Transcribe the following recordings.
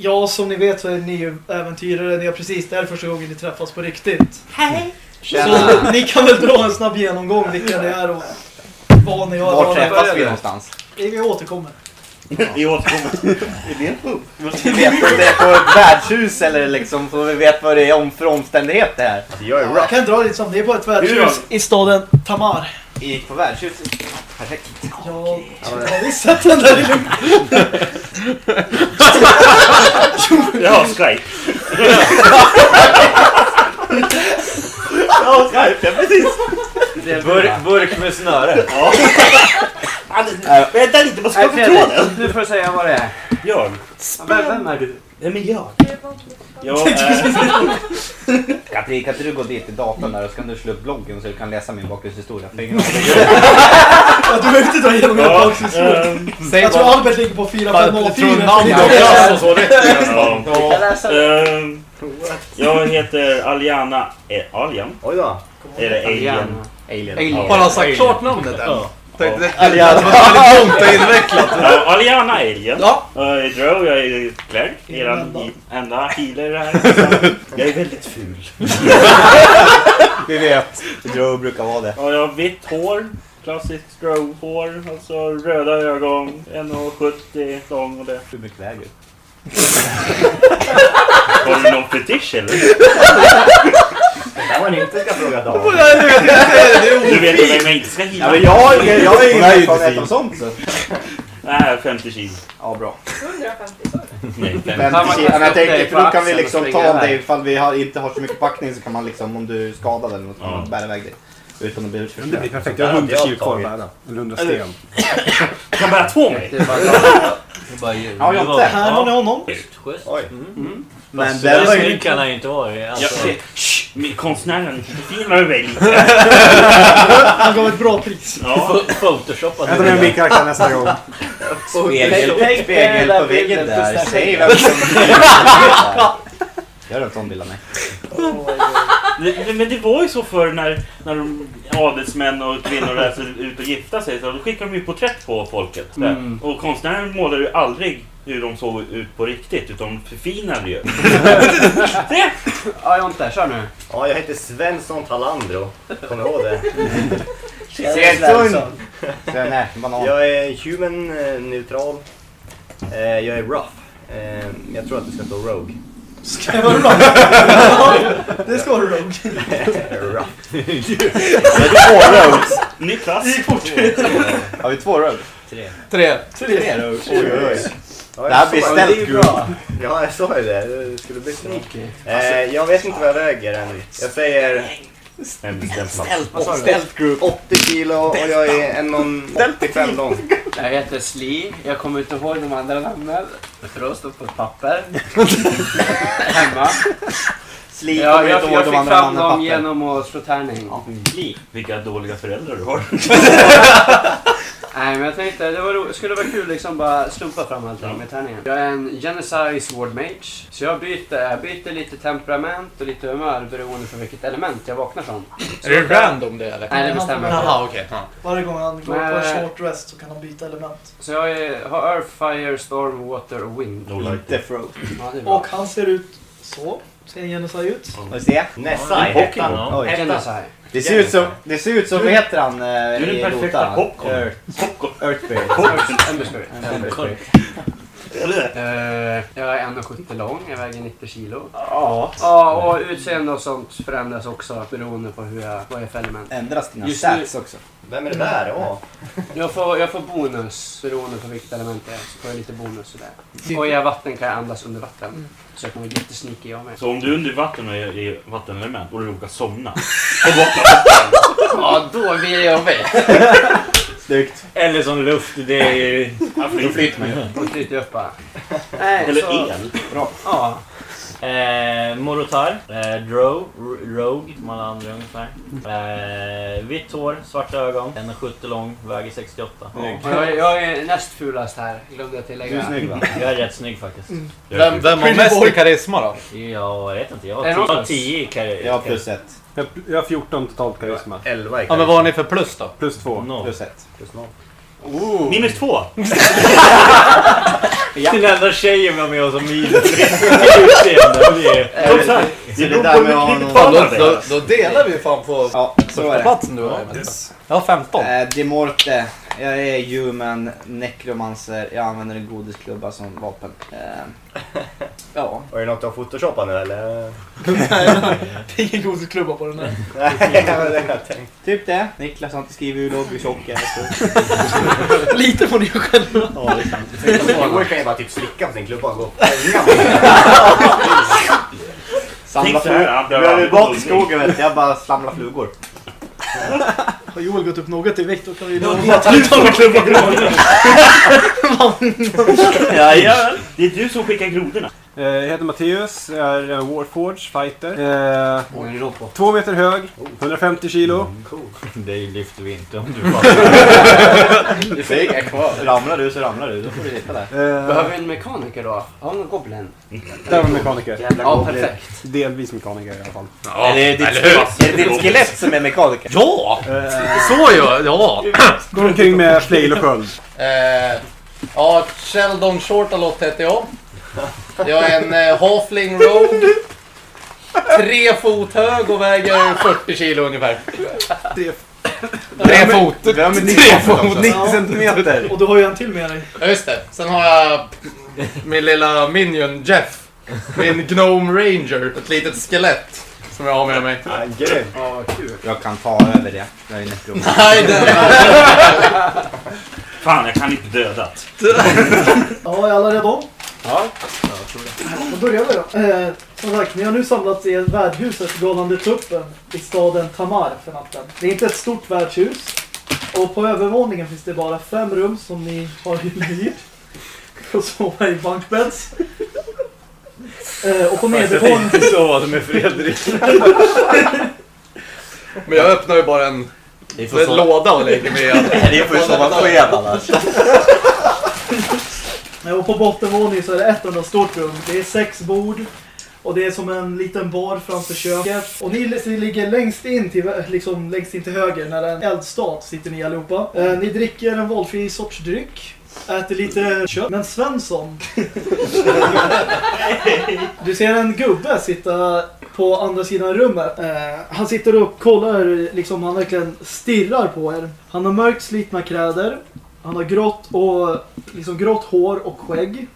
Ja, som ni vet så är ni ju äventyrare. Ni har precis där första gången ni träffas på riktigt. Tjena! Så ni kan väl dra en snabb genomgång vilka det är och vad ni har. Var träffas vi någonstans? Vi återkommer. Vi återkommer. Är det en pub? Vi veta om det är på ett värdshus eller liksom så vi vet vad det är om för omständighet det här. Jag är Jag kan dra lite som det är på ett värdshus i staden Tamar. Gick på värdshuset. Perfekt. Ja, har ni sett den där lilla... Ja, Skype. Ja, Skype, ja precis. Burk, burk med snöre. Ja. Vänta lite, vad ska vi Fredrik, tråden? nu får du säga vad det är. Jag? Ja, Vem, vem är du? Vem är jag? Jag är... Katrin, kan inte du gå dit till datorn där och så kan du slå upp bloggen så du kan läsa min bakgrundshistoria? För ingen Ja, du behöver inte dra igenom hela bakgrundshistorien. ehm, Jag tror Albert ligger på 4-5-0-4. Ja. och så. Det. ja. Jag kan läsa. Ehm, Jag heter Aliana... Eh, Alian? Oj då. Eller Alien? Alien. Alien. Har han sagt klart namnet än? Tänkte det Aliana. och invecklat. Ja, Aliana Alien. Ja. Jag är Drow, jag är Clerk. Eran Enda. healer här. Jag är väldigt ful. Vi vet. Joe brukar vara det. Ja, jag har vitt hår. Klassiskt Drow-hår. Alltså röda ögon. 1,70 lång och det. Hur mycket väger du? Har du någon fetisch eller? Det där var ni inte ska fråga Dan. Du vet vem jag inte ska Ja, heala? men jag, jag är ju Hon är ju erfarenhet inte av sånt så. Nej, 50 kilo. Ja, bra. 150 sa du? Nej, 50. Men, man men jag på för då kan vi liksom ta dig ifall vi har, inte har så mycket packning så kan man liksom om du är skadad eller något Ja. bära iväg dig. Utan att bli Det blir perfekt. Jag har 100 kilo kvar att bära. Eller 100 sten. Jag kan bära två mig. Det är bara det är bara ju- Ja, jag inte. Här har ni honom. Schysst. Oj. Men den var ju... kan han ju inte vara. Alltså, Ja, shh, men konstnären förfinar väl lite. Han gav ett bra pris. Ja. Photoshopad. Jag tar med min karaktär nästa gång. Spegel, spegel på väggen där. Säg vem som... Gör en sån bild av mig. Det, men det var ju så förr när, när de, adelsmän och kvinnor läser ut och gifta sig. Så då skickade de ju porträtt på folket. där. Mm. Och konstnären målade ju aldrig hur de såg ut på riktigt. Utan de förfinade ju. Se! Ja, Jonte, kör nu. Ja, jag heter Svensson Talandro. Kommer du ihåg det? Sensund! Nej, banan. Jag är human eh, neutral. Eh, Jag är rough. Eh, Jag tror att det ska stå rogue. Ska jag vara rogue? Det ska vara rogue. rough. Två rogues. Ny klass. Har vi två rogues? Tre. Tre. Oj, oj, oj. Ja, Det här jag blir stealth group. Ja, jag sa ju det. Det skulle bli sneaky. Eh, Jag vet inte vad jag väger än. Jag säger En bestämd plats. Stealth group. 80 kilo och jag är 1,85 lång. Jag heter Sli. Jag kommer inte ihåg de andra namnen. För de står på ett papper. Hemma. Slik Jag, kommer jag, inte jag ihåg fick de andra fram namnen dem genom att slå tärning. Vilka dåliga föräldrar du har. Nej, men jag tänkte det var ro- skulle vara kul liksom bara slumpa fram allting med tärningen. Jag är en Genesai Sword Mage. Så jag byter, jag byter lite temperament och lite humör beroende på vilket element jag vaknar från. Är det random det eller? Nej, det bestämmer jag. Jaha, okej. Ja. Varje gång han går Men- på en short rest så kan han byta element. Så jag är, har Earth, Fire, Storm, Water och Wind. No like. Inte Frodo. Ja, det är bra. Och han ser ut så. Ser Genesai ut. Får vi se? Nessai Ja. Oj. Genesai. Det ser ut som, det ser ut som, vad heter han Du är eh, den i perfekta notan? popcorn. Earth, Popcorn. Earth Spirit. Earth-. Eller? Eh, jag är 1,70 lång, jag väger 90 kilo. Ja. Ja, och utseende och sånt förändras också beroende på hur jag, vad jag är för element. Ändras dina Just nu- stats också? Vem är det där? Åh. Jag får, jag får bonus beroende på vilket element det är. Så får jag lite bonus sådär. Och i vatten kan jag andas under vatten. Så jag kommer bli jättesneaky jag med. Så om du är under vatten och är i vattenelement och du råkar somna. Ja, då blir jag jobbigt. Snyggt. Eller som luft, det är ju... Då flyter man ju. Då flyter jag upp bara. Eller så, el. Ja. Eh, Morotar, eh, Drow, R- Rogue, som alla andra ungefär. Eh, vitt hår, svarta ögon, 1,70 lång, väger 68. Och jag, jag är näst fulast här, glömde jag Du är tillägga. snygg va? Jag är rätt snygg faktiskt. Vem, vem har mest i karisma då? Jag vet inte, jag har något? 10 i karriär. Jag har plus ett. Jag, jag har 14 totalt karisma. 11 i Ja, men vad har ni för plus då? Plus två. Noll. Plus ett. Plus noll. Oh. Minus två. Den enda tjejen vi har med oss som minus så här, Så Det beror där på med hur att ha mycket någon... knippar Då, då, delar vi fan på Ja, så är första det. platsen du har. Jag har 15. Eh, Demorte. Jag är human, necromancer. Jag använder en godisklubba som vapen. Eh, ja. Var det något du har photoshopat nu eller? Det är ingen godisklubba på den här. Nej, det var det jag tänkte. Typ det. Niklas har inte skrivit hur låg hur tjock jag är. Lite på ni själva. Ja, det är sant. Kan ju bara typ slicka på sin klubba och gå. Samla så här, flugor. har aldrig bak i skogen vet du. Jag bara samlar flugor. Har Joel gått upp något i vikt då kan vi lova att han tar med klubban. Jajamän. Det är du som skickar grodorna. Eh, Jag heter Matteus, jag är en Warforge fighter. Eh, en två meter hög, 150 kilo. Det lyfter vi inte om du Du får inga kvar. Ramlar du så ramlar du. Då får du sitta där. Eh, Behöver vi en mekaniker då? Har vi någon goblin? där var mekaniker. Ja, perfekt. Delvis mekaniker i alla fall. Ja, är det ditt, är det ditt skelett som är mekaniker? Ja! Eh, Så ja! ja. går omkring med flail och sköld. Eh, ja, Sheldon Shortalot heter jag. Jag är en eh, Halfling Rogue. Tre fot hög och väger 40 kilo ungefär. Tre- Tre fot. Tre fot. 90 centimeter. Och du har ju en till med dig. Ja, just det. Sen har jag min lilla minion Jeff. Min Gnome Ranger. Ett litet skelett. Som jag har med mig. Ja, grym. Ja, kul. Jag kan ta över det. Jag är necrom. Nej, det Fan, jag kan inte döda. Ja, är alla redo? Ja. Då börjar vi då. Eh, som sagt, ni har nu samlats i värdhuset Galande tuppen i staden Tamar för natten. Det är inte ett stort värdshus. Och på övervåningen finns det bara fem rum som ni har hyrt. För att sova i bankbädds. Eh, och på nedervåningen... sova med Fredrik. Men jag öppnar ju bara en, en låda och lägger mig i. Ni får ju sova sked annars. Och på bottenvåningen så är det ett enda stort rum. Det är sex bord. Och det är som en liten bar framför köket. Och ni ligger längst in till, liksom, längst in till höger när det är en eldstat, sitter ni allihopa. Eh, ni dricker en valfri sorts dryck. Äter lite kött. Men Svensson. du ser en gubbe sitta på andra sidan rummet. Eh, han sitter och kollar, liksom han verkligen stirrar på er. Han har mörkt slitna kläder. Han har grått, och, liksom grått hår och skägg.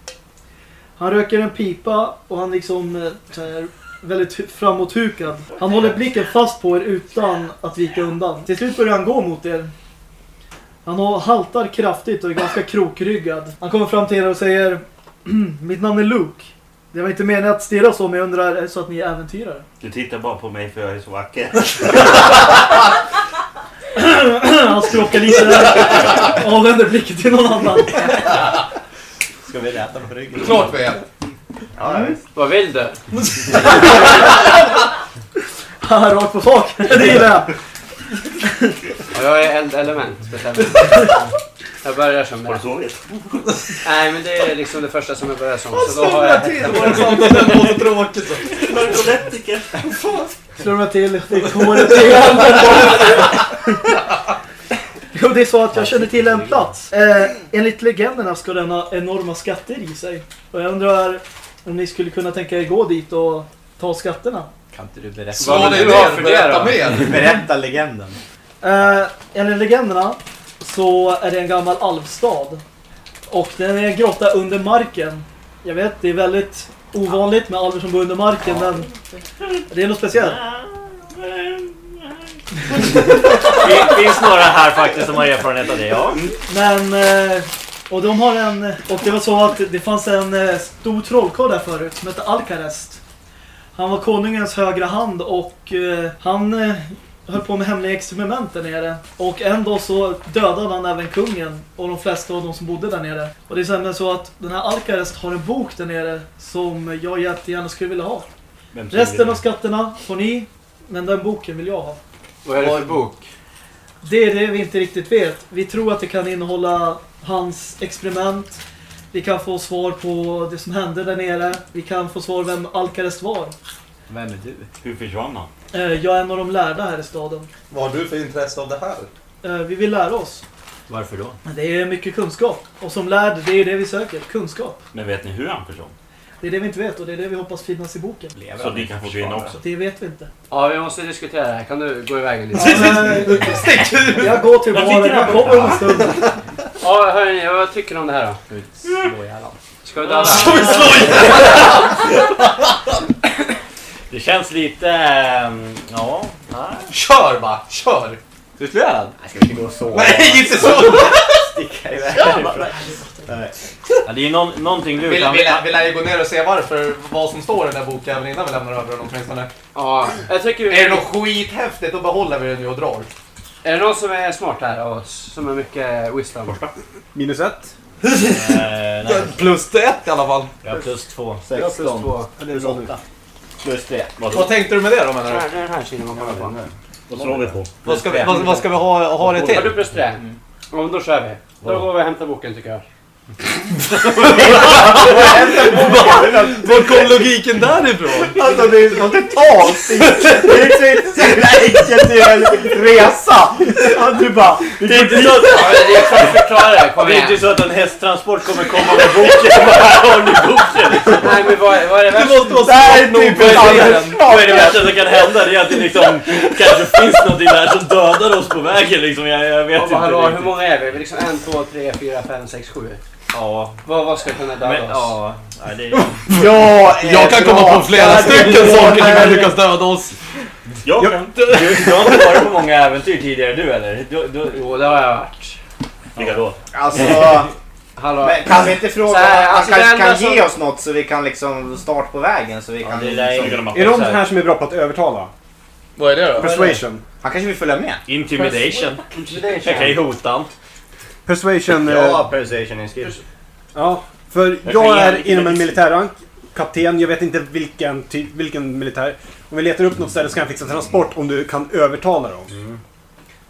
Han röker en pipa och han liksom eh, här, väldigt hu- framåthukad. Han håller blicken fast på er utan att vika undan. Till slut börjar han gå mot er. Han haltar kraftigt och är ganska krokryggad. Han kommer fram till er och säger Mitt namn är Luke. Det var inte meningen att stirra så men jag undrar är det så att ni är äventyrare? Du tittar bara på mig för jag är så vacker. Han skrockar lite där och vänder blicken till någon annan. Ska vi räta på ryggen? Klart vi är. Ja. Vad vill du? Rakt på sak. Det gillar jag. Ja, jag är eldelement. bestämmer. Jag börjar som Har du det. sovit? Nej, men det är liksom det första som jag börjar som. Så då har jag till. Det var det var så tråkigt. Narkoleptiker. Slår mig till. Det kommer till. Jo, det är så att jag känner till en plats. Eh, enligt legenderna ska den ha enorma skatter i sig. Och jag undrar om ni skulle kunna tänka er gå dit och ta skatterna. Kan inte du berätta? Vad dig vill du ha för det då? Berätta legenden. Eh, enligt legenderna så är det en gammal alvstad. Och den är en grotta under marken. Jag vet, det är väldigt ovanligt med alver som bor under marken, men det är något speciellt. Det finns några här faktiskt som har erfarenhet av det, ja. Men, eh, och de har en, och det var så att det fanns en eh, stor trollkarl där förut som hette Alcarest. Han var konungens högra hand och eh, han höll på med hemliga experiment där nere. Och dag så dödade han även kungen och de flesta av de som bodde där nere. Och det är sen så att den här Alcarest har en bok där nere som jag jättegärna skulle vilja ha. Resten av skatterna får ni, men den boken vill jag ha. Vad är det för bok? Det är det vi inte riktigt vet. Vi tror att det kan innehålla hans experiment. Vi kan få svar på det som hände där nere. Vi kan få svar vem Alcarest var. Vem är du? Hur försvann han? Eh, Jag är en av de lärda här i staden. Vad har du för intresse av det här? Eh, Vi vill lära oss. Varför då? Det är mycket kunskap. Och som lärd, det är det vi söker. Kunskap. Men vet ni hur han försvann? Det är det vi inte vet och det är det vi hoppas finnas i boken. Så ni kan in också. Det vet vi inte. Ja, vi måste diskutera det här. Kan du gå iväg en liten Ja, men, jag går till Jag baren, jag kommer om en stund. Ja, hörni, vad tycker ni om det här då? Slå ihjäl. Ska vi döda? Det känns lite... ehm, Ja, nej. Kör bara, kör! Du slår ihjäl Jag ska inte gå så. Nej, inte så! Sticka iväg. Ja, det är ju någon, någonting Vi, lurt. vi, Han- vi, vi lär ju gå ner och se varför, vad som står i den där bokjäveln innan vi lämnar över den åtminstone. Ja, jag tycker... Är det något skithäftigt då behåller vi den ju och drar. Är det någon som är smart här av oss? Som är mycket wisdom? Minus ett. Eh, nej, Plus ett i alla fall. jag har plus två. Jag har plus två. Eller så nu. Plus tre. Vad tänkte du med det då menar Det du? här- det är den här sidan man kollar på. Vad slår vi på? Vad ska vi, vad, vad ska vi ha, ha det Har du till? plus tre? Ja, men då kör vi. Då går vi och hämtar boken tycker jag. Var kom logiken därifrån? Alltså det är så totalt Det är liksom inte så jävla enkelt att göra en resa. Ja, Du bara... Det är inte så att, jag kan förklara det. Kom det är inte igen. så att en hästtransport kommer komma med boken. Bara, Här har ni boken. Nej, men vad, vad är det värsta? måste vara Det här är smart nog typ. Vad är det värsta som kan hända? Det är att det liksom kanske finns någonting där som dödar oss på vägen liksom. Jag, jag vet Ja, inte riktigt. hur många är vi? Vi är liksom en, två, tre, fyra, fem, sex, sju. Ja, Vad, vad ska kunna döda men oss? ja. Nej, det är... Ja, Jag kan komma på flera stycken saker som kan lyckas döda oss. Jag kan. Du, du har inte varit på många äventyr tidigare du eller? Du, du, Jo, det har jag varit. Vilka då? Alltså... Hallå. Men kan vi inte fråga Så här, om han alltså, kanske det enda kan som- ge oss något så vi kan liksom start på vägen så vi Ja, kan... det där är ha- Är det någon här som är bra på att övertala? Vad är det då? Persuasion. Han kanske vill följa med? intimidation. Jag kan ju hota han. Persuasion. eh, Ja, persuasion är en skill. Ja, för Jag jag är inom en militärrank. Kapten, jag vet inte vilken, typ, vilken militär. Om vi letar upp något ställe så kan jag fixa transport om du kan övertala dem.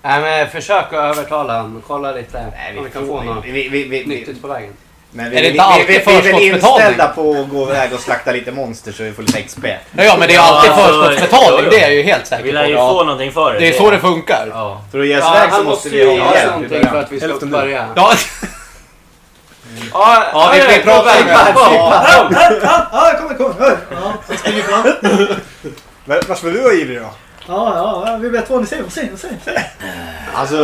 Nej, men försök att övertala honom. Kolla lite Nej, om vi kan få något vi, vi, vi, vi, vi, nyttigt på vägen. Men vi, Är det vi, inte vi, alltid vi, vi är väl inställda på att gå iväg och slakta lite monster så vi får lite XP. Ja, ja men det är alltid Ja, alltså, förskottsbetalning, det är jag ju helt säker Vi på. lär ju få någonting för det. Det är så det funkar. Ja. För att ge oss Ja, iväg så han måste vi ju ha hjälp i någonting för att vi ska börja. Ja, Ja, Ja, vi- vi pratar kom, med- kom, kom. Var- Vart vill du vara ivrig då? Ja, ja, vi vet vad ni säger. Vad säger ni? Vad säger ni? Alltså,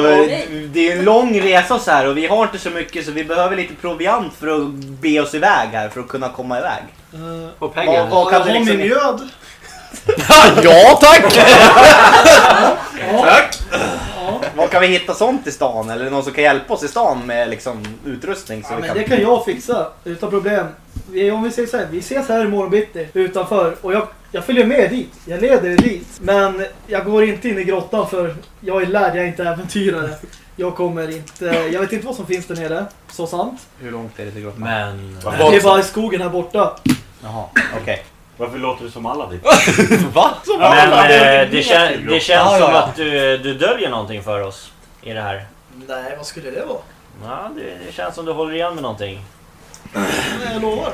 det är en lång resa så här och vi har inte så mycket så vi behöver lite proviant för att be oss iväg här för att kunna komma iväg. Uh, Och pengar. Vad- vad kan du har liksom... min mjöd. ja tack! Ja. Vad kan vi hitta sånt i stan? Eller någon som kan hjälpa oss i stan med liksom utrustning? Så Ja, vi men kan... det kan jag fixa utan problem. Vi, om vi säger så här, vi ses här imorgon bitti utanför och jag, jag följer med dit. Jag leder er dit. Men jag går inte in i grottan för jag är lärd, jag är inte äventyrare. Jag kommer inte, jag vet inte vad som finns där nere. Så sant. Hur långt är det till grottan? Men... Det är bara i skogen här borta. Jaha, okej. Varför låter du som Aladdin? Va? Men eh, det, kän, det känns ja, som ja. att du, du döljer någonting för oss i det här. Nej, vad skulle det vara? Ja, det, det känns som du håller igen med någonting. Nej, jag lovar.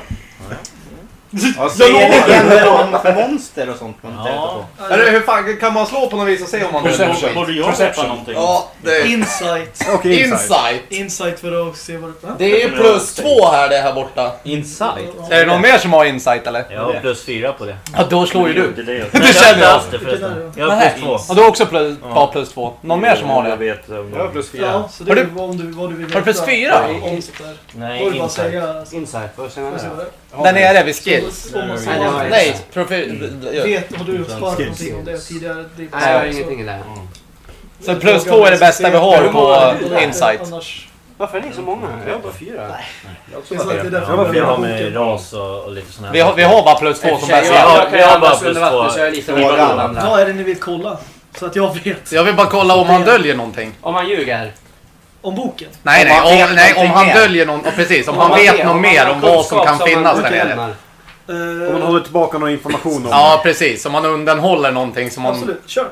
Säger ni igen om monster och sånt man inte Ja. rätt på? Eller hur fan kan man slå på något vis och se om man Borde- Borde jag träffa någonting? Ja, det är Insight. Okej, insight. insight. Insight för att se vad det är. Det är plus två här det här borta. Insight? Är det någon mer som har insight eller? Jag har plus fyra på det. Ja, då slår ju du. det jag känner jag. Jag har plus två. Ja, du har också plus, ja, plus två. Någon mer som har Jag det? vet. om- Jag har plus fyra. Ja, så det är vad du, Har du plus fyra? Nej, bara insight. säga. Insight, Får jag vad det Där nere vid är? skills. Nej, Nej, profil... Vet, har du Skills. någonting om det tidigare? Det- Nej, jag har ingenting det. Så plus två är det bästa vi har på insight. Annars, Varför är ni så många? Jag har bara fyra. Jag har är fyra. med ras och, och lite sådana Vi har, vi har bara plus två som bästa. vi har- vi har bara plus två. Vad är det ni vill kolla? Så att jag vet. Jag vill bara kolla om han döljer någonting. Om man ljuger. Om boken. Nej, Om nej, han om, nej, om han mer. döljer någon, precis, om Om han man vet något mer om vad som kan finnas där nere. Eh, Om man håller tillbaka någon information om Ja, precis. Om man undanhåller någonting som man... Absolut, kör.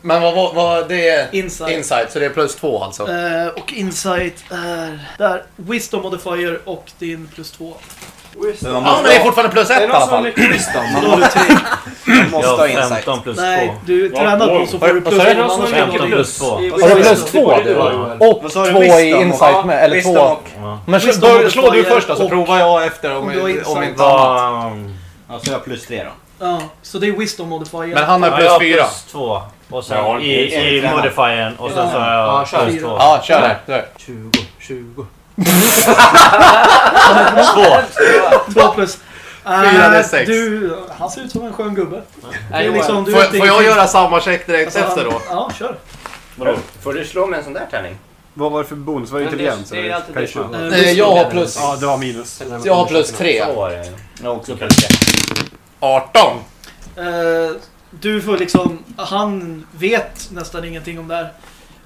Men vad, vad, vad det är... Insight. Insight, så det är plus två alltså. Eh, och insight är där. Wisdom modifier och din plus två. Wisdom. Ja, men det är fortfarande plus ett Är i det någon alla som har fall. mycket wisdom? man måste, man måste ha har insight. 15 plus 2. Nej, du tränar på så får du Vad plus sa du? två, annars får du 15 ingenting. plus 2. I Har du plus wisdom. två Det du? var Joel. Och Vad sa du? två i insight med, eller Wisdom två. och- Ja. Men slå, Wisdom då, du först så provar jag efter om, har inte annat. Vad... Ja, så jag har plus tre då. Ja, så det är wisdom modifier. Men han har plus har fyra. plus 2. Och sen i, modifiern och sen så har Ja, jag plus 2. Ja, kör där. 20, 20. Två plus. Fyra, Äh, det är sex. Du, han ser ut som en skön gubbe. Det är liksom, du Får, vet får jag göra samma check direkt Alltså, efter då? Ja, kör. Vadå? Får du slå med en sån där tärning? Vad var det för bonus? Var det Men det- intelligens? det är eller alltid det som- Eh, Jag har plus... Ja, det var minus. Jag har plus tre. Så var det. Jag har också Så plus tre. 18. Eh, du får liksom, han vet nästan ingenting om det här.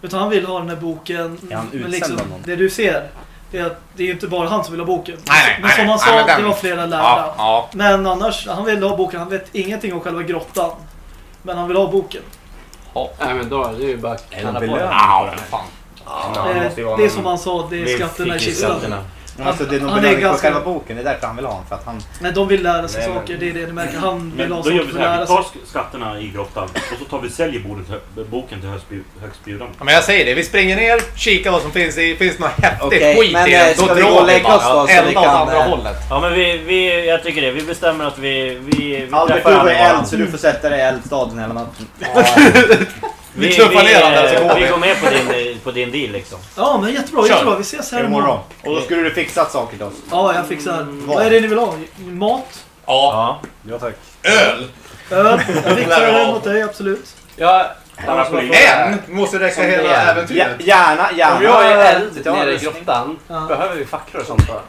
Utan han vill ha den här boken. Är han men utsänd liksom, av någon? det du ser, det är att det är ju inte bara han som vill ha boken. Nej, nej, men nej, som han nej, sa, men den- det var flera lärda. Ja, ja. Men annars, han vill ha boken. Han vet ingenting om själva grottan. Men han vill ha boken. Nej men då är det ju bara att knalla på. belöning? Ja, fan. Ja, Eh, ju vara det är som han sa, det är skatterna i kistan. Men Alltså, det är nog Han är belöning på ganska- själva boken. Det är därför han vill ha den. För att han... Nej, de vill lära sig Nej, men- saker. Det är det du märker. Han vill Men ha då gör saker vi för så att här, lära vi tar sig. sk- skatterna i grottan och så tar vi säljer boken till högstbjud- högstbjudande. Ja, Men jag säger det, vi springer ner, kikar vad som finns i. Finns det något häftigt Okej, skit men, i eh, den, då drar vi lägga oss då, bara. så åt andra eh, hållet. Ja men vi, vi, jag tycker det. Vi bestämmer att vi, vi, vi Albert, träffar du varandra. eld så du får sätta dig i eldstaden hela natten. Vi knuffar ner honom där så går vi. vi. går med på din, på din deal liksom. Ja, men jättebra. Kör. jättebra. Vi ses här Imorgon. imorgon. Och då skulle du fixat saker till oss. Ja, jag fixar. Vad? Vad är det ni vill ha? Mat? Ja. Ja. Ja, tack. Öl! Öl? Jag fixar det åt dig, absolut. Ja. En! Måste räcka hela äventyret. gärna, gärna. om jag är eld jag, nere i grottan, behöver vi facklor och sånt då?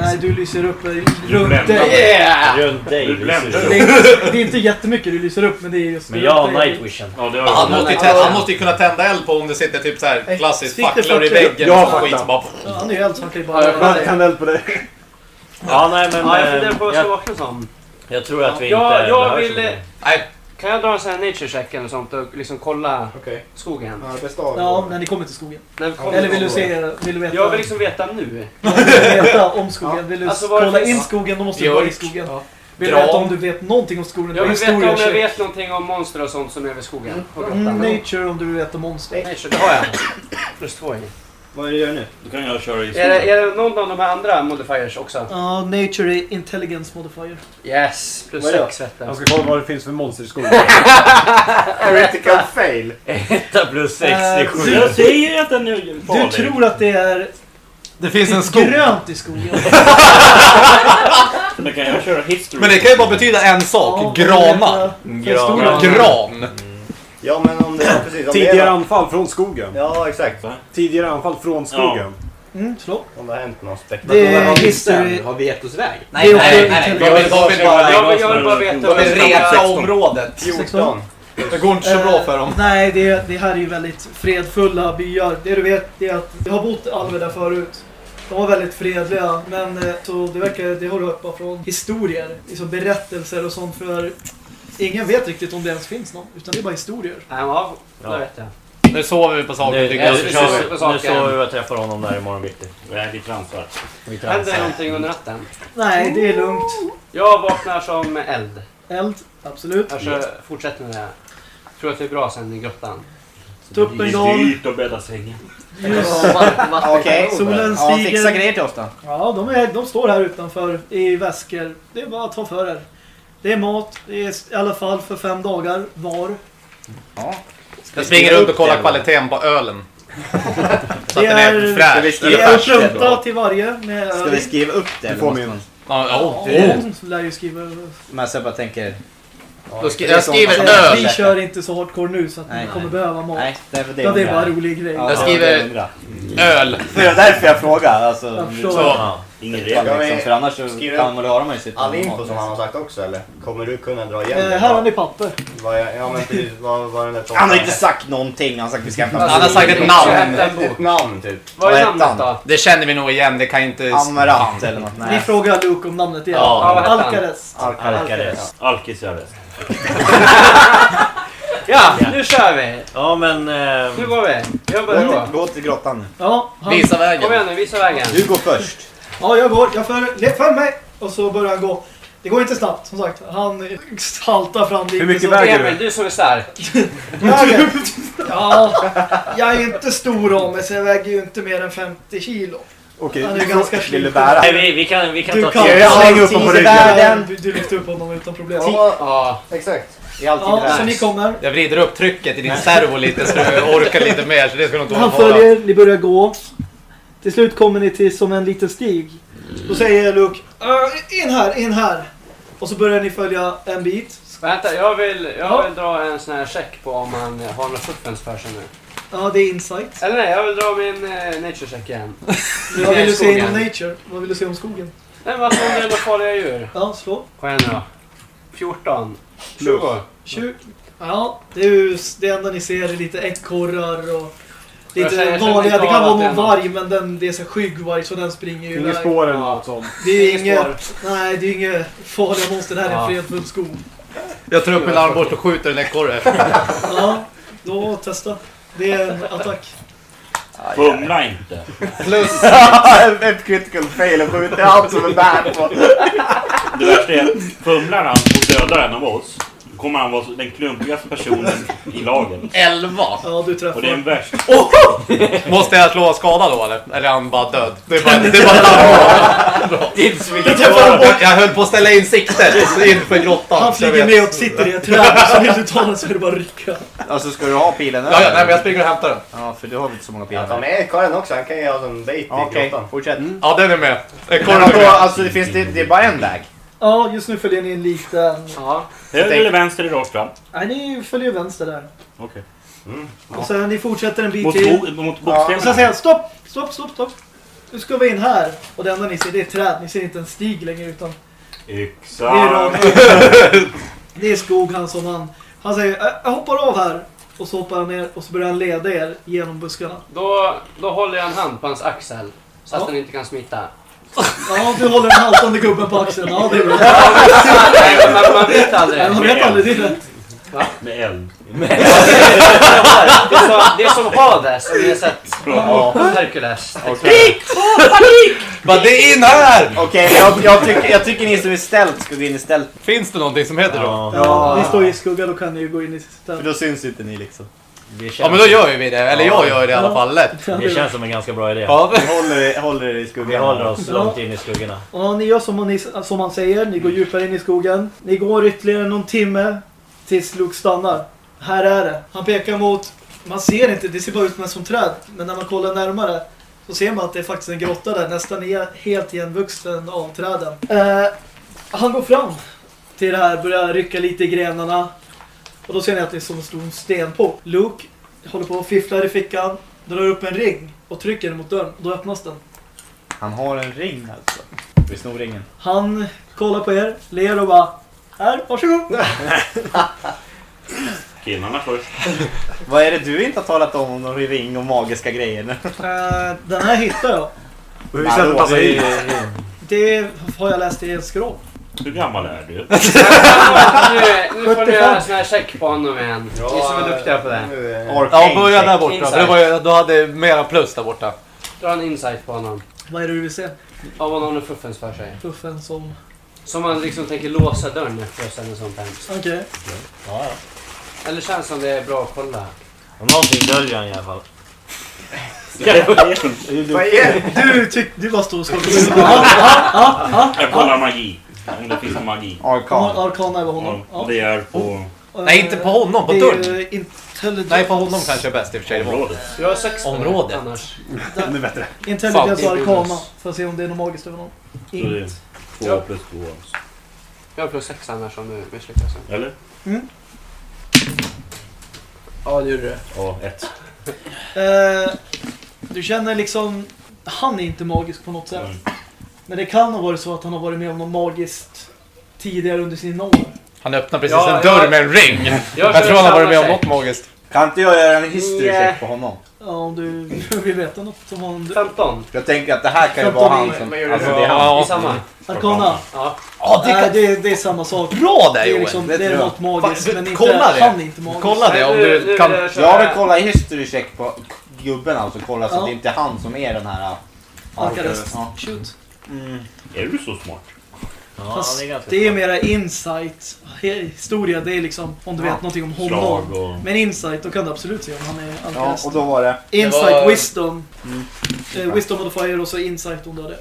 Nej, du lyser upp eh, runt dig. Runt dig. Du lyser bländar. det. Är, inte jättemycket du lyser upp, men det är just Men jag har night vision. Han jag. måste, ju han måste kunna tända eld på om det sitter typ så här klassiskt facklor i väggen Jag och har skit fackla. han är ju eld så han kan ju jag bara... får- Kan eld på dig. Ja nej men... Ja, jag eh, funderar på vad jag ska jag, vakna som. jag tror att vi inte jag vill. Nej, Kan jag dra en sån här nature check eller sånt och liksom kolla Okej. skogen? Ja, när ni kommer till skogen. När vi kommer Eller vill du se... Vill du veta? Jag vill liksom veta nu. Ja, vill du veta om skogen? Vill du Alltså, det kolla finns- in skogen, då måste du vara i Björk. skogen. Ja. Vill du Gran. veta om du vet någonting om skogen? Jag vill veta om Historia jag check. vet någonting om monster och sånt som är vid skogen. Mm, grottan. nature om du vill veta monster. Nature, det har jag. Plus två i. Vad är det du gör nu? Då kan jag köra i Är det, är det någon av de här andra modifiers också? Ja, nature intelligence modifier. Yes, plus Vad är det? sex vet Jag jag. ska kolla vad det finns för monster i skogen. Critical fail. Etta plus sex, det är sju. Jag säger ju att den är Du farlig. tror att det är det finns en skog. grönt i skogen. Men kan jag köra history? Men det kan ju bara betyda en sak. Granar. historia. Gran. Ja, men om det precis om det Tidigare är... anfall från skogen. Ja, exakt. Tidigare anfall från skogen. Mm, slå. Om det har hänt något Det spektakulärt. är history. Har vi gett oss iväg? Det nej, nej. intelligence. Jag vill, jag vill bara, Jag vill, jag vill bara veta jag vill reta området. 14. Det går inte så bra för dem. Eh, Nej, det, det här är ju väldigt fredfulla byar. Det du vet det är att det har bott alver där förut. De var väldigt fredliga, men eh, så det verkar, det har du hört bara från historier, liksom berättelser och sånt för ingen vet riktigt om det ens finns någon, utan det är bara historier. Nej, ja, Ja. det vet jag. Nu sover vi på saker Nu, nu, jag. vi kör vi. på saken. Nu så vi och träffar honom där imorgon bitti. Nej, vi transar. Vi Händer det någonting under natten? Nej, det är lugnt. Jag vaknar som eld. Eld, absolut. Jag kör, fortsätter med det. Tror att det är bra sen i grottan. Det är dyrt att bädda sängen. Okej. Solen Ja, fixa stiger. grejer till oss då. Ja, de, är, de står här utanför i väskor. Det är bara att ta för er. Det är mat, det är i alla fall för fem dagar var. Ja. Jag springer runt och kollar kvaliteten på ölen. Så att Det den är Ska fräsch. skriva Det är en till varje med Ska öl. vi skriva upp det? Du får min. Ja, Ja, ja. det lär ju skriva. Men jag bara tänker... Då skri- jag skriver öl. Vi kör inte så hardcore nu så att Nej, ni kommer nej. behöva mat. Nej, det är för det. Ja, det är bara undrar. rolig grej. Ja, Jag det skriver-. Öl. Det är därför jag frågar. Alltså, Jag förstår. Så. Ingen regel. liksom, för annars så kan man höra man ju sitta All info som han har sagt också eller? Kommer du kunna dra igen Eh, det? här har ni papper. Vad är- Ja men precis, vad vad den där Han har inte sagt någonting. Han har sagt att vi ska hämta Han har sagt ett Jag namn. Ett, namn typ. Vad är namnet då? Det känner vi nog igen. Det kan inte... Amarant eller något. Ni Nej. frågar Luke om namnet igen. Ja? Alcares. Alcares. Alkisarrest. Ja, nu kör vi! Ja men... Eh, Nu går vi. Jag börjar gå. gå till grottan nu. Ja, han, Visa Kom vägen. igen nu, visa vägen. Du går först. Ja, jag går. Jag för, le- följ mig. Och så börjar han gå. Det går inte snabbt som sagt. Han haltar fram lite. Hur mycket så- väger Emil, du som är stark. Jag, ja, jag är inte stor av mig så jag väger ju inte mer än 50 kilo. Okej, Han är ganska Vill du sliten. bära? Nej, vi, vi kan, vi kan Du ta kan-. Jag slänger upp honom på ryggen. Du, du lyfter upp honom utan problem. Ja. Exakt. I alltid Ja, så ni kommer. Jag vrider upp trycket i din servo lite så du orkar lite mer. Så det ska nog inte Han följer, ni börjar gå. Till slut kommer ni till som en liten stig. Då säger Luke "Äh, in här, in här. Och så börjar ni följa en bit. Vänta, jag vill, jag Ja. vill dra en sån här check på om han har några fuffens för sig nu. Ja, det är insight. Eller nej, jag vill dra min eh, nature check igen. Vad vill du se inom nature? Vad vill du se om skogen? Nej, vad som det är farliga djur. Ja, slå. Kom igen nu då. 14. 20. 20. Ja, det är ju det enda ni ser är lite ekorrar och lite vanliga. Det kan vara att någon varg men den, det är så skyggvarg så den springer ju Inga iväg. spår eller något sånt. Det är Inget inget, nej det är inget farliga monster. Det här är en fredfull skog. Jag tar upp min armborst och skjuter en ekorre. Ja, då testa. Det är en attack. Fumla inte. Plus... Ett critical fail och skjuter allt som är bad på. Det värsta är, fumlar han och dödar en av oss, kommer han vara den klumpigaste personen i laget. 11. Ja, du Och det är en träffar. värst. Måste jag slå skada då eller? Eller är han bara död? Det är bara... Det är bara jag, jag höll på att ställa in siktet inför grottan. Han flyger med och sitter i ett träd. Så vill du ta den så är det bara att rycka. Alltså ska du ha pilen Ja, ja, nej, men jag springer och hämtar den. Ja, för du har väl inte så många Ja, pilar? ta med Karin också, han kan ju ha som bait i Ja, grottan. fortsätt. Ja, den är med. Ekorren är med. alltså det finns det, det är bara en väg? Ja, just nu följer ni en liten... Ja. Höger eller vänster eller rakt fram? Nej, ni följer vänster där. Okej. Och sen ni fortsätter en bit Mot, till. bo, mot Och sen bokstäverna? säger han stopp, stopp, stopp, stopp. Nu ska vi in här. Och det enda ni ser det är träd. Ni ser inte en stig längre utan det är Yxa. rakt. Det är skog han som han... Han säger "Äh, jag hoppar av här. Och så hoppar han ner och så börjar han leda er genom buskarna. Då, då håller jag en hand på hans axel. Så att Ja. den inte kan smita. Ja, du håller den haltande gubben på axeln. Ja, det är bra. Nej, men man, man vet aldrig. Nej, man vet aldrig, det är rätt. Med eld. Det är, som, det är som Hades, om ni har sett Ja. Hercules. Bara, det är in här! Okej, jag, jag, tycker, jag tycker ni som är ställt ska gå in i ställt. Finns det någonting som heter så? Ja, Ja, ni står i skugga, då kan ni ju gå in i För stället. då syns inte ni liksom. Det känns, Ja, men då gör vi det. Eller jag gör det i alla fall lätt. det känns som en ganska bra idé. Ja. Ni håller, håller er i skuggan. Vi håller oss Ja. långt in i skuggorna. Och ni gör som, ni, som han säger, ni går djupare in i skogen. Ni går ytterligare någon timme tills Luke stannar. Här är det. Han pekar mot, man ser inte, det ser bara ut som träd. Men när man kollar närmare så ser man att det är faktiskt en grotta där, nästan är helt igenvuxen av träden. Eh, han går fram till det här, börjar rycka lite i grenarna. Och då ser ni att det är som en stor sten på. Luke håller på och fifflar i fickan, drar upp en ring och trycker den mot dörren. Då öppnas den. Han har en ring alltså. Vi snor ringen. Han kollar på er, ler och bara Här, varsågod! Killarna först. Vad är det du inte har talat om om någon ring och magiska grejer? Eh, den här hittar jag. Och hur sen passar in? Det har jag läst i en scroll. Hur gammal är du? Nu, nu får ni göra en sån här check på honom igen. Ni som är duktiga på det. Ja, börja där borta. För det var, ju- du hade mera plus där borta. Dra en insight på honom. Vad är det du vill se? Av vad någon har fuffens för sig. Puffen som... Som man liksom tänker låsa dörren efter oss eller sånt hemskt. Okej. Ja, ja. Eller känns som det är bra att kolla. Om någonting döljer han i alla fall. Vad är det? Du tyck, du bara står och skakar ja, ja, ja, Jag kollar magi. Det finns någon magi. ja. Arkan. Arkana över honom. Ja. det är på Nej, inte på honom. På Det är dörren. ju intelligence. Nej, på honom kanske är bäst i och för sig. området. Jag har sex på det Området. annars. Ännu bättre. Intelligence och Fan. arkana. För att se om det är något magiskt över någon. Så det är Int. två plus två. Jag har plus sex annars om du misslyckas. Eller? Ja, det gjorde du. Ja, ett. Eh, du känner liksom... Han är inte magisk på något sätt. Mm. Men det kan ha varit så att han har varit med om något magiskt tidigare under sin år. Han öppnar precis Ja, en dörr jag- med en ring. Jag, Jag tror han har varit med om något magiskt. Kan inte jag göra en history check på honom? Ja, om du vill veta något som han... 15. Jag tänker att det här kan ju vara han som... Alltså det är han. Ja. I samma? Arkana. Ja. Ja, det Nej, kan... det, det är samma sak. Bra där Det är, Joel! liksom, det det är tror något magiskt, Fan, men inte, kolla det. han är inte magisk. Kolla det om nu- du nu kan... vill jag köra- Jag vill kolla history check på gubben alltså. Kolla så Ja. att det inte är han som är den här... Arkarest. Ja. Shoot. Mm. Är du så smart? Ja, Fast det är ganska Det är mera insight. Historia, det är liksom om du vet någonting om honom. Slag och... Men insight, då kan du absolut se om han är Ja, och då var det... Insight, Det var- wisdom. Eh, wisdom modifier och så insight om du har det.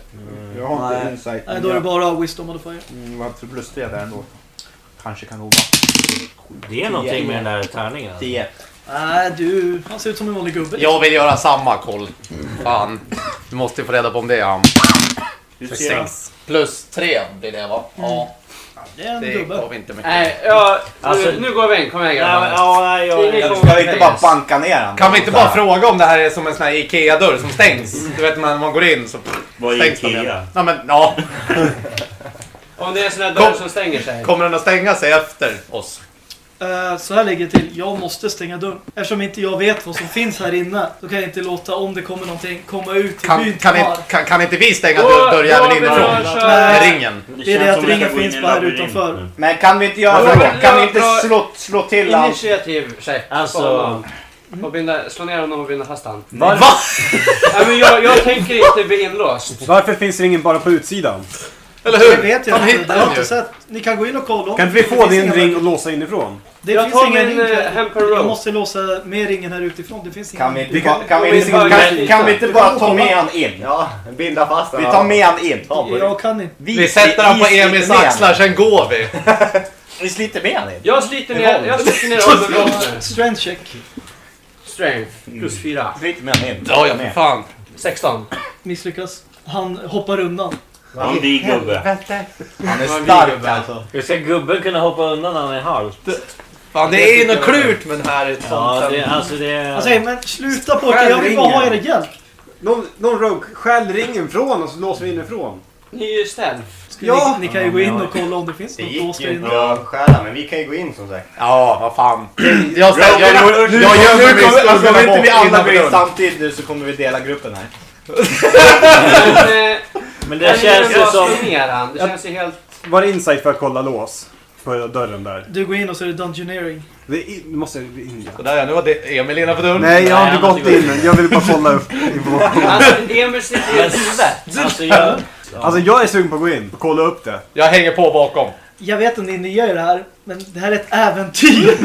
Jag har inte Nej. insight. Nej, då är det bara wisdom modifier. Mm, vad för plus tre där ändå. Kanske kan gå Det är någonting med den där tärningen. alltså. 10. Nej, du, han ser ut som en vanlig gubbe. Jag vill göra samma koll. Fan. Du måste ju få reda på om det är han. Ser? Plus tre blir det va? Ja, Det är en det gav inte mycket. Nej, ja, Alltså- nu, nu går vi in. Kom igen Ja, grabbar. ja, nej, jag, jag, Ska vi inte bara banka ner han? Kan vi inte bara fråga om det här är som en sån här IKEA-dörr som stängs? Du vet när man går in så Vad är stängs den Ikea? igen. Ja, men, ja. Om det är en sån Kom. dörr som stänger sig. Kommer den att stänga sig efter oss? Eh, så här ligger det till. Jag måste stänga dörren. Eftersom inte jag vet vad som finns här inne. Då kan jag inte låta, om det kommer någonting, komma ut till Kan, byn kan, inte, kan, kan inte vi stänga Då- dörr- dörrjäveln inifrån? Med ringen? Det är det att ringen finns bara här utanför. Men kan vi inte göra så? Kan vi inte slå, slå till han? Initiativ check. Alltså- honom. Och binda, slå ner honom och binda fast han. Var- Va? Nej, men jag, jag tänker inte bli inlåst. Varför finns ringen bara på utsidan? Eller Det hur? vet jag Fan, inte. hittar Det har jag den inte ju. sett. Ni kan gå in och kolla om Kan inte vi det få finns din inga- ring och låsa inifrån? Det Jag finns tar ingen min, ring. eh, kvar. Hamper Jag måste låsa med ringen här utifrån. Det finns Kan vi ingen. inte, kan- vi, inte- bara- kan, kan vi inte bara ta med han in? Ja, binda fast Vi tar med han in. Jag kan inte. Vi sätter han på sliter Emils med han. axlar, sen går vi. Vi sliter med han in. Jag sliter ner, jag sliter ner. Strength check. Strength. Plus 4. Sliter med han in. Ja, ja, för fan. 16. Misslyckas. Han hoppar undan. Han är gubbe. Han är stark det? alltså. Hur ska gubben kunna hoppa undan när han är halt? Fan, det är ju något klurt med den här. ett Ja, sånt det, alltså det... Han säger men sluta pojkar, jag vill bara ha er hjälp. Någon, någon rogue stjäl ringen från och så låser vi inifrån. Ni är ju stealth. Ska Ja. Ni, ni kan ju gå in och kolla om det finns Det något gick ju inte att stjäla, men vi kan ju gå in som sagt. Ja, vad fan. Jag, ställer, jag, jag, jag, Nu jag gömmer mig i kommer, alltså, om inte vi bak alla innanför går in dörren. samtidigt nu så kommer vi dela gruppen här. Men, eh, Men det det känns ju som... Det känns ju helt... Var det insight för att kolla lås? På dörren där. Du går in och så är det dungeoneering. Det är, nu måste jag in ja. Sådär ja, nu var det Emil innanför dörren. Nej, jag har inte gått in. Jag vill bara kolla upp information. Alltså, Emil sitter ju i huvudet. Alltså jag... Alltså jag är sugen på att gå in och kolla upp det. Jag hänger på bakom. Jag vet att ni är nya i det här, men det här är ett äventyr.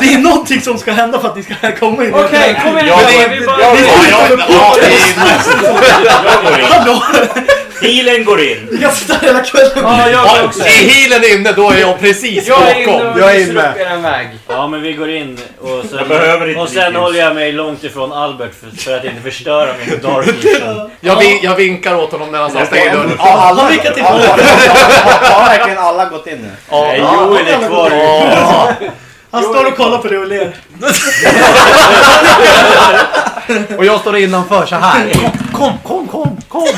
Det är någonting som ska hända för att ni ska komma in. Okej, kom igen Ja, grabbar. det- Vi bara... Ja, vi- ja, ja, ja, det är- Jag går in. Healen går in. Kan sitta hela kvällen. Ja, jag Ja, också. Är healen inne då är jag precis Jag är inne bakom. och Jag är inne. upp väg. Ja men vi går in och sen, Jag behöver inte och sen ditt håller jag mig långt ifrån Albert för, för att inte förstöra min dark vision. Jag, vin, jag vinkar åt honom när han sa stäng dörren. Har alla, till har, har, har verkligen alla gått in nu? Nej, Joel är kvar. Ja. Han står och kollar på det och ler. Och jag står innanför så här. Kom, kom, kom, kom.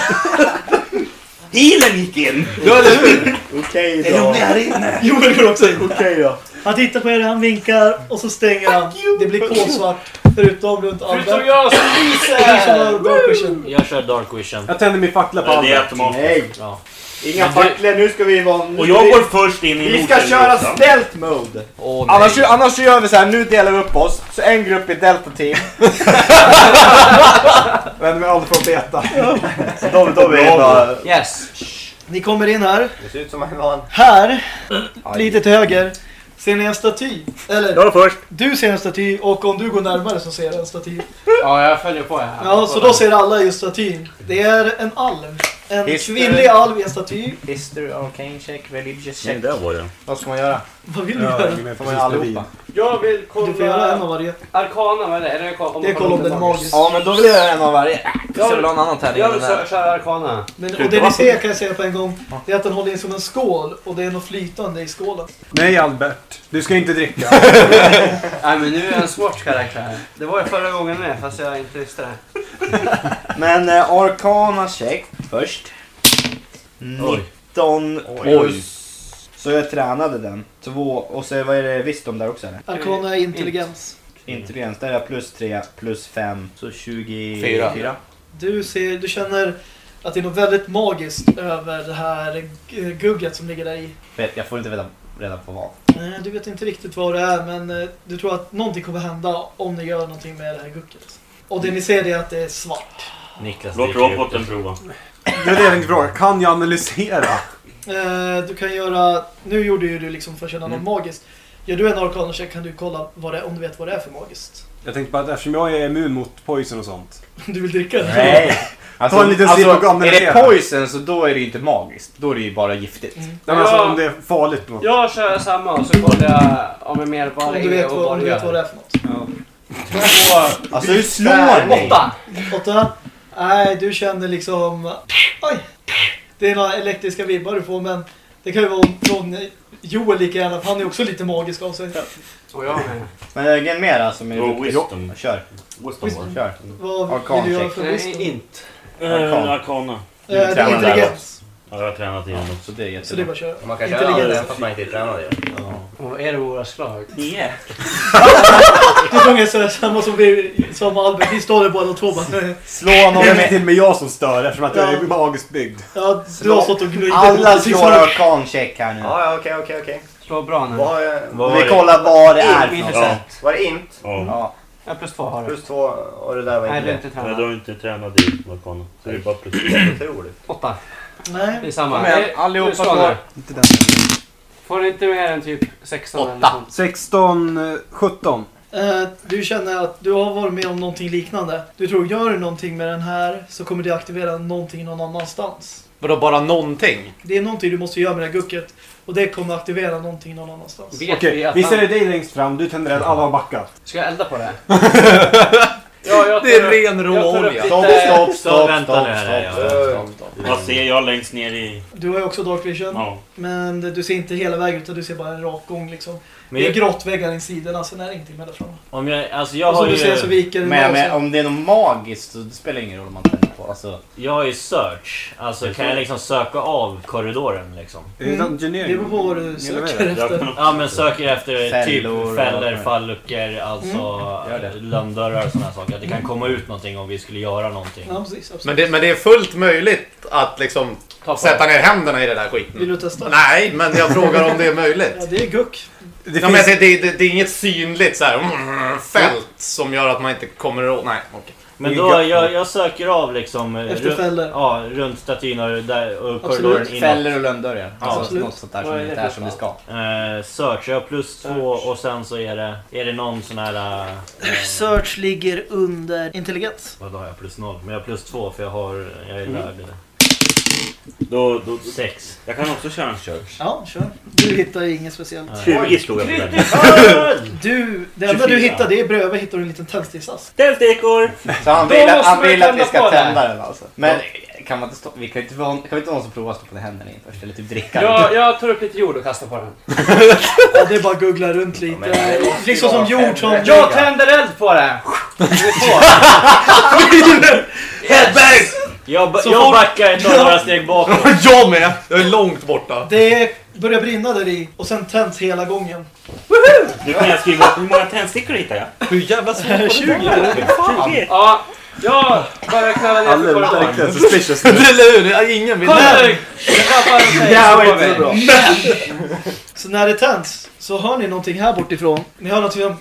Healen gick in. Ja, eller hur? Okej Är de då. där inne? Joel går också in. Okej då. Han tittar på er, han vinkar och så stänger han. Det blir kolsvart. Förutom runt Förutom Albert. jag som lyser! har dark vision. Jag kör dark vision. Jag tänder min fackla på Ja, det är Albert. automatiskt. Nej, Ja. Inga facklor. Nu ska vi vara... nu Och ska jag vi- går först in i Vi ska köra stealth mode. Åh, nej. Annars, annars så gör vi så här, nu delar vi upp oss. Så en grupp är delta team. Men vi har aldrig fått veta. Så de, de är bara... Yes. Ni kommer in här. Det ser ut som en van. Här, lite till höger, ser ni en staty. Eller, Jag först. du ser en staty och om du går närmare så ser du en staty. Ja, jag följer på här. Ja, så då ser alla just statyn. Det är en alv. En History. kvinnlig alv i en staty. History, arcane check, religious Nej, check. där var det. Vad ska man göra? Vad vill du Ja, göra? Får man bredvid. allihopa? Jag vill Du får göra en av kolla... varje. Arkana, vad är det? Är det kolla- Det är kolla om den är magisk. Ja, men då vill jag göra en av varje. Jag Så vill ha en annan tärning Jag vill köra Arkana. Men, och det ni ser kan jag säga på en gång. Det är att den håller i som en skål och det är något flytande i skålen. Nej Albert, du ska inte dricka. Nej, men nu är jag en svart karaktär. Det var jag förra gången med, fast jag inte visste det. Men eh, Arcana check först. 19 plus... Så jag tränade den. Två, och så vad är det Wisdom där också eller? Arkana är intelligens. Intelligens, där är jag plus 3, plus 5, så 24. Fyra. Du ser, du känner att det är något väldigt magiskt över det här gugget som ligger där i. Vet, jag får inte veta reda på vad. Nej, Du vet inte riktigt vad det är men eh, du tror att någonting kommer hända om ni gör någonting med det här gugget. Och det ni ser är att det är svart. Niklas Låt roboten prova. Det är det jag tänkte fråga. Kan jag analysera? Eh, du kan göra... Nu gjorde ju du liksom för att känna Mm. något magiskt. Gör du en arkana-check kan du kolla vad det, om du vet vad det är för magiskt. Jag tänkte bara att eftersom jag är immun mot poison och sånt. Du vill dricka det? Nej. Alltså, Ta en liten och alltså, är det poison så då är det inte magiskt. Då är det ju bara giftigt. Mm. Nej, men alltså Ja. om det är farligt då. Jag kör samma och så kollar jag om jag mer vad Om det du är vet, och vad, om du vet vad det är för något. Alltså hur slår ni? Åtta! Åtta? Nej, du känner liksom... Oj! Det är några elektriska vibbar du får, men det kan ju vara från Joel lika gärna, för han är också lite magisk av sig. Och jag med. Men ögon mer alltså med Oh, wisdom. Kör. Wisdom Wisdom. Kör. Vad Arkan vill du göra för Nej, wisdom? inte. Eh, Arkana. Arkana. Eh, det är tränar där intelligens. Ja, jag har tränat igen också. Så det är Så det är jättebra. bara att köra. Man kan köra Intelligens. även fast man inte är tränad i det. Och är det våra slag? Nio. Du sjunger så samma som, vi, som Albert, vi står där båda två bara... Slå honom Det är med... till och med jag som stör eftersom att jag är magiskt byggd. Ja, du har stått och gnuggat Alla slår arkan-check här nu. Ja, ja, okej, okej, okej. Slå bra nu. Vad har jag... Vad Vi var det? kollar vad det är för något. Ja. Var det int? Ja. Ja. Ja, plus två har du. Plus två och det där var Nej, inte du är det. inte Men du tränad. har inte tränat i Arkana. Så det är bara plus Otroligt. Åtta. Nej. Det är samma. Kom igen, Eh, allihopa du slår. Inte den. Får du inte mer än typ 16 eller Åtta. sånt? 16, eh, 17. Eh, du känner att du har varit med om någonting liknande. Du tror, gör du någonting med den här så kommer det aktivera någonting någon annanstans. Vadå, bara någonting? Det är någonting du måste göra med det här gucket. Och det kommer aktivera någonting någon annanstans. Vet Okej, vi att är han... det dig längst fram? Du tänder eld, alla har backat. Ska jag elda på det? ja, Det är tar- ren tar råolja. Stopp, stopp, stopp, vänta stopp, nu här, stopp, stopp, stopp, stopp. Vad ser jag längst ner i... Du har ju också Dark Vision. Ja. Men du ser inte hela vägen utan du ser bara en rak gång liksom. Men det är jag, grått väggar i sidorna, sen är det ingenting med det framme. om jag, alltså jag Och som har du ser så ju, viker Men, men om det är något magiskt så det spelar ingen roll om man tänder på. Alltså, jag ju search. Alltså kan jag liksom söka av korridoren liksom? Är Mm. Det beror på vad du söker efter. Ja men söker efter Fällor typ och- fällor, falluckor, alltså Gör det. lönndörrar och sådana saker. Att det kan komma ut någonting om vi skulle göra någonting. Ja, precis. Absolut. Men det, men det är fullt möjligt att liksom på sätta ner händerna i den där Vill skiten. du testa? Nej, men jag frågar om det är möjligt. Ja, det är guck. Det Ja, men finns... det, det, det, det är inget synligt så här, mm, fält som gör att man inte kommer åt... Nej, okej. Men då, jag, jag söker av liksom... eh, Efter fällor. Ja, runt statyn och, där, och Absolut. korridoren inåt. fällor och lönndörrar. Alltså Absolut. något sånt där som inte är som det ska. Eh, search, jag har plus Search. två och sen så är det, är det någon sån här... eh, Search ligger under intelligens. vad då har jag? Plus noll. Men jag har plus två för jag har... Jag är Mm. lärd. Då, då, då, Sex. jag kan också köra en church. Ja, kör. Du hittar inget speciellt. 20 slog jag på den. Du, det enda 24. du hittar, det är bredvid hittar du en liten tändsticksask. Tändstekor! Så han vill, måste han man vill att vi tända ska det. tända den alltså. Men kan man inte stå, vi kan inte, få- kan vi inte någon som provar att stå på händerna in först? Eller typ dricka? Jag, jag tar upp lite jord och kastar på den. Ja, det är bara att googla runt lite. liksom som vara jord som... Jag tänder eld på är på. Jag, ba- Så jag backar ett av några steg bakåt. Jag med! Jag är långt borta. Det börjar brinna där i och sen tänds hela gången. Nu kan jag skriva hur många tändstickor hittar jag? Hur jävla svårt var det 20. där? 20! Ja, jag börjar knalla ner för Alla korridoren. verkligen suspicious. Eller hur? Ja, Ingen vill... Kom nu! Jag bara säger Det här så var går inte vi. så bra. Så när det tänds så hör ni någonting här bortifrån. Ni hör någonting som...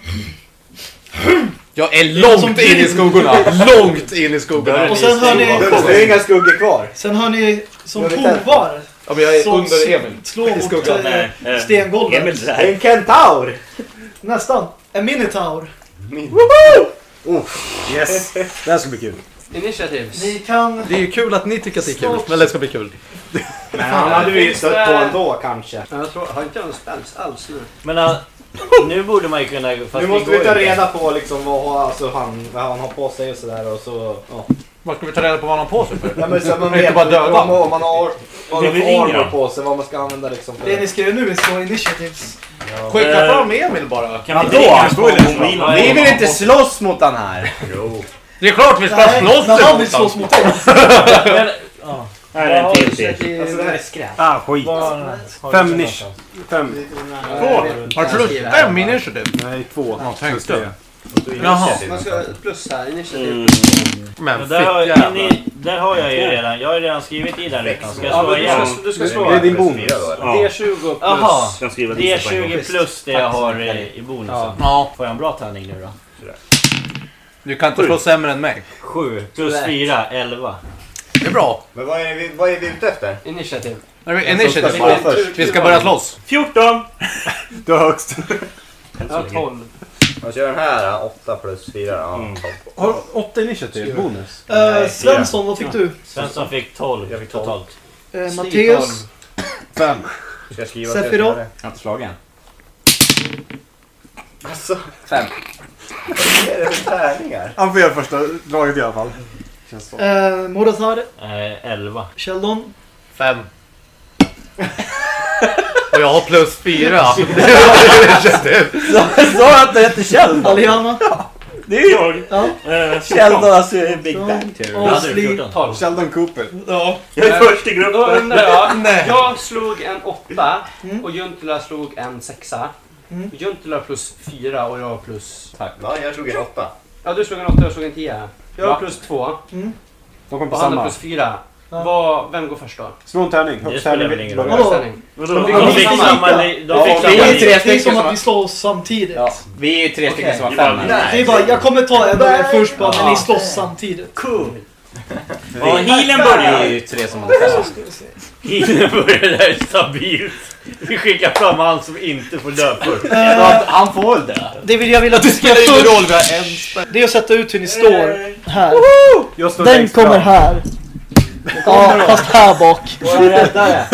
Jag är långt in i skuggorna. Långt in i skuggorna. Och sen hör ni, Det är inga skuggor kvar. sen hör ni som hovar Ja, men jag är som under Emil. slår I mot skuggan. eh, eh, stengolvet. Emil det Det är här. en kentaur! Nästan. En minotaur. Yes. Det här ska bli kul. Initiatives. Ni kan... Det är ju kul att ni tycker att det är kul, men det ska bli kul. Men han hade vi stött på ändå kanske. Jag tror, har inte någon spells alls nu? Men äh, nu borde man ju kunna... Fast Nu måste går vi ta ju inte. reda på liksom vad, alltså, han, vad han har på sig och sådär och så... Ja. Vad ska vi ta reda på vad han har på sig för? Ja, men så man Kan inte vet bara döda om, om man har, vad Det man blir får ingen armor på sig, vad man ska använda liksom. För Det ni göra nu är slå initiatives. Skicka fram Emil bara. Kan vi inte ringa? Vi vill inte slåss mot den här! Det är klart vi ska Nej, slåss men han vill emot slåss honom. mot. Men. Här är en till till. Alltså det här är skräp. Ah, skit. Fem nisch. Fem. Två. Har du plus fem initiativ? Nej, två. Ja, tänkte tre. Jaha. Man ska plus här, initiativ. Mm. Men Men fitt där, har, där har jag ju redan, jag har ju redan skrivit i den rutan. Ska jag Ja, slå men du igen? ska, du ska slå. Det är din bonus. Fyra? Ja, D20 plus. Jaha. jag Det är lite på en gång. 20 plus det jag har i, i bonusen. Ja. Får jag en bra tärning nu då? du kan inte slå sämre än mig. 7 plus 4, 11. Det är bra. Men vad är, vi, vad är vi ute efter? Initiativ. Som ska svara först. Vi ska börja slåss. 14! Du har högst. Jag har 12. Man kör den här, 8 plus 4. Ja, Mm. 12. Har du åtta initiativ? Bonus? Nej, Svensson, vad fick du? Svensson fick 12 Jag fick 12. totalt. Eh, Matteus, Fem. Ska jag skriva jag? Jag har inte slagen. Alltså, Fem. vad är det för tärningar? Han får göra första draget i alla fall. Känns så. eh, Morathar, Eh, 11. Sheldon, Fem. Och jag har plus fyra. Sa jag att det hette Sheldon? Aliana, Det är jag! ja, Eh, 14. Sheldon alltså Big Bang Theory. Och hade du Sli- 14? 12. Sheldon Cooper. Ja. Jag är först i Då gruppen. undrar jag. Nej. Jag slog en 8 Mm. och Juntila slog en 6. Mm. Juntila plus 4 och jag plus... Va? Jag slog en 8. Ja, du slog en 8 och jag slog en 10. Jag Va? har plus 2 mm. De kommer på och han har samma. plus 4. Ja. Vad, vem går först då? Slå en tärning. Det Högst spelar tärning. väl ingen roll. Vadå? Ställning. De- De fick samma. samma... li- De fick vi samma... är Det tre är, det är stycken som som- att vi slåss samtidigt. Ja, vi är ju tre stycken som har fem. men- Det är bara, jag kommer ta en av er först bara, Ja. ni slåss samtidigt. Cool. Ja, healen Vi börjar. är ju tre som har fem. Innan börjar där stabilt. Vi skickar fram han som inte får dö först. Eh, Han får väl dö? det vill jag vill att du ska först. roll, vi har en spänn. Det är att sätta ut hur ni står här. Jag står Den längst kommer fram. här. Ja, fast här bak. Våra räddare.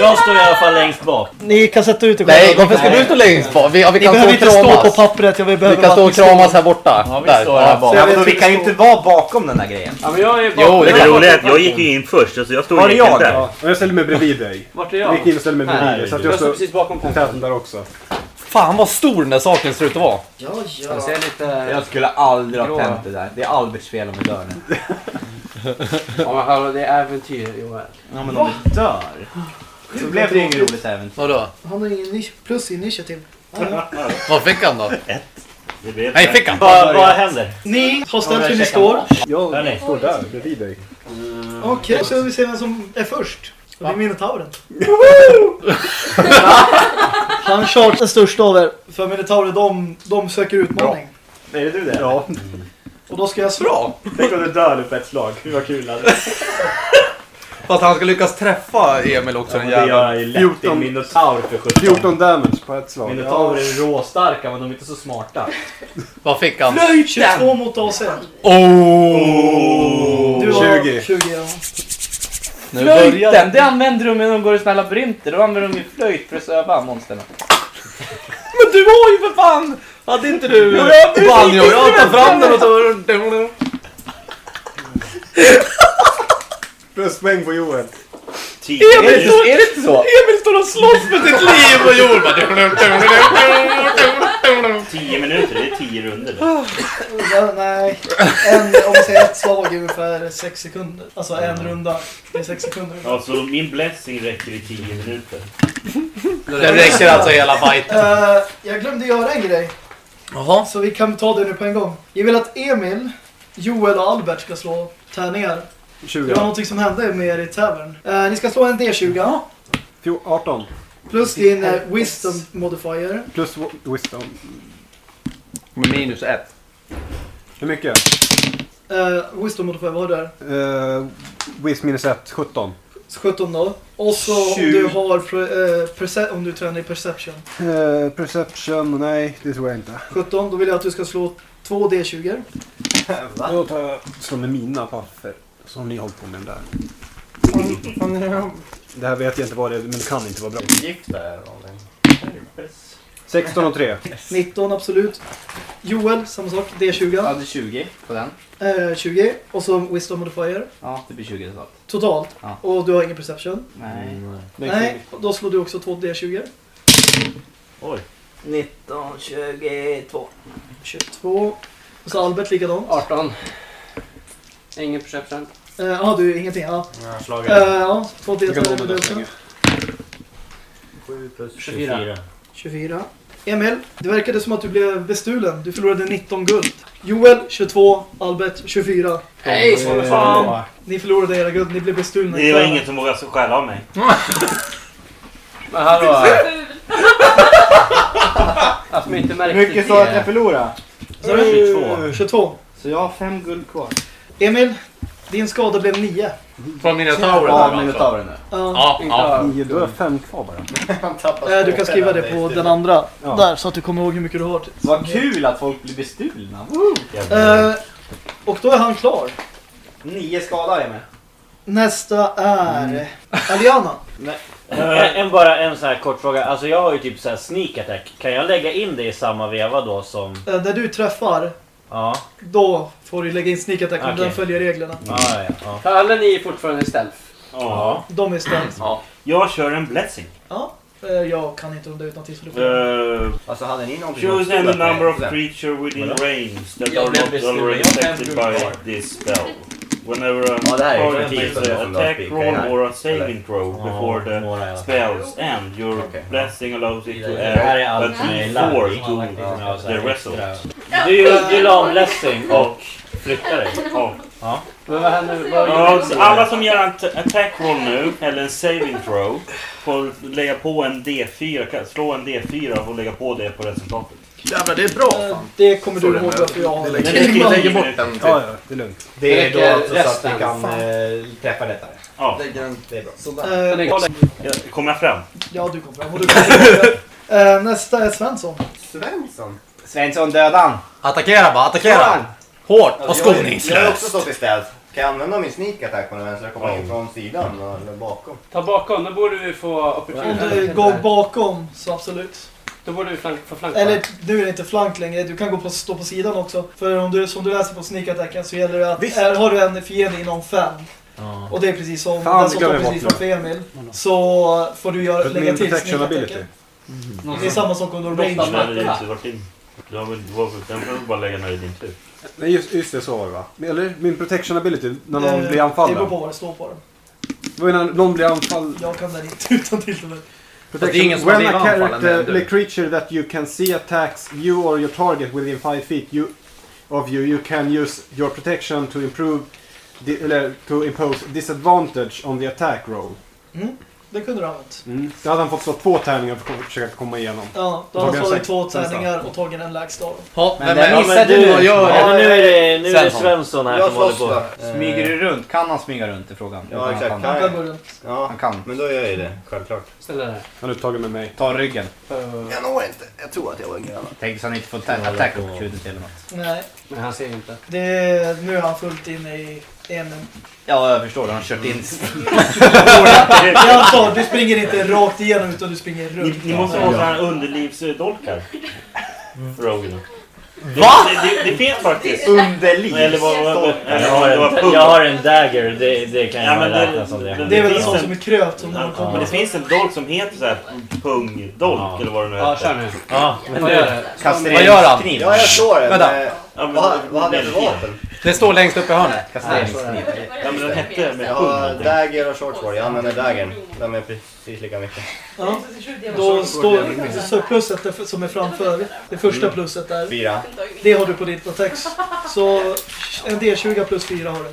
Jag står i alla fall längst bak. Ni kan sätta ut er Nej, varför ska du stå längst bak? Vi, ja, vi Ni kan stå behöver och inte stå på kramas. pappret, jag vill Vi behöva kan stå och kramas här borta. Ja, vi Där. står här Ja. bak. Jag Ja, vet men vi hur kan det ju inte vara bakom den där grejen. Ja, men jag är Jo, bakom. det Det kan- roliga är att jag gick ju in först, så jag står Var det egentligen jag? där. Ja, och jag ställer mig bredvid dig. Vart är Jag gick jag? in och ställde mig Här. bredvid dig. Så att Jag jag står står precis bakom i täten där också. Fan vad stor den där saken ser ut att vara. Ja, Jag ser lite... Jag skulle aldrig ha Grå. tänt det där. Det är Alberts fel om vi dör nu. Ja, men hallå, det är äventyr Joel. Ja, men om vi dör. Så blev det inget roligt äventyr. Vadå? Han har ingen plus initiativ. Vad fick han då? Det vet Nej, jag. fick han? Vad, vad händer? Ni har ställt hur ni står. Jag Hörni. står där bredvid dig. Okej, så vi ser vem som är först. Och det är Minotauren. Han chartar den största av er. För Minotaurer, de, de söker utmaning. Är det du det? Ja. Och då ska jag slå. Tänk om du dör nu på ett slag. Hur vad kul det hade Fast han ska lyckas träffa Emil också den Det gör jäveln. ju lätt i 14. Minotaur för 17. 14 damage på ett slag. Minotaurer är råstarka men de är inte så smarta. Vad fick han? 22 mot AC. Oh! Du har 20. 20 ja. Nu Flöjten, det använder de när de går i såna här labyrinter. Då använder de ju flöjt för att söva monstren. Men du var ju för fan! Hade inte du banjo? Jag tar fram den och tar... Pluspoäng på Joel. 10 Är det, minuter. så, är det inte så? Emil står och slåss med sitt liv och Joel bara... 10 minuter, det är 10 runder. ja nej. En, om man säger ett slag är ungefär 6 sekunder. Alltså en runda. Det är 6 sekunder. Ja, så min blessing räcker i 10 minuter. Det räcker alltså hela fighten. Eh, jag glömde göra en grej. Jaha. Så vi kan ta det nu på en gång. Jag vill att Emil, Joel och Albert ska slå tärningar. 20. Det var någonting som hände med er i tavern. Eh, ni ska slå en D20 Fjo- 18. plus din eh, wisdom modifier. Plus w- wisdom. Med minus ett. Hur mycket? Eh, wisdom modifier, vad har du där? Uh, Wiz minus 1, 17. 17 då. Och så om du har pre- eh, perce- om du tränar i perception. Uh, perception, nej det tror jag inte. 17, då vill jag att du ska slå 2 D20. Då tar jag slår med mina papper. Har ni hållit på med den där. Det här vet jag inte vad det är, men det kan inte vara bra. Gift där. 16 och 3. 19 absolut. Joel, samma sak. Jag D20. hade 20 på den. Eh, 20. Och så wisdom modifier. Ja, det blir 20 totalt. Totalt. Ja. Och du har ingen perception. Nej. Nej, då slår du också 2 D20. Oj. 19, 22. 22. Och så Albert likadant. 18. Ingen perception. Eh, Ja, du ingenting. Ja, Ja, Eh, ja 2 Du kan D20 låna är det den också. så länge. 7 plus 24. 24. Emil, det verkade som att du blev bestulen. Du förlorade 19 guld. Joel 22, Albert 24. Hej! Eh, Fan. Ni förlorade era guld, ni blev bestulna. Det var ingen som vågade stjäla av mig. Men hallå! Att de inte märkte Hur mycket sa att jag förlorade? Så är det? 22. 22. Så jag har fem guld kvar. Emil, din skada blev 9. Från Minotauren. Ja, där, Minotauren nu. Ja. Ja, ja. Nio, du har fem kvar bara. Eh, Du kan skriva det på den andra. Ja. Där, så att du kommer ihåg hur mycket du har. Vad kul att folk blir bestulna. Eh, och då är han klar. Nio skada är med. Nästa är Aliana. En, en, bara en sån här kort fråga. Alltså jag har ju typ så här sneak attack. Kan jag lägga in det i samma veva då som... Eh, Där du träffar, Ja. då får du lägga in sneak attack om Okej. den följer reglerna. Ja, ja, ja. För alla ni är fortfarande stealth. Ja. De är ställs. Jag kör en blessing. Ja. Eh, Jag kan inte runda ut något tills du får. Uh, Alltså hade ni någonting choose any number of creature within range that Jag are blev not already Jag kan affected by this spell. Whenever a är target makes an attack roll or a saving throw before the spells end, your Okej. blessing allows it to add a allt som är d4 live. to the result. Du, du la om blessing och flyttar dig. Ja. Men vad händer? Vad Ja, alla som gör en attack roll nu, eller en saving throw, får lägga på en D4, kan slå en D4 och lägga på det på resultatet. Jävlar, det är bra! Eh, Det kommer du ihåg varför jag har Vi lägger, vi lägger bort den. Typ. Ja, ja, det är lugnt. Det är då alltså så att resten? vi kan Fan. eh, träffa lättare. Ja, Det är bra. Sådär. Eh, jag kommer jag fram? Ja, du kom fram. Och du kom fram. Eh, Nästa är Svensson. Svensson? Svensson dödan. Attackera bara, attackera! Hårt och Alltså, jag, jag har också skoningslöst. stått i stealth. Kan jag använda min sneak attack på den vänstra och komma in från sidan eller bakom? Ta bakom, då borde vi få Om opportunity. du går bakom så absolut. Då borde vi flank, få flank. Eller nu är det inte flank längre, du kan gå på, stå på sidan också. För om du, som du läser på sneak attacken så gäller det att Visst. är, har du en fiende inom fem Ja. och det är precis som Fan, den som står precis framför Emil så får du göra, lägga till sneak attacken. Det är samma sak om du har range. Du har väl, du den får du bara lägga det är din tur. Nej, just, just det, så var det va? Eller min protection ability, när någon Eh, blir Det beror anfallen. på vad det står på den. Var ju när någon blir anfallen. Jag kan den inte utan till och med. Har When a character, the creature that you can see attacks you or your target within 5 feet you, of you, you can use your protection to improve, eller to impose disadvantage on the attack roll. Mm, det kunde du ha använt. Mm. Då hade han fått slå två tärningar för att försöka komma igenom. Ja, då har han slagit två tärningar och tagit en lägsta av dem. Ja, Men är Ja, missade men du. ja, men nu är det, nu är det Svensson. Här Jag som håller på. då. Smyger Eh, du runt? Kan han smyga runt i frågan? Ja, exakt. Han Han kan. kan gå runt. Ja, Han kan. men då gör jag det. Självklart. Ställ dig där. Han är upptagen med mig. Ta ryggen. För- Jag når inte. Jag tror att jag var grön. Tänk så han inte får ta- attack opportunity eller något. Nej, Men han ser inte. det nu är han fullt inne i en... Ja, jag förstår. Han har kört in. Jag antar, du springer inte rakt igenom utan du springer Ni, runt. ni måste ha sådana här underlivsdolkar. Rogen. Va? Det, det, det finns faktiskt. Underliv. Eller vad... vad- vad- Jag har det en, pung. jag har en dagger, det, det kan Ja, jag men ja, det- räkna som det. det- Det är väl en finns sån som är kröpt som de Ja, kommer. men det finns en dolk som heter så här pungdolk Ja. eller vad det nu Ja, heter. kör nu. Ja, men Vad du, gör det? Vad gör han? Ja, jag står den. Vänta. Ja, men, Vad, vad hade jag för vapen? Det står längst upp i hörnet. Kasseringskniv. Ja, men den hette med Jag pung. har någonting. dagger och shortsword. Jag använder daggern. De är precis lika mycket. Ja. Då står så plusset där som är framför, det första plusset där, Fyra. det har du på ditt attack. Så en D20 plus 4 har du.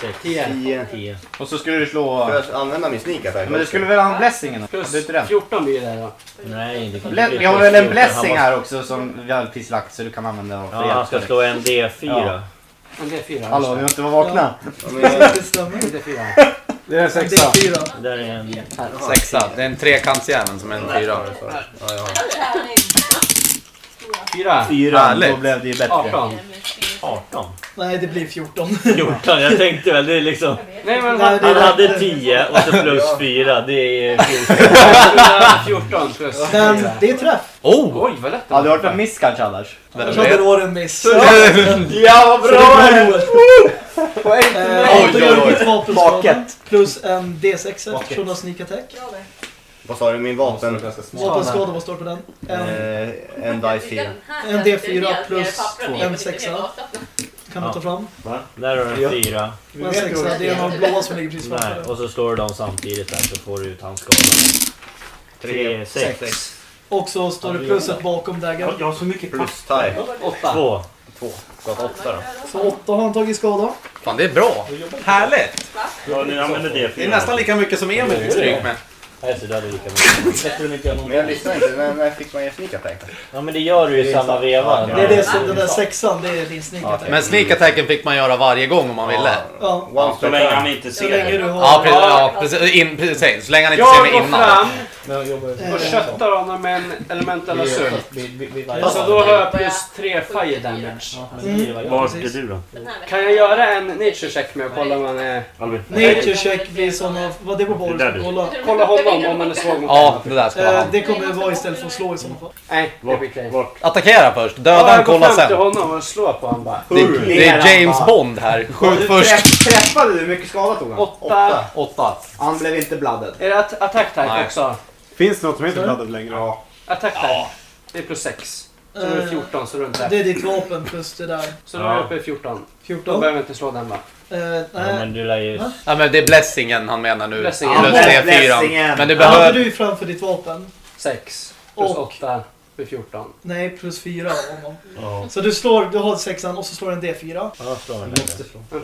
Sex, Tio. tio. Och så skulle du slå... Får jag använda min sneak attack Men du skulle väl ha en blessingen? då? Plus inte den? 14 blir det då. Nej, det kan Ble- Vi har väl en 14. blessing här också som vi har precis lagt så du kan använda av Ja, han ska slå en D4. Ja. Det är fyra. Hallå, vi måste vara vakna. Ja, men Ja, jag- det stämmer. Det är. Det är en En sexa. D4. Är en... Sexa. Det är en trekantsjävel som är en fyra. Ja, har. Fyra. Fyra, Härligt. då blev det ju bättre. 18. 18. Nej, det blir 14. 14, jag tänkte väl det är liksom... Nej men Nej, Han hade 10 och så plus 4, det är 14. 14 plus Men det är träff. Oh! Oj vad lätt det Hade det var. varit en miss kanske annars? Annars hade det varit en miss. Ja, vad bra Poäng Eh, Oj, Då oj, du oj. Baket. plus en D6 eftersom du har sneak attack. Vad sa du? Min vapen? Vapenskada, vad står det på den? En, Eh, en dice 4. en D4 plus en sexa. Kan du ta fram? Där har du en 4. En sexa, det är en av de blåa som ligger precis Nej, framför. och så slår du dem samtidigt där så får du ut hans skada. 3, 6, Och så står det pluset bakom daggern. jag har så mycket Plus tie. 8. 2. Så att åtta då. Så åtta har han tagit skada. Fan, det är bra. Härligt. Ja, ni använder det Det är nästan lika mycket som Emil fick stryk med. Nej, så du hade lika mycket. Än inte jag Men jag lyssnar inte. Men när fick man ge sneak attack då? Ja, men det gör du ju i samma veva. Det är det som, den där sexan, det är din sneak attack. Men sneak attacken fick man göra varje gång om man ville. Ja. Once Så länge han inte ser har... Ja, precis. Ja, precis. In, precis. Så länge han inte ser Jag mig går innan. fram Eh, och köttar honom med en elemental assault. Ja. Så då har jag plus 3 fire damage. Var precis. är du då? Kan jag göra en nature check med att kolla om han är... Nature check blir som av... Vad det på vad ska kolla. Kolla honom om han är svag mot Ja, det där ska vara Eh, han. det kommer vara istället för att slå i sådana fall. Nej, det blir okej. Vart? Attackera först. Ja, Döda jag går kolla fram till sen. honom och slår på honom bara. Det, det är James Bond här. Skjut först. Träff, träffade du? Hur mycket skada tog han? Åtta. Åtta. Han blev inte blooded. Är det att- attack type Nej. också? Finns det något som heter Blooded längre? Ja. Attack type. Det är plus 6. Så då är det 14 så runt Eh, där. Det är ditt vapen plus det där. Så då är jag uppe i 14. Då 14. behöver jag inte slå den va? Ja, nej. men du lär ju... Ja men det är blessingen han menar nu. Blessingen. Plus Ja, det är fyran. blessingen. Men du Hade behöver... du framför ditt vapen? 6. Plus Och? 8 blir 14. Nej, plus 4 av honom. Ja. Så du slår, du har sexan och så slår du en D4. Ja, slå den. En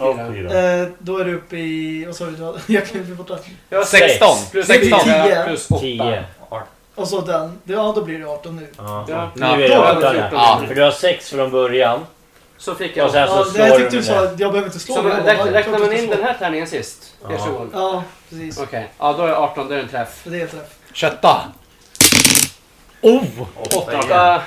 Ja, fyra. fyra. Eh, då är du uppe i... Vad sa du? Jag kan inte borta. Jag har 16. Plus Det blir 16 tio. plus 8. 10. Och så den. Ja, då blir det 18 nu. Ja. Ja. Nu är det Då är det 18 14. ja. För du har 6 från början. Så fick Och jag. sen så Ja, slår det jag tyckte du sa att jag behöver inte slå. Så bara, räknar, man in den här tärningen sist? Ja. Ja. Ja, precis. Okej, ja då är 18, det är en träff. Det är träff. Kötta. Oh! 8,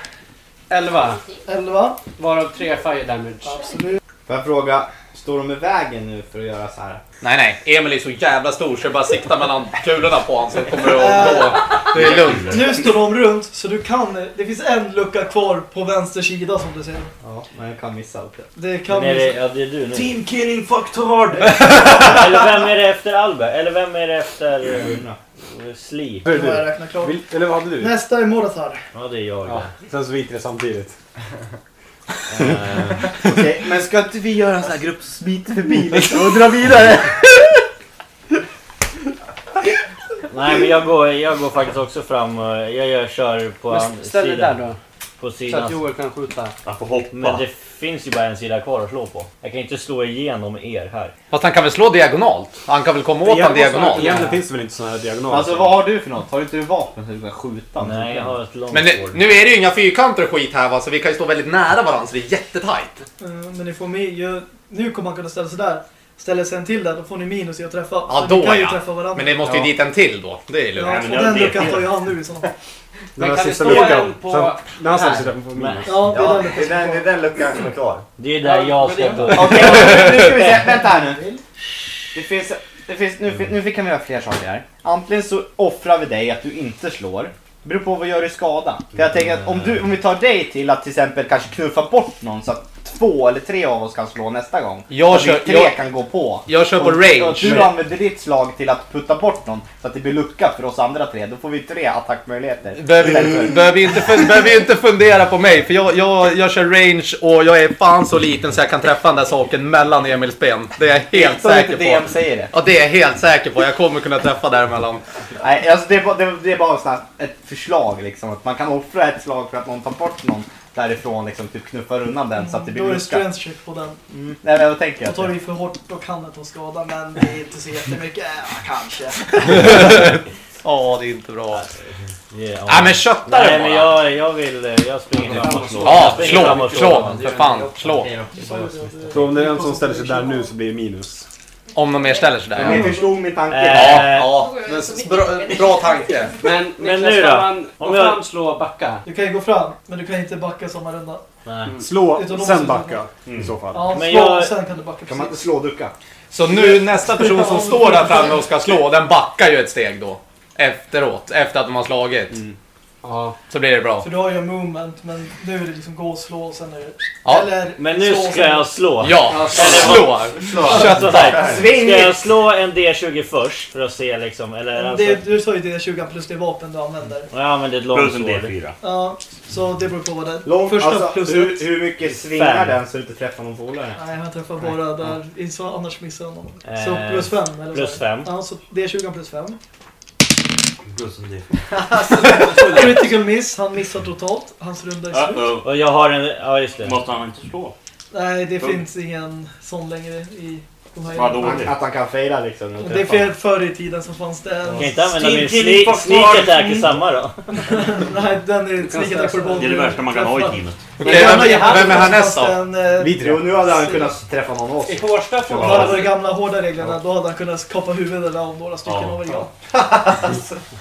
11. 11. Varav 3 fire damage. Absolut. Får jag fråga, står de i vägen nu för att göra så här? Nej nej, Emil är så jävla stor så jag bara siktar mellan kulorna på honom så kommer det att gå. Det är lugnt. Nu står de runt så du kan... Det finns en lucka kvar på vänster sida som du ser. Ja, men jag kan missa allt det. Det kan Men är det, vi... ja, det är du nu. Team killing fucktard! Eller vem är det efter Albert? Eller vem är det efter uh, Sli? Hur är Nu har jag du? räknat klart. Vill, eller vad hade du? Nästa är Morathar. Ja, det är jag. Ja, sen så viker det samtidigt. Eh, Okej, men ska inte vi göra en sån här grupp som smiter förbi liksom och dra vidare? nej, men jag går, jag går faktiskt också fram och jag gör, kör på Men an- ställ dig där sidan. då. På Så att sidan. Joel kan skjuta. Han får hoppa. Men det finns ju bara en sida kvar att slå på. Jag kan inte slå igenom er här. Fast han kan väl slå diagonalt? Han kan väl komma åt han diagonalt? Egentligen finns det väl inte såna här diagonaler? Alltså vad har du för något? Har du inte vapen så du kan skjuta? Nej, jag har ett långt Men nu, nu är det ju inga fyrkanter och skit här va, så vi kan ju stå väldigt nära varandra så det är jättetajt. Eh, Men ni får med, ju, nu kommer man kunna ställa sig där. Ställer sig en till där, då får ni minus i att träffa. Ja, Så ni då kan ju ja. träffa varandra. Men det måste ju Ja. dit en till då. Det är lugnt. Ja, jag den luckan tar ju han nu i sådana fall. Den här sista luckan. när han ställer här? sig där på minus. Ja, det är den det är den, det är den luckan som är kvar. Det är där Ja, jag ska börja. Okej, nu ska vi se. Vänta här nu. Det finns, det finns, nu, nu kan vi göra fler saker här. Antingen så offrar vi dig att du inte slår. Det beror på vad gör du skada. För jag tänker att om, du, om vi tar dig till att till exempel kanske knuffa bort någon så att två eller tre av oss kan slå nästa gång. Jag så kör- vi tre jag- kan gå på. Jag kör på Och- range. Och du använder ditt slag till att putta bort någon så att det blir lucka för oss andra tre. Då får vi tre attackmöjligheter. Behöver, behöver, inte, behöver inte fundera på mig för jag, jag, jag kör range och jag är fan så liten så jag kan träffa den där saken mellan Emils ben. Det är jag helt inte säker DM på. säger det. Ja det är jag helt säker på. Jag kommer kunna träffa däremellan. Nej, alltså det är bara, det, det är bara ett förslag liksom. Att man kan offra ett slag för att någon tar bort någon därifrån liksom. Typ knuffar undan den så att det blir Då är det strength check på den. Mm. Nej men vad tänker Då jag? tar du för hårt och kan det ta skada, men det är inte så jättemycket. Ja, kanske. Ja det är inte bra. Det är- ja. Nej men kötta Nej det men bara. jag, jag vill... Jag springer fram och slår. Ja Jag slå, slå. För fan, slå. Så om det är en som ställer sig där nu så blir det minus. Om de mer ställer sig där. Ni Ja, förstod min tanke. Eh, ja. ja. Men s- bra, bra tanke. Men, Men Niklas, nu då? man Om gå jag- fram, slå och backa? Du kan ju gå fram, men du kan inte backa samma runda. Nej. Slå, Utan de sen måste- backa i så fall. Ja, Men slå jag- och sen kan du backa. Kan man inte precis. slå ducka? Så nu nästa person som står där framme och ska slå, den backar ju ett steg då. Efteråt, efter att de har slagit. Ja. Så blir det bra. För du har ju en movement, men nu är det liksom gå och slå och sen är det... Ja. Eller Men nu slå och ska sen- jag slå. Ja, slå! Så här. Sving! Ska jag slå en D20 först för att se liksom? Eller alltså... Det, du sa ju det 20 plus det vapen du använder. Jag använder ett Plus en långsvård. D4. Ja, så det beror på vad det är. Lång, Första alltså, plus hur, hur mycket svingar Fem. den så du inte träffar någon polare? Nej, han träffar bara där. Så annars missar han honom. Så Eh, plus 5 eller Plus så. 5. Ja, så det är 20 plus 5. D4. Critical miss, han missar totalt. Hans runda är slut. Uh-oh. Och jag har en... Ja just det. Måste han inte slå? Nej, det finns ingen sån längre i... De här Vad dåligt. Att han kan fejla liksom. Och det är fel förr i tiden så fanns det en... Kan jag inte använda min sneak attack i Mm. samma då? Nej, den är sneak attack på. Det är det värsta man kan ha i teamet. Okej, vem, vem är härnäst då? Vi tre. Jo, nu hade han kunnat träffa någon av oss. I Hårsta får Om man... hade varit gamla hårda reglerna då hade han kunnat kapa huvudet av några stycken Ja. av jag.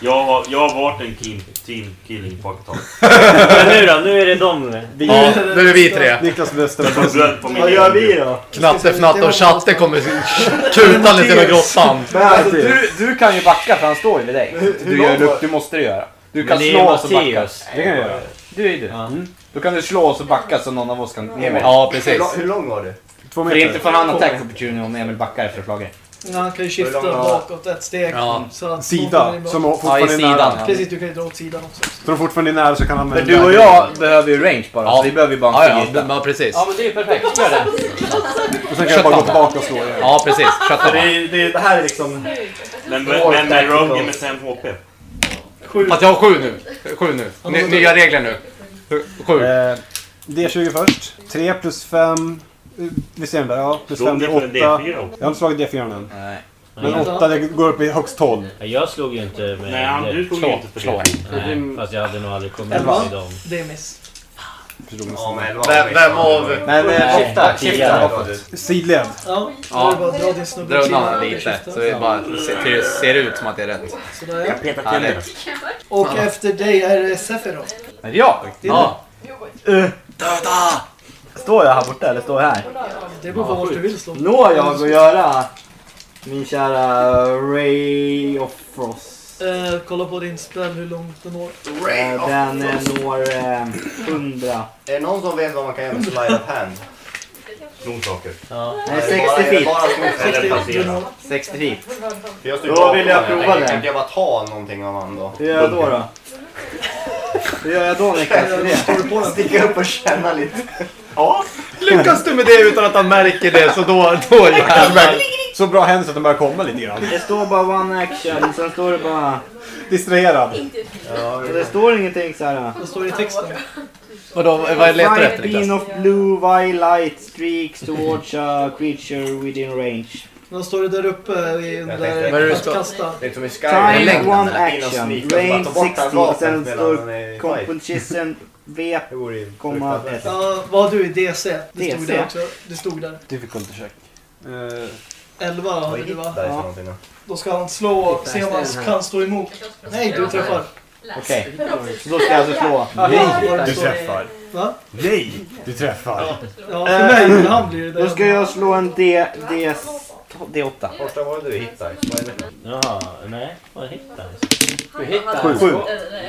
Jag har, jag har varit en team, team killing på ett tag. Men nu då? Nu är det de. Vi. Ja, nu är det vi tre. Niklas. Jag får bröd på min Vad gör vi då? Knatte, Fnatte och Chatte kommer kutandes genom grottan. Men alltså, du, du kan ju backa för han står ju vid dig. Du, gör, du, du måste det göra. Du kan Men det slå är och så backa. Matteus. Det kan jag göra. Du är du. Mm. Då kan du slå och så backa så någon av oss kan... Emil. Ja, Hur, precis. lång- hur lång var du? Två För inte meter. får han attack opportunity om Emil backar efter flagor. Ja, han kan ju skifta Hur bakåt ett steg. Ja. Så att Sida. Som kommer in fortfarande är sidan, nära. ja. Precis, du kan ju dra åt sidan också. Så de fortfarande är nära så kan han Men använda du och jag behöver ju range bara, Ja. så vi behöver ju bara Ja, en ja, fyra. men precis. Ja men det är ju perfekt, gör det. Och sen kan jag bara gå tillbaka och slå igen. Ja, precis. Chatte. det, det, det här är liksom... Men vem är Rogan med 5 HP? Sju. Fast jag har sju nu. Sju nu. Ny, nya regler nu. Eh, D20 först. 3 plus 5. Visst är den där? Ja. Plus 5 det Rogan är får en 8. D4 också. Jag har inte slagit D4 än. Nej. Men Nej. 8 det går upp i högst 12. Jag slog ju inte med... Nej, han, du slog ju inte för slå. det. Nej, fast jag hade nog aldrig kommit Elva. till dem. Det är miss. Men elva Vem, vem det. av... Men eh, skifta, bakåt. Sidled. Ja, det bara dra din snubbe Dra åt sidan. undan lite. Så det bara ser, ser ut som att det är rätt. Sådär ja. Peta tänderna. Härligt. Och efter dig är det Sephiroth. Är det jag? Det är Ja. Döda! Står jag här borta eller står jag här? Det beror på vart du vill slå. Når jag att göra min kära Ray of Frost? Eh, kolla på din spel hur långt den når. Eh, Den eh, når eh, 100. Är det någon som vet vad man kan göra med slide of hand? Sno saker. Ja. Nej, Är det bara- 60 är det feet. bara små- Eller 60 passera. du når. 60 feet. För jag står Då bakom vill jag den. prova det. Kan inte jag bara ta någonting av han då? Hur gör jag då då? Hur gör jag då Niklas? Eh, det? Står du på den? Sticka upp och känna lite. Lyckas du med det utan att han märker det så då, då jävlar. Så bra händer så att den börjar komma lite grann. Det står bara one action, sen står det bara... Distraherad. Det står ingenting så här. Vad står det i texten? Vadå, vad letar du efter beam Niklas? of blue violet streaks towards a creature within range. Vad står det där uppe i den tänkte- Vad är det där det att står? kasta? Det är som i Sky. Time längden, one action, range ta bort hans 60 och vapen sen står composition V, komma ett. Ja, vad har du i DC? Det stod DC? där också. Det stod där. Difficulty check. Eh, 11 Vad hade du va? där Ja. då? Då ska han slå och se om han kan stå emot. Nej, du träffar. Okej, då ska jag alltså slå. Nej, du träffar. Va? Nej! Du träffar. Ja, för mig han blir det Då ska jag slå en D, D, D8. Första var det du hittade. Vad är det? Jaha, nej. Vad hittar Du hittar Sju. Sju.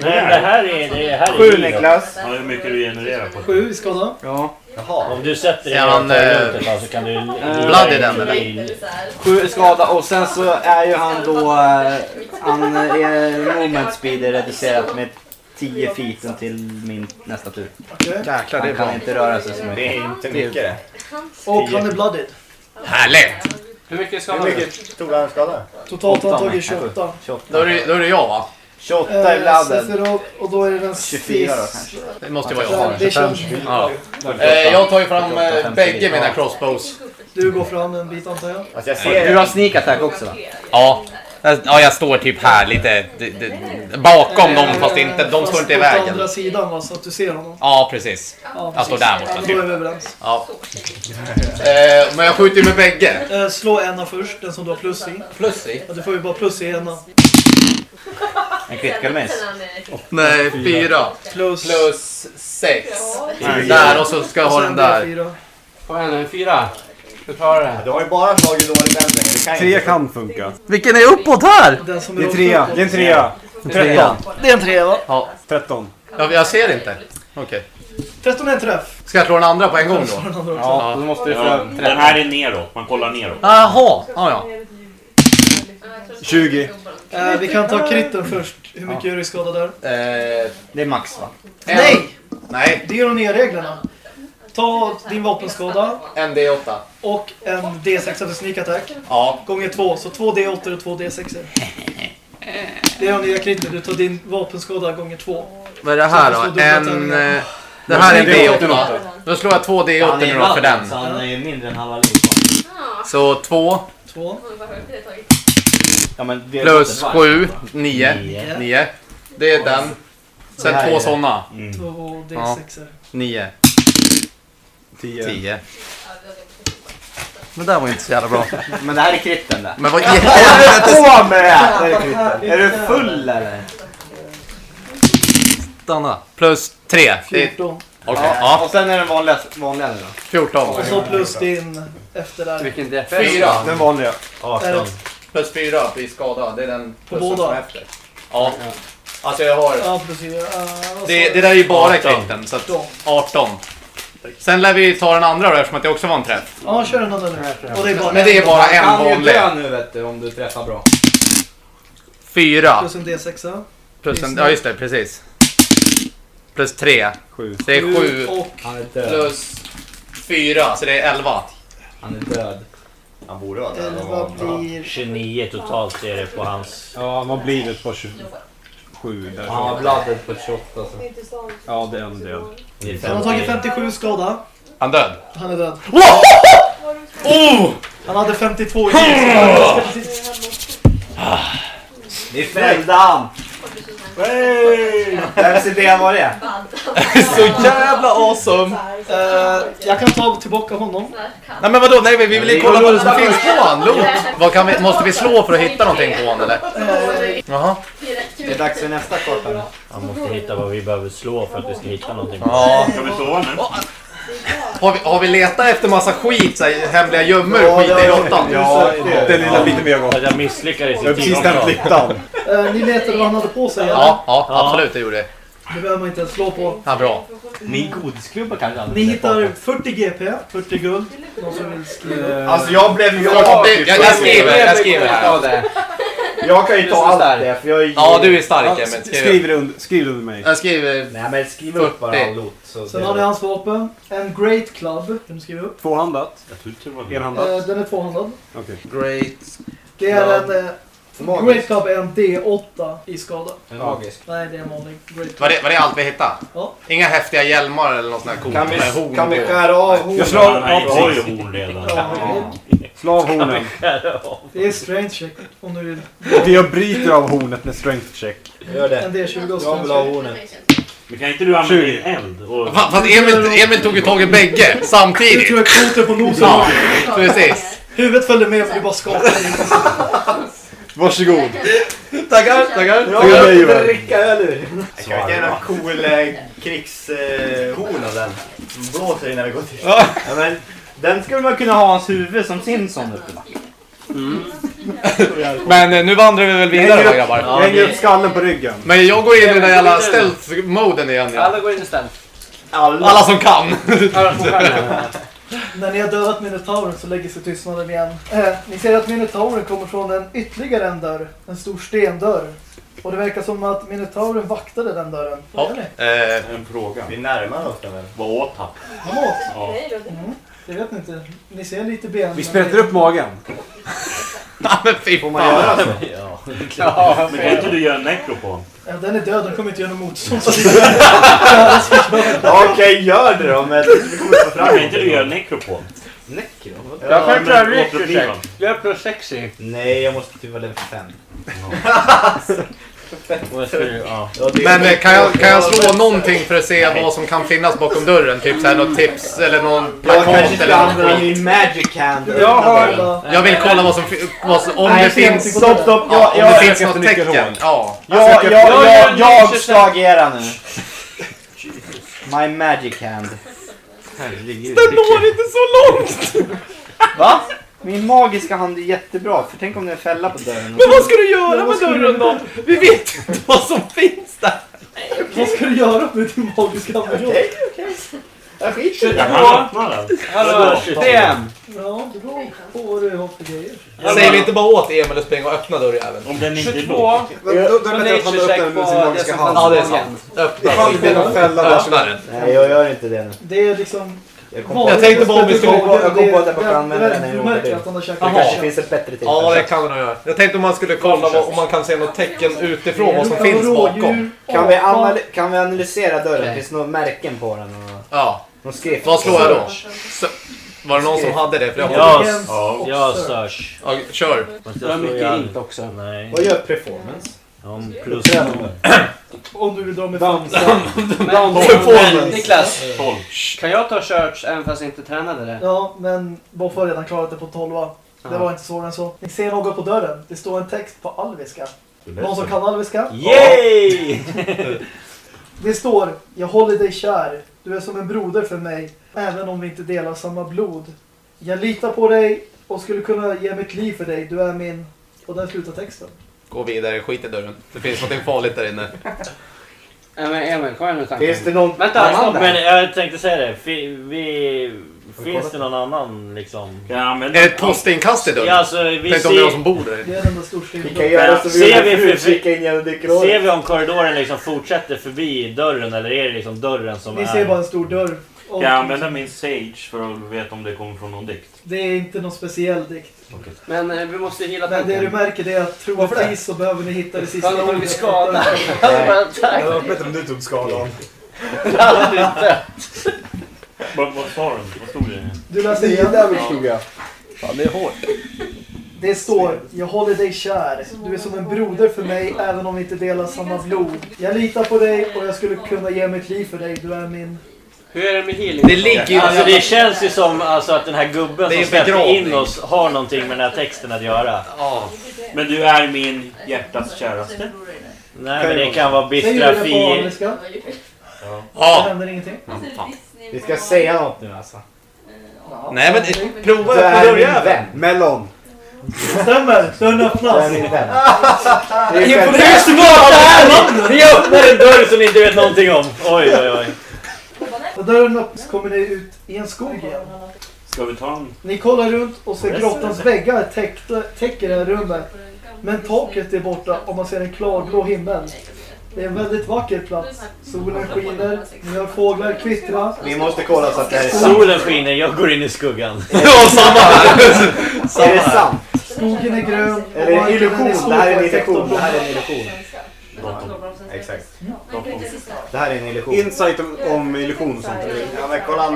Nej, det här är... Det här är Sju. Niklas. Ja, hur mycket du genererar på. 7 i skada. Ja. Jaha. Om du sätter dig Ser tar eh, tag så kan du... blood i den, eller? Sju skada och sen så är ju han då... eh, Han är moment speed är reducerat med 10 feet till min nästa tur. Okej. Jäklar, det är Han kan bra. inte röra sig så Det mycket. är inte mycket det. Och han är blooded. Härligt! Hur mycket ska Hur mycket tog han skada? Totalt har han 28, tagit 28. 28. Då är det, då är det jag va? 28 i bladden. Och då är det den 24 då kanske. Det måste ju vara Ja, jag. det känns... Ja. Eh, jag tar ju fram eh, bägge mina crossbows. Du går fram en bit antar jag. Alltså jag Du ser... har sneak attack också va? Ja. Ja, jag står typ här lite d- d- bakom dem fast inte, de står inte i Fast På vägen. andra sidan va, så att du ser honom. Ja, precis. Ja, Jag står där borta. Då Typ. är vi överens. Ja. Eh, men jag skjuter ju med bägge. Eh, slå ena först, den som du har plus i. Plus i? Ja, du får ju bara plus i ena. En critical miss. Nej, fyra. Plus... Plus sex. Där och så ska jag ha den där. D4. Kom igen nu, fyra. Du klarar det. Du har ju bara slagit dålig bändning. Det kan ju Tre inte- kan funka. Vilken är uppåt här? Den som Det är trea. Det är en trea. 13. Det är en trea va? Ja, 13. jag, jag ser inte. Okej. 13 är en träff. Ska jag slå den andra på en gång då? den andra också. Ja, då måste du Ja, få den 13. här är neråt. Man kollar neråt. Jaha, ja ja. 20. Eh, vi kan ta kritten först. Hur mycket gör du i skada där? Eh, Det är max va? en, Nej! Nej, Det är de nya reglerna. Ta din vapenskada en D8. och en D6 för sneak attack. Ja. Gånger två, så två D8 och två D6. Det är nya kritten. Du tar din vapenskada gånger två. Vad är det här då? En... eh, Det här är en D8. Då slår jag två D8 nu då för den. Så han är ju mindre än halva livet. Så 2 Två. Ja, men det är plus inte varmt. 7, 9. Nio. 9. Det är den. Det Sen är två det. sådana. Mm. Två Ja. D6. 9. 10. 10. Men det där var inte så jävla bra. Men det här är kritten där. Men vad i helvete på med? Det är kritten. Är du full eller? stanna. Plus 3. Det är 14. Okej, Ja. ja. Och sen är den vanliga, vanliga nu då. 14. Och så plus din efter där. Vilken DPS? Fyra. Den vanliga. 18. Plus 4 blir skada. Det är den På plussen båda? som är efter. Ja. Alltså jag har... Ja, plus fyra. Uh, Det, det där är ju bara 18. kritten. Så att 18. Sen lär vi ta den andra då eftersom att det också var en träff. Ja, kör en annan nu. Och det är bara Men det är bara en kan ju vanlig. dö nu vet du om du träffar bra. 4. Plus en D6. Plus en... Ja just det, precis. Plus 3. 7. Det är 7 Och Han är död. plus 4. Så det är 11. Han är död. Han borde vara där. 11 blir... 29 totalt är det på hans. Ja, man blir väl på 27 där. Han har bladdet på 28 så. Ja, det är en död. Det är Han har tagit 50. 57 skada. Han död. Han är död. Oh! Han hade 52 i. Ni fällde han! Vems idé var det? Så jävla awesome! Eh, jag kan ta tillbaka honom. Nej men vadå, nej vi vill ju kolla vad som finns på han. Loot. Vad kan vi, måste vi slå för att hitta någonting på han eller? Jaha. Det är dags för nästa karta nu. Han måste hitta vad vi behöver slå för att vi ska hitta någonting. Ja. Ska vi sova nu? Har vi, har vi letat efter massa skit, så här, hemliga gömmor och Ja, skit i ja, råttan? Ja, den lilla biten vi har gått. Jag misslyckades Jag har i precis tidningstal. flyttan. eh, ni letade vad han hade på sig. eller? Ja, ja, absolut det gjorde det. Det behöver man inte ens slå på. Ja, bra. Min godisklubba kanske Ni hittar 40 GP, 40 guld. Någon som vill skriva? Alltså jag blev ju... Jag, jag, jag skriver, jag skriver här. Jag kan ju ta allt det för jag är ju... Ja, du är stark Ja, Emil. Skriv. skriv, under, skriv under mig. Jag skriver... Nej men skriv upp bara 40. all loot. Så Sen har ni hans vapen. En Great Club. Kan du skriva upp? Tvåhandat. Enhandat. Eh, den är tvåhandad. Okej. Great. Det är en... Eh, Magisk. Great Club är en D8 i skada. En magisk. Nej, det är en vanlig Great. Var det, var det allt vi hittade? Ja. Inga häftiga hjälmar eller något sånt här coolt Kan med vi, horn kan vi på? skära av hornen? Jag slår- Han har ju horn redan. Ja, Slå av hornen. det är strength check om du vill. Jag bryter av hornet med strength check. Gör det. En D20 och Jag vill ha hornen. Men kan inte du använda 20. din eld? Och... Fa- Fast Emil, Emil tog ju tag i bägge Du samtidigt. tror jag koter på nosen. Ja, precis. Huvudet följde med för du bara skakade. Varsågod. Tackar, tackar. Ja, va? dricka öl ur. Jag kan en cool eh, krigshorn av den. Som blåser innan vi går till. Ja, men, den skulle man kunna ha hans huvud som sin sån uppe. Men eh, nu vandrar vi väl vidare va grabbar? Jag hänger upp skallen på ryggen. Men jag går in i den där jävla stealth-moden igen. Ja. Alla går in i ställ. Alla som kan. Alla får stjärna. När ni har dödat Minotauren så lägger sig tystnaden igen. Eh, ni ser att Minotauren kommer från en ytterligare en dörr. En stor stendörr. Och det verkar som att Minotauren vaktade den dörren. Vad gör ni? Eh, En fråga. Vi närmar oss den väl? Vad åt han? Han åt? Ja. Mm, det vet ni inte. Ni ser lite ben. Vi sprätter upp magen. men fy Får man göra så? Ja, Men kan inte du göra en necro på honom? Ja, den är död, den kommer inte göra något motstånd. Ja, Okej, gör det då. Men vi kommer inte fram Kan inte du göra en necro? Jag kan köra recruit återuppliva check. är plus 60. Nej, jag måste typ vara level 5. Ja. Men eh, kan jag, kan jag slå någonting för att se vad som kan finnas bakom dörren? Typ såhär något tips eller någon plakat eller något. min magic hand. Jag har... Jag vill kolla vad som, fi- vad som om Nej, det stopp, finns... Stopp, stopp. Ja, Jag, om det finns något tecken. Ja. jag, jag, jag, jag, ska agera nu. My magic hand. Den når inte så långt! Va? Min magiska hand är jättebra, för tänk om det är en fälla på dörren. Men vad ska du göra med dörren då? Vi vet ju inte vad som finns där. Vad ska du göra med din magiska ammunition? Jag skiter i Ja, det. han öppnar den. Hallå, DM. Ja, det beror på vad du har för grejer. Säger vi inte bara åt Emil att springa och öppna dörrjäveln? Om den inte är 22. låg. Men Då, då är det bättre att han öppnar med sin magiska hand. Ja, det är sant. Öppna. Ifall det är någon fälla där. Öppna den. Nej, jag gör inte det nu. Det är liksom... Jag kom på, Jag tänkte bara om vi skulle- jag kom på- jag kom på att jag bara använda den en gång till. det kanske finns ett bättre tillfälle. Ja, det kan du nog göra. Jag tänkte om man skulle kolla vad, om man kan se något tecken utifrån vad som finns bakom. Kan vi, kan vi analysera dörren? Finns det några märken på den? Och Ja. någon skrift? Vad slår jag då? Så, Var det någon som hade det? För jag har... Ja, ja. Ja, kör. Jag slår mycket ihjäl- int också. Nej. Vad gör performance? Om plus Om du vill dra med Dansa. Men, Performance. Niklas, 12. kan jag ta church även fast jag inte tränade det? Ja, men Boffa har redan klarat det på 12 Det var inte svårare än så. Ni ser något på dörren. Det står en text på alviska. Någon som kan alviska? Yay! Det står Jag håller dig kär. Du är som en broder för mig. Även om vi inte delar samma blod. Jag litar på dig och skulle kunna ge mitt liv för dig. Du är min... Och där slutar texten. Gå vidare, skit i dörren. Det finns något farligt där inne. Nej men Emil, kom igen nu tanken. Finns det någon Vänta, annan stopp. där? Men jag tänkte säga det. Fi, vi, finns det någon annan liksom? Jag använda... Är det ett postinkast i dörren? Ja, alltså, vi Tänk om det är någon ser, som bor där. Det är den där storstenen. Vi kan göra som vi Ser vi förut, för- kika in genom nyckelhålet. ser vi om korridoren liksom fortsätter förbi dörren eller är det liksom dörren som Ni är... ser bara en stor dörr. Och Kan jag använda min Sage för att veta om det kommer från någon dikt? Det är inte någon speciell dikt. Men eh, vi måste hila Men det du märker det är att troligtvis så behöver ni hitta det sista om vi ordet. skadar. Det var bättre om du tog skadan. Vad, vad sa den? Vad stod det? Du läser Nio igen. damage tog jag. Fan, det är hårt. Det står Jag håller dig kär. Du är som en broder för mig även om vi inte delar samma blod. Jag litar på dig och jag skulle kunna ge mitt liv för dig. Du är min... Hur är det med healing? Det ligger ju... Alltså det känns ju som alltså, att den här gubben Det är som släppte begravning. in oss har någonting med den här texten att göra. Ja. Men du är min hjärtas käraste. Nej men det kan vara du bistra det på fi... engelska? Det Ja. händer ingenting. Vi ska säga något nu alltså. Nej men prova Du det på är min dörrjäveln. vän. Melon. Stämmer! Dörren Du är öppnas. min vän. Det är Imponerande självklart. Ni öppnar en dörr som ni inte vet någonting om. Oj oj oj. När dörren öppnas kommer ni ut i en skog igen. Ska vi ta en... Ni kollar runt och ser grottans väggar täckta, täcker det här rummet. Men taket är borta och man ser en klarblå himmel. Det är en väldigt vacker plats. Solen skiner, ni hör fåglar kvittra. Vi måste kolla så att det här är sant. Solen skiner, jag går in i skuggan. Ja, samma här. Är det sant? Skogen är grön. och Eller en illusion? Det här är en illusion. Det här är en blommor. Illusion. Exakt. Det här är en illusion. Insight om, om illusion och sånt. Ja men kolla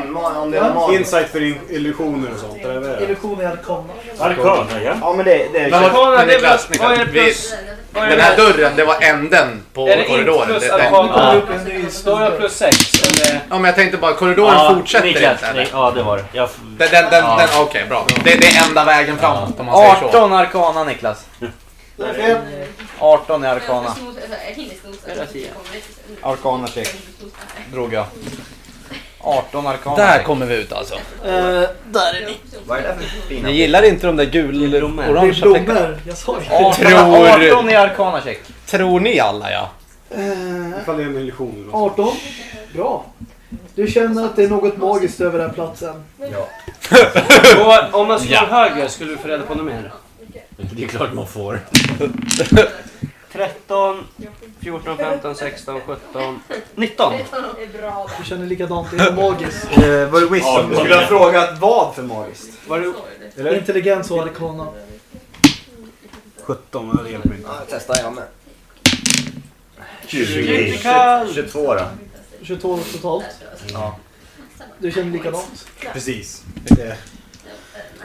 om det är mag. Insight för in, illusioner och sånt. Eller vad är det? Illusion är arkana. Arkana, ja. Ja men det, det är Men men det är Niklas, plus. Vad är det Niklas, plus? Vad är Den det här dörren, det var änden på Är det inte korridoren. plus Det- det- kommer arkana? det upp en ny Står jag plus 6? Eller? Ja men jag tänkte bara, korridoren Ja, fortsätter Niklas, inte eller? Nik- Ja det var det. Jag, Den, den, den, Ja. den, Okej, bra. Det, det är enda vägen framåt om man säger så. 18 arkana Niklas. Det är fel. 18 i arkana. Arkana check. Drog jag. 18 arkana. Där kommer vi ut alltså. Eh, där är ni. Vad är det för fina? Ni gillar inte de där gul Det är orangea fläckarna? blommor. Jag sa ju. 18, Tror- 18 i arkana check. Tror ni alla ja? Eh, Ifall det är en illusion. eller något. 18. Bra. Du känner att det är något magiskt över den här platsen. Och om man slår Ja. höger skulle du få reda på något mer? Det är klart man får. 13, 14, 15, 16, 17, 19. Du känner likadant. Det är magiskt. Eh, var det wisdom? Du skulle ha frågat vad för magiskt? Var du... Eller? Intelligens och arkana. 17, men det hjälper inte. Ja, testar jag med. Critical! 22 då. 22 totalt. Ja. Du känner likadant. Precis. Det-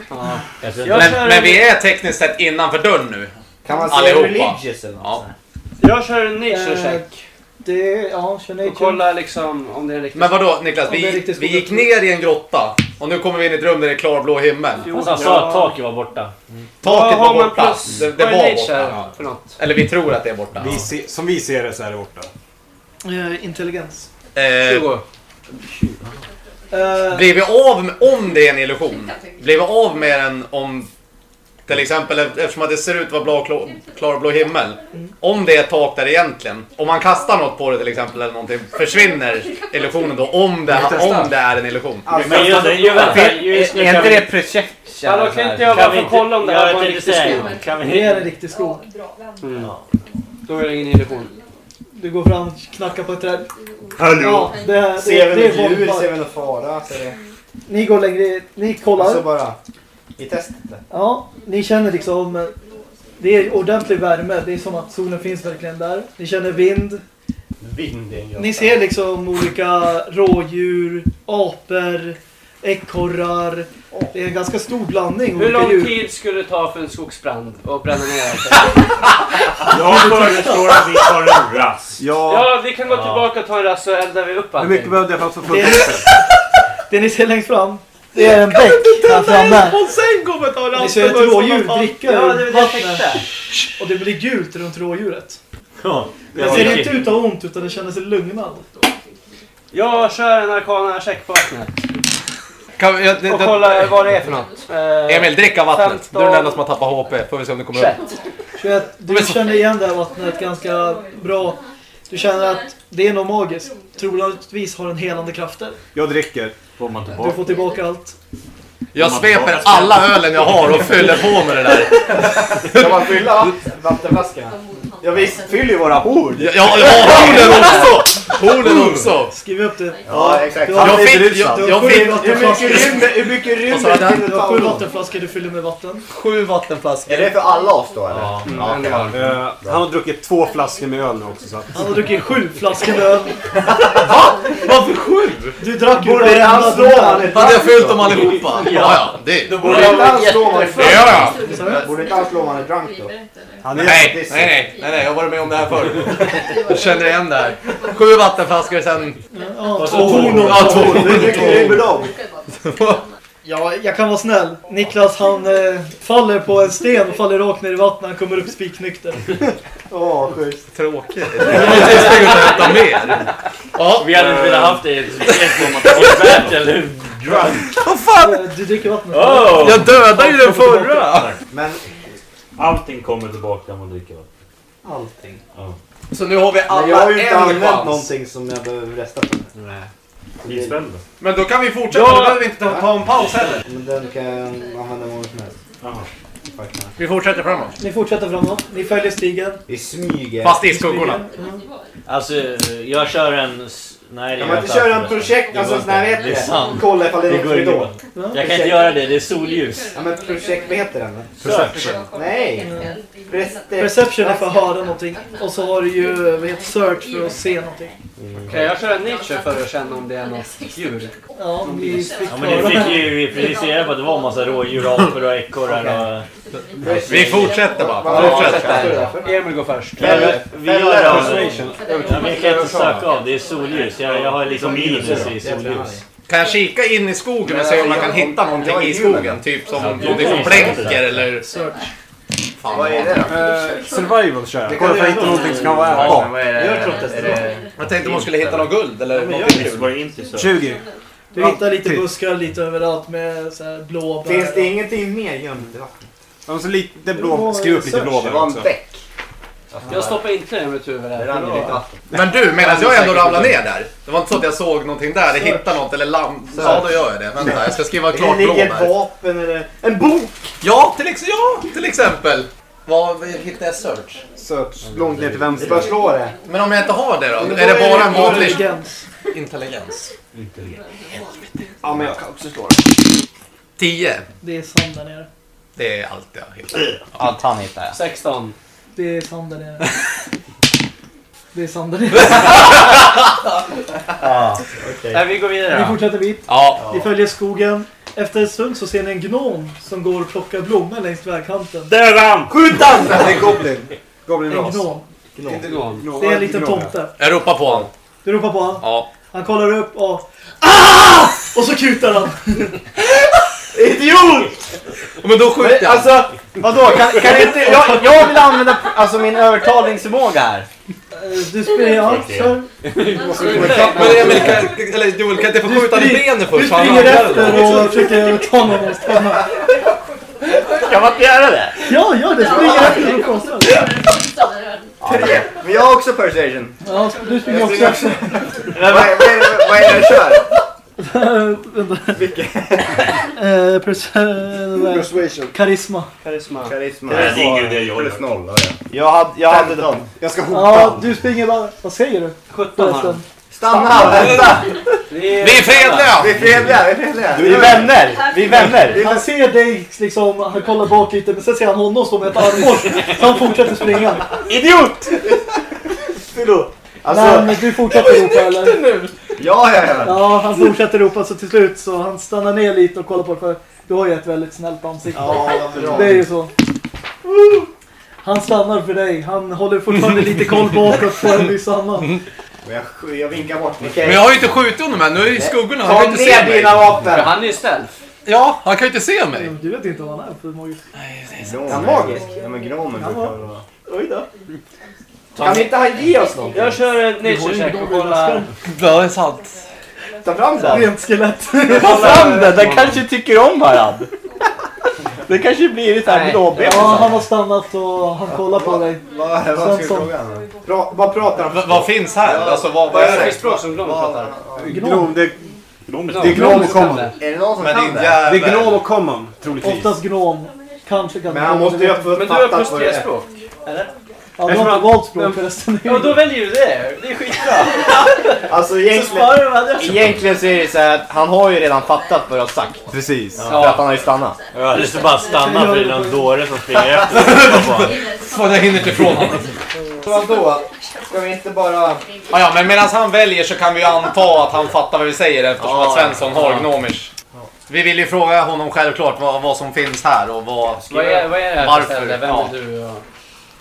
Ja. Men, kör men en- vi är tekniskt sett innanför dörren nu. Kan man säga Allihopa. religious eller något? Ja. sånt? Jag kör en nature Eh, check. Det ja, känner Och jag kolla liksom om det är riktigt. Men vadå Niklas, Ja, det är vi, riktigt vi gick ner i en grotta och nu kommer vi in i ett rum där det är klarblå himmel. Jo, Han sa att taket var borta. Taket var man borta. plus- Det, det var nature borta. Ja. för något? Eller vi tror att det är borta. Vi se, som vi ser det så är det borta. Eh, intelligens. Eh, 20. Eh, blir vi av med, om det är en illusion, blir vi av med den om till exempel eftersom att det ser ut att vara blå, klar, klarblå himmel. Om det är ett tak där egentligen, om man kastar något på det till exempel eller någonting, försvinner illusionen då om det, om det är en illusion? Men just, just nu Är kan inte vi... det perception? Hallå, kan inte jag Kan bara vi få kolla om det här var en riktig skog? det är en riktig skog. Mm. Då är det ingen illusion. Du går fram, knackar på ett träd. Ja, det, det, Ser det, vi det något är djur? Ser vi någon fara? Vi... Ni går längre, ni Och så kollar. bara... Vi testar det. Ja, ni känner liksom... Det är ordentlig värme. Det är som att solen finns verkligen där. Ni känner vind. Vind i en. Ni ser liksom olika rådjur, apor, ekorrar. Det är en ganska stor blandning. Hur lång djur. tid skulle det ta för en skogsbrand att bränna ner? Jag föreslår att vi tar en rast. Ja. Ja, vi kan gå Ja. tillbaka och ta en rast så eldar vi upp Hur allting. mycket behövde jag för att få Det fullt Det ni ser längst fram, det är en bäck här framme. Och sen kommer ta Ni ser ett rådjur dricka Ja, det är ur vattnet. Och det blir gult runt rådjuret. Ja, Det ser inte ut att ha ont utan det känner sig lugnad. Jag kör en arkana check på vattnet. Kan, vi- jag, det, Och det, kolla vad det är för något. Eh, Emil, drick av vattnet. Du är 15. den enda som har tappat HP. Får vi se om det kommer upp. 21. 21. Du känner igen det här vattnet ganska bra. Du känner att det är nog magiskt. Troligtvis har den helande krafter. Jag dricker. får man Du tillbaka. får tillbaka allt. Jag sveper alla ölen jag har och fyller på med det där. Ska man fylla vatten- vattenflaskorna? Ja visst, fyller ju våra hord. Ja, ja, ja hornen också! Hornen också! Skriv upp det. Ja, exakt. Du har, Jag fick, du jag, fick Hur mycket rymmer, hur mycket Vad sa rymmer du? till Du har sju vattenflaskor du fyller med vatten. sju vattenflaskor. Är det för alla oss då eller? Ja. Ja, okej. Eh, han har druckit två flaskor med öl nu också. Så. Han har druckit sju flaskor med öl. Varför sju? Du drack ju Borde han slå Hade jag fyllt då? dem allihopa? Ja, ja. Det. Borde inte han slå man Det gör jag. Borde inte han slå man ett drunk då? Han är Nej, nej, nej, nej, nej, jag har varit med om det här förr. Jag känner igen det här. Sju vattenflaskor sen... Ja, så två. Ja, två. Hur mycket rymmer de? Ja, jag kan vara snäll. Niklas han eh, faller på en sten och faller rakt ner i vattnet. Han kommer upp spiknykter. Åh, schysst. Tråkigt. Jag måste springa ut och hämta mer. Ja, Vi hade inte velat haft det i ett spel det var eller drunk. vad fan! Eh, Du dricker vattnet. Oh! Jag dödade ju den förra! Men Allting kommer tillbaka om man dricker vatten. allting. Så nu har vi Men jag har alla ju inte en använt chans. någonting som jag behöver resta på. Isfäll då? Men då kan vi fortsätta, Ja. då behöver vi inte ta, ta en paus heller. Men den kan jag använda många som helst. Jaha. Faktiskt. Vi fortsätter framåt. Ni fortsätter framåt. Ni följer stigen. Vi smyger. Fast i skuggorna. Mm. Alltså, jag kör en... s- Nej, det Kan man jag inte köra en projekt, alltså sån här vet Det sant. Kolla ifall det är går korridor. Jag kan inte göra det, det är solljus. Ja men projekt, vad heter den? Search. Nej! Preste- Perception är för att höra någonting. Och så har du ju vad heter, search för att se någonting. Kan jag köra nature för att känna om det är något djur? Ja, ni fick Ja, men det fick ju precis reda på att det var en massa rådjur, apor och ekorrar och... Vi fortsätter bara. Vad vad Fortsätt. står det där för? Emil går först. Vi. Ja, men jag kan inte söka av, det är solljus. Jag, jag har liksom minus i solljus. Kan jag kika in i skogen och se om man kan hitta någonting i skogen? Typ som någonting som blänker eller... Fan, Vad är det då? Eh, survival kör Det jag. Kolla för jag hittar någonting som kan vara Ja, ja. men vad är det? Gör kroppstest Är det... Jag tänkte om man skulle hitta något guld eller någonting Visst kul. var det inte så? 20. Du hittar lite Typ. buskar lite överallt med så här blåbär. Finns det ingenting mer gömt i vattnet? Ja, så lite blå, upp lite Det blåbär var en också. bäck. Jag stoppar inte det med ett huvud Det där. rann ju lite vatten. Men du, medan jag ändå ramlade ner där. Det var inte så att jag såg någonting där, eller hittade något eller lam... Ja, då gör jag det. Vänta, jag ska skriva Det klart ligger ett blåbär. vapen eller... En bok! Ja, till, ex ja, till exempel. Vad vad hittar jag search? Search långt ner till Det vänster. att slå det. Men om jag inte har det då? Men Är det vad bara det en vanlig Intelligens. intelligens? Ja, men jag kan också slå 10. Det är sand där nere. Det är allt jag hittar. Allt han hittar 16. Det är sand där nere. Det är sand där nere. Nej, vi går vidare då. fortsätter vid. Ja. Ni följer skogen. Efter en stund så ser ni en gnom som går och plockar blommor längs vägkanten. Döda han! Skjut han! Det är Goblin. Goblin En ras. gnom. Inte någon. Det är en liten tomte. Jag ropar på honom. Du ropar på honom. Ja. Han kollar upp och... Ah! Och så kutar han. Idiot! Men då skjuter Men, jag. alltså, vadå? Kan, kan inte... Jag, jag vill använda alltså, min övertalningsförmåga här. Du spelar... Ja, kör. Men Emil, kan, eller Joel, kan inte få Du skjuta i benet Du först? så han springer efter och försöker ta honom och stanna. Kan man inte göra det? Ja, gör det. Springer efter och krossar. Men jag har också persuasion. Ja, du springer Jag också efter. Vad, är det- vad är kör? Vilken? Eh, pers- eh, vad är det? Persuasion. Karisma. Karisma. Karisma. Nej, det är ingen idé jag Plus noll. har jag. Jag hade... Jag hade dem. Jag ska hota Ja, honom. du springer bara... Vad säger du? 17 har han. Stanna! Vänta! Vi är fredliga! Vi är fredliga, vi är fredliga. Vi är vänner. Vi är vänner. Han ser dig liksom, han kollar bak lite men sen ser han honom stå med ett armhål. Så han fortsätter springa. Idiot! Fylo. Alltså, Nej men du fortsätter ropa eller? Ja, ja, ja. Ja, han fortsätter ropa så till slut så han stannar ner lite och kollar på det för du har ju ett väldigt snällt ansikte. Ja, bra. Det är ju så. Han stannar för dig. Han håller fortfarande lite koll bakåt på en viss annan. Och Jag, jag vinkar bort. Men Okej. jag har ju inte skjutit honom än, nu är det ju skuggorna. Han Ta kan ju inte se mig. dina vapen! Han är ju stealth. Ja, han kan ju inte se mig. Du vet inte vad han är för magisk. Är han magisk? Ja, men gnomen Ja. brukar vara... Oj då. Kan vi inte han ge oss något? Jag kör en nature check och kollar. Ja, det är sant. Ta fram den! Rent skelett. Ta fram den, den kanske tycker om varandra. Det kanske blir lite här blåbent. Ja, han har stannat och han kollar på dig. Vad, vad ska Svensson. fråga? Pra, vad pratar han V- vad finns här? Alltså vad, vad Vad är är det det? språk som Glom pratar? Gnom, det, De det är gnom och common. Är det någon som Men kan din det? Det är gnom och common, troligtvis. Oftast gnom. Kanske kan Men han måste ju ha Men du har fattat plus vad det tre är. språk. Ja, du har inte valt språk förresten. Ja, då väljer du det. Det är skitbra. Alltså Så egentligen, andra. Egentligen så är det så här att han har ju redan fattat vad du har sagt. Precis. För att han har ju stannat. Ja, det ska bara stanna för det är någon dåre som springer efter. Fan, jag hinner inte ifrån honom. vadå? Ska vi inte bara... Ja, ja, men medan han väljer så kan vi ju anta att han fattar vad vi säger eftersom att Svensson har gnomish. Vi vill ju fråga honom självklart vad, vad som finns här och vad... Vad är, vad är det här Varför? Vem Ja. är du? och-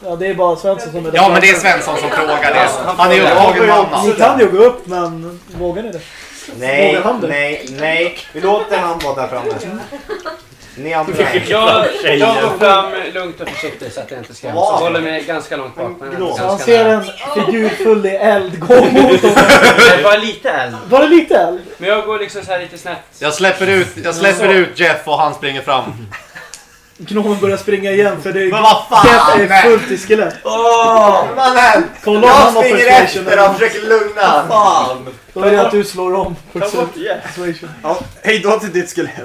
Ja, det är bara Svensson som är Ja, men det är Svensson som frågar det. han är upptagen med Ni annat. kan ju gå upp, men vågar ni det? Nej, nej, nej. Vi låter han vara där framme. Ni andra. Jag, jag går fram lugnt och försiktigt så att jag inte skräms. Wow. Jag håller mig ganska långt bak. Men Så han ganska ser en figur full i eld gå mot honom. Bara lite eld. Var det lite eld? Men jag går liksom så här lite snett. Jag släpper ut, jag släpper ut Jeff och han springer fram. Gnomen börjar springa igen för det är, Men vad fan! det är fullt i skelett. Mannen! Kolla om Jag han har springer persuasion. efter och försöker lugna. Fan! Då är det att du slår om persuasion. Ja, hej då till ditt skelett.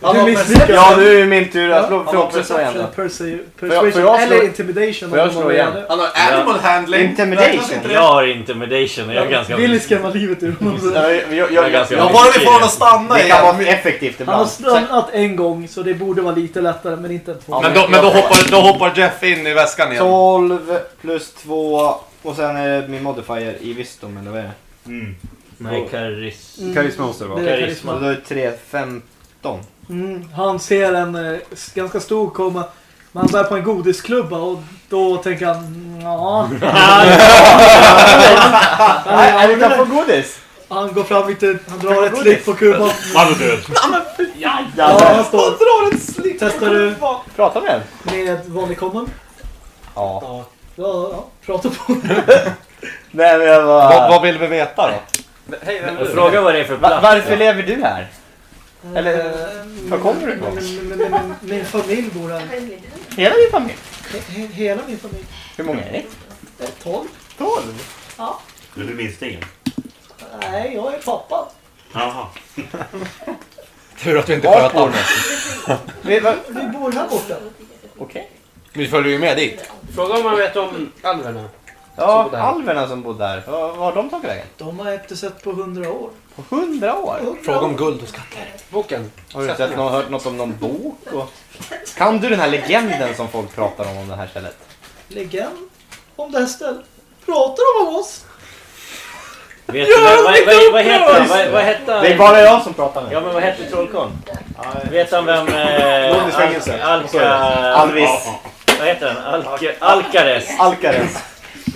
Du misslyckas. Ja, nu är det min tur att slå Han har för också slå igen då. persu- Får jag- får persuasion jag eller intimidation. får jag om slå igen? Han har animal handling. Intimidation. Jag har intimidation och jag är ganska... Vill ni skrämma livet ur honom? Ja, jag- jag- Jag är jag- ganska- bara vi får honom att stanna Det kan vara igen. effektivt Han har ibland. stannat en gång så det borde vara lite lättare men inte två. Men då, men då, hoppar, då hoppar Jeff in i väskan igen. 12 plus 2 och sen är det min modifier i wisdom eller vad är det? Mm. Nej, karis... Mm. Karisma måste det vara. Det är Karisma. Då är det 3, 15. Mm, han ser en eh, ganska stor komma. Men han bär på en godisklubba och då tänker han "Mm, ja. Nej, du kan få godis! Han går fram lite, han drar ett slick på kubban. Han är död. Ja, han står. Testar du Prata med med vanlig common? Ja. Ja. Ja, ja. Prata på. Nej men jag Vad, bara... vad vill vi veta då? Hej, vem är du? Fråga vad det är för Va, plats. varför lever du här? Eller, var kommer du ifrån? Min, familj bor här. Hela din familj? He, he, hela min familj. Hur många är ni? Eh, Tolv? 12? Du är den minsta ingen. Nej, jag är pappa. Jaha. Tur att vi inte Vart bor ni? Vi, va, Vi bor här borta. Okej. Vi följer ju med dit. Fråga om man vet om alverna. Ja, här. alverna som bodde där. Vad har de tagit vägen? De har inte sett på hundra år. På hundra år? Fråga om guld och skatter. Boken. Har du sett någon, hört något om någon bok? Och... Kan du den här legenden som folk pratar om om det här stället? Legend om det här stället. Pratar de om oss? Vet du vad, vad, vad, vad heter han? Vad, vad hette han? Det är bara jag som pratar nu. Ja men vad hette trollkarlen? Vet han vem... Eh, Alka... Alvis. Vad heter han? Alka, Alcares. Alcares.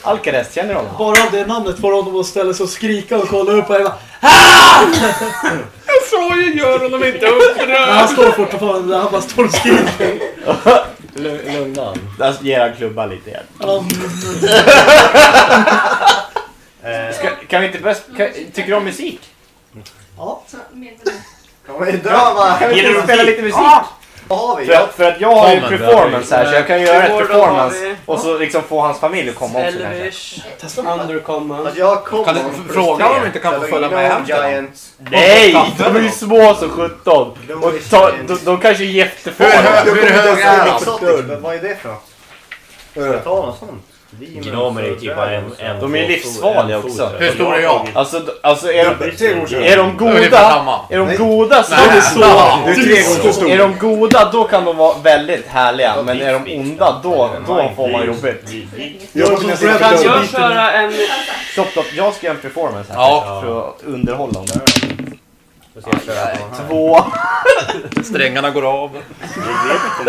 Alcares, känner du honom? Bara av det namnet får honom att ställa sig och skrika och kolla upp och jag bara, Jag sa ju gör honom inte upprörd. han står fortfarande där, han bara står och skriker. Lugn- Lugna han. Där ger han klubba lite igen. Ska, kan vi inte börja... Kan, tycker du om musik? ja. Kan vi dra va? Kan vi Gillar inte spela lite musik? Har vi? För att, för att jag har ju performance här så jag kan ju göra ett har performance vi- och så liksom få hans familj att komma också kanske. Elvish. Undercommon. Att jag kommer Kan du fråga om vi inte kan få följa med hem till dem? Giants. Nej! De är ju små som 17. Och ta, de, de kanske är hög, hur hög är han? Men vad är det för något? Ska jag ta något sånt? Gnomer är ju typ bara en, en De är livsfarliga också. Hur stor är jag? Alltså, d- alltså är, de, är de goda, är de goda så, Nej, så, Du är tre gånger så stor. är de goda då kan de vara väldigt härliga. Men är de onda då, då får man jobbigt. Som Kan jag köra en... Stopp, stopp. Jag ska göra en performance här. Ja. För att underhålla dem. Får se, jag köra på. Två. Strängarna går av.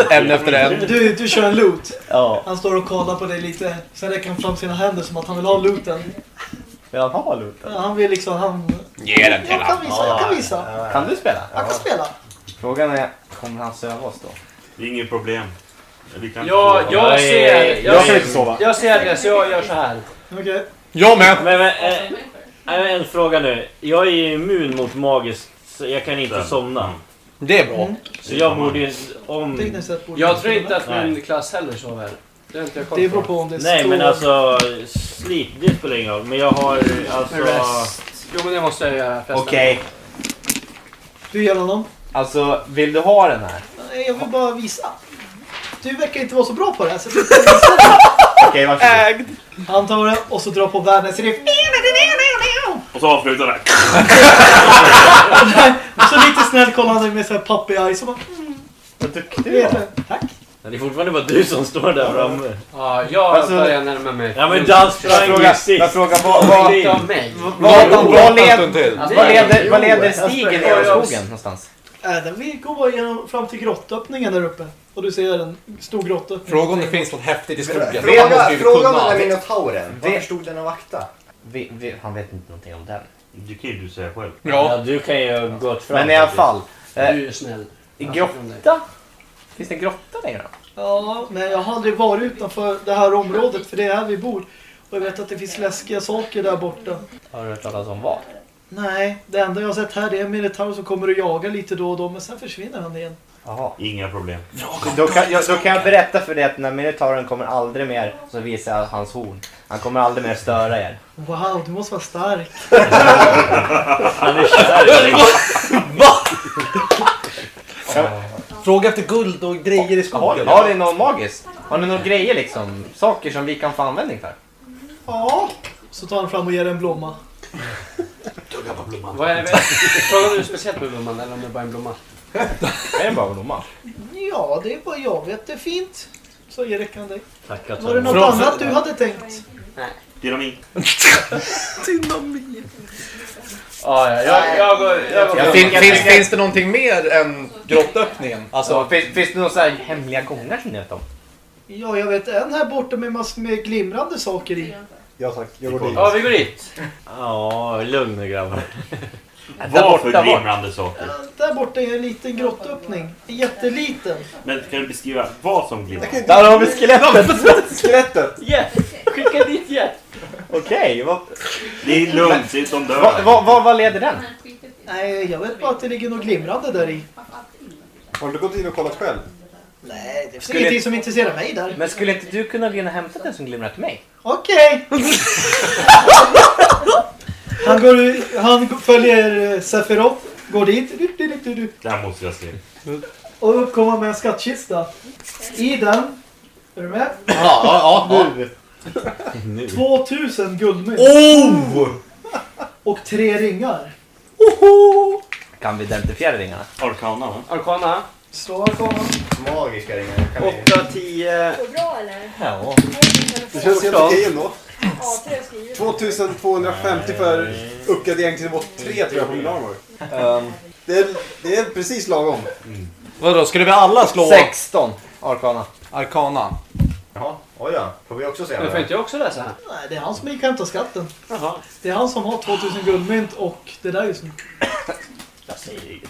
En efter en. Du, du kör en loot. Ja. Han står och kollar på dig lite. Sen räcker han fram sina händer som att han vill ha looten. Vill han ha looten? Ja, Han vill liksom, han... Ge den till Jag kan honom. visa, jag kan visa. Kan du spela? Jag kan spela. Frågan är, kommer han söva oss då? Det är inget problem. Vi kan Ja, sova. jag ser... Jag Jag, kan inte sova. jag ser det, så jag gör så här. Okej. Jag med. Men, men eh, en fråga nu. Jag är ju immun mot magiskt, så jag kan inte Den. somna. Det är bra. Så jag borde ju... Om... Tekniskt sett borde Jag tror inte att min klass heller sover. Det har inte jag koll Det beror på. på om det Nej står... men alltså, sleep, det spelar ingen roll. Men jag har alltså... Rest. Jo men det måste jag göra förresten. Okej, Du ger honom. alltså vill du ha den här? Nej, jag vill bara visa. Du verkar inte vara så bra på det här. Så jag tänkte visa det. Okej, varsågod. Han tar det och så drar på världens riff. Och så avslutar det. Och så lite snällt kollar han dig med så här puppy eyes. Och bara, Vad duktig du du vet var. det. Tack. Är fortfarande bara du som står där framme. Ja, jag Alltså- börjar närma mig. Ja men Dan sprang Jag ju frågar, jag sist. frågar vad, vad, vad, vad, vad, led, till. vad leder, vad leder Jo, stigen jag- skogen någonstans? Äh, den vi går fram till grottöppningen där uppe. Och du ser en stor grottöppning. Fråga om det finns något häftigt i skogen. Fråga, fråga om den där minotauren. Det- Varför stod den och vakta? Vi, vi, han vet inte någonting om den. Det kan ju du säga själv. Ja Ja. du kan ju gått fram. Men i alla fall. Eh, Du är snäll. i grotta? Finns det en grotta längre? Ja, men jag har aldrig varit utanför det här området för det är här vi bor. Och jag vet att det finns läskiga saker där borta. Har du hört talas om vad? Nej, det enda jag har sett här det är en militär som kommer och jagar lite då och då men sen försvinner han igen. Jaha. Inga problem. Då kan, jag, då kan jag berätta för dig att när Minotauren kommer aldrig mer så visar jag hans horn. Han kommer aldrig mer störa er. Wow, du måste vara stark. Han är kär. Fråga efter guld och grejer i skogen. har ni någon magiskt? Har ni några grejer liksom? Saker som vi kan få användning för? Ja. Så tar han fram och ger en blomma. Vad är det? Frågar du speciellt med blomman eller om det bara är en blomma? Är det bara en blomma? Ja, det är vad jag vet. Det är fint. Så Erik kan dig. Tackar Var det något Från- annat du hade tänkt? Dynamit. Ja, ja, jag, jag går... Jag går Ja, Fin, Jag finns, tänker- finns det någonting mer än grottöppningen? Alltså, Alltså, finns, finns det några så här hemliga gångar som ni vet om? Ja, jag vet en här borta med massor med glimrande saker i. Ja tack, jag går dit. Ja, vi går dit. Ja, lugn nu grabbar. Vad för borta, glimrande saker? Ja, Där borta är en liten grottöppning. En jätteliten. Men kan du beskriva vad som glimrar? Där har vi skelettet! Skelettet! Jeff! Skicka dit Jeff! Okej, vad, Det är lugnt, se ut som vad, dör. vad, vad, vad leder den? Nej, jag vet bara att det ligger något glimrande där i. Har du gått in och kollat själv? Nej, det är Skulle- ingenting som intresserar mig där. Men skulle inte du kunna gå in och hämta den som glimrar till mig? Okej! han, går, u- han följer eh, Sephiroth, går dit du, du, du, du, Det här måste jag se. och uppkommer med en skattkista. I den, är du med? ja, ja, ja. Nu. 2000 guldmynt Oh! och tre ringar. Kan vi identifiera ringarna? Arkana va? Arkana. Slå arkana. Magiska ringar. Kan vi... 8, 10... Så bra eller? Ja. Det känns helt okej ändå. Ja, jag skriver. 2250 för uppgradering till nivå 3 tror jag på min armor. Um, Det är, det är precis lagom. Vadå, skulle vi alla slå 16 arkana. arkana? Jaha, oj ja. Får vi också se? Men får inte jag också läsa? Nej, det är han som gick och hämtade skatten. Jaha. Det är han som har 2000 guldmynt och det där just nu. Jag säger inget.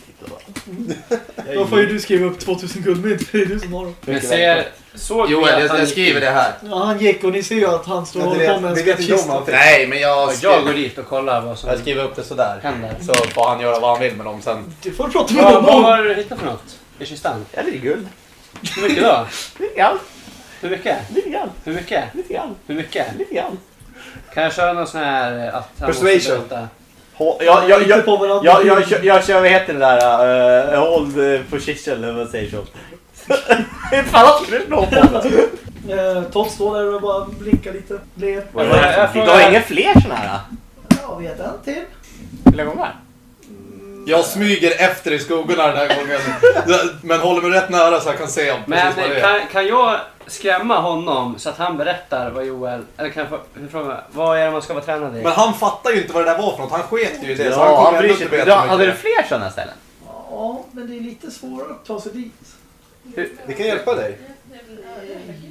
Då får ju du skriva upp 2000 guldmynt, det är du som har dem. Men ser... Såg Joel, jag, han jag skriver det här. Ja, han gick och ni ser ju att han står och håller det på med en det skattkista. Nej, men jag, Ja, Jag skrev, går dit och kollar vad som jag skriver upp det sådär. händer. Så får han göra vad han vill med dem sen. Du får prata med Vad, vad honom. har du hittat för något? I kistan? Ja, lite guld. Hur mycket då? Lite grann. Hur mycket? Lite grann. Hur mycket? Lite grann. Hur mycket? Lite grann. Kan jag köra någon sån här att han Persuasion. måste berätta? Jag, jag, jag, jag, jag, kör- jag kör, vad heter det där? Uh, hold uh, position, eller vad säger så? Hur fan skulle du slå på den? Eh, Todd står där och bara blinkar lite. Ler. Du har inga fler såna här? Ja, vet en till. Vill jag gå med? Jag smyger efter i skuggorna den här gången. Men håller mig rätt nära så jag kan se om Men precis vad det är. kan, kan jag skrämma honom så att han berättar vad Joel... Eller kan jag få hur vad är det man ska vara tränad i? Men han fattar ju inte vad det där var för något. Han sket ju i det. så han han kommer bryr ändå sig inte inte. veta Hade du mycket. fler sådana ställen? Ja, men det är lite svårare att ta sig dit. Vi kan hjälpa dig.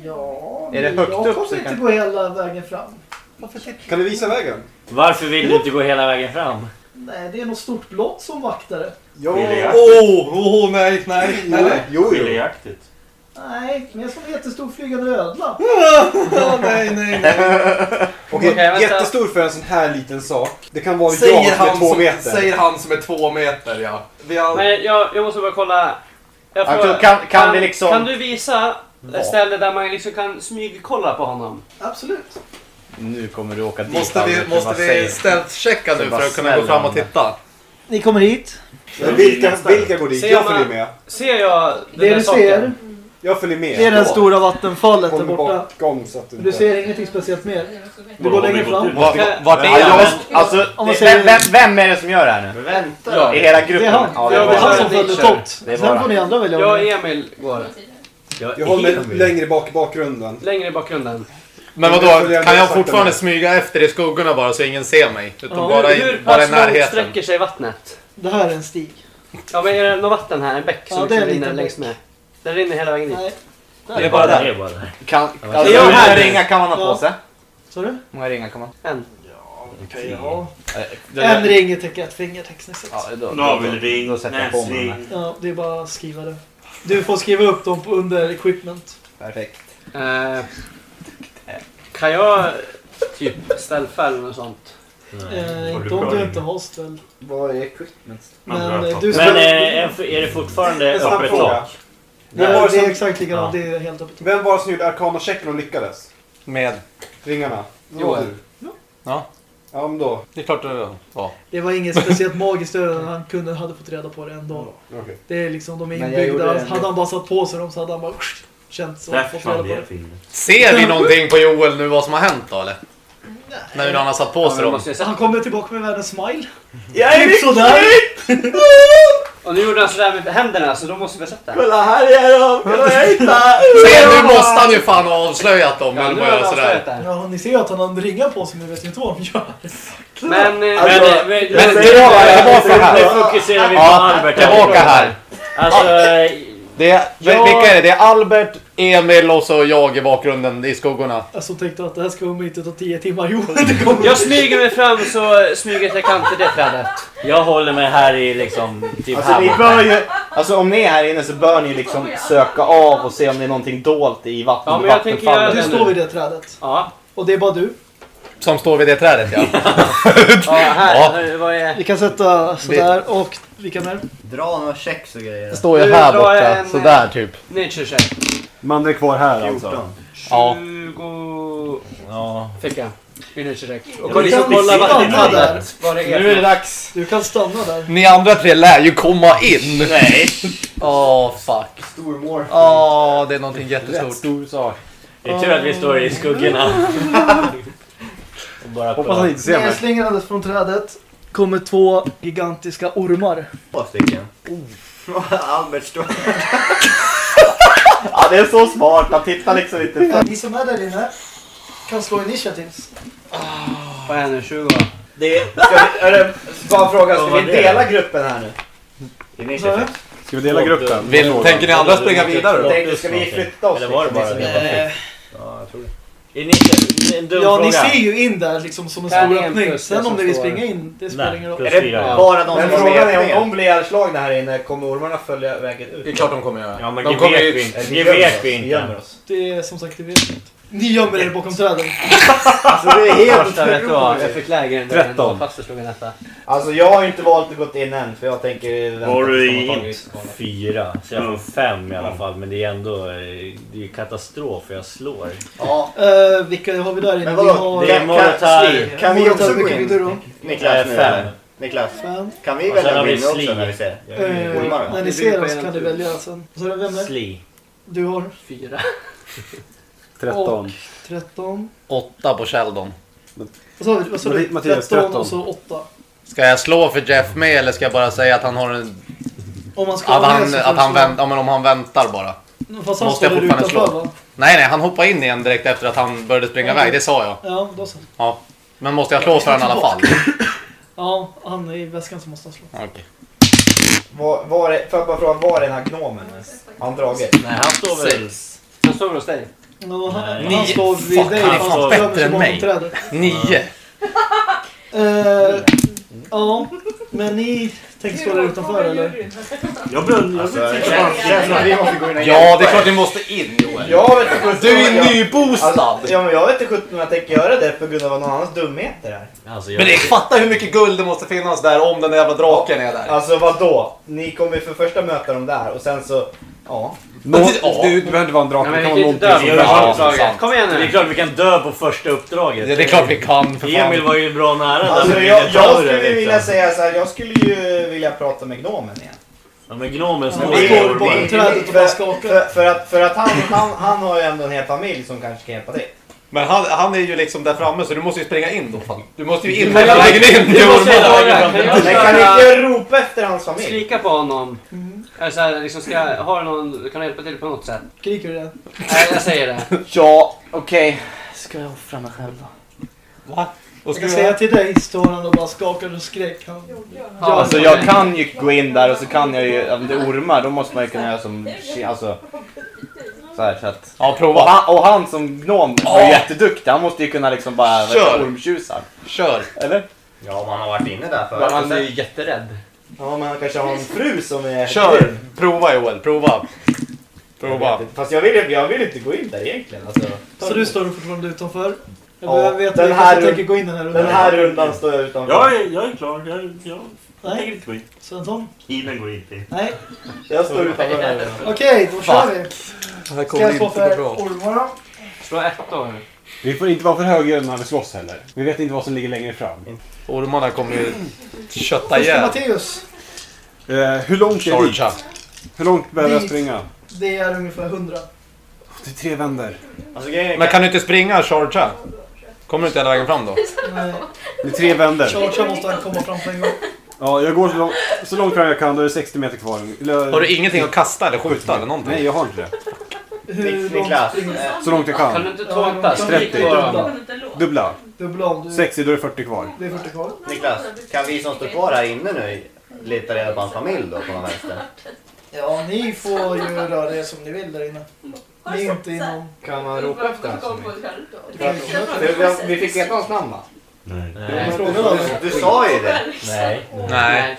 Ja, Är det men högt jag upp kommer så inte kan- gå hela vägen fram. Kan du visa vägen? Varför vill du inte gå hela vägen fram? Nej, det är något stort blått som vaktar det. Jo. Billiga. Åh, oh, nej, nej, nej, nej. Jo, jo. Skiljaktigt. Nej, men jag är som en jättestor flygande ödla. Åh, nej, nej, nej. Okej, Okej, vänta. jättestor för en sån här liten sak. Det kan vara Säger jag som är han, två som, meter. säger han som är två meter, ja. Vi har... Men jag, jag måste bara kolla. Jag Ja, frågar, kan- kan vi liksom- Kan du visa ett ställe där man liksom kan smygkolla på honom? Absolut. Nu kommer du åka dit. Måste vi, jag måste vi stealth-checka nu Så bara för att kunna gå fram och titta? Ni kommer hit. Men vilka, vilka går dit? Jag man- följer med. Ser jag den Det där du saken? ser, Jag följer med. det är det stora vattenfallet där borta. bakom så att du Du inte... ser ingenting speciellt mer. Du går längre fram. Vart, vart är jag, alltså, Om man det- säger- vem, vem, vem är det som gör det här nu? Vänta. I hela gruppen? Det är han. Ja, det det är bara- han som följde kör. Tott. Det är Sen bara- får ni andra välja. Jag och Emil går. Jag håller längre bak i bakgrunden. Längre i bakgrunden. Men vadå, följer kan jag fortfarande smyga efter i skuggorna bara så ingen ser mig? Utan Ja. bara, hur i, hur bara i pass långt närheten? sträcker sig vattnet? Det här är en stig. Ja men är det något vatten här? En bäck som Ja, det är en liksom rinner liten längs bäck. med? Den rinner hela vägen dit? Nej. Det är bara Det där. är bara där. Kan, Ja, alltså, det är hur jag många här. ringar kan man ha på sig? Så du? Hur många ringar kan man? En. Ja. En ring täcker ett finger tekniskt sett. Ja, då, då, Navelring, sätter jag på näsring. Ja, det är bara att skriva det. Du får skriva upp dem på- under equipment. Perfekt. Eh, kan jag typ stealtha eller något sånt? Eh, inte du om du inte har ställ. Vad är equipment? Men eh, du ska... Men eh, är är det fortfarande öppet tak? Nej, Vem var det det är som- exakt likadant. Ja. Det är helt öppet. Vem var det som gjorde arkana-checken och lyckades? Med? Ringarna? Joel. Du. Ja. Ja, men då. Det är klart det var. Det var inget speciellt magiskt över han kunde hade fått reda på det ändå. Okej. Det är liksom, de är Men jag inbyggda. en- Hade han bara satt på sig dem så hade han bara känt så. Där Fått reda försvann på det det. fingret. Ser vi någonting på Joel nu vad som har hänt då eller? När han har satt på sig dem? Han kommer tillbaka med världens smile. Jag Typ sådär. Och nu gjorde han sådär med händerna så då måste vi sätta. Kolla här är de! Kolla jag hittar! Se nu måste han ju fan ha avslöjat dem. Ja, eller nu har han sådär. avslöjat det. Ja, ni ser ju att han har en ringa på sig men vet inte vad de gör. Men... eh, Alltså, men, eh, men, Men säger tillbaka, jag- tillbaka Nu här. fokuserar vi på Ja, Albert. tillbaka här. Alltså, eh, Det är, Ja. Vilka är det? Det är Albert, Emil och så jag i bakgrunden i skuggorna. Alltså tänkte att det här ska om inte ta 10 timmar. Jo, det kommer. jag smyger mig fram så smyger jag kan till det trädet. jag håller mig här i liksom... Typ Alltså, här ni bör ju, alltså om ni är här inne så bör ni liksom söka av och se om det är någonting dolt i vatten, Ja, men jag tänker vattenfallet. Du står vid det trädet. Ja. Och det är bara du. Som står vid det trädet ja. Ja, här. Ja. här, Vad är... Vi kan sätta sådär och vilka mer? Dra några checks och grejer. Det står ju här jag borta. en, Sådär typ. Nature check. Man är kvar här alltså. 14. Ja. 20... Ja. Fick jag. I nature check. Och kolla, du kan kolla stanna vattenfallet. Vad det är. Nu är det dags. Du kan stanna där. Ni andra tre lär ju komma in. Nej. Åh fuck. Stor morph. Åh, det är någonting jättestort. Stor sak. Det är tur att vi står i skuggorna. Hoppas han inte ser mig. Nedslingrades från trädet kommer två gigantiska ormar. Två stycken. Albert står... Ja, det är så smart. Han tittar liksom inte. Ni som är där inne kan slå initiatives. Vad är nu? 20? Det är, ska vi, är det, bara en fråga, ska var vi det? dela gruppen här nu? Så, Ska vi dela gruppen? Vill, tänker ni andra springa vidare då? Tänkte, ska vi flytta oss? Eller var det liksom, bara det? eh, Ja, jag tror det. Är ni, en dum ja, fråga. ni ser ju in där liksom som en stor öppning. Sen om ni vill springa in, det spelar ingen roll. Är det ja. bara de Men som frågan är med? om de blir ihjälslagna här inne, kommer ormarna följa vägen ut? Det är klart de kommer göra. Ja, men de kommer vet ju... vi inte. Vi Det vet vi Vi inte. gömmer oss. Det är som sagt, det vet vi inte. Ni gömmer er bakom träden. Alltså det är helt Första vet du vad? Jag fick lägre än 13. fast det slog en etta. Alltså jag har inte valt att gå in än för jag tänker vänta Var du tills de i har tagit int? skalan. Fyra, så jag får fem i alla fall. Men det är ändå eh, det är ju katastrof för jag slår. Ja, Uh, vilka har vi där inne? men vi har... Det är Kan- Morotar. kan- Kan vi Morotar, också gå vilka fick du in? då? Niklas nu. Fem. Niklas, Fem. kan vi Och sen välja har vi in också Slee. när vi ser? Eh, Ormar då? när ni ser oss en kan ni välja sen. Så är det vem är? Sli. Du har? Fyra. 13. 13. 8 på Sheldon. Vad sa du? Vad sa du? Matti- Mattias, 13 13. och så 8. Ska jag slå för Jeff med eller ska jag bara säga att han har en... Om man ska Att med han, så att han vänt, ja, men om han väntar bara. Fast han måste jag fortfarande slå. va? Nej, nej, han hoppade in igen direkt efter att han började springa Okej. iväg. Det sa jag. Ja, då så. Ja. Men måste jag slå för honom i alla fall? Ja, han är i väskan så måste han slå. Okej. Var, var är, får jag bara fråga, var är den här gnomen? Har han dragit? Nej, han står väl... Han står väl hos dig? Ja, han, Nio. står vid Fuck, dig han är fan han bättre än bakom mig. trädet. Nio. Eh, ja, men ni tänker stå där utanför eller? Jag Alltså, vill vi måste gå in och Ja, det är klart vi måste in Joel. Jag vet inte sjutton Du är jag- nybostad! Alltså, ja, men jag vet inte sjutton om jag tänker göra det på grund av någon annans dumheter här. Alltså, jag... Men det, fatta hur mycket guld det måste finnas där om den där jävla draken är där. Alltså vad då? Ni kommer ju för första möta dem där och sen så... Ja. Nå, Ja. du, du behöver inte vara en drake, Ja, men kan vi vara kan inte någonting dö på Ja, första sant. uppdraget. Kom igen Det är nu! klart vi kan dö på första uppdraget. Det, det är klart vi kan för Emil fan. var ju bra nära Alltså jag, jag skulle skulle vilja säga så här, jag skulle ju vilja prata med gnomen igen. Ja, men gnomen som Ja, det är- trädet och för- bara skakar. För, för, att, för att han, han, han har ju ändå en hel familj som kanske kan hjälpa dig. Men han, han är ju liksom där framme så du måste ju springa in då fan. Du måste ju in hela jag- vägen in Du måste Ormar. fråga, kan du Men kan ni bara inte ropa efter hans familj? skrika på honom? Mm. Eller så här, liksom, ska jag, har du någon, kan du hjälpa till på något sätt? Skriker du det? Nej, jag säger det. Ja, okej. Ska jag offra mig själv då? Va? Och Jag ska kan säga till dig står han och bara skakar och skrek. Han, Ja, Alltså jag kan ju gå in där och så kan jag ju, om det är ormar då måste man ju kunna göra som, alltså. Så här så att. Ja, Och prova. han, och han som gnom var Ja. jätteduktig, han måste ju kunna liksom bara Kör. vara ormtjusar. Kör. Eller? Ja, om han har varit inne där Men förut. han är ju jätterädd. Ja men han kanske har en fru som är... Kör. Prova Joel, prova. Jag Prova. inte. Fast jag vill, jag vill inte gå in där egentligen. Alltså, så du står fortfarande utanför? Ja, Jag vet den här tänker gå in den här rundan. Den här rundan står jag utanför. Jag är, jag är klar. Jag, jag, jag Nej. tänker inte gå in. Svensson? Tiden går inte in. Nej. Jag står utanför. Okej, då kör vi. Det här Ska jag slå för ormarna? Slå ett då. Vi får inte vara för höga när vi slåss heller. Vi vet inte vad som ligger längre fram. Ormarna kommer ju kötta Första ihjäl. Matteus. Eh, hur långt är dit? Chargea. Hur långt behöver jag Dit. springa? Det är ungefär 100. Det är tre vänder. Alltså, grejen är- Men kan du inte springa chargea? Kommer du inte hela vägen fram då? Nej, Det är tre vänder. Charge måste han komma fram på en gång. Ja, jag går så långt, så långt fram jag kan, då är det 60 meter kvar. Eller, Har du ingenting att kasta eller skjuta eller någonting? Nej, jag har inte det. Hur långt Niklas, springer du? Så långt jag Kan kan. du inte kan inte dem. Dubbla. Dubbla om. Du, 60, då är det 40 kvar. det är 40 kvar. Niklas, kan vi som står kvar här inne nu leta reda på hans familj då på någon vänster? Ja, ni får ju röra er som ni vill där inne. Ni är inte inom... Kan man ropa efter. Vi, vi, vi fick veta hans namn va? Nej. Nej. Aldrig. Du sa ju det. Nej. Nej.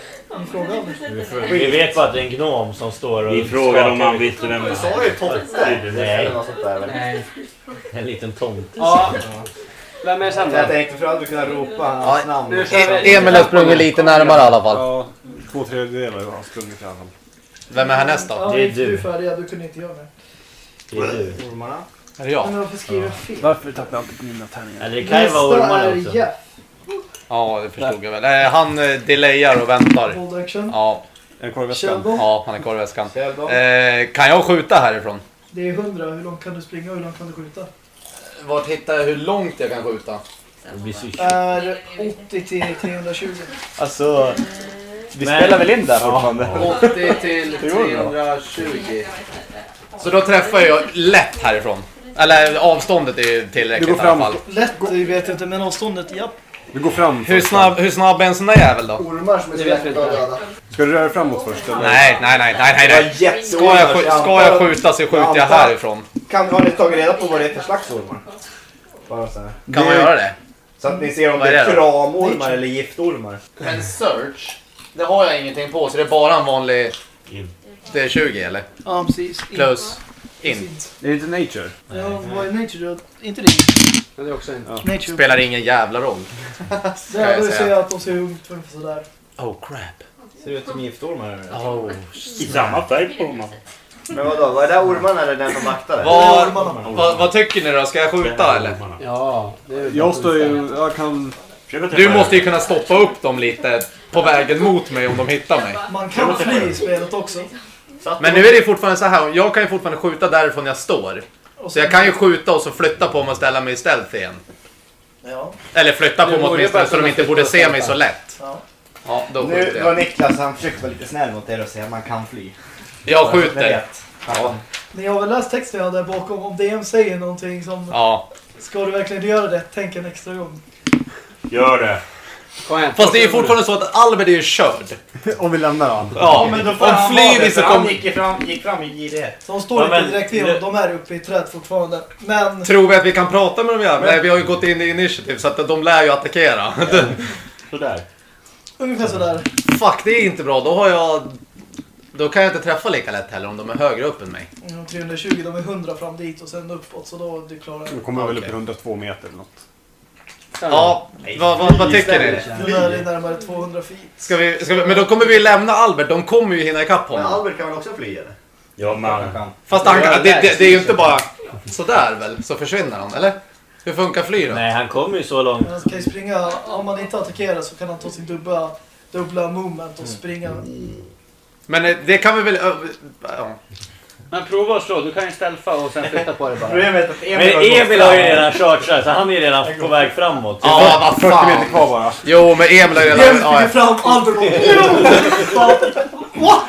Vi vet bara att det är en gnom som står och Vi frågade om han med- visste vem Du det sa ju Totte. Nej. Nej. En liten tomt. Ja. Vem är sen Jag tänkte för att du kunna ropa hans namn. Nu kör vi. Emil har sprungit lite närmare i alla fall. Ja, två tredjedelar har sprungit i alla fall. Vem är härnäst då? Ja, Det är du. du. är färdiga. Du kunde inte göra mer. Det är du. Ormarna. Är det jag? Men varför skriver jag fel? Varför tappar jag alltid mina tärningar? Eller det kan ju vara Nästa ormarna är också. Jeff. Ja, det förstod jag väl. Eh, Han eh, delayar och väntar. Action. Ja, En korv i väskan. Sheldon. ja han är kvar i väskan. Sheldon. Eh, kan jag skjuta härifrån? Det är 100. Hur långt kan du springa och hur långt kan du skjuta? Vart hittar jag hur långt jag kan skjuta? Det blir så Är 80 till 320. Alltså, vi Men- spelar väl in där fortfarande? 80 till Det går bra. 320. Så då träffar jag lätt härifrån. Eller avståndet är ju Du tillräckligt går i alla fram. fall. Lätt det vet inte, men avståndet, ja. Du går fram Hur först. snabb, hur snabb är en sån där jävel då? Ormar som är så vi lätta att döda. Ska du röra dig framåt först eller? Nej, nej, nej, nej, nej. nej. Ska jag, skj- ska jag skjuta så skjuter jag härifrån. Kan, har ni tagit reda på vad det är för slags ormar? Bara så här. Kan man göra det? Så att ni ser om Vad det är är det då? kramormar eller giftormar. En search? Det har jag ingenting på så det är bara en vanlig... Det är 20 eller? Ja, precis. Plus int. Det är inte nature. Ja, vad är nature då? Inte det? Men det är också en. Nature. Spelar ingen jävla roll. Här då säga. ser jag att de ser ut för sådär. Oh crap. Ser ut som giftormar? Oh. I samma färg på dem. Men vadå, var det där ormarna eller den som vaktade? Vad, vad, vad tycker ni då? Ska jag skjuta eller? Ja, det är Jag står ju... Jag kan... Du måste ju kunna stoppa upp dem lite på vägen mot mig om de hittar mig. Man kan fly i spelet också. Men nu är det fortfarande så här. jag kan ju fortfarande skjuta därifrån jag står. Så jag kan ju skjuta och så flytta på mig och ställa mig i stealth igen. Ja, Eller flytta på mig åtminstone så de inte borde se mig så lätt. ja. Ja, då Nu skjuter var jag. Niklas, han försökte vara lite snäll mot er och säga att man kan fly. Jag skjuter. vet. Ja. Ni har väl läst texten jag hade bakom? Om DM säger någonting som... Ja. Ska du verkligen göra det? Tänk en extra gång. Gör det. Kom igen. Fast det är ju fortfarande så att Albert är ju körd. Om vi lämnar han. Ja, men då får om han vara det, så för han kommer... gick, ju fram, gick fram i girighet. De står Ja, inte men- direkt vid honom, de är uppe i träd fortfarande. Men... Tror vi att vi kan prata med dem igen? Nej, vi har ju gått in i initiativ så att de lär ju attackera. Sådär. Ungefär sådär. Fuck, det är inte bra. Då har jag... Då kan jag inte träffa lika lätt heller om de är högre upp än mig. Mm, 320, de är 100 fram dit och sen uppåt. Så då du klarar De kommer väl upp i Okej. 102 meter eller något. Ja, vad, vad, vad tycker ni? Den där är närmare 200 feet. Ska vi, ska vi, men då kommer vi lämna Albert. De kommer ju hinna ikapp Men honom. Albert kan väl också fly eller? Ja, man. Fast han, det, det, det är ju inte bara sådär väl, så försvinner han, eller? Hur funkar fly då? Nej, han kommer ju så långt. Han kan ju springa, om man inte attackerar så kan han ta sin dubbla, dubbla movement och springa. Men eh, det kan vi väl... ö- Ja. Men prova att slå. Du kan ju stealtha och sen flytta på det bara. Problemet är att Men Emil har gått Emil har ju fram. redan kört så här, så han är redan på väg framåt. Ja, vad 40 meter fan. kvar bara. Jo, men Emil har ju redan... Ja, springer fram, bara What?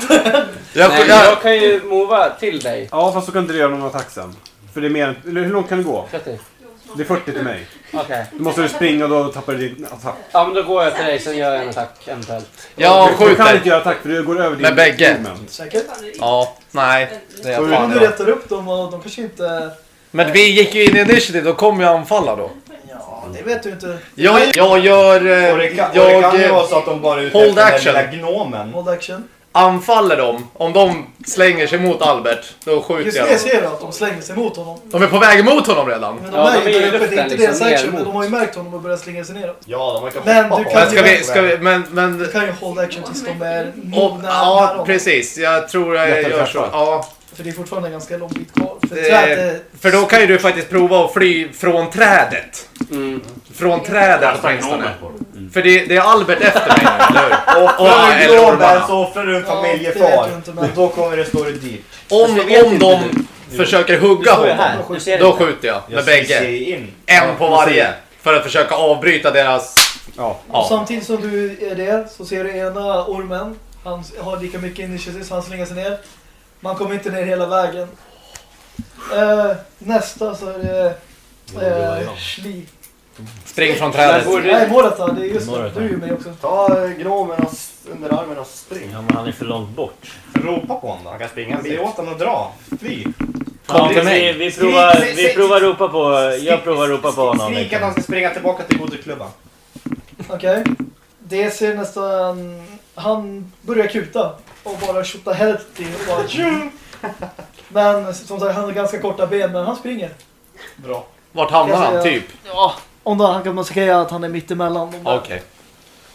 jag, Nej, men jag, jag kan ju mova till dig. Ja, fast så kan inte du göra någon attack sen. För det är mer än... Eller hur långt kan du gå? 30. Det är 40 till mig. Okej. Då måste du springa och då tappar du din attack. Ja, men då går jag till dig, sen gör jag en attack eventuellt. jag Du kan inte skjuter. göra attack för du går över din Med bägge. movement. Säkert? Ja, nej. Det är Om fan du bra. rättar upp dem och de kanske inte... Men vi gick ju in i initiativ, då kommer jag anfalla då. Ja, det vet du inte. Jag, jag gör... eh, Och det kan, och det Jag kan ju vara eh, så att de bara är ute Hold efter den action. lilla gnomen. Hold action. Anfaller dem. Om de slänger sig mot Albert, då skjuter Just jag det dem. ser du att de slänger sig mot honom. De är på väg mot honom redan. Men de Ja, är de ju är i där uppe, det är luften, inte deras liksom, action, ner men mot. de har ju märkt honom och börjat slingra sig neråt. Ja, de har kan Men du kan Men ska vi, ju- ska vi, men, men... Du kan ju hold action tills de är Och, mogna ja, nära precis. Jag tror jag Lättare gör så. Ja, För det är fortfarande en ganska lång bit kvar. För trädet för då kan ju du faktiskt prova att fly från trädet. Mm. Från trädet åtminstone. på För det, det är Albert efter mig nu, eller hur? Offrar Ja, du ormarna. så offrar du en Ja, det familjefar. jag inte, men- Och då kommer det stå dig dyrt. Om, det vet om de försöker hugga Du står ju honom, då skjuter jag med Jag bägge. En på varje. För att försöka avbryta deras... Ja. Och Ja. samtidigt som du är det så ser du ena ormen. Han har lika mycket initiativ så han slänger sig ner. Man kommer inte ner hela vägen. Eh, nästa så är det... Eh, Schli. Spring från trädet. Nej, Morata. Det är just det. Morata. Du är ju med också. Ta gnomen och s- under armen och spring. Ja, men han är för långt bort. Ropa på honom då. Han kan springa. Säg åt honom att dra. Fly. Ja, till vi, mig. vi, provar, Skrik, vi skrik, provar ropa på... Jag provar ropa på honom. Skrik att han ska springa tillbaka till moderklubban. Okej. Det ser nästan... Han börjar kuta och bara skjuta healthy och bara... tju. Men som sagt, han har ganska korta ben, men han springer. Bra. Vart hamnar han? Jag Typ? Ja, om då, han kan man säga att han är mittemellan. de där. Okej.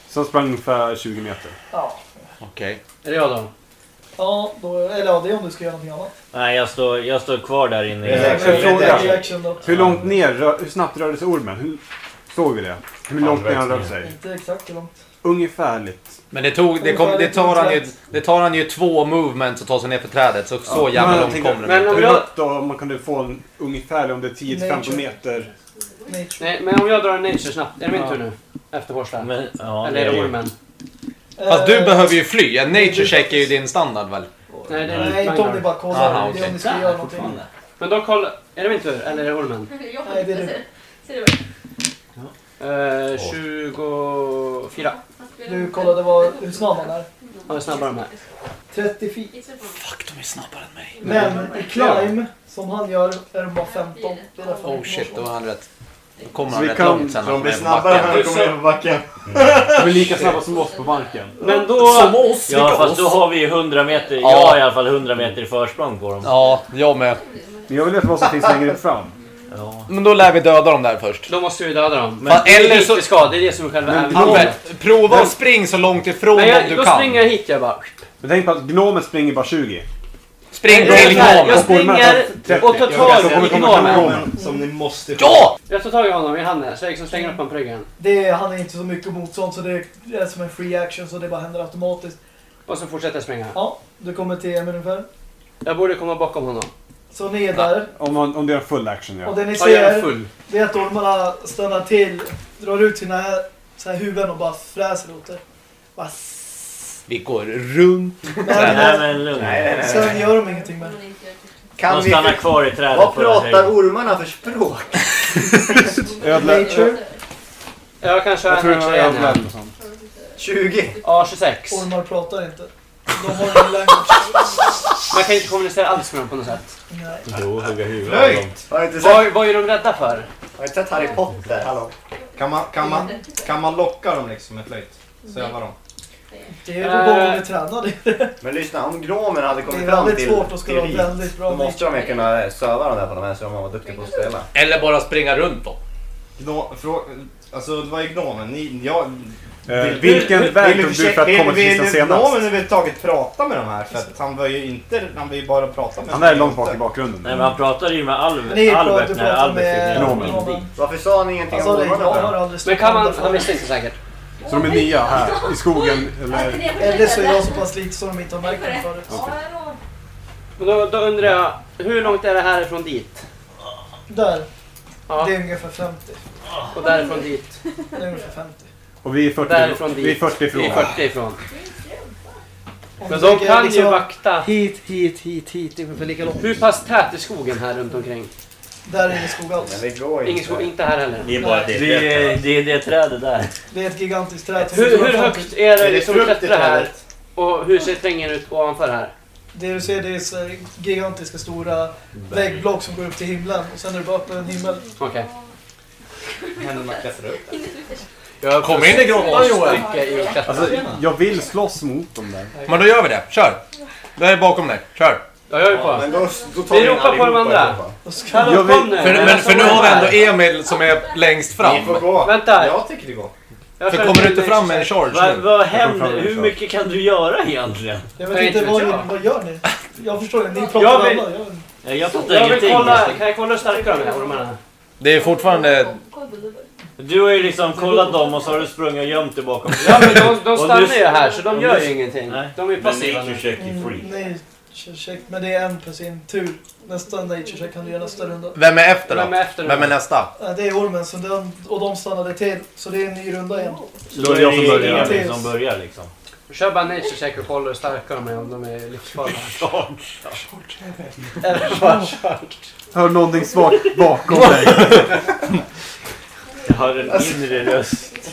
Som sprang ungefär 20 meter. Ja. Okej. Är det jag då? Ja, då, eller ja, det är om du ska göra någonting annat. Nej, jag står, jag står kvar där inne. Säkert. En fråga. Reaction då. Hur långt ner, rö- hur snabbt rörde sig ormen? Hur, såg vi det? Hur långt ner han rörde sig? Inte exakt hur långt. Ungefärligt. Men det, tog, det, kom, det, tar han ju, det tar han ju två movements att ta sig ner för trädet. Så, så Ja, jävla men långt kommer men det. om Hur jag- högt då? Om man kunde få en ungefärlig, om det är 10-15 Nature. meter. Nature. Nej, men om jag drar en nature snabbt. Är det min Ja. tur nu? Efter? Men, ja, Eller är det ormen? Fast du Eh, behöver ju fly. En nature check är ju din standard väl? Nej, det är Nej, inte om ni bara kollar. Aha, Det är om ni ska göra någonting. Men då kolla. Är det min tur? Eller är det ormen? Nej, det är det. Eh, 24. Du kollade vad, hur snabb han är. Han är snabbare med. 30 feet. Fuck, de är snabbare än mig. Men i climb, som han gör, är de bara 15. Det är därför han Oh shit, då är han rätt... Då kommer Så han vi rätt kan- långt sen. Så de blir när snabbare när backen. de kommer ner på backen. De är lika snabba som oss på marken. Men då... Som oss, Ja, vilka fast oss? då har vi ju 100 meter. Ja. Jag har i alla fall 100 meter i försprång på dem. Ja, jag med. Men jag vill veta vad som finns längre fram. Ja. Men då lär vi döda dem där först. Då måste vi döda dem. Men- är eller dit så- ska. Det är det som är själva Men äventyret. Albert, prova att spring så långt ifrån Men dem jag, du då kan. springer jag hit jag bara. Men tänk på att gnomen springer bara 20. Spring Jag, till jag, jag gnomen. springer och tar tag kommer i komma gnomen. Som ni måste Ja! Jag tar tag i honom i handen så jag liksom slänger upp honom på ryggen. Det är, han är inte så mycket motstånd så det är som en free action så det bara händer automatiskt. Och så fortsätter jag springa. Ja, du kommer till Emil ungefär. Jag borde komma bakom honom. Så ni är där. Om, man, om det är full action Och ja. det ni Ja, jag är ser, full. det är att ormarna stannar till, drar ut sina så här huvuden och bara fräser åt er. Bara s- Vi går runt. Nej men lugn. Nej, nej, nej. sen gör de ingenting med det. Kan De vi stannar kvar i trädet. Vad på det här pratar ormarna för språk? Ödla, Nature, Jag kanske jag har tror en det var nature igen ödla här. eller något sånt. 20. Ja, 26. ormar pratar inte. De har. Man kan inte kommunicera alls med dem på något sätt. Nej. Jo, hugga huvudet av dem. Flöjt! Har du inte sett, Vad, vad är de rädda för? har du inte sett Harry Potter? Hallå? Kan man, kan, man, kan man locka dem liksom med flöjt? Söva dem? Det på om Eh. de är tränade. Men lyssna, om gnomen hade Det kommit är fram väldigt till svårt att skulle teori, väldigt bra då måste de ju kunna söva dem där på de här så de var duktiga på att spela. Eller bara springa runt dem. Gno, frå, alltså det var ju gnomen. Ni, jag, Eh, vilken väg tog du för att komma till kistan Vill gnomen senast? överhuvudtaget prata med de här? För att han var ju inte, han var ju bara prata med Han är långt bak i bakgrunden. Nej men han pratade ju med Albert när Albert fick ner. Varför sa ni ingenting Han om för? aldrig Men kan man... Han visste inte säkert. Så de är nya här i skogen eller? Eller så är jag så pass lite så de inte har märkt mig förut. Men då, då undrar jag, hur långt är det härifrån dit? Där, Ja, det är ungefär 50. och därifrån dit. Det är ungefär 50. Och vi är 40, Därifrån dit. vi är 40 Det ifrån. är 40 ifrån. Men de kan ju liksom vakta. Hit, hit, hit, hit. Ungefär lika långt. Hur pass tät är skogen här runt omkring? Där är ingen skog alls. Det går Ingen skog, inte här heller. Det är bara det. Det är det, är det trädet där. Det är ett gigantiskt träd. Hur, hur högt är det Är det liksom frukt i klättra här? trädet? Och hur ser terrängen ut ovanför här? Det du ser det är så här gigantiska stora väggblock som går upp till himlen. Och sen är det bara öppen himmel. Okej. Händerna klättrar upp. Jag Kom in i grottan Joel! Alltså, jag vill slåss mot dem där. Men då gör vi det. Kör! Det är bakom dig. Kör! Ja, jag är Ja, på. men då, då tar Vi in ropar på de allihopa andra. i alla fall. Jag vill- kom nu! För, Jag men, för nu har vi ändå. Emil som är längst Ni fram. får gå. Vänta! Jag tycker det går. Jag För kör kommer du inte fram med en charge Vad nu? vad Jag händer? Hur mycket kan du göra egentligen? Jag Nej, vet inte inte vad, vet jag. vad gör ni? Jag förstår inte. Ni pratar Jag alla. vill- Jag vet inte. Ja, Jag fattar Jag vill ingenting. kolla, kan jag kolla hur starka de är, ormarna? Det är fortfarande... Du har ju liksom kollat dem och så har du sprungit och gömt dig bakom. Ja men de, de stannar ju här så de gör ju ingenting. Nej. De är ju passiva nu. check är Mm, free. nature check. Men det är en på sin tur. Nästa nature check kan du göra nästa runda. Vem är efter Vem då? är efter Vem är nästa? Det är ormen så den, och de stannade till. Så det är en ny runda igen. Då är det jag som börjar. Ingenting. Liksom, börjar liksom. Kör bara nature check och kolla hur starka de är om de är livsfarliga. Eller bara kört. Hör någonting svagt bakom dig. Jag har en inre röst.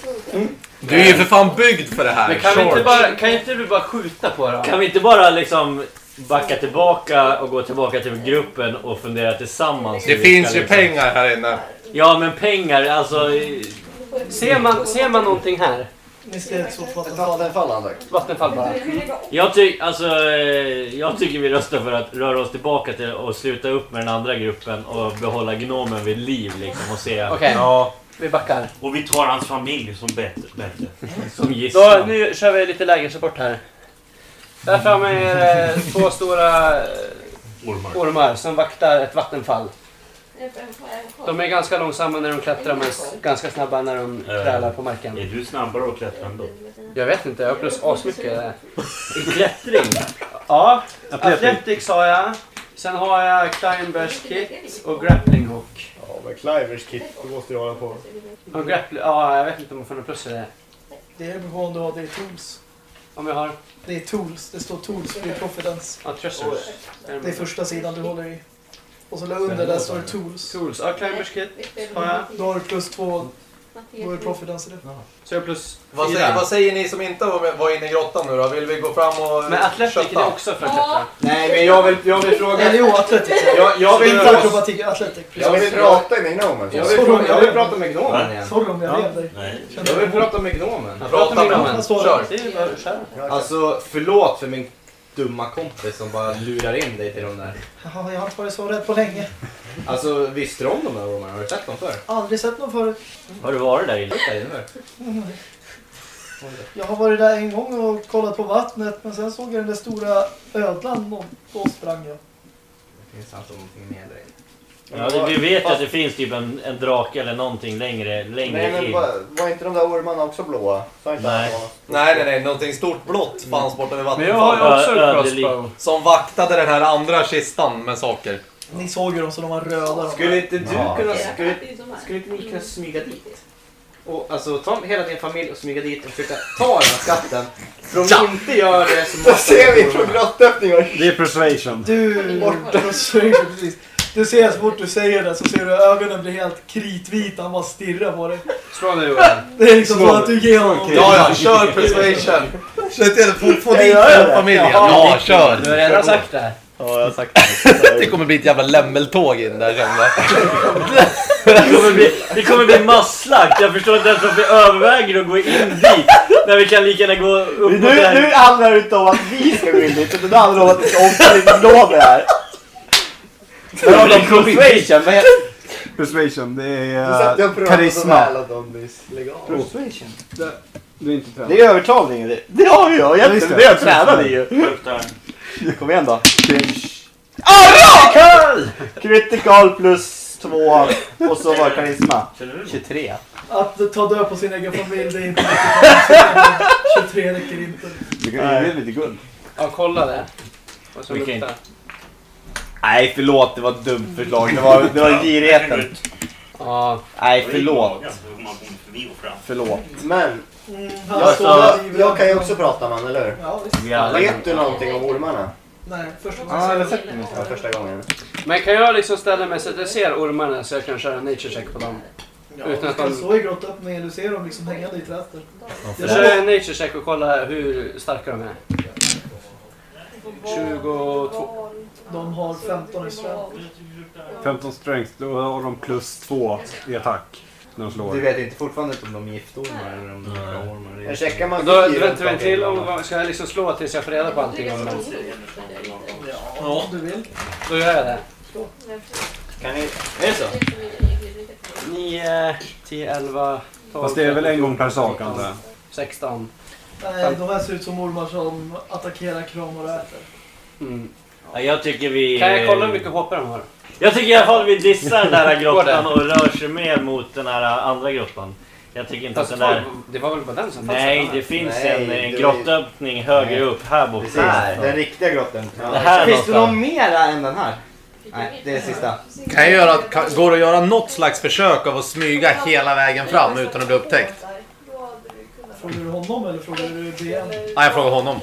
Du är ju för fan byggd för det här. Men kan, vi inte bara, kan inte du bara skjuta på dem? Kan vi inte bara liksom backa tillbaka och gå tillbaka till gruppen och fundera tillsammans? hur Det vi finns ska ju liksom- pengar här inne. Ja men pengar, alltså... Ser man, ser man någonting här? Ni. Vattenfall bara. Jag, ty alltså, eh, jag tycker vi röstar för att röra oss tillbaka till och sluta upp med den andra gruppen och behålla gnomen vid liv liksom och se Okej, Ja, vi backar. Och vi tar hans familj som bättre. bättre. som Då, gisslan. nu kör vi lite lägesrapport här. Där framme är det två stora eh, Ormar. ormar som vaktar ett vattenfall. De är ganska långsamma när de klättrar men ganska snabba när de Eh. krälar på marken. Är du snabbare att klättra ändå? Jag vet inte, jag har plus asmycket. I klättring. Ja, Athletic. Athletic sa jag. Sen har jag Climbers Kit och Grappling Hook. Ja, men Clivers kit, då måste du hålla på. Och grappling, ja, jag vet inte om jag får något plus i det. Det beror på om du har det i tools. Om jag har... Det är tools. Det står tools vid Profidence. Ja, Treasures. Det är första sidan du håller i. Och så under där står det tools. Tools. Ja, Climbers Kit har jag. Då har du plus två. Då är Profidence i det. Så jag plus Vad säger, vad säger ni som inte var inne i grottan nu då? Vill vi gå fram och Men Athletic är det också för att klättra. Nej, men jag vill, jag vill fråga... Eller jo, Atletic. Jag, jag, vill, Inte prata, akrobatik, Atletic. jag vill prata med gnomen. Jag vill, fråga, jag vill prata med gnomen igen. Om jag Ja. rev dig? Jag vill prata med gnomen. Jag pratar med. Det bara kör. Alltså, förlåt för min dumma kompis som bara lurar in dig till de där. Jaha, jag har inte varit så rädd på länge. Alltså, visste du om de där ormarna? Har du sett dem förr? Aldrig sett någon förut. Har du varit där inne? Hur? Jag har varit där en gång och kollat på vattnet men sen såg jag den där stora ödlan och då sprang jag. Det finns alltså någonting mer där inne. Ja, det, vi vet ju att det finns typ en, en drake eller någonting längre, längre Nej, men in. var, var inte de där ormarna också blåa? Sa inte Nej. han att Nej, nej, nej. Någonting stort blått fanns borta vid Men jag har vattenfallet. ju också Ö- en ödelik. crossbow. Som vaktade den här andra kistan med saker. Ni såg ju dem så de var röda. de Skulle där. inte du Ja, kunna... Skulle, skulle inte ni kunna smyga dit? Och, alltså ta hela din familj och smyga dit och försöka ta den här skatten. För om vi inte gör det så Då måste ser vi från grottöppningen. Det är persuasion. Du, precis. Du ser så fort du säger det så ser du ögonen blir helt kritvita. Han bara stirrar på dig. Slå nu Johan. Det är liksom så att du ger honom... Ja, ja, kör persuasion. Se till att få, få dit hela det. familjen. Ja. Ja, kör. Du har redan sagt det. Ja, jag har sagt det. Det kommer bli ett jävla lämmeltåg in där känner jag. Det kommer bli, det kommer bli masslakt. Jag förstår inte ens varför vi överväger att gå in dit. När vi kan lika gärna gå upp Nu, det nu handlar det inte om att vi ska gå in dit, utan det handlar om att det ska omkringområde här. De persuasion, vad heter Persuasion, det är jag uh, så karisma. Persuasion? Du är inte tränad. Det är övertalning det. Det har vi ju just egentligen. det. Det jag tränade ju. Kom igen då. Ah, Critical plus två och så var det karisma. Känner du? 23. Att ta död på sin egen familj, det är inte riktigt 23 räcker inte. Du kan ju lite guld. Ja, kolla det. Vad som Vilken? Nej förlåt, det var ett dumt förslag. Det var, det var girigheten. Ja, Nej förlåt. Förlåt. Men, Mm, jag, han står jag, jag kan ju också prata man, eller hur? Ja, visst. Vi alla Vet du någonting om ormarna? Nej, första Ja, gången. eller sett det Ja, första gången. Men kan jag liksom ställa mig så att jag ser ormarna så jag kan köra nature check på dem? Ja, Utan att de- stå i grottöppningen, du ser dem liksom hängande i träster. Jag kör en nature check och kollar hur starka de är. 22. De har 15 i strength. 15 strength, då har de plus 2 i attack. När de Du slår. vet inte fortfarande inte om de är giftormar eller om de är ormar. Jag checkar man Då då väntar vi en till om ska jag liksom slå tills jag får reda på allting om dem? Ja, om du vill. Då gör jag det. Kan ni... Är det så? 9, 10, 11, 12, Fast det är väl en 13, gång per sak antar jag. 16. Nej, de här ser ut som ormar som attackerar, kramar och äter. Mm. Ja, jag tycker vi... Kan jag kolla hur mycket HP de har? Jag tycker i alla fall vi dissar den där det? grottan och rör sig mer mot den här andra grottan. Jag tycker inte att Fast den där... det var väl bara den som fanns Nej, det finns Nej, en, det en var ju- grottöppning högre upp här bort. Precis. Här, den riktiga grotten. Det här Finns det någonstans. någon mera än den här? Nej, det är sista. Kan jag göra, kan, går det att göra något slags försök av att smyga hela vägen fram utan att bli upptäckt? Frågar du honom eller frågar du BM? Nej, jag frågar honom.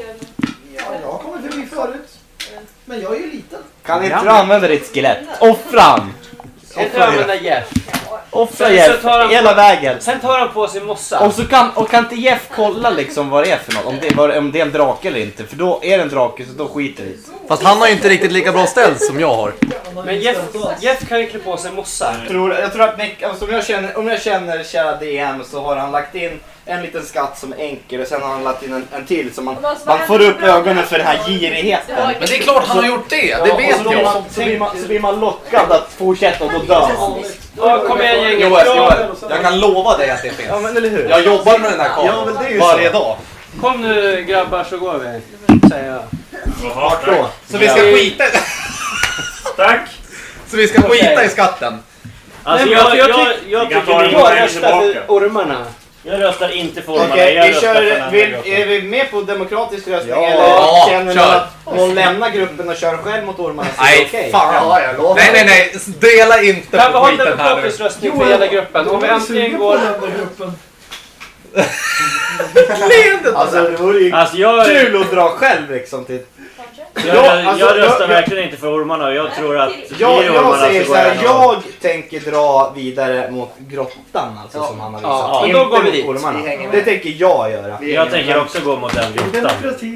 Ja, jag kommer förbi förut. Men jag är ju liten. Kan inte du använda ditt skelett? Offra han! Ska inte använda Jeff? Offra Sen Jeff han hela på- vägen. Sen tar han på sig mossa. Och, så kan, och kan inte Jeff kolla liksom vad det är för något? Om det, om det är en drake eller inte? För då är det en drake så då skiter vi. Fast han har ju inte riktigt lika bra ställt som jag har. Han Men Jeff. Jeff kan ju klä på sig mossa. Jag tror, jag tror att Nick, alltså, om, jag känner, om jag känner kära DM så har han lagt in en liten skatt som enkel och sen har han lagt in en, en till så man, man får upp ögonen för den här girigheten. Men det är klart han har gjort det, det Ja, vet jag. man- Så blir, man, så blir man lockad att fortsätta och då dör man. Ja, kom gänget. Joel, Ja, Joel, jag kan lova dig att det Ja finns. men eller hur? Jag jobbar med den här Ja, men det är ju karln varje så. dag. Kom nu grabbar så går vi. Säger jag. Jaha, Vart då? tack. Så vi ska skita, Tack! så vi ska skita i skatten. Alltså Nej, jag, jag, jag jag, Vi kan ta tycker den vi, på Jag vägen röstar för tillbaka. ormarna. Jag röstar inte för ormarna. Okej, jag vi röstar för den kör, andra vill, gruppen. är vi med på demokratisk röstning Ja. eller Ja, känner kör. att någon lämnar gruppen och kör själv mot ormarna så är det Nej, okej? fan. Ja, jag lovar. Nej, nej, nej. Dela inte Kan vi på ha en skiten här nu. demokratisk röstning för hela gruppen? Om vi på går... gruppen. Alltså det vore ju Alltså jag, kul att dra själv liksom till... jag, Ja, jag, alltså, jag röstar jag- verkligen inte för ormarna och jag tror att Jag, blir jag ormarna säger så här, jag jag tänker dra vidare mot grottan alltså som han har visat. Ja, men Inte då går vi mot dit. ormarna. Vi hänger med. Det tänker jag göra. Jag tänker också gå mot den grottan.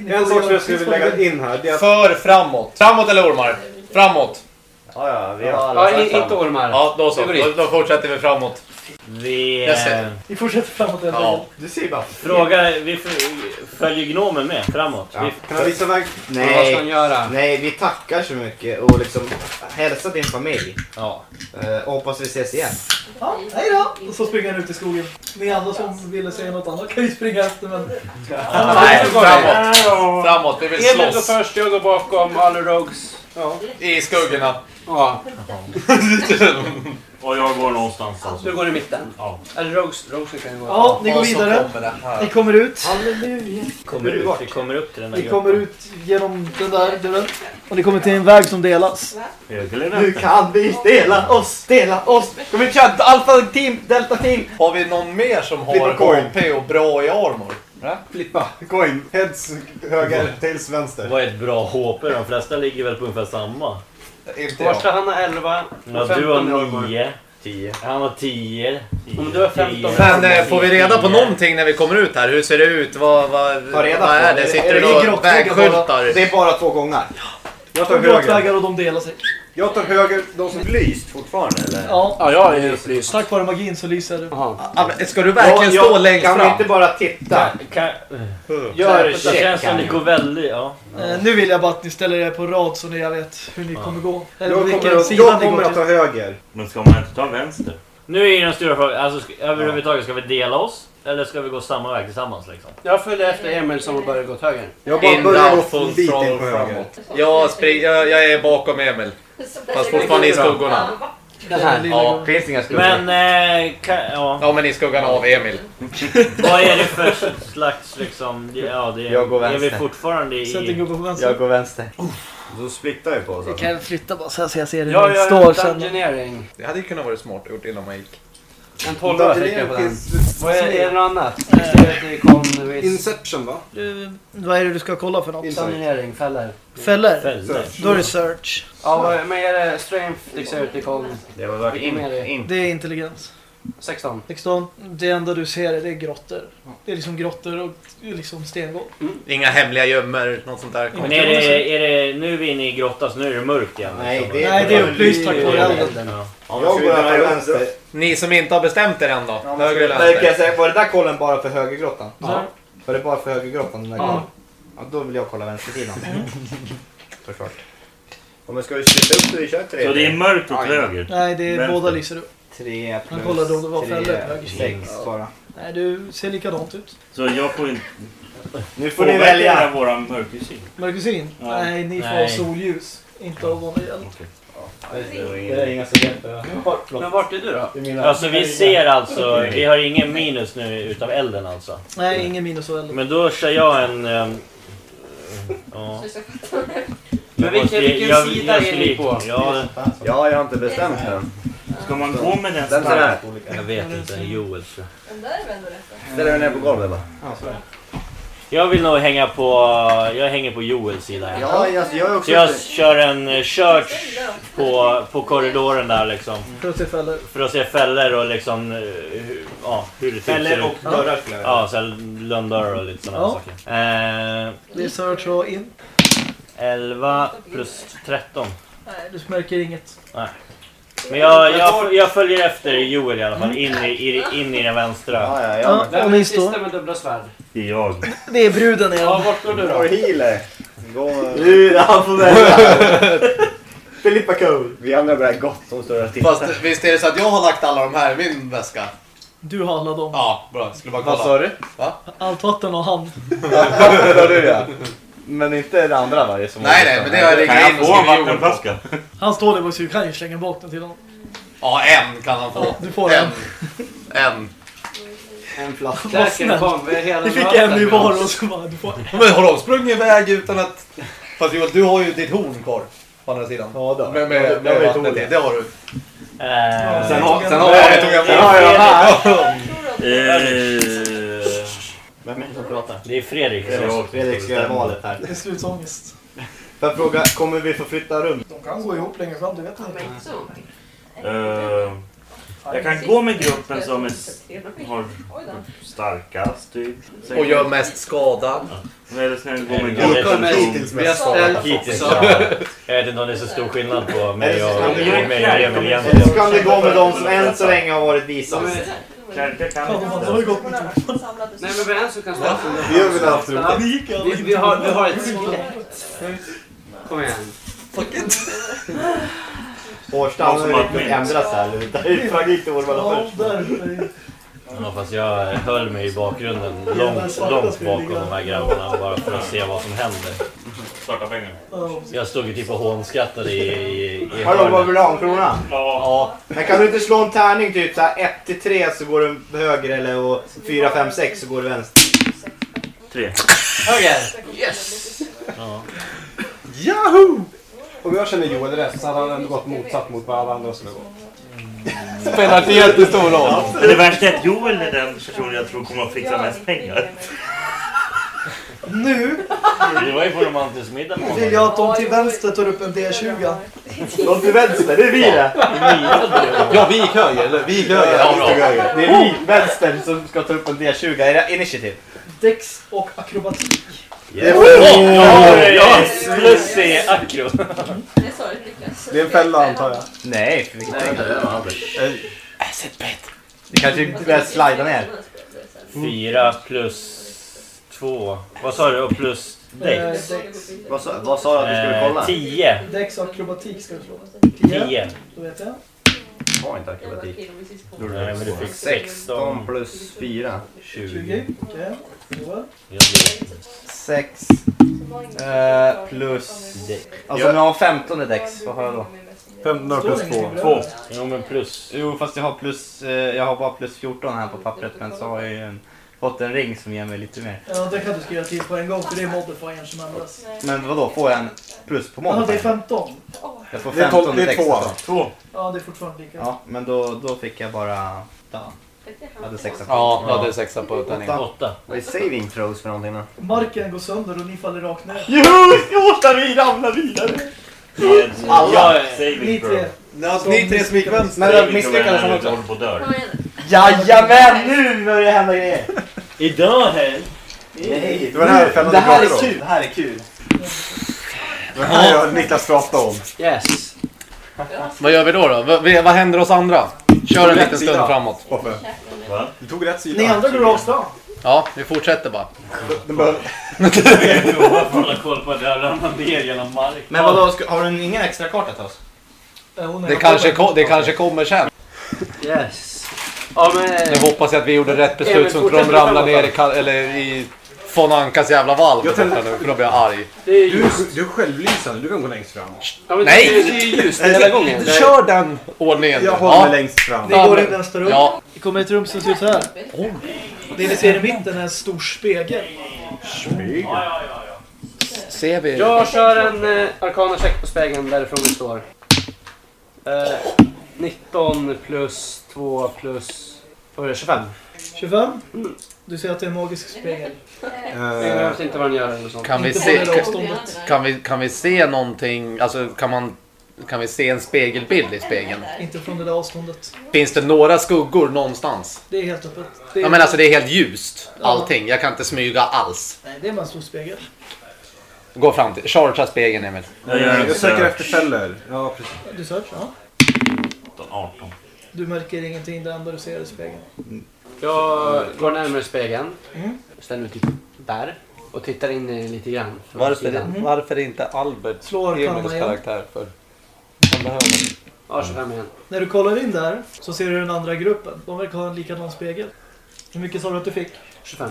En sak som jag skulle vilja lägga in här, det är att För framåt. Framåt eller ormar? Framåt. Ja, ja, vi har alla Ja, sagt i, inte samma. ormar. Ja, då så. Då, då fortsätter vi framåt. Vi Jag ser. eh, Vi fortsätter framåt helt Ja. enkelt. Du ser bara... frågar, vi f- följer gnomen med framåt. Ja. Vi, kan jag visa väg? Vad ska han Nej, göra? nej, vi tackar så mycket och liksom hälsa din familj. Ja. Eh, hoppas vi ses igen. Ja, hej då! Och så springer han ut i skogen. Ni andra som ville säga något annat kan ju springa efter men... Nej, framåt. Framåt. Vi vill Emil går slåss. först, jag går bakom, alla rogues. Ja. I skuggorna. ja. Och jag går någonstans alltså. Du går i mitten. Ja. Eller rogues, rogues kan ju gå. Ja, ni går vidare. Ni kommer ut. kommer ut, vi kommer upp till den där Ni kommer ut genom den där dörren. Och ni kommer till en väg som delas. Nu kan vi dela oss, dela oss. Ska vi köra alfa team, delta team? Har vi någon mer som har. AP och bra i armor? Flippa. Coin. Heads höger, tails vänster. var ett bra HP. De flesta ligger väl på ungefär samma. Inte jag. Första han har 11 Ja, du 15 i har armor. 9. 10. Han har 10. Om du har 15. Men eh, får vi reda på någonting när vi kommer ut här? Hur ser det ut? Vad, vad, Ta reda vad på. är det? Sitter det några vägskyltar? Det är bara två gångar. Jag tar höger. och de delar sig. Jag tar höger. De som... Lyst fortfarande eller? Ja, Ja, jag är upplyst. tack vare magin så lyser det. Ja, men Ska du verkligen Ja, stå jag- längst Kan vi fram? inte bara titta? Kan, Gör det check känns som det går väldigt... Ja. Eh, nu vill jag bara att ni ställer er på rad så ni jag vet hur ni kommer gå. Eller Jag vilken kommer, att, sida jag ni kommer går att ta till. höger. Men ska man inte ta vänster? Nu är ju den stora frågan, alltså, ska, överhuvudtaget, ska vi dela oss? Eller ska vi gå samma väg tillsammans liksom? Jag följer efter Emil som har börjat gå åt höger. Jag bara In börjar down, gå full en bit in throttle på höger. framåt. Jag, spring, jag, jag är bakom Emil. Fast fortfarande i skuggorna. Den här. Ja. Finns inga skuggor. Men, eh, kan, ja. Ja men i skuggan av Emil. Vad är det för slags liksom... det- Ja, det, Jag går Är vi vänster. fortfarande Sätt en i... gubbe på vänster. Jag går vänster. Då splittar vi på oss alltså. kan flytta bara så här så jag ser hur ni gör står en sen. dungeonering. Det hade ju kunnat vara smart att gjort innan man gick. En 12 fick jag på den. Vad är, är det något annat? Det. Visst. Inception va? Du, vad är det du ska kolla för något? Dungeonering, fällor. Fällor? Då är det search. Ja, men är det strength, dexterity, con... Det har varit Vilken är det? in, in. Det är intelligens. 16? 16. Det enda du ser är, det är grottor. Det är liksom grottor och liksom stengolv. Inga hemliga gömmor, något sånt där. Men är det, är det... Nu är vi inne i grottan så nu är det mörkt igen. Nej, liksom. det Nej, det är upplyst tack vare elden. Ja. Ja, Jag går göra vänster. Ni som inte har bestämt er än då? men Höger eller Men kan jag vänster? säga, var det där kollen bara för högergrottan? Ja. Var det bara för högergrottan? Den där Ja. ja, då vill jag kolla vänstersidan. Såklart. Ja, men ska vi splitta upp så vi kör tre? Så det är mörkt åt Ja, höger? Nej, det är Vänster. båda lyser upp. Tre Han plus kollade om det var fällor på höger sida. sex bara. Nej, du ser likadant ut. Så jag får inte... Nu får ni välja. här våran mörkersyn? Markusin? Ja. Nej, ni får Nej. solljus. Inte av vanlig eld. Det är inga. Men vart är du då? Alltså vi ser alltså, vi har ingen minus nu utav elden alltså. Nej, ingen minus av eld. Men då kör jag en... ehm, ja. Men Jag vilken, vilken jag- sida jag är ni på? Ja, Ja, jag har inte bestämt än. Ska man gå med den Den här. jag vet inte. Joel tror jag. Den där är väl ändå rätt? Ställer dig ner på golvet va? Jag vill nog hänga på... Jag hänger på Joels sida. här. Ja, alltså, jag är också... Så jag kör en eh, church på, på korridoren där liksom. För att se fällor. För att se fällor och liksom... eh, hur, ja, hur det typ ser Fällor ut. och dörrar skulle jag vilja. Ja, så här lönndörrar och lite sådana Ja. saker. Eh, Det är search och in. 11 plus 13. Nej, du märker inget. Men jag, jag, jag följer efter Joel i alla fall. In i, i, in i den vänstra. Ja, ja, Ja, ja. Vem är ni den står. sista med dubbla svärd? Det är jag. Det är bruden Ja, igen. vart går du Vår då? healer. Gå... Nu, han får välja. Filippa Cole. Vi andra börjar gott som står och tittar. Fast visst är det så att jag har lagt alla de här i min väska? Du har alla dem. Ja, bra. Skulle bara Vad kolla. sa du? Allt vatten och han. Vad sa du ja? Men inte det andra va? det som Nej, nej, men det har jag Kan jag in och få en skrivit Joel på. vattenflaska? Han står där så du kan ju slänga bort den till honom. Ja, en kan han få. Ja, du får en. en. En. En flaska. Stärken kom, vi är hela Vi fick en i med var och så bara, du får en. Men har de sprungit iväg utan att... Fast Joel, du har ju ditt horn kvar. På andra sidan. Ja då. Med, med, Jag har med ett vattnet i. Det har du. Eh, Sen har, sen har jag... det jag Sen har jag de här. Eh, Vem är det som pratar? Det är Fredrik. jag Fredrik ska göra valet här. Det är slutsångest. Får jag fråga, kommer vi få flytta rum? De kan gå ihop längre fram, du vet inte. Eh, jag kan gå med gruppen som är, har starkast typ. Sen- Och gör mest skada. Eller ska jag gå med gruppen som... Vi har mest ställt Hittills. Jag vet inte om det är så stor skillnad på mig och, Är det så? och mig och Emil egentligen. så kan vi gå med de som än så länge har varit visast. Kan. Nej men vi är en som kan stå för Vi har väl haft. Det vi, har, ett skelett. Kom igen. Årsta Någon som har ju ändrats här. Det sprang inte vår Ja, först. där. Ja, fast jag höll mig i bakgrunden långt, långt bakom de här grabbarna bara för att se vad som händer. Starta pengar. Ja. Jag stod ju typ och hånskrattade i, i, i Hallå, vad vill du ha? En krona? Ja. Men kan du inte slå en tärning typ så här 1 till 3 så går du höger eller och 4, 5, 6 så går du vänster. Tre. Höger! Ja. Yahoo! Om jag känner Joel rätt så hade han ändå gått motsatt mot vad alla andra skulle gå. Spelar inte jättestor roll. Men det värsta är att Joel är den personen jag tror kommer att fixa mest pengar. Nu Det var ju på romantisk middag med vill jag att de till vänster tar upp en D20. De till vänster, det är vi det! Ja, vi gick höger, eller? Vi gick höger. Ja, bra. Det är vi, vänster, som ska ta upp en D20. Är det initiativ? Dex och akrobatik. Ja, plus C, akro. Det är. Det en fälla antar jag. Nej, för vilket Nej, det var aldrig. Det kanske börjar slida ner. Fyra plus två. Vad sa du? Och plus Eh, Dex? Dex. Vad sa, vad sa du att du skulle Eh, kolla? tio. Dex och akrobatik ska du slå. Tio. Då vet jag. Har inte akrobatik. Nej, men du fick 16 16. plus 4. 20. 20. Okej. Joel.6 eh, plus... Alltså om jag har 15 i Dex, vad har jag då? 15 plus 2. Två. Jo, men plus. Jo, fast jag har plus... Eh, jag har bara plus 14 här på pappret, men så har jag ju en, fått en ring som ger mig lite mer. Ja, det kan du skriva till på en gång för det är modifiern som ändras. Men vadå, får jag en plus på Ja, det är måndag? 15. Jag får Det är 15 tolv- det är två. alltså. Två. Ja, det är fortfarande lika. Ja, men då, då fick jag bara... Ja, jag hade sexa på. Ja, du hade sexa på tärningen. Åtta. Vad är saving throws för någonting då? Marken går sönder och ni faller rakt ner. Jo, skåta vi ramlar vidare! Alla! Ni tre. Ni tre som gick vänster. Men då misslyckades han också. Jajamän, nu börjar det hända grejer! Idag här. Nej, Det var det här det här är kul, det här är kul. Det här och Niklas pratade om. Yes. Vad gör vi då? då? Vad, vad händer oss andra? Kör en liten stund framåt. Hoppa. Va? Du tog rätt sida. Ni andra går rakt fram. Ja, vi fortsätter bara. Hålla koll på att jag ramlar ner genom mark. Men vadå, ska, har du ingen extra karta till oss? Det kanske, ko- det kanske kommer sen. Yes. Ja men... Nu hoppas jag att vi gjorde rätt beslut så inte de ramlar ner i, eller i von Ankas jävla valv Jag tänkte- nu, för då blir jag arg. Det är Du, ljust. du är självlysande, du kan gå längst fram. Ja, men Nej! Det är, det är ljust hela gången. Kör den ordningen. Jag håller mig längst fram. Ni går in i nästa rum. Ja, Ni kommer i ett rum som ser ut så här. Det ni ser i mitten är en stor spegel. ser vi? Jag kör en eh, arkana check på spegeln därifrån vi står. Eh, 19 plus 2 plus... Vad var det? 25? 25. Du ser att det är en magisk spegel. Jag Eh, vet inte vad den gör eller något sånt. Kan vi, Inte se, på det kan, avståndet. kan, vi, kan vi se någonting, alltså kan man kan vi se en spegelbild i spegeln? Inte från det där avståndet. Finns det några skuggor någonstans? Det är helt öppet. Det är, Ja men alltså det är helt ljust, allting. Jag kan inte smyga alls. Nej, det är bara en stor spegel. Gå fram till, chargea spegeln Emil. Jag gör en jag söker search. efter fällor. Ja, precis. Du search, ja. 18. Du märker ingenting, det enda du ser är spegeln. Jag går närmare spegeln. Mm. Ställer mig typ där. Och tittar in lite grann. från Varför, sidan. varför inte Albert Slå arkana igen. karaktär för? Han behöver. Ja, 25 igen. När du kollar in där så ser du den andra gruppen. De verkar ha en likadan spegel. Hur mycket sa du att du fick? 25.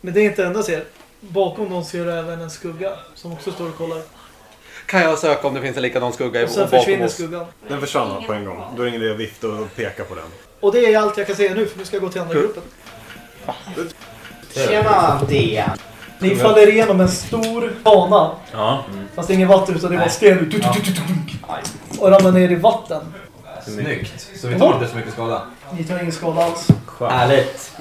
Men det är inte det enda ser. Bakom dem ser du även en skugga som också står och kollar. Kan jag söka om det finns en likadan skugga i Och sen bakom försvinner oss? skuggan. Den försvann på en gång. Då är det ingen idé att vifta och peka på den. Och det är allt jag kan säga nu för nu ska jag gå till andra gruppen. Tjena D! Ni faller igenom en stor bana. Ja. Fast det är ingen vatten utan det är bara sten. Du, du, du, du, du. Och ramlar ner i vatten. Snyggt. Så vi tar inte så mycket skada. Ni tar ingen skada alls. Härligt.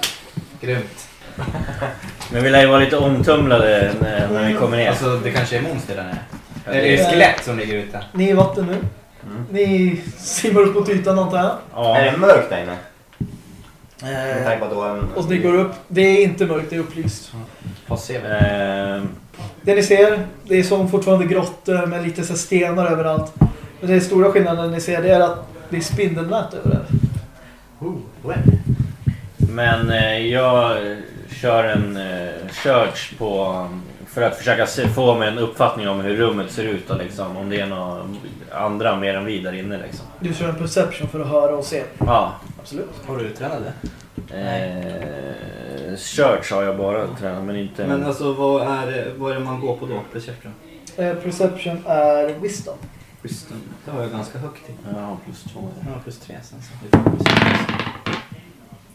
Grymt. Men vi lär ju vara lite omtumlade när, när vi kommer ner. Alltså det kanske är monster där nere. Eller är det skelett som ligger ute? Ni är i vatten nu. Ni simmar upp mot ytan antar jag. Ja. Är det mörkt där inne? Med tanke på då en... Och ni går upp. Det är inte mörkt, det är upplyst. Vad ser vi? Ehm, Det ni ser, det är som fortfarande grottor med lite så stenar överallt. Men den stora skillnaden ni ser det är att det är spindelnät över det. Men eh, jag kör en eh, search på för att försöka se, få mig en uppfattning om hur rummet ser ut och liksom, om det är några andra mer än vi där inne. Liksom. Du kör en perception för att höra och se. Ja. Absolut. Har du tränat det? Eh, search har jag bara tränat men inte... Men alltså vad är, det- vad är det man går på då? Perception? Eh, perception är wisdom. Wisdom. Det har jag ganska högt i. Ja, plus två. Jag har plus tre sen så.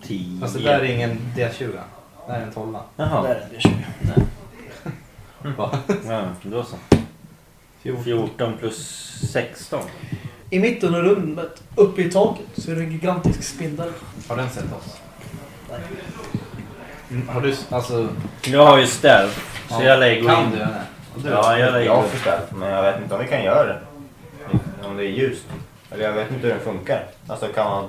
Tio. Alltså det där är ingen D20. Det här är en tolva. Jaha. Där är det 20. Va? Ja, då så. 14 plus 16. I mitten av rummet, uppe i taket, så är det en gigantisk spindel. Har den sett oss? Mm, Har du, alltså... Jag har ju stealth, så jag lägger Kan in. du? Och du? Ja, jag lägger Jag har förställt, men jag vet inte om vi kan göra det. Om det är ljust. Eller jag vet inte hur den funkar. Alltså kan man...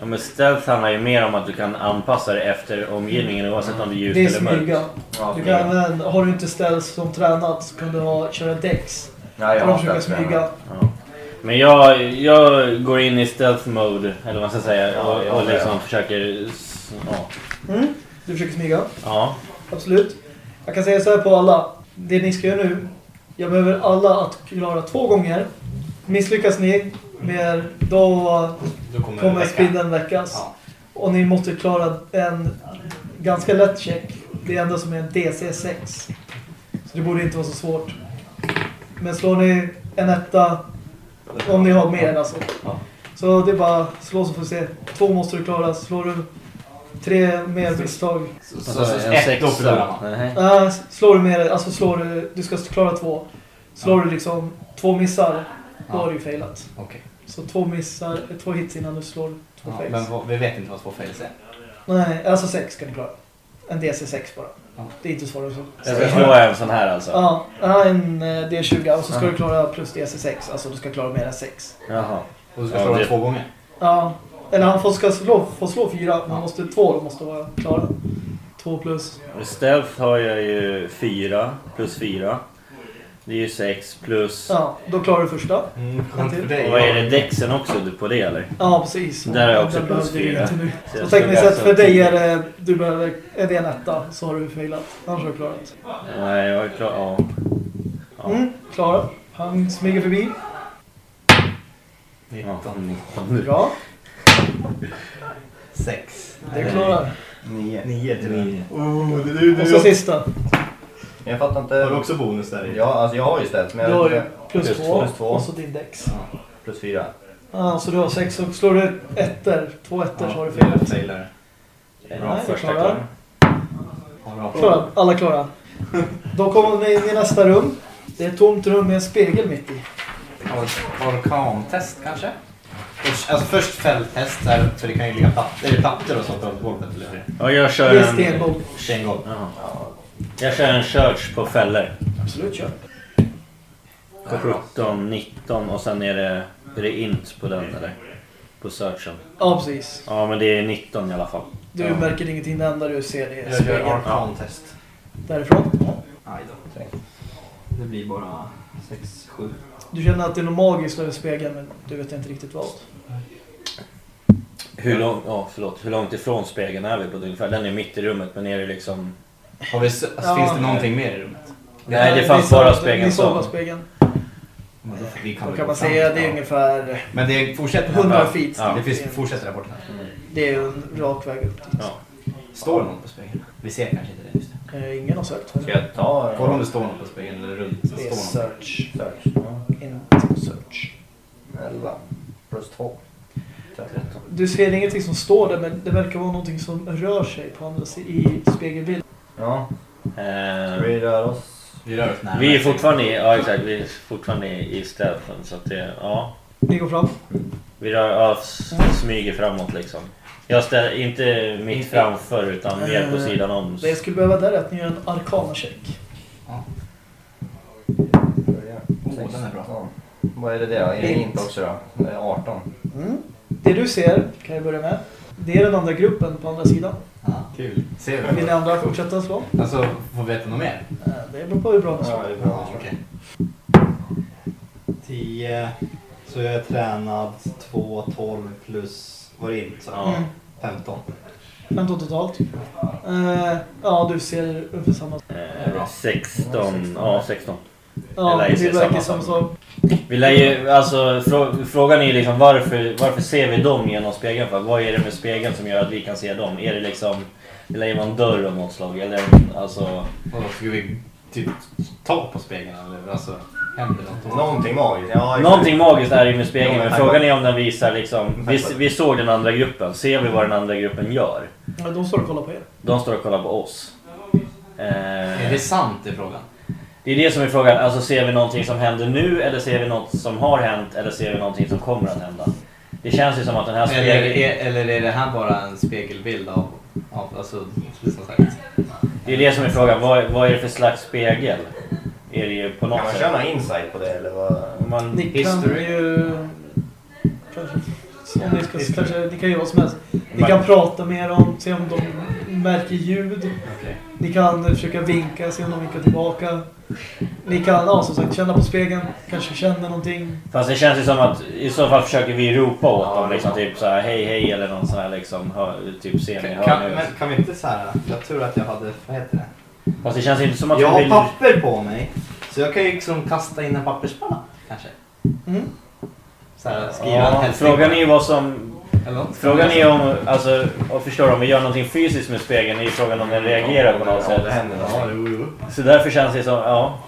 Ja, men stealth handlar ju mer om att du kan anpassa det efter omgivningen oavsett om det är ljust Det är eller mörkt. smyga. Ja, Du kan även, har du inte ställs som tränat så kan du ha, köra dex. Ja, jag har försöker ställt smyga. Ja. Men jag, jag går in i stealth mode, eller vad man ska säga, Ja, och, jag och liksom försöker... s- Ja. Mm. Du försöker smyga. ja. Absolut. Jag kan säga så här på alla. Det ni ska göra nu. Jag behöver alla att klara två gånger. Misslyckas ni med då Då kommer, kommer spindeln väckas. Ja. Och ni måste klara en ganska lätt check. Det enda som är en DC 6. Så det borde inte vara så svårt. Men slår ni en etta, om ni har mer alltså. Ja. Så det är bara slå så får vi se. Två måste du klara. Slår du tre mer misstag. Så, så, ett, då förlorar man. Nej. Uh, slår du mer, alltså slår du, du ska klara två. Slår du liksom två missar, då Ja. har du ju failat. Okej. Så två missar, två hits innan du slår två Ja, fails. men vad- vi vet inte vad två fails är. Nej, alltså sex ska ni klara. En DC 6 bara. Ja. Det är inte svårare än så. Jag ska slå en sån här alltså? Ja, en eh, D20 och så ska Ja. du klara plus DC 6. Alltså du ska klara mer än 6. Jaha. Och du ska Ja, slå det- den två gånger. Ja, eller han får, ska slå, får slå fyra, men Ja. måste, två då måste vara klara. Två plus. Stealth har jag ju 4 plus 4. Det är ju 6 plus... Ja, då klarar du första. Mm, skönt för Och dig. vad är det? Dexen också du på det eller? Ja, precis. Där har jag också Den plus behövde vi fyra. inte nu. Så jag Så slog tekniskt sett alltså för dig är det, du behöver, är det en etta så har du failat. Annars har du klarat. Nej, jag är klar. Ja. Ja. Mm, klara. Han smyger förbi. Ja, 19. 19. Bra. Sex. Det klarar. Nio. Nio till Nio. Oh, det är du, Och så sista. Jag fattar inte. Har du också bonus där i? Ja, alltså jag har ju ställt. Men Då jag har vet du inte. plus, Plus två, plus två. och så din dex. Plus fyra. Ja, så du har sex och slår du ettor, två ettor så har du failar. Bra, Nej, första klara. klar. Ja, bra. Klara. Alla klara. Då kommer ni in i nästa rum. Det är ett tomt rum med en spegel mitt i. Or- Orkantest kanske? Först, alltså först fälttest så, här, så det kan ju ligga papper, är det papper och sånt på golvet eller? Ja, jag kör Det är en... Stengolv. Jaha. Jag kör en church på fällor. Absolut, kör. 17, 19 och sen är det, är det int på den eller? På searchen. Ja, precis. Ja, men det är 19 i alla fall. Du Ja. märker ingenting. Det enda du ser är Jag gör spegeln. arkantest. Därifrån. Aj då. Det blir bara 6, 7. Du känner att det är något magiskt över spegeln men du vet inte riktigt vad. Hur, lång, ja, förlåt, hur långt ifrån spegeln är vi på ett ungefär? Den är mitt i rummet men är det liksom... Har vi, s- alltså, Ja. Finns det någonting mer i rummet? Nej, det fanns bara spegeln som- bara spegeln. Men då- Vi Då väl kan gå man fram. säga det är Ja. ungefär Men det fortsätter 100 Ja. feet. Ja. Det finns, fortsätter där borta. Det är en rak väg upp. Ja. Står någon på spegeln? Vi ser kanske inte det just nu. Eh, Ingen har sökt. Ska jag ta... Kolla om det står någon på spegeln eller runt. Det är Står någon. search. Search. Inte search. 11. Plus 2. 13. Du ser ingenting som står där men det verkar vara någonting som rör sig på andra sidan i spegelbilden. Ja. Eh, Ska vi röra oss? Vi rör oss närmare. vi är fortfarande i, ja exakt, vi är fortfarande i i stealthen så att det, ja. Ni går fram. Vi rör, ja, s- smyger framåt liksom. Jag ställer inte mitt Inte- framför utan mer på Eh, sidan om. Det jag skulle behöva där är att ni gör en arkana-check. Oh, den är bra. Vad är det där? Är det Int. int också då? Det är 18. Mm. Det du ser, kan jag börja med, det är den andra gruppen på andra sidan. Ja, kul. Ser Vill vi? ni andra fortsätta slå? Alltså, får vi veta något mer? Eh, Det beror på hur bra ni slår. Ja, det är bra. Okej. 10. Så jag är tränad 2, 12 plus... Var det inte? Ja. Mm. 15. 15 totalt. Eh, ja, du ser ungefär samma. Eh, 16, ja 16. Ja, ju se det verkar samma som så. Vi lär ju, alltså frå, frågan är ju liksom varför, varför ser vi dem genom spegeln för? Vad är det med spegeln som gör att vi kan se dem? Är det liksom, det lär ju vara en dörr av något slag eller alltså... Och då ska vi typ ta på spegeln eller alltså, händer något? Någonting magiskt. Ja. Någonting magiskt är det med spegeln men men- frågan är om den visar liksom, vi, vi såg den andra gruppen, ser vi vad den andra gruppen gör? Ja, de står och kollar på er. De står och kollar på oss. Eh, Är det sant i frågan? Det är det som är frågan. Alltså ser vi någonting som händer nu eller ser vi något som har hänt eller ser vi någonting som kommer att hända? Det känns ju som att den här Eller spegeln... är, eller är det här bara en spegelbild av, av alltså, som sagt. Det är det som är frågan. Vad, vad är det för slags spegel? Är det ju på något Kan man sätt... köra någon insight på det eller vad? Man, Ni kan History. ju... Kanske, om ni, ska, kanske, ni kan göra vad som helst. Ni kan prata med dem, se om de märker ljud. Ni kan försöka vinka, se om de vinkar tillbaka. Ni kan, ja, som sagt, känna på spegeln. Kanske känna någonting. Fast det känns ju som att i så fall försöker vi ropa åt dem liksom typ så här hej hej eller någon sån här liksom hör, typ ser ni, hör Kan, men kan vi inte så här? Jag tror att jag hade, vad heter det? Fast det känns inte som att Jag vi har vill... papper på mig. Så jag kan ju liksom kasta in en papperspanna kanske. Mm. Så här, skriva en Ja, hälsning. frågan är ju vad som... Något. Frågan är om, alltså, och förstår om vi gör någonting fysiskt med spegeln är ju frågan om den reagerar på något sätt. Så därför känns det som, ja.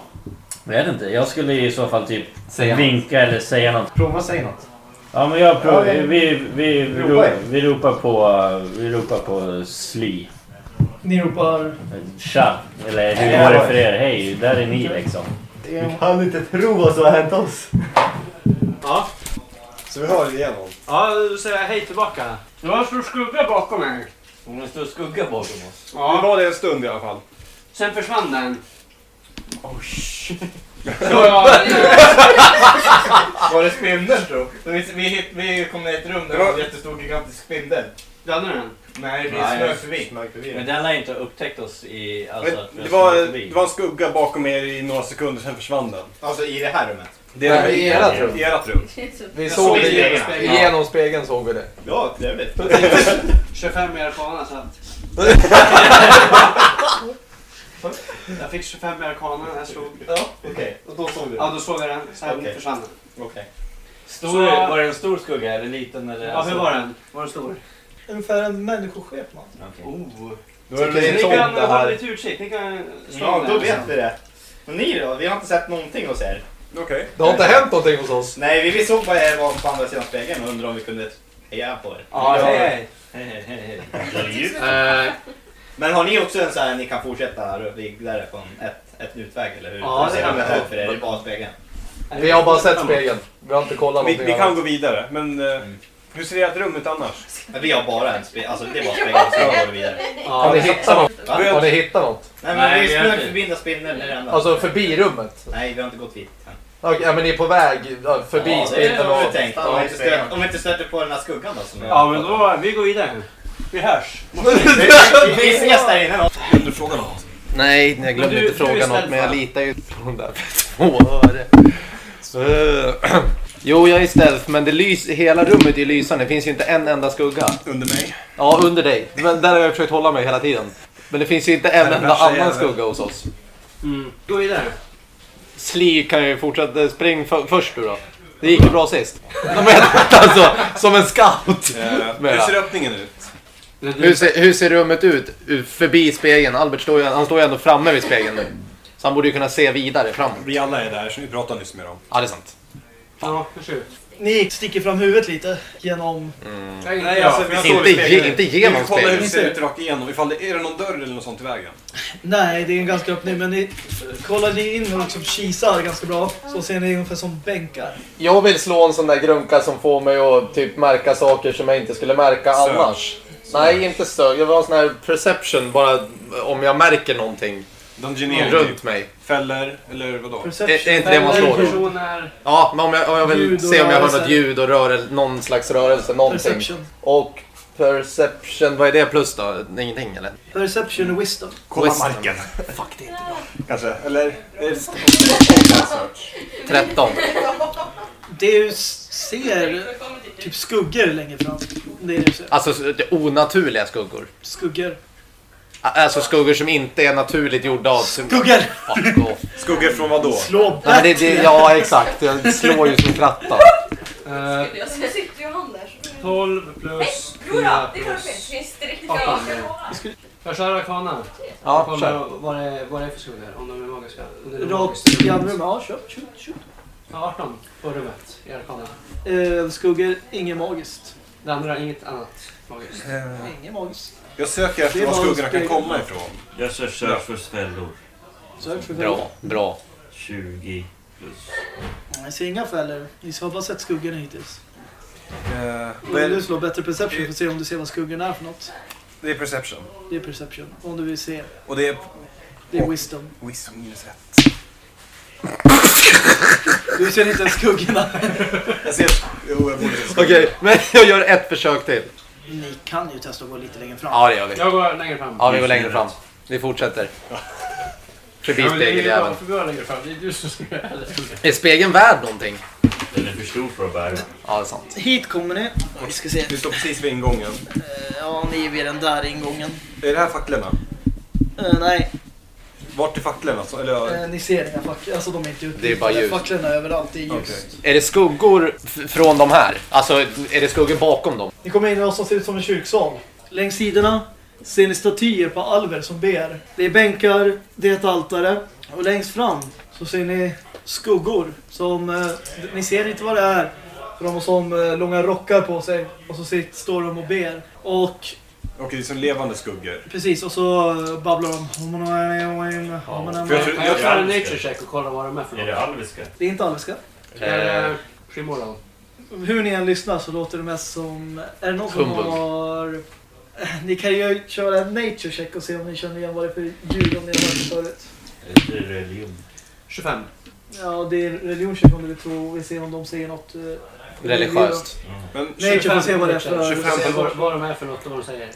Jag vet inte, jag skulle i så fall typ Säga något. vinka eller säga något. Prova att säga något. Ja men jag det- vi, vi, vi, Ropa ro, ju. vi ropar på, vi ropar på sly. Ni ropar... Tja! Eller hur går det för er? Hej, där är ni liksom. Vi kan inte tro vad som har hänt oss. Ja, Så vi hör igenom. ja då säger hej tillbaka. Det var en stor skugga bakom mig. Om det står skugga bakom oss. Det Ja, var det en stund i alla fall. sen försvann den. Var det spindeln tror vi, vi, vi kom ner i ett rum där det var en jättestor gigantisk spindel. Dödade den? Nej, vi Nej. smög förbi. Men den har inte upptäckt oss i... Alltså, att vi Men har det, var, förbi. det var en skugga bakom er i några sekunder, sen försvann den. Alltså i det här rummet. Det Nej, i ert rum. I ert rum. Vi såg det genom, spegeln. genom spegeln såg vi det. Ja, trevligt. 25 i arkana att... Jag fick 25 i arkana, jag slog... Ja, okej. Och då såg du Ja, då såg jag den. Sen Okej. försvann den. Okej. Stor, Så- Var det en stor skugga eller liten? Eller, Ja, hur var den? Var den stor? Ungefär en människoskepnad. Okej. Oh. Då är det Så ni kan sånt det hålla här. lite utkik, ni kan slå Ja, om då den. vet vi det. Och ni då? Vi har inte sett någonting hos er. Okej. Det har inte hänt någonting hos oss. Nej, vi, vi såg bara er var på andra sidan spegeln och undrade om vi kunde heja på er. Ja, hej hej. Hej, hej, hej. Eh, Men har ni också en sån här ni kan fortsätta vidare från ett, ett utväg eller hur? Ja, det kan vi. ut för er? Det är bara spegeln. Vi har bara sett spegeln. Vi har inte kollat Vi, någonting vi kan annat. gå vidare, men eh, hur ser ert rum ut annars? Men vi har bara en spegel, alltså det är bara spegeln och sen går vi vidare. Har ni hittat något? Va? Har ni hittat något? Nej Nej, men vi vi har inte- förbi den där spindeln, det är det enda. Alltså förbi rummet? Nej, vi har inte gått dit än. Okej, ja, men ni är på väg ja, förbi Ja, vi och... tänkt. Om vi inte stöter, om vi inte stöter på den här skuggan då. Som ja, men då, vi går vidare. Vi hörs. vi, ses där inne då. Vill du fråga något? Nej, jag glömde du- inte fråga något men jag litar ju på de där två öre. Jo, jag är stealth men det lys, hela rummet är lysande. Det finns ju inte en enda skugga. Under mig? Ja, under dig. Men där har jag försökt hålla mig hela tiden. Men det finns ju inte en enda annan skugga hos oss. Mm. Gå vidare. Sli kan ju fortsätta. Spring för, först du då. Det gick ju bra sist. Alltså, som en scout. Eh, hur ser öppningen ut? Hur ser, hur ser rummet ut förbi spegeln? Albert står ju, han står ju ändå framme vid spegeln nu. Så han borde ju kunna se vidare framåt. Vi alla är där, så vi pratade nyss med dem. Ja, det är sant. Ja, ut? Ni sticker fram huvudet lite genom... Nej, alltså, vi Inte spegeln. ge- inte genom Vi vill kolla hur det spegeln. ser ut rakt igenom. Ifall det, är det någon dörr eller något sånt i vägen? Nej, det är en ganska öppning men ni kollar ni in och liksom kisar ganska bra så ser ni ungefär som bänkar. Jag vill slå en sån där grunka som får mig att typ märka saker som jag inte skulle märka annars. Nej, inte stök. Jag vill ha en sån här Perception, bara om jag märker någonting Dungeonering, runt typ. mig. Fällor, eller vadå? Perception. Är- är inte det man slår? personer. Ja, men om jag, om jag vill Ljud och se om jag hör rörelse. något ljud och rörelse, någon slags rörelse, någonting. Perception. Och perception, vad är det plus då? Ingenting eller? Perception och wisdom. Kolla Wisdom. marken. Fuck, det är inte bra. Kanske. Eller? eller 13. Det du ser typ skuggor längre fram. Det är det du ser. Alltså det onaturliga skuggor. Skuggor. Alltså skuggor som inte är naturligt gjorda av... Skuggor! Fuck off. Skuggor från vad då? Slå Nej, men det, det, ja, exakt. Jag slår ju som en kratta. Eh, Jag sitter ju han där. så- 12 plus Jodå, 4 det är klart det plus... finns. Finns det riktigt 18. bra? Jag kör arkana. Ja, kör. vad det, är, vad det är för skuggor. Om de är magiska. Om det är Rakt i rummet. Ja, kör. Shoot, shoot. Ja, 18 på rummet i arkana. Eh, skuggor, inget magiskt. Det andra inget annat magiskt. Inget magiskt. Jag söker efter var skuggorna kan komma ifrån. Jag kör search för fällor. Sök för Bra, bra. 20 plus. Jag ser inga fällor. Ni har bara sett skuggorna hittills. Eh, vad Vill du det? slå bättre perception för att se om du ser vad skuggorna är för något? det är perception. Det är perception. Om du vill se. Och det är Det är wisdom. wisdom minus ett. Du ser inte ens skuggorna. Jag ser... Jo, jag borde se. Okej, men jag gör ett försök till. Ni kan ju testa att gå lite längre fram. Ja, det gör vi. Jag går längre fram. Ja, vi går längre fram. Vi fortsätter. Förbi Ja, men det är ju spegeljäveln. varför går längre fram. Det är du som ska göra det. Är spegeln värd någonting? Den är för stor för att bära. Ja, det är sant. Hit kommer ni. Vi ska se. Du står precis vid ingången. Eh, Ja, ni är vid den där ingången. Är det här facklorna? Eh, nej, Vart är facklorna? Så- Eller, eh, ni ser inga facklor. Alltså de är inte Det är bara utlysta. ljus. Facklorna är överallt. Det är ljust. Okej. Är det skuggor f- från de här? Alltså, är det skuggor bakom dem? Ni kommer in i något som ser ut som en kyrksal. Längs sidorna ser ni statyer på alver som ber. Det är bänkar, det är ett altare. Och längst fram så ser ni skuggor som... Eh, ni ser inte vad det är. För de har som eh, långa rockar på sig. Och så sit, står de och ber. Och Okej, det är som levande skuggor. precis, och så eh, babblar de. För jag tror- Kan jag ta en nature check och kolla vad de är för Är det något? alviska? Det är inte alviska. Det är Shimola. Hur ni än lyssnar så låter det mest som... Är det någon som Humbug. har... Ni kan ju köra en nature check och se om ni känner igen vad det är för ljud om ni har hört det förut. Det är religion. 25. Ja, det är religionscheck om du vill tro. Vi ser om de säger något... eh, Religiöst. Men Nature får se vad det är för... 25 Se vad, vad de är för något och vad de säger.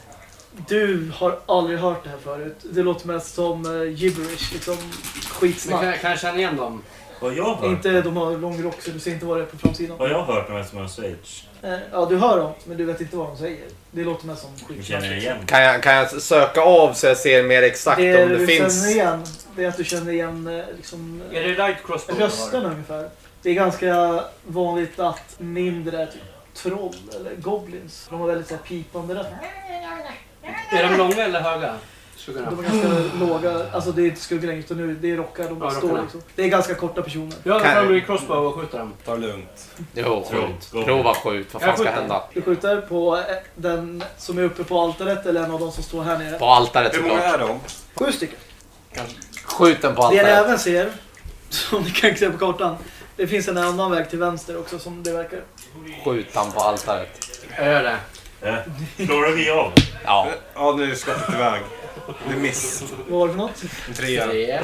Du har aldrig hört det här förut. Det låter mest som uh, gibberish, liksom Men skitsnack. kan, kan jag känna igen dem? Vad jag har hört? Inte de har lång rock så du ser inte vad det är på framsidan. Vad jag har hört om Esmond Sage. Eh, Ja, du hör dem, men du vet inte vad de säger. Det låter mest som Du skitsnack. känner liksom. igen? Kan jag, kan jag söka av så jag ser mer exakt Det om det du finns... känner igen, det är att du känner igen eh, liksom, Är det light crossbow? rösterna ungefär. Det är ganska vanligt att mindre typ, troll eller goblins, de har väldigt så här, pipande röst. Är de långa eller höga? Skuggorna? De är ganska låga, alltså det är inte skuggor längre utan nu det är rockar, de Ja, står rockarna. liksom. Det är ganska korta personer. Jag tar fram min crossbow och skjuter dem. Ta det lugnt. Jo, skjut. Prova skjut. Vad fan ska hända? Du skjuter på eh, den som är uppe på altaret eller en av de som står här nere. På altaret Hur många såklart. är de? Sju stycken. Skjut den på Det ni altaret. även ser, som ni kan se på kartan, det finns en annan väg till vänster också som det verkar. Skjut den på altaret. Jag gör det. Eh, Klarar vi av? Ja. Ja, nu är skottet iväg. Det är miss. Vad var det för något? En trea. Tre.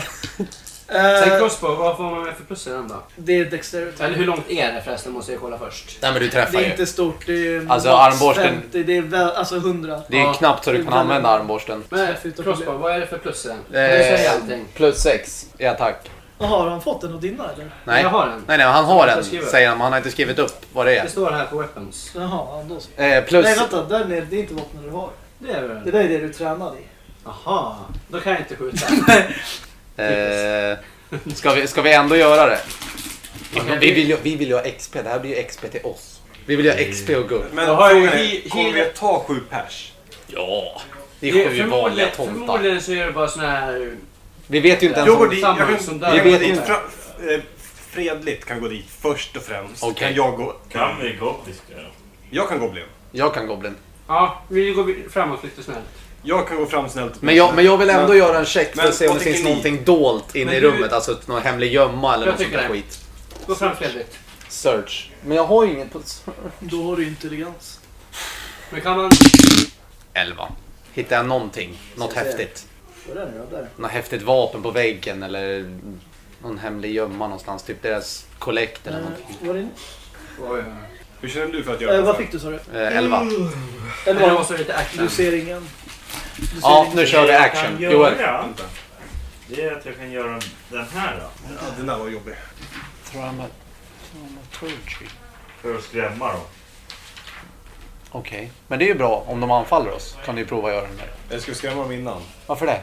Sen Eh, crossbow, vad får man med för plus i den då? det är dexterity. Eller hur långt är det förresten måste jag kolla först. Nej men du Det träffar är ju. inte stort, det är Alltså, max armborsten- 50, det är väl, alltså 100. Det är ju Ja. knappt så du kan använda armborsten. Men Träff utan crossbow, problem. vad är det för plus i den? Kan Eh, du säga allting? Plus 6 i attack. Har han fått en av dina eller? Nej. Jag har den. Nej, nej, han har en säger han, men han har inte skrivit upp vad det Det är. står här på weapons. Jaha, ja, då så. Eh, plus... Nej vänta, där nere, det är inte vapnen du har. Det är Det väl? där är det du tränade i. Jaha, då kan jag inte skjuta. Eh, ska, vi, ska vi ändå göra det? Vi vill, ju, vi vill ju ha XP, det här blir ju XP till oss. Vi vill ju ha XP och guld. Men Då har jag ju frågan he- är, kommer vi att ta sju pers? Ja, det Det är är sju vanliga förmodligen, tomtar. förmodligen så är det bara såna här... Vi vet ju inte ens Jag går dit, samma jag kan, som jag där. kan Vi gå vet dit fra, eh, fredligt kan gå dit först och främst. Okej. Kan jag gå... Kan vi gobliska? Jag kan goblin. Jag kan Goblin. Ja, vi går framåt lite snällt. Jag kan gå fram snällt. Men jag, men jag vill ändå Men- göra en check för att se om det finns ni? någonting dolt inne i du- rummet. Alltså någon hemlig gömma eller Jag något sånt där skit. Gå fram fredligt. Search. Men jag har ju inget på... Då har du intelligens. Men kan man... 11. Hittar jag någonting? Något jag häftigt? Vad är det nu? Där. Något häftigt vapen på väggen eller någon hemlig gömma någonstans. Typ deras kollekt eller Eh, någonting. var det? Oj, Hur känner du för att göra Eh, vad fick du sa du? Eh, 11. Eller Det vad? måste vara lite action. Du ser ingen. Du ser Ja, ingen. nu kör vi Det jag action. kan Joel. göra, Vänta. det är att jag kan göra den här då. Ja, den där var jobbig. För att skrämma dem. Okej. Men det är ju bra. Om de anfaller oss kan du ju prova att göra den där. Jag ska skrämma dem innan. Varför det?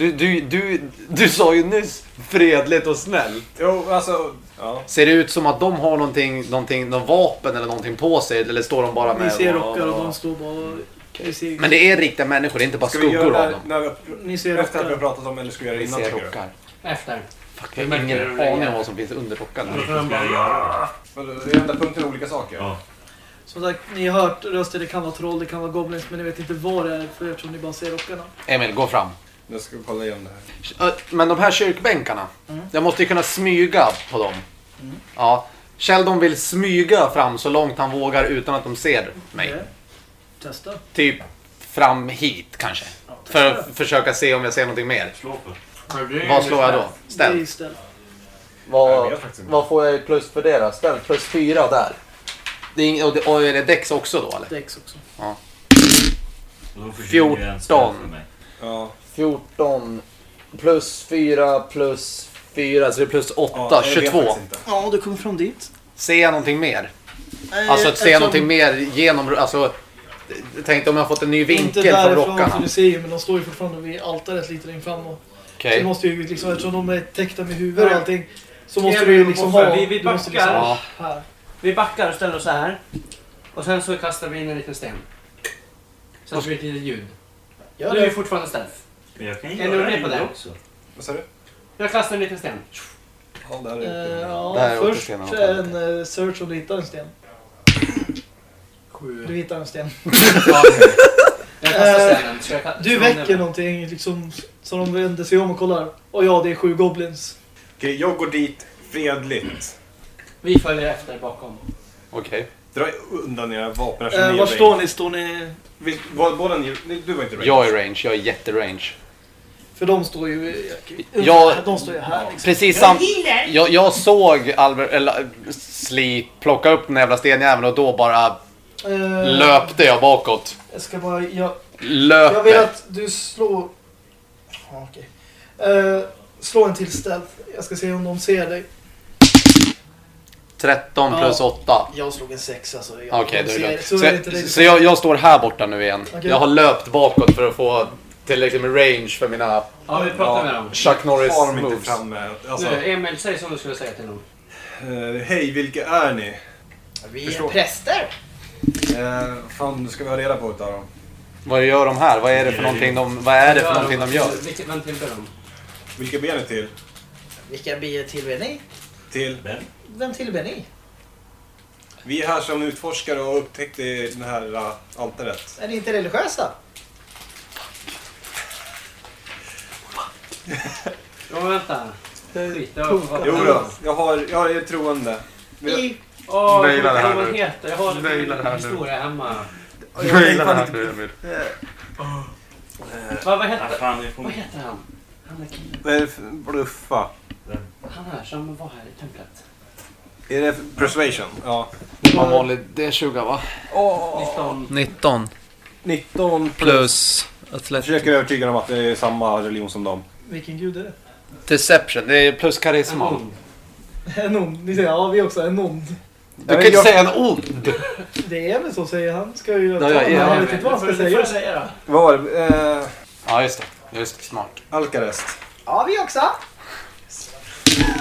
Du, du, du, du sa ju nyss fredligt och snällt. Jo, alltså... Ja. Ser det ut som att de har någonting, någonting, någon vapen eller någonting på sig? Eller står de bara med... Ni ser rockar och de står bara och... Ser, Men det är riktiga människor, det är inte bara vi skuggor av dem. när vi, ni ser efter att vi har rockar. pratat om eller ska vi göra det Vi innan ser tycker du? rockar. Efter. Fuck, jag har ingen aning om vad som finns under rockarna. Det är enda punkten olika saker. Ja. Som sagt, ni har hört röster, det kan vara troll, det kan vara goblins, men ni vet inte vad det är för eftersom ni bara ser rockarna. Emil, gå fram. Jag ska kolla igenom det här. Men de här kyrkbänkarna. Mm. Jag måste ju kunna smyga på dem. Ja. Sheldon vill smyga fram så långt han vågar utan att de ser mig. Okej. Testa. Typ fram hit kanske. För att försöka se om jag ser någonting mer. Slå. Vad slår jag då? Ställ. Jag Vad, vad får jag i plus för det då? Ställ plus fyra där. Det är, ing- och, det, och är det Dex också då eller? Dex också. Spel 14. för mig. Ja. 14 plus 4 plus 4 så det är plus 8. ja, jag vet 22. faktiskt inte. Ja, du kommer fram dit. Ser jag någonting mer? Eh, Alltså att se eftersom- någonting mer genom... Alltså, tänkte om jag har fått en ny Inte vinkel från därifrån, för rockarna. du ser ju, men de står ju fortfarande vid altaret lite längre fram. Och Okej. Så måste ju liksom, eftersom de är täckta med huvud och Ja. allting. Så måste du ju vi liksom ha... vi- vi backar. liksom, Ja. här. Vi backar och ställer oss så här. Och sen så kastar vi in en liten sten. Så att det blir ett litet ljud. Gör Du är ju det. fortfarande stealth. Men jag kan Är göra du det också. Vad sa du? Jag kastar en liten sten. Ja, där är Eh, det. ja, Där är först återstenen. en eh, search om du hittar en sten. Du hittar en sten. Jag kastar Eh, stenen. Ska jag ka- Du slå väcker den? någonting liksom, så de vänder sig om och kollar. Och ja, det är sju goblins. Okej, jag går dit fredligt. Vi följer efter bakom. Okej. Dra undan era vapen eftersom Eh, var är står ni? Står ni... Vi- båda- Båda ni, ni- du var inte range. Jag är range, jag är jätterange. För de står ju... Ja. De står ju här liksom. Precis sam... Jag, jag såg Albert, eller Sli plocka upp den jävla stenjäveln och då bara Eh, löpte jag bakåt. Jag ska bara... Jag, jag Löper. vill att du slår... Ja, okej. Eh, slå en till stealth. Jag ska se om de ser dig. 13 plus 8. Jag slog en sexa så jag Okej, då är det. Så, Så, dig. så jag, jag står här borta nu igen. Okej. Jag har löpt bakåt för att få tillräckligt med range för mina Ja, vi pratar med dem. Chuck Norris Har de inte moves. fram med... Alltså, Nu, Emil, säg som du skulle säga till dem. eh, hej, vilka är ni? Vi Förstår. är präster. Eh, fan, nu ska vi ha reda på utav dem. Vad gör de här? Vad är det för någonting de, vad är det för någonting de gör? Vilket, vem tillber de? Vilka ber ni till? Vilka bier tillber ni? Till? Men, Vem tillber ni? Vi är här som utforskare och upptäckte det här uh, altaret. Är ni inte religiösa? Ja, vänta. Skit, det var... Punka. Jo då, jag, har, jag är troende. Vi- Vi... Åh, jag Mejla det här ihåg vad nu. Jag har det här en nu. historia hemma. Maila det här nu Emil. Vad, vad, vad heter, fan, jag får... vad heter han? Han är killen. Vad är det för bluffa? Han här som var här i templet. Är det persuasion? Ja. Vad vanlig, det är 20 va? 19. 19 19 plus Jag athletics. försöker övertyga dem att det är samma religion som dem. Vilken gud är det? Deception, det är plus karisma. En ond. En ond. Ni säger ja, vi är också en ond. Du kan inte säga en ond! Det är väl så säger han. Ska ju Ja, ja, ja, han ja. vet inte vad han ska Det får du säga. Vad var det? Eh, Ja just det, just det, smart. Alcarest. Ja, vi också.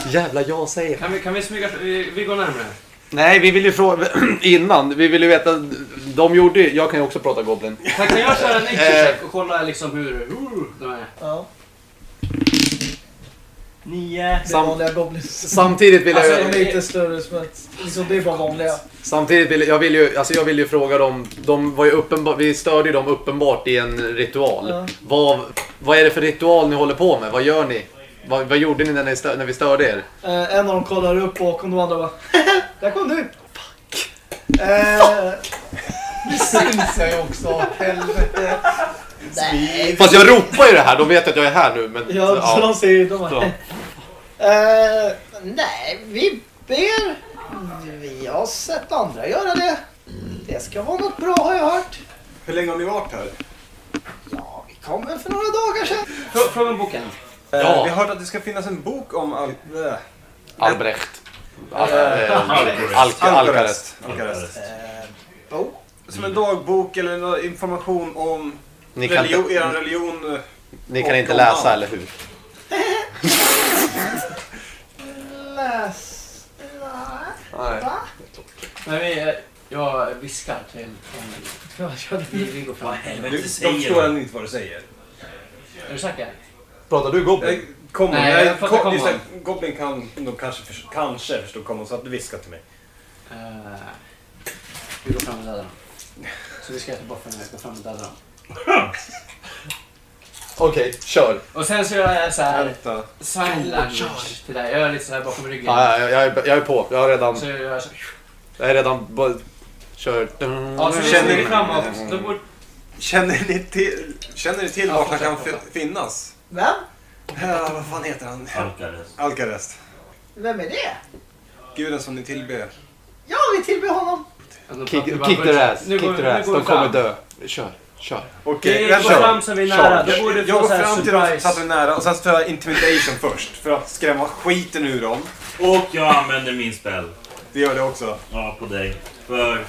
Jävla jag säger. Kan vi, kan vi smyga... Vi, vi går närmare. Nej, vi vill ju fråga innan. Vi vill ju veta. De gjorde ju, jag kan ju också prata Goblin. Kan, kan jag köra en Eh. nature check och kolla liksom hur... Uh, de är? Ja, Nio. det är Sam- vanliga goblins. Samtidigt vill Alltså, jag, de är inte större som att... Liksom, det är bara vanliga. samtidigt vill jag vill ju, alltså jag vill ju fråga dem. De var ju vi störde ju dem uppenbart i en ritual. Ja. Vad, vad är det för ritual ni håller på med? Vad gör ni? Vad, vad gjorde ni när, ni stö, när vi störde er? Eh, en av dem kollar upp bakom de andra bara Där kom du! Eh, det syns jag ju också. Helvete. Nej. Fast jag ropar ju det här, de vet att jag är här nu. Men, Ja, så de ser ju... De. Eh, nej, vi ber. Vi har sett andra göra det. Det ska vara något bra har jag hört. Hur länge har ni varit här? Ja, vi kom väl för några dagar sedan. Frå- Fråga om boken. Eh, Ja. Vi har hört att det ska finnas en bok om Al... Äh. Albrecht. Al, Al, Alcarest. Alcarest. Eh, oh. Som en dagbok eller information om Ni kan, religion, inte, er religion. eh, ni kan inte läsa, allt. eller hur? Läs... Nej. Va? Men vi... eh, Jag viskar till Emil. Ja, jag- Vi, vi går fram. Vad Du, helvete de säger förstår du? ändå inte vad du säger. Är du säker? Pratar du Goblin? Common. Nej, Nej, jag pratar kom, Goblin kan de kanske, förstå, kanske förstå common så att du viskar till mig. Uh, vi går fram och dödar dem. Så vi ska äta bort när vi går fram och dödar dem. Okej, kör. Och sen så gör jag så här Vänta. sign language till dig. Jag gör lite så här bakom ryggen. Ja, ja, jag, är, jag är på. Jag har redan... Så jag gör så. Jag är redan... bo- Kör. Ja, så Känner känner vi framåt. Då borde... Känner ni till, känner ni till Ja, vart han kan fortsätt. fi- finnas? Vem? Ja, vad fan heter han? Alcarest. Vem är det? Guden som ni tillber. Ja, vi tillber honom. Kick, kick their ass. Nu Kick går- their nu ass. går De vi kommer fram. dö. Kör. Kör. Okej, Vi går vänta. fram så vi är nära. Då borde vi Jag går fram till dem så att vi är nära och sen så tar jag intimidation först för att skrämma skiten ur dem. Och jag använder min spel. Det gör det också. Ja, på dig. För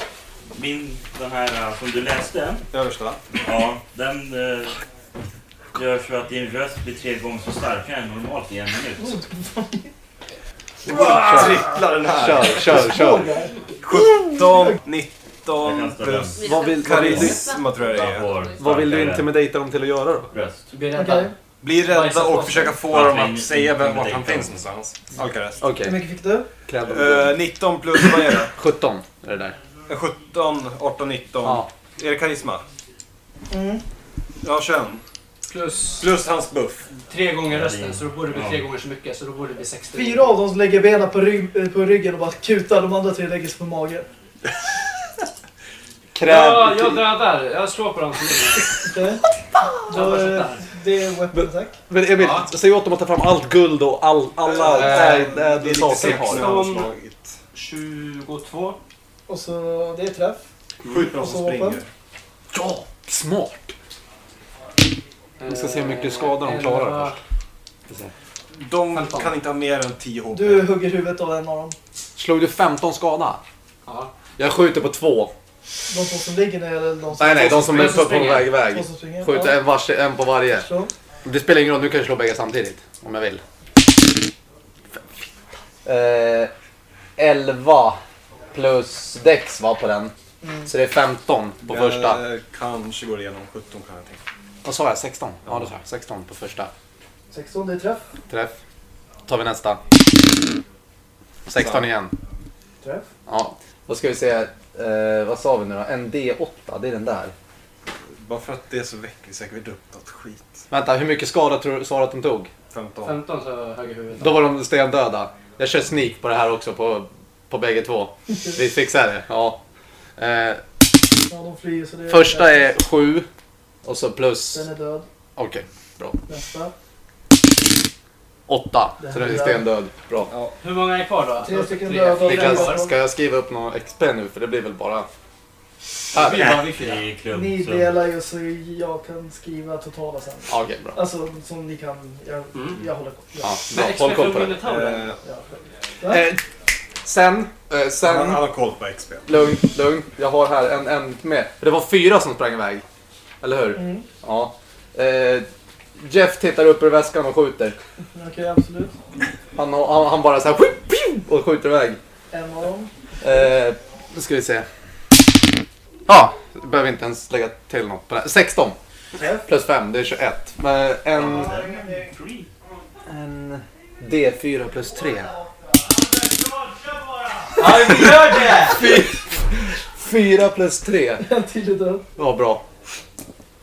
min, den här eh, som du läste. Översta. Ja, den eh, gör så att din röst blir tre gånger så starkare än normalt i en minut. Tripplar den här. Kör, kör, kör. 17, 19 Jag kastar plus Vad vill, karisma tror jag det är. Vad vill du intimidata dem till att göra då? Röst. Bli rädda och försöka få dem att säga vem, vart han finns någonstans. Alcarest. Okej. Hur mycket fick du? Dem. Eh, 19 plus, vad är det? 17 är det där. Eh, 17, 18, 19. Ja. Är det karisma? Mm. Ja, 21. Plus Plus hans buff. tre gånger rösten. Så då borde det bli Ja. tre gånger så mycket. Så då borde det bli 60. Fyra av dem lägger benen på, rygg, på ryggen och bara kutar. De andra tre lägger sig på magen. Kräv... Ja, jag dödar. Jag slår på dem som ligger. Då, eh, det är weapon attack. Men Emil, Ja. säg åt dem att ta fram allt guld och all, alla Eh, äh, Det är äh, lite saker de har. nu har han slagit. 22. Och så, det är träff. Skjut dem som springer. vapen. Ja, smart. Vi ska se hur mycket skada de klarar först. De 15. kan inte ha mer än 10 HP. Du hugger huvudet av en av dem. Slog du 15 skada? Ja. Jag skjuter på två. De två som ligger ner eller de som... Nej, nej, de som är som på, väg iväg. Skjuter Ja. en, vars, en på varje. Så. Det spelar ingen roll, nu kan jag slå bägge samtidigt. Om jag vill. Eh, 11 plus dex var på den. Så det är 15 på första. Jag kanske går igenom 17 kan jag tänka. Vad sa jag? 16? Ja, det sa jag. 16 på första. 16, det är träff. Träff. tar vi nästa. 16 igen. Träff. Ja. Då ska vi se, eh, vad sa vi nu då? En D8, det är den där. Bara för att det är så jag vet upp något skit. Vänta, hur mycket skada tror du sa att de tog? 15. 15 så höger huvudet. Då var de stendöda. Jag kör sneak på det här också på, på bägge två. Vi fixar det. Ja. Eh, Ja, de flyr så det är... första är 7. Och så plus... Den är död. Okej, bra. Nästa. 8. Den Så den är stendöd. Bra. Hur många är kvar då? Tre stycken Tre, döda. kvar. ska jag skriva upp någon XP nu? För det blir väl bara... Det blir Här. bara vi fyra. Klubb. Ni så- delar ju så jag kan skriva totala sen. Ja, Okej, bra. Alltså som ni kan, jag, Mm. jag håller koll. Ja, Men bra. Håll koll på det. Eh, Ja. Eh, sen, eh, sen... han har koll på XP. Lugn, lugn. Jag har här en, en med. Det var fyra som sprang iväg. Eller hur? Mm. Ja. Eh, Jeff tittar upp ur väskan och skjuter. Okej, absolut. Han, han, han bara så här och skjuter iväg. En av dem. Eh, då ska vi se. Ja, behöver inte ens lägga till något på det. här. 16 Träff. plus 5, det är 21. Men en, en D4 plus 3. Ja, vi gör det! 4 plus 3. En till är död. Bra.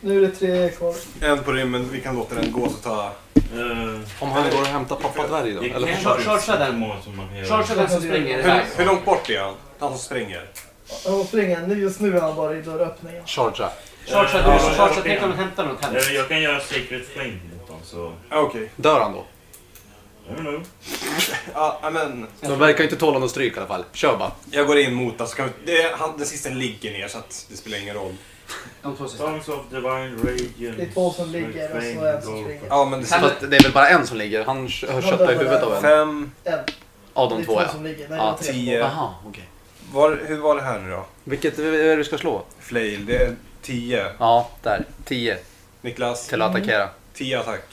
Nu är det tre kvar. En på rymmen, vi kan låta den gå så ta... Eh, Om han går och hämtar pappa dvärg då? det Eller Charge- chargea den. Chargea den som springer Hur, iväg. hur långt bort är han? Han som springer. Han springer. Nu, just nu är han bara i dörröppningen. chargea. Chargea Ja, du. Chargea, okej. tänk om de hämtar något Eh, hemskt. Jag kan göra Secret Flame mot dem så... Ah, Okej. Dör han då? I don't know. Ja, men De verkar inte tåla något stryk i alla fall. Kör bara. jag går in mot alltså, kan vi, det, han, Den sista ligger ner så att det spelar ingen roll. De två sista. Songs of Divine Radiance. Det är två som ligger och så en som springer. Ja, men det Fast det är väl bara en som ligger. Han har köttat i huvudet av en. Fem, En. Av Det de är två två ja. som ligger. Nej, Ja, det tre. tio. Jaha, okej. Var, hur var det här nu då? Vilket är det du ska slå? Flail, det är 10. Ja, där. 10 Niklas, till att attackera. 10 attack.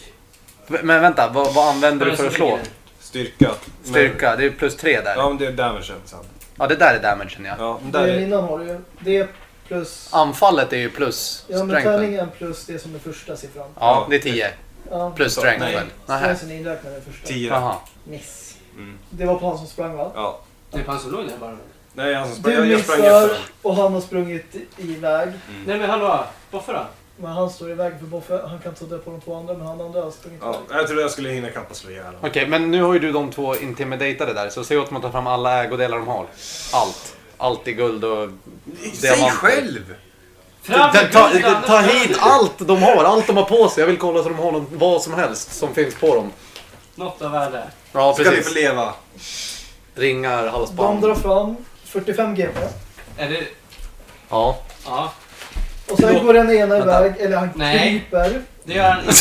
V- Men vänta, vad, vad använder du för att slå? ligger. Styrka. Men- Styrka, det är plus 3 där. Ja, men det är damagen sen. Ja, det där är damagen ja. Ja, men där Det är... innan har du ju. Det plus... Anfallet är ju plus Ja, men strengthen. tärningen plus det som är första siffran. Ja, det är 10. Ja. Plus strength Nej. väl? Nähä. Strengthen är inräknad den första. 10. Jaha. Miss. Mm. Det var på han som sprang va? Ja. Det är han som låg där bara. Nej, han som sprang, Du jag, jag sprang missar efter. och han har sprungit iväg. Nej men hallå, varför då? Men han står i vägen för Boffe. Han kan ta död på de två andra men han andra står inte i Ja, vägen. jag trodde jag skulle hinna kappa slå ihjäl honom. Okej, men nu har ju du de två intimidatade där, så se åt dem att ta fram alla ägodelar de har. Allt. Allt i guld och Säg själv! Ta, ta, ta, hit allt de har, allt de har på sig. Jag vill kolla så de har något, vad som helst som finns på dem. Något av värde. Ja, Ska ni få precis. leva. Ringar, De halsband. drar fram 45 GP. Är det... Ja. Ja. Och sen går den ena Vänta. iväg, eller han Nej. kryper. Det gör han inte.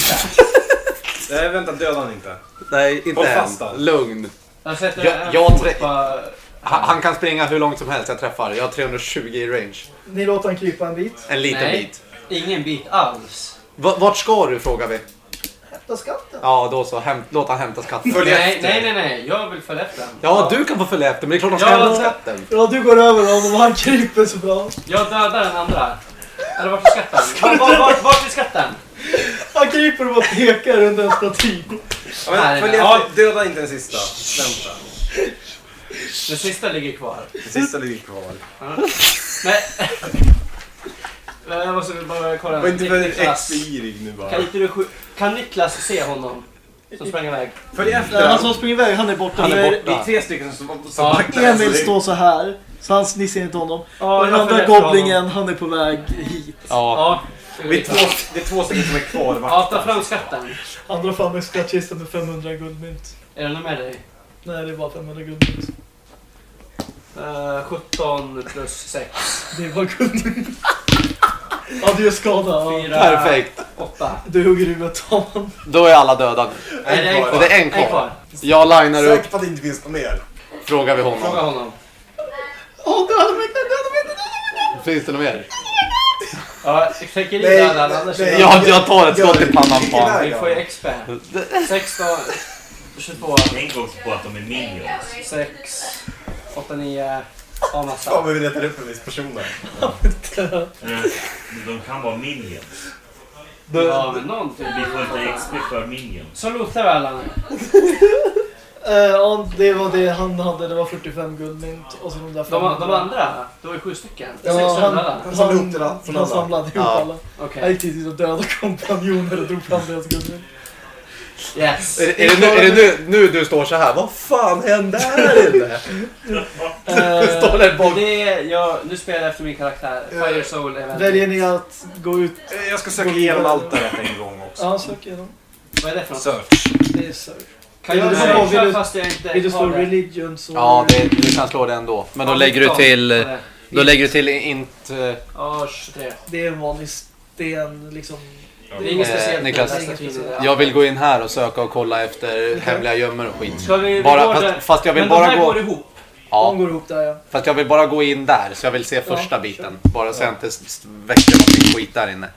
Nej, vänta, döda han inte. Nej, inte Håll än. fast han. Lugn. Jag sätter Jag- en jag fot trä- på... Han, han kan springa hur långt som helst, jag träffar. Jag har 320 i range. Ni låter han krypa en bit. En liten Nej. bit. Ingen bit alls. Va- Vart ska du frågar vi? Hämta skatten. Ja, då så. Häm, låt han hämta skatten. Följ nej, efter. nej, nej, nej. Jag vill följa efter honom. Ja, du kan få följa efter, men det är klart de ska Ja. hämta skatten. Ja, du går över honom och han kryper så bra. Jag dödar den andra. Eller vart är skatten? Vart, vart, vart, vart är skatten? Han kryper och bara pekar under en staty. Ja, men, Nej, följ nej, ja. efter. Döda inte den sista. Vänta. Den sista ligger kvar. Den sista ligger kvar. Nej. Jag måste bara kolla. Var inte för Niklas. expirig nu bara. Kan, inte du, kan Niklas se honom? Som sprang iväg. Följ efter han som springer iväg, han är borta. Han är borta. Vi är tre stycken som, som Ja. Emil Så det- står så här. Så han, ni ser inte honom. Ja, och den andra goblingen, han är på väg hit. Ja. Ja. Vi är två, det är två stycken som är kvar. Ja, ta fram skatten. Han drar fram en skattkista med 500 guldmynt. Är den med dig? Nej, det är bara 500 guldmynt. Uh, 17 plus 6. Det var guldmynt. ja, du gör skada. Ja. 4, Perfekt. 8. Du hugger huvudet av honom. Då är alla döda. Nej, det är en kvar. det är en kvar. Jag linar upp, Säkert på att det inte finns något mer. frågar vi Fråga honom. honom. Åh, döda mig inte, döda mig inte! Finns det något mer? Ja, tänker ni Nej, döda nej, annars nej. är Ja, jag tar ett skott i pannan på honom. Vi får ju XP. 16, 22, Tänk också på att de är minions. 6, 8, 9. Fan Avmassa. vad vi letar upp en viss person där. Eh, De kan vara minions. Ja, men någonting. Vi får inte XP för minions. Så lotar vi alla nu. Eh, ja, det var det han hade. Det var 45 guldmynt. Och så de där De, 500. de andra, det var ju sju stycken. Ja, 600 han, alla. han, samlade han, ihop det från han alla. samlade ihop Ja. alla. Okej. Han gick till och döda kompanjoner och drog fram deras guldmynt. Yes. Är, är, det nu, är det nu, nu du står så här? Vad fan hände här inne? Eh, Står där bak. Det är, jag, nu spelar jag efter min karaktär. Fire Soul Event. väljer ni att gå ut? Eh, Jag ska söka igenom allt där en gång också. Ja, sök igenom. Vad är det för något? Search. Det är sök. Kan jag du slå- vill du- fast jag inte Vill du slå har det? religion så... Ja, det, du kan slå det ändå. Men då Ja, lägger du 19 till... det. Då lägger du till int... eh, Ja, 23. Det är en vanlig sten liksom. Det är inget Eh, speciellt. Niklas. Jag vill gå in här och söka och kolla efter hemliga gömmor och skit. Ska vi, vi Bara, går fast, där. fast jag vill Men de bara här gå... går ihop. De Ja, går ihop där ja. fast jag vill bara gå in där. Så jag vill se Ja, första biten. Bara så jag inte s- väcker någonting skit där inne.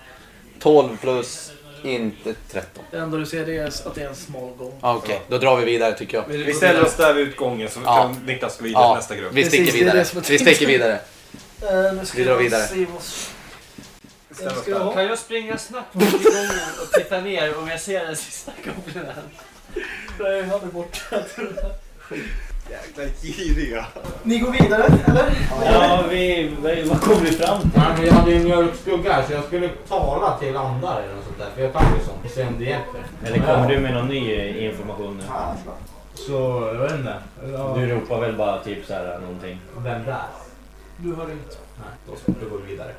12 plus inte 13. Det enda du ser det är att det är en smal gång. Ah, Okej, då drar vi vidare tycker jag. Vi ställer oss där vid utgången så Ja. kan Niklas gå vidare Ja, till nästa grupp. Vi Precis, sticker det är vidare. det som är Vi sticker vidare. Eh, nu ska Vi drar jag vidare. se vad- Jag ha? Kan jag springa snabbt i gången och titta ner om jag ser den sista goblinen? Nej, han är borta. Jäkla giriga. Ni går vidare, eller? Ja, vi, vad- vad kom vi fram till? Men vi hade ju mjölkskugga så jag skulle tala till andar eller något sånt där. För jag ju sånt och se om det hjälper. Eller kommer du med någon ny information nu? Så, jag vet inte. Ja, Du ropar väl bara typ så här någonting? Vem där? Du har inte. Nej, då, då går vi vidare.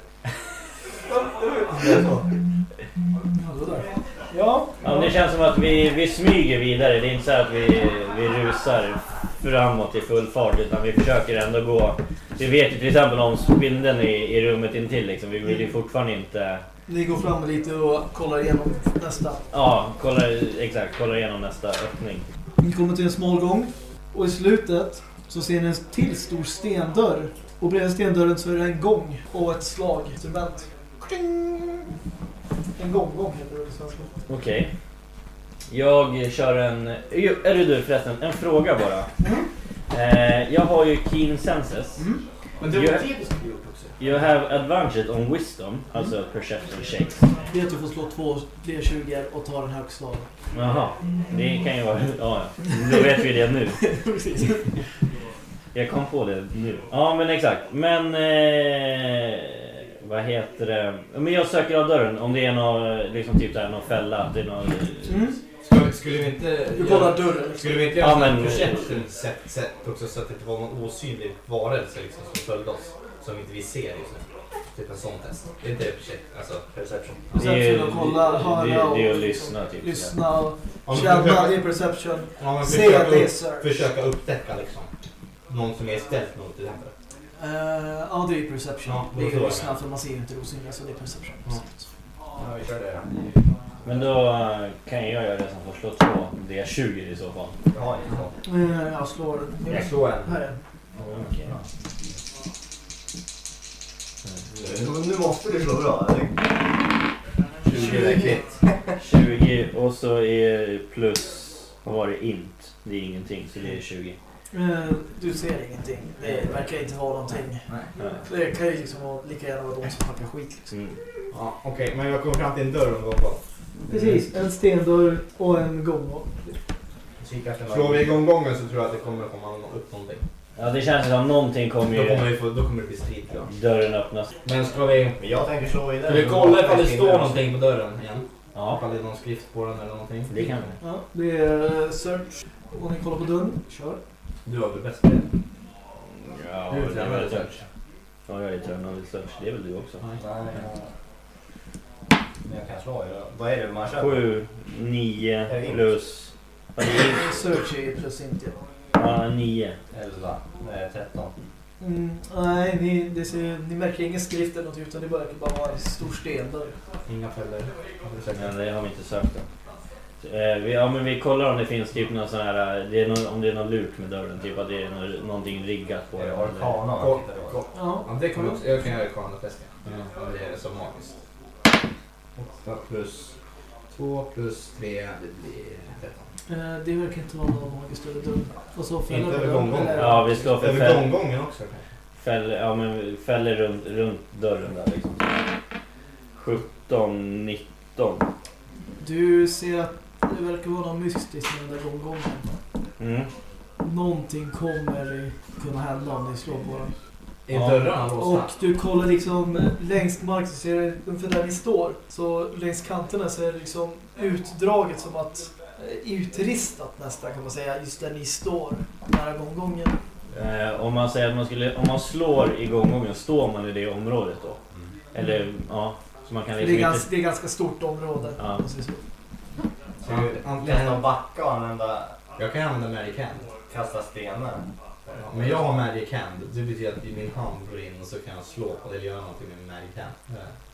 Ja. Ja, det känns som att vi, vi smyger vidare. Det är inte så att vi, vi rusar framåt i full fart utan vi försöker ändå gå. Vi vet ju till exempel om spindeln i, i rummet intill liksom. Vi vill ju fortfarande inte... Ni går fram lite och kollar igenom nästa. Ja, kolla, exakt. Kolla igenom nästa öppning. Ni kommer till en smal gång och i slutet så ser ni en till stor stendörr. Och bredvid stendörren så är det en gång och ett slag, cement. En gånggång heter det på svenska. Okej. Jag kör en... Jo, Är det du förresten? En fråga bara. Eh, jag har ju keen senses. Men det You, var det du skulle gjort också. you have advantage on wisdom, alltså perception checks. Det är att du får slå två D20 och ta den högst slagen. Jaha, det kan ju vara... Ja. då vet vi det nu. Precis. Jag kom på det nu. Ja, men exakt. Men... Eh, Vad heter det? Men jag söker av dörren. Om det är någon, liksom typ där, någon fälla. Att det är någon... Mm. Skulle, skulle vi inte... Du kollar dörren. Skulle vi inte göra Ja, men- set, set också så att det inte var någon osynlig varelse liksom, som följde oss? Som inte vi ser just nu. Typ en sån test. Det är inte perception. Alltså perception. Det är, Perception och kolla, det, höra det, det är och att lyssna typ. lyssna och känna. försöka- Det är perception. Se att det är search. försöka upptäcka liksom. Någon som är stealth mode till exempel. Eh, ja, det är perception. Ja, det är lyssna för man ser ju inte osynliga så det är perception. Ja, vi kör det. Men då eh, kan jag göra det som får slå två. Det är 20 i så fall. Jag har inte så. Eh, jag slår. Jag slår en. Här är den. Okej. Nu måste du slå bra, eller? 20 är kvitt. 20 och så är plus, vad var det, int. Det är ingenting så det är 20. Eh, du ser ingenting. Det verkar inte vara någonting. Nej. Det kan ju liksom lika gärna vara de som snackar skit. Liksom. Mm. Ja, Okej, men jag kommer fram till en dörr och går på. Precis, en stendörr och en gång. Slår vi igång gången så tror jag att det kommer komma upp någonting. Ja det känns som någonting kommer Då kommer, ju... vi få, då kommer det bli strid tror jag. Dörren öppnas. Men ska vi... Men jag tänker slå i Ska den. vi kolla ifall det står någonting på dörren igen? Ja, Ifall det är någon skrift på den eller någonting? det kan vi. Ja, det är search. Om ni kollar på dörren, kör. Du har väl bäst det? Ja, Du det är tränar väl search. Ja, jag är eternal research. Det är väl du också? Nej, jag... Men jag kan slå i det. Vad är det man köper? 7, 9 plus... Vad är det? Search är plus inte. Ja, 9. 11. Nej, 13. Mm, nej, ni, det ser, ni märker ingen skrift eller något utan det verkar bara vara en stor stendörr. Inga fällor. Ja, det har vi inte sökt än. Eh, vi, ja, men vi kollar om det finns typ någon sån här, det är någon, om det är någon luk med dörren, typ att det är nå- någonting riggat på Är det den. arkana man Koll- tittar på? Ja. Ja, det kan vi också. Jag kan göra arkana test ja. Det är så magiskt. 8 plus 2 plus 3, det blir 13. Eh, det verkar inte vara någon magisk större dörr. Och så Inte fäller över på gånggången. eller- Ja, vi slår för Över fäll, gånggången också kanske? fäll, ja, men fäller runt, runt dörren där liksom. 17, 19. Du ser att det verkar vara något mystiskt med den där gånggången. Mm. Någonting kommer kunna hända om ni slår på den. Är Ja. dörrarna Och låsta? du kollar liksom längs marken så ser du ungefär där ni står. Så längs kanterna så är det liksom utdraget som att eh, utristat nästan kan man säga. Just där ni står nära gånggången. Eh, om man säger att man skulle, om man slår i gånggången, står man i det området då? Eller, ja. Så man kan För det, är liksom ganska, inte... det är ganska stort område. Ja. Så. Testa Antingen... backa och använda... Jag kan använda Magic Hand. Kasta stenar. Ja, Men jag har Magic Hand. Det betyder att min hand går in och så kan jag slå på det eller göra någonting med Magic Hand.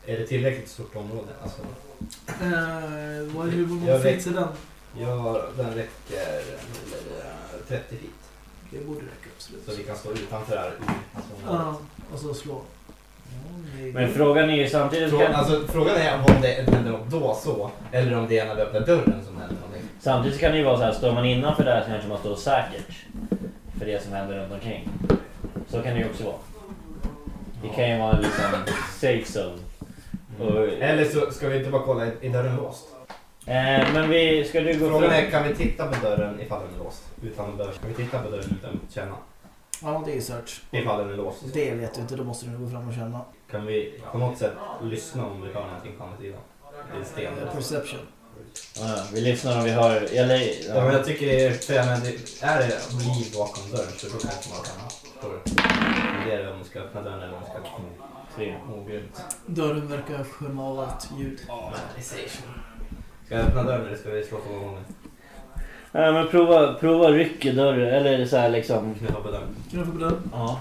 Eh, Är det tillräckligt stort område? Alltså, Eh, vad, hur många feet är den? jag, den räcker eh, 30 feet. Det borde räcka absolut. Så vi kan stå utanför här. Alltså, Ja, och så slå. Men frågan är ju samtidigt... Frå, Kan, alltså, frågan är om det händer något då så, eller om det är när vi öppnar dörren som händer någonting. samtidigt kan det ju vara så här, står man innanför där så kanske man står säkert. För det som händer runt omkring. Så kan det ju också vara. Det kan ju vara liksom safe zone. Och, Eller så ska vi inte bara kolla, är dörren låst? eh, men vi, ska du gå Frågan fram? är, kan vi titta på dörren ifall den är låst? Utan Kan vi titta på dörren utan att känna? Ja, det är search. Ifall den är låst. Det vet du inte, då måste du nog gå fram och känna. Kan vi på något sätt lyssna om vi hör någonting på andra sidan? Det är sten. Eh, Perception. Ja, vi lyssnar om vi hör... Eller... Ja, men jag tycker det är, menar, det- är det liv bakom dörren så då kanske man kan fundera om man ska öppna dörren eller om man ska... Tre. Åh, grymt. Dörren verkar skärma av allt ljud. Ska jag öppna dörren eller ska vi slå på gången? Ja, men prova, prova ryck i dörren. Eller så här liksom... Knuffa på dörren. Knuffa på dörren. Ja.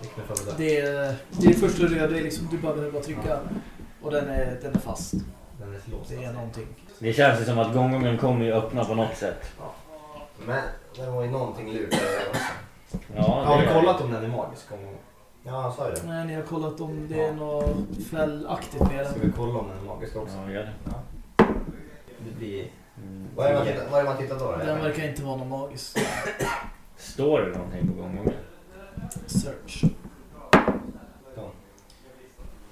Vi knuffar på dörren. Det är det är första du gör, det är liksom, du bara behöver bara trycka. Och den är, den är fast. Den är låst. Det är någonting. Det känns ju som att gånggången kommer ju öppna på något sätt. Men det var ju någonting lurigt där också. Ja, Har vi kollat om den är magisk? Om, Ja, han sa ju det. Nej, ni har kollat om det är något fällaktigt med ska den. vi kolla om den är magisk också? Ja, gör det. Det blir... Mm. Vad är det man tittar, vad är det man tittar då? Den verkar inte vara någon magisk. Står det någonting på gånggången? Search.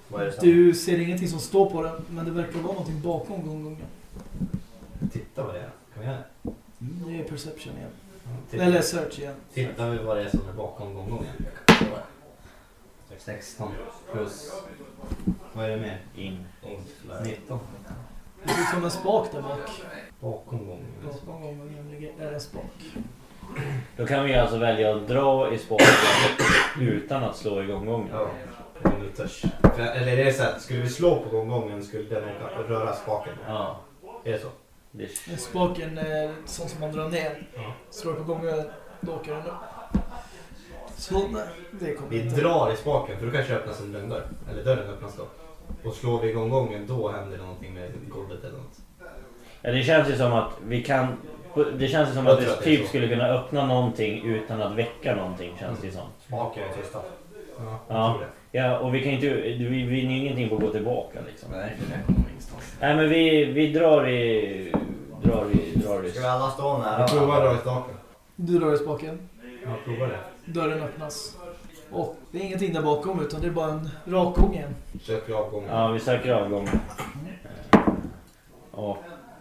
Vad är det som... Du ser ingenting som står på den, men det verkar vara någonting bakom gånggången. Titta vad det är. Kan vi göra det? Är perception igen. Titta, Eller search igen. titta vi vad det är som är bakom gånggången. 16 plus... Vad är det mer? In. 19. Det är som en spak där bak. Bakom gången. Bakom gången ligger- är det en spak. Då kan vi alltså välja att dra i spaken utan att slå igång gången. Ja. Om du törs. För- Eller är det så att skulle vi slå på gånggången skulle den åka- röra spaken? Ja. Är det så? Det Men Spaken är sånt som man drar ner. Ja. Slår på gången, då åker den upp. Så nej, det kommer Vi inte. drar i spaken för då kanske det öppnas en dörr. Eller dörren öppnas då. Och slår vi igång gången då händer det någonting med golvet eller något. Ja, det känns ju som att vi kan... Det känns ju som Jag att tror vi att det är typ så. skulle kunna öppna någonting utan att väcka någonting känns det som. Spaken är tysta. Ja, Ja. tror det. Ja, och vi kan inte... Vi vinner ju ingenting på att gå tillbaka liksom. Nej, det kommer ingenstans. Nej men vi, vi drar i... Drar i... Drar i... Ska vi alla stå nära Jag provar att dra i staken. Du drar i spaken. Ja, prova det. Dörren öppnas. Och det är ingenting där bakom utan det är bara en rak gång igen. Söker avgången. Ja, vi söker avgången.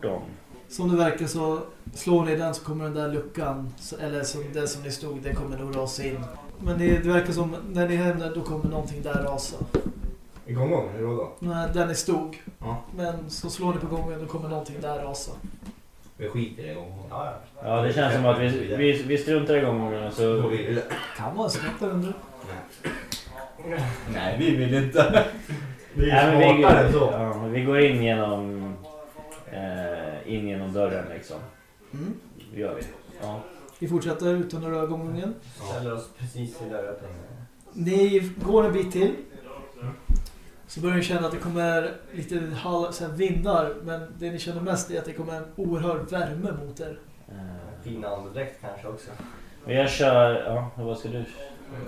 18. Som det verkar så slår ni den så kommer den där luckan, eller som den som ni stod, det kommer nog rasa in. Men det, det verkar som när ni händer då kommer någonting där rasa. Igång gången, hur då? Nej, där ni stod. Ja. Men så slår ni på gången då kommer någonting där rasa. Vi skiter i gången. Ja, ja. Ja, det känns som att vi, vi, vi struntar i gången Då så... Kan vara snett där under. Nej, vi vill inte. Vi Nej, är vi, smartare än så. ja, vi går in genom... Eh, in genom dörren liksom. Mm. Det gör vi. Ja. Vi fortsätter utan att röra gången. Ställer oss precis i dörröppningen. Ni går en bit till. Så börjar ni känna att det kommer lite hall, så här vindar. Men det ni känner mest är att det kommer en oerhörd värme mot er. Eh, Fin andedräkt kanske också. Men jag kör... Ja, vad ska du...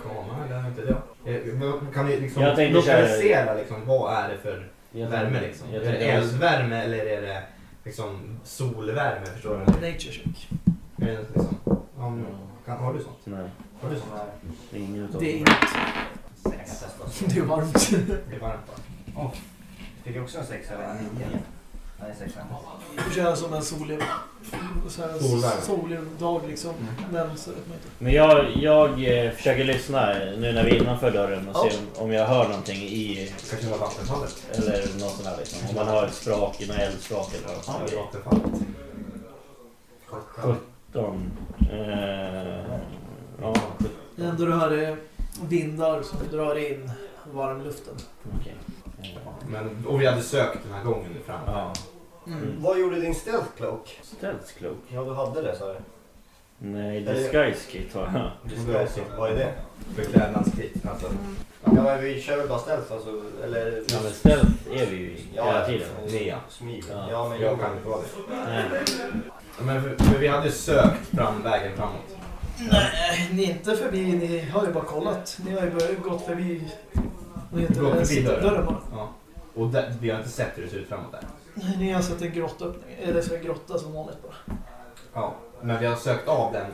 Kamera, eller inte det? Eh, men Kan vi liksom Jag tänkte köra- lokalisera liksom, vad är det för Jag värme tänkte- liksom? jag är det tänkte- eldvärme eller är det liksom solvärme? Förstår du? Nature check. Är det liksom, om, kan, har du sånt? Nej, Har du sånt? det är utav Det är inget. Det är varmt. Det är varmt va? Fick jag också en sexa eller en nio? Nej. Det känns som en solig, så här, Solvärme. solig dag liksom. Men så vet man inte. Men jag, jag eh, försöker lyssna nu när vi är innanför dörren och se om, om jag hör någonting i... Kanske var vattenfallet? Eller något sånt där liksom. Om man hör ett sprak, något eldsprak eller något Ja, sånt. det var vattenfallet. 17. Eh, ja, 17. Det enda du hör är vindar som drar in varmluften. Okej. Eh, Men, och vi hade sökt den här gången nu fram. Ja. Mm. Vad gjorde din stealth cloak? Stealth cloak? Ja, du hade det sa du. Nej, disguise kit har jag. Disguise, vad är det? Beklädnadskit. Alltså. Ja, men vi kör väl bara stealth alltså, eller... Ja men stealth är vi ju Ja, hela tiden. Nia. Smyg. Ja. Ja, men Jag kan inte vara det. Nej. Men för, för vi hade sökt fram vägen framåt. Nej, ni är inte förbi. Ni har ju bara kollat. Ni har ju bara gått förbi... Vad heter Gått det? förbi dörren. Dörren bara. Ja. Och där, vi har inte sett hur det ser ut framåt där. Nej, Ni har sett en grottöppning. Eller så en grotta som vanligt bara. Ja. Men vi har sökt av den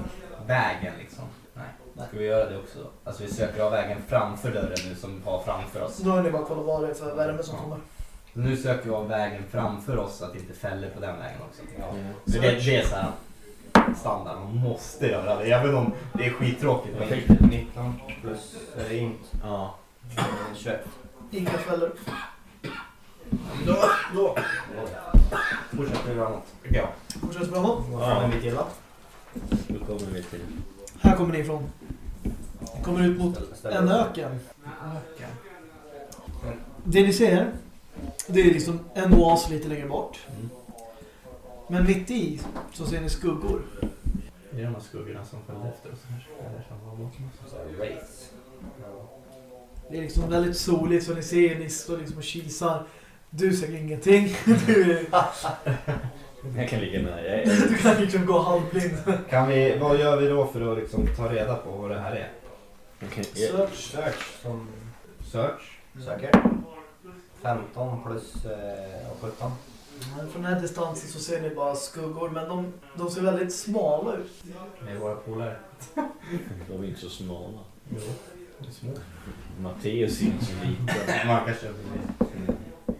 vägen liksom. Nej. Ska vi göra det också? Alltså vi söker av vägen framför dörren nu som vi har framför oss. Då har ni bara kollat vad det är för värme som Ja. kommer. Nu söker vi av vägen framför oss så att det inte fäller på den vägen också. Mm. Så det, det är så här standard, man måste göra det. Även om det är skittråkigt. Jag fick det. 19 plus, eller int, Ja. eh, 21. Inga fällor. Då, då fortsätter vi framåt. tycker jag. Fortsätt framåt. Vad fan är mitt illa? Då kommer vi till... Här kommer ni ifrån. Ni kommer ut mot en öken. Det ni ser, det är liksom en oas lite längre bort. Men mitt i så ser ni skuggor. Det är de här skuggorna som följde efter oss här. Eller som var bakom oss. Det är liksom väldigt soligt så ni ser, ni står liksom och kisar. Du ser ingenting. Du, Jag kan ligga med. Jag är... du kan liksom gå halvblind. Kan vi, vad gör vi då för att liksom ta reda på vad det här är? Okej. Search. Search som Search? söker. 15 plus eh, 17. Från den här distansen så ser ni bara skuggor men de, de ser väldigt smala ut. Med våra polare. De är inte så smala. Jo, de är små. Matteus är inte så liten.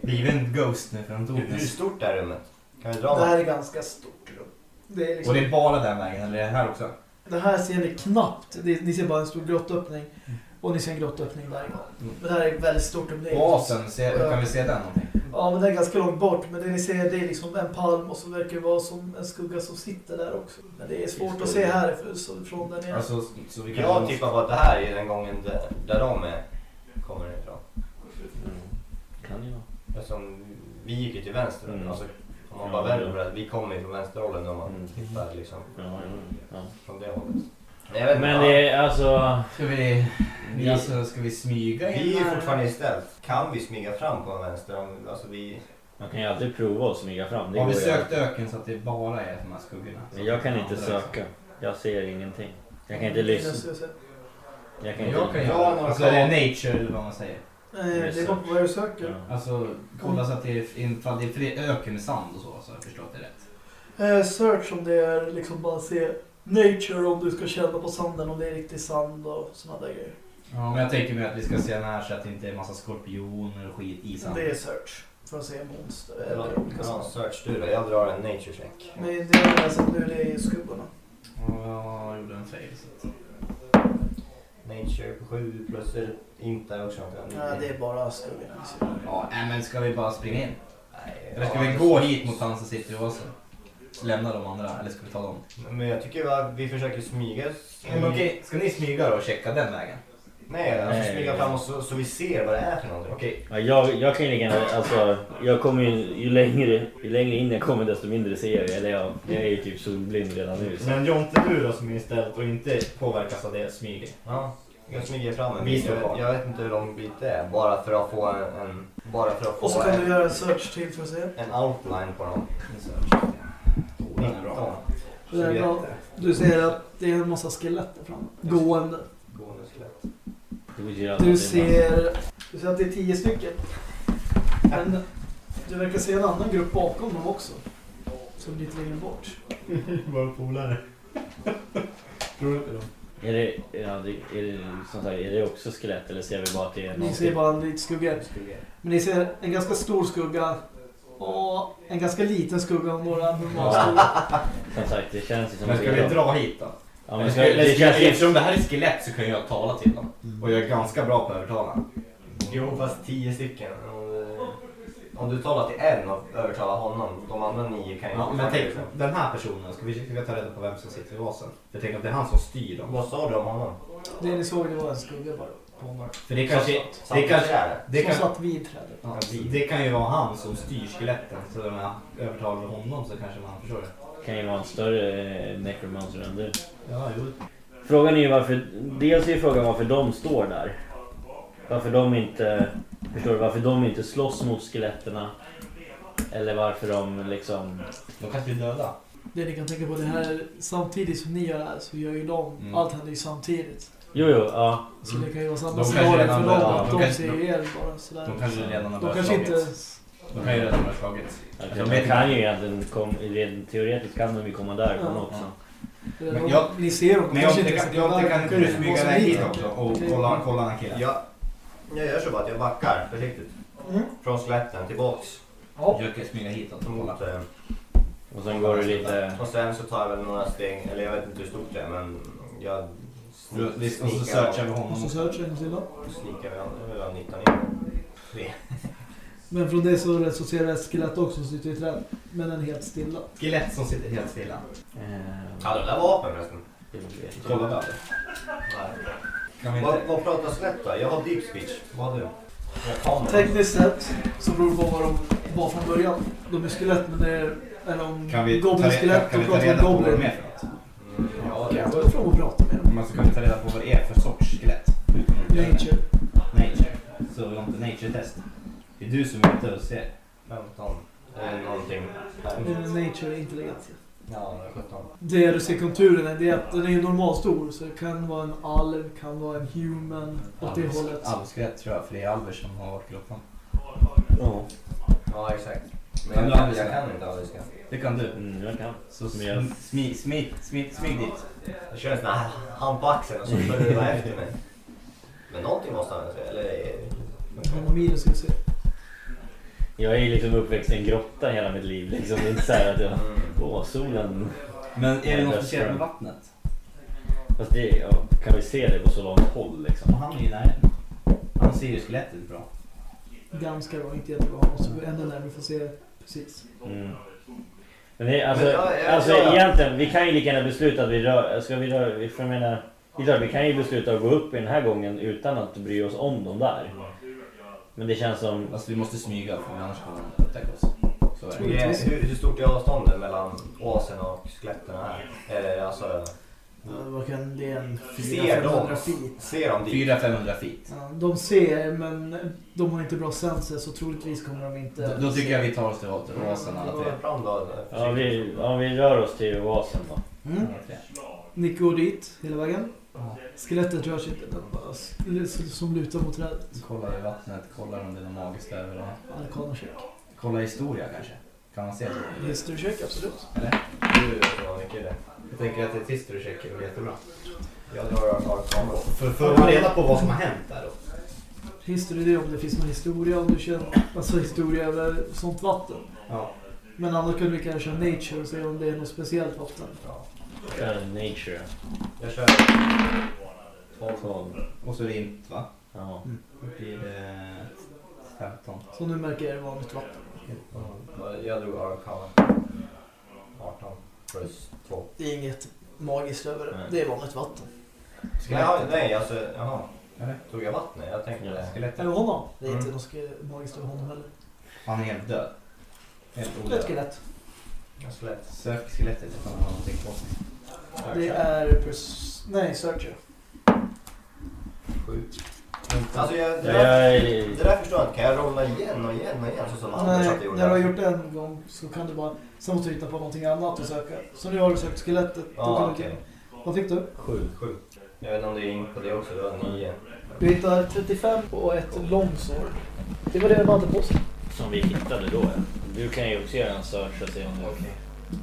Blir en ghost nu för de dog Hur, hur stort är rummet? Kan vi dra Det här är ganska stort rum. Det, är Och liksom, det är bara den vägen, eller är det här också? det här ser ni knappt. Det, ni ser bara en stor grottöppning. Och ni ser en grottöppning där igång. Men det här är väldigt stort. men det är- Oasen, se, kan vi se den någonting? Ja, men den är ganska långt bort. Men det ni ser det är liksom en palm och så verkar det vara som en skugga som sitter där också. Men det är svårt att se här för- så- från där nere. Alltså, så vi kan... Jag tippar på att det här är den gången där, där de är, kommer ifrån. Kan ju vara. Eftersom vi gick ju till vänster. Mm. Alltså, om man Ja, bara vänder på det, vi kommer ju från vänsterrollen om man Mm. tittar liksom Ja, ja, ja. från det hållet. Men jag vet Men det är alltså... Ska vi... Vi- Alltså, ska vi smyga in Vi är ju fortfarande istället. Kan vi smyga fram på en vänster? Om, alltså vi... Man kan ju alltid prova att smyga fram. Det Har vi sökt öken så att det bara är de här skuggorna? Men jag kan inte söka. Jag ser ingenting. Jag kan inte lyssna. jag kan inte... jag kan göra Alltså nature eller vad man säger? Eh, Det är bara på vad du söker. Ja. Alltså kolla så att det är, ifall det är fri- öken med sand och så, så jag förstått det rätt. Eh, search om det är liksom bara se nature om du ska känna på sanden om det är riktig sand och sådana där grejer. Ja, men jag tänker mig att vi ska se när så att det inte är massa skorpioner och skit i sanden. Det är search. För att se monster Ja, eller olika ja, saker. search du då. Jag drar en nature check. Men det är alltså nu det är i skuggorna. Ja, jag gjorde en fail. Så att... Nature på 7 plus är inte där också. Ja, det är bara skuggorna. vi ser. Ja, men ska vi bara springa in? Nej, Eller ska ja, vi gå hit mot han som sitter i oasen? Lämna de andra, eller ska vi ta dem? Men jag tycker att vi försöker smyga. Men okej, ska ni smyga då och checka den vägen? Nej, alltså smyga fram oss så, så vi ser vad det är för någonting. Okej. Ja, jag, jag kan ju lika gärna, alltså, jag kommer ju, ju längre, ju längre in jag kommer desto mindre ser jag. Eller jag, jag är ju typ solblind redan nu. Så. Men Jonte du då som är istället och inte påverkas av det smyger. Ja, jag smyger fram en bit. Jag, jag vet inte hur lång bit det är. Bara för att få en... en bara för att få Och så kan en, du göra en search till för att se. en outline på dem. Den är bra. Det är bra. Du ser att det är en massa skelett där framme. Gående. Du ser, du ser att det är tio stycken. Men du verkar se en annan grupp bakom dem också. Som är lite längre bort. Våra polare. Tror du inte dem? Är det, ja, det, är, det, som sagt, är det också skelett eller ser vi bara att det är Ni ser bara en liten skugga. Men ni ser en ganska stor skugga och en ganska liten skugga och några normalstora. Som sagt, det känns ju som Men ska vi dra hit då? Ja, men ska, det känns eftersom det här är skelett så kan jag tala till dem. Och jag är ganska bra på att övertala. Jo, fast tio stycken. Om du, om du talar till en och övertalar honom, de andra nio kan ju Ja, men tänk, liksom- den här personen, ska vi försöka ta reda på vem som sitter i vasen? För jag tänker att det är han som styr dem. Vad sa du om honom? Det ni såg det var en skugga bara. På honom. För det kanske... Satt Det kanske... Det Som kan, satt vid trädet. ja, det kan ju vara han som styr skeletten. Så när jag övertalar honom så kanske man förstår det. Kan ju vara en större eh, necromancer än du. Ja, jo. Frågan är ju varför... Dels är ju frågan varför de står där. Varför de inte... Förstår du? Varför de inte slåss mot skeletterna. Eller varför de liksom... De kanske blir döda. Det ni kan tänka på det här samtidigt som ni gör det här så gör ju de. Mm. Allt händer ju samtidigt. Jo, jo, ja. Så det kan ju vara samma De kanske scenario för dem. ja, att de de kanske- ser ju er bara sådär. De kanske redan har De börjat kanske inte... slagits. De kan ju redan ha slagits. Jag de kan ju egentligen... Kom, rent teoretiskt kan de ju komma därifrån Ja. också. Men jag- ni ser dem. de Men jag, kanske jag, jag, kan du ju smyga iväg hit. också och kolla, kolla den här killen? Jag, jag gör så bara att jag backar försiktigt. Mm. Från skeletten tillbaks. Ja. Jag kan smyga hitåt och kolla. Eh, Och sen går det lite... Och sen så tar jag väl några steg, eller jag vet inte hur stort det är men jag Du- vi- Och så searchar vi Och honom så också. searchar vi honom, nu är han 19 in. Men från det så, så ser du ett skelett också som sitter i träd. Men den är helt stilla. Skelett som sitter helt stilla. Hade de där vapen förresten? Kolla. Nej. Kan vi Vad, inte... vad pratar skelett då? Jag har deep speech. Vad har du? Tekniskt sett så beror det på vad de var från början. De är skelett men det är... Är de Kan vi ta, goblin-skelett kan vi ta pratar vi reda på vad de är för något? Mm, ja, det då får de prata med dem. Kan vi ta reda på vad det är för sorts skelett. Nature. Nature. Så vi har inte nature-test. Det är du som är ute och ser. 15. Eh, någonting. Nature intelligens. Ja, 17. Det du ser konturen det är att den är ju normalstor så det kan vara en alv, kan vara en human åt det hållet. Alvskelett tror jag, för det är alver som har varit i grottan. Ja, Ja, exakt. Men Kan jag, du kan, jag kan inte alviska. Det kan du. mm, jag kan. Så Men jag- sm- smyg, smyg, dit. Jag kör en sån här hand på axeln och så följer du bara efter mig. Men någonting måste han säga, eller? Men minus jag ser. Jag är ju liksom uppväxt i en grotta hela mitt liv. Liksom. Det är inte så här att jag... Åh, solen. Men är det något speciellt med vattnet? Fast det, ja, kan vi se det på så långt håll liksom? Han är ju nära. Han ser ju skelettet bra. Ganska bra, inte jättebra. Måste gå ännu närmare för att se precis. Mm. Men det, alltså, Men, ja, ja, alltså ja. egentligen, vi kan ju lika gärna besluta att vi rör, ska vi rör, vi- för jag menar, det är klart, vi kan ju besluta att gå upp i den här gången utan att bry oss om dem där. Men det känns som... Alltså vi måste smyga för annars kommer de upptäcka oss. Så är det. Är- Hur, hur stort är avståndet mellan åsen och skeletten här? Är det alltså... Vad kan det en Ser de? 400 feet. Ser de dit? 400-500 feet. Ja, de ser, men de har inte bra sense så troligtvis kommer de inte... Då, då tycker jag vi tar oss till oasen alla tre. Fram då. Ja vi, ja, vi rör oss till oasen då. Mm. Alla tre. Nick går dit hela vägen. Ja. Skelettet rör sig inte, den bara som lutar mot trädet. Kollar i vattnet, kollar om det är något magiskt där eller Arcana-check. Kolla historia kanske. Kan man se det? History check, absolut. Eller? Du vad mycket det. Jag tänker att ett history check är jättebra. Jag drar arkana. För, för att få reda på vad som har hänt där då. History det är om det finns någon historia, om du känner, alltså historia över sånt vatten. Ja. Men annars kan du lika gärna köra nature och se om det är något speciellt vatten. Kör nature. Jag kör 12. Och så är det int va? Ja. Då blir det 15. Så nu märker jag det vanligt vatten. Jag drog arkana. 18 plus 2. Det är inget magiskt över det. Det är vanligt vatten. Jaha, nej alltså, jaha. Eller? Tog jag vattnet? Jag tänkte Ja. skelettet. Över honom? Det är inte Mm. något magiskt över honom heller. Han är helt död. Helt Ett odöd. skelett. Jag skelett. Sök skelettet ifall han har någonting på sig. Det är... Pers- nej, searcher. Sju. Alltså jag, det, där, är- det där förstår jag inte. Kan jag rolla igen och igen och igen så som Anders Nej, att gjorde? när du har gjort det en gång så kan du bara... Sen måste du hitta på någonting annat att söka. Så nu har du sökt skelettet. Då Ja, kan du- okej. Vad fick du? Sju. Sju. Jag vet inte om det är in på det också. Det var nio. Du hittar 35 och ett longsword. Det var det de hade på sig. Som vi hittade då ja. Du kan ju också göra en search och se om du...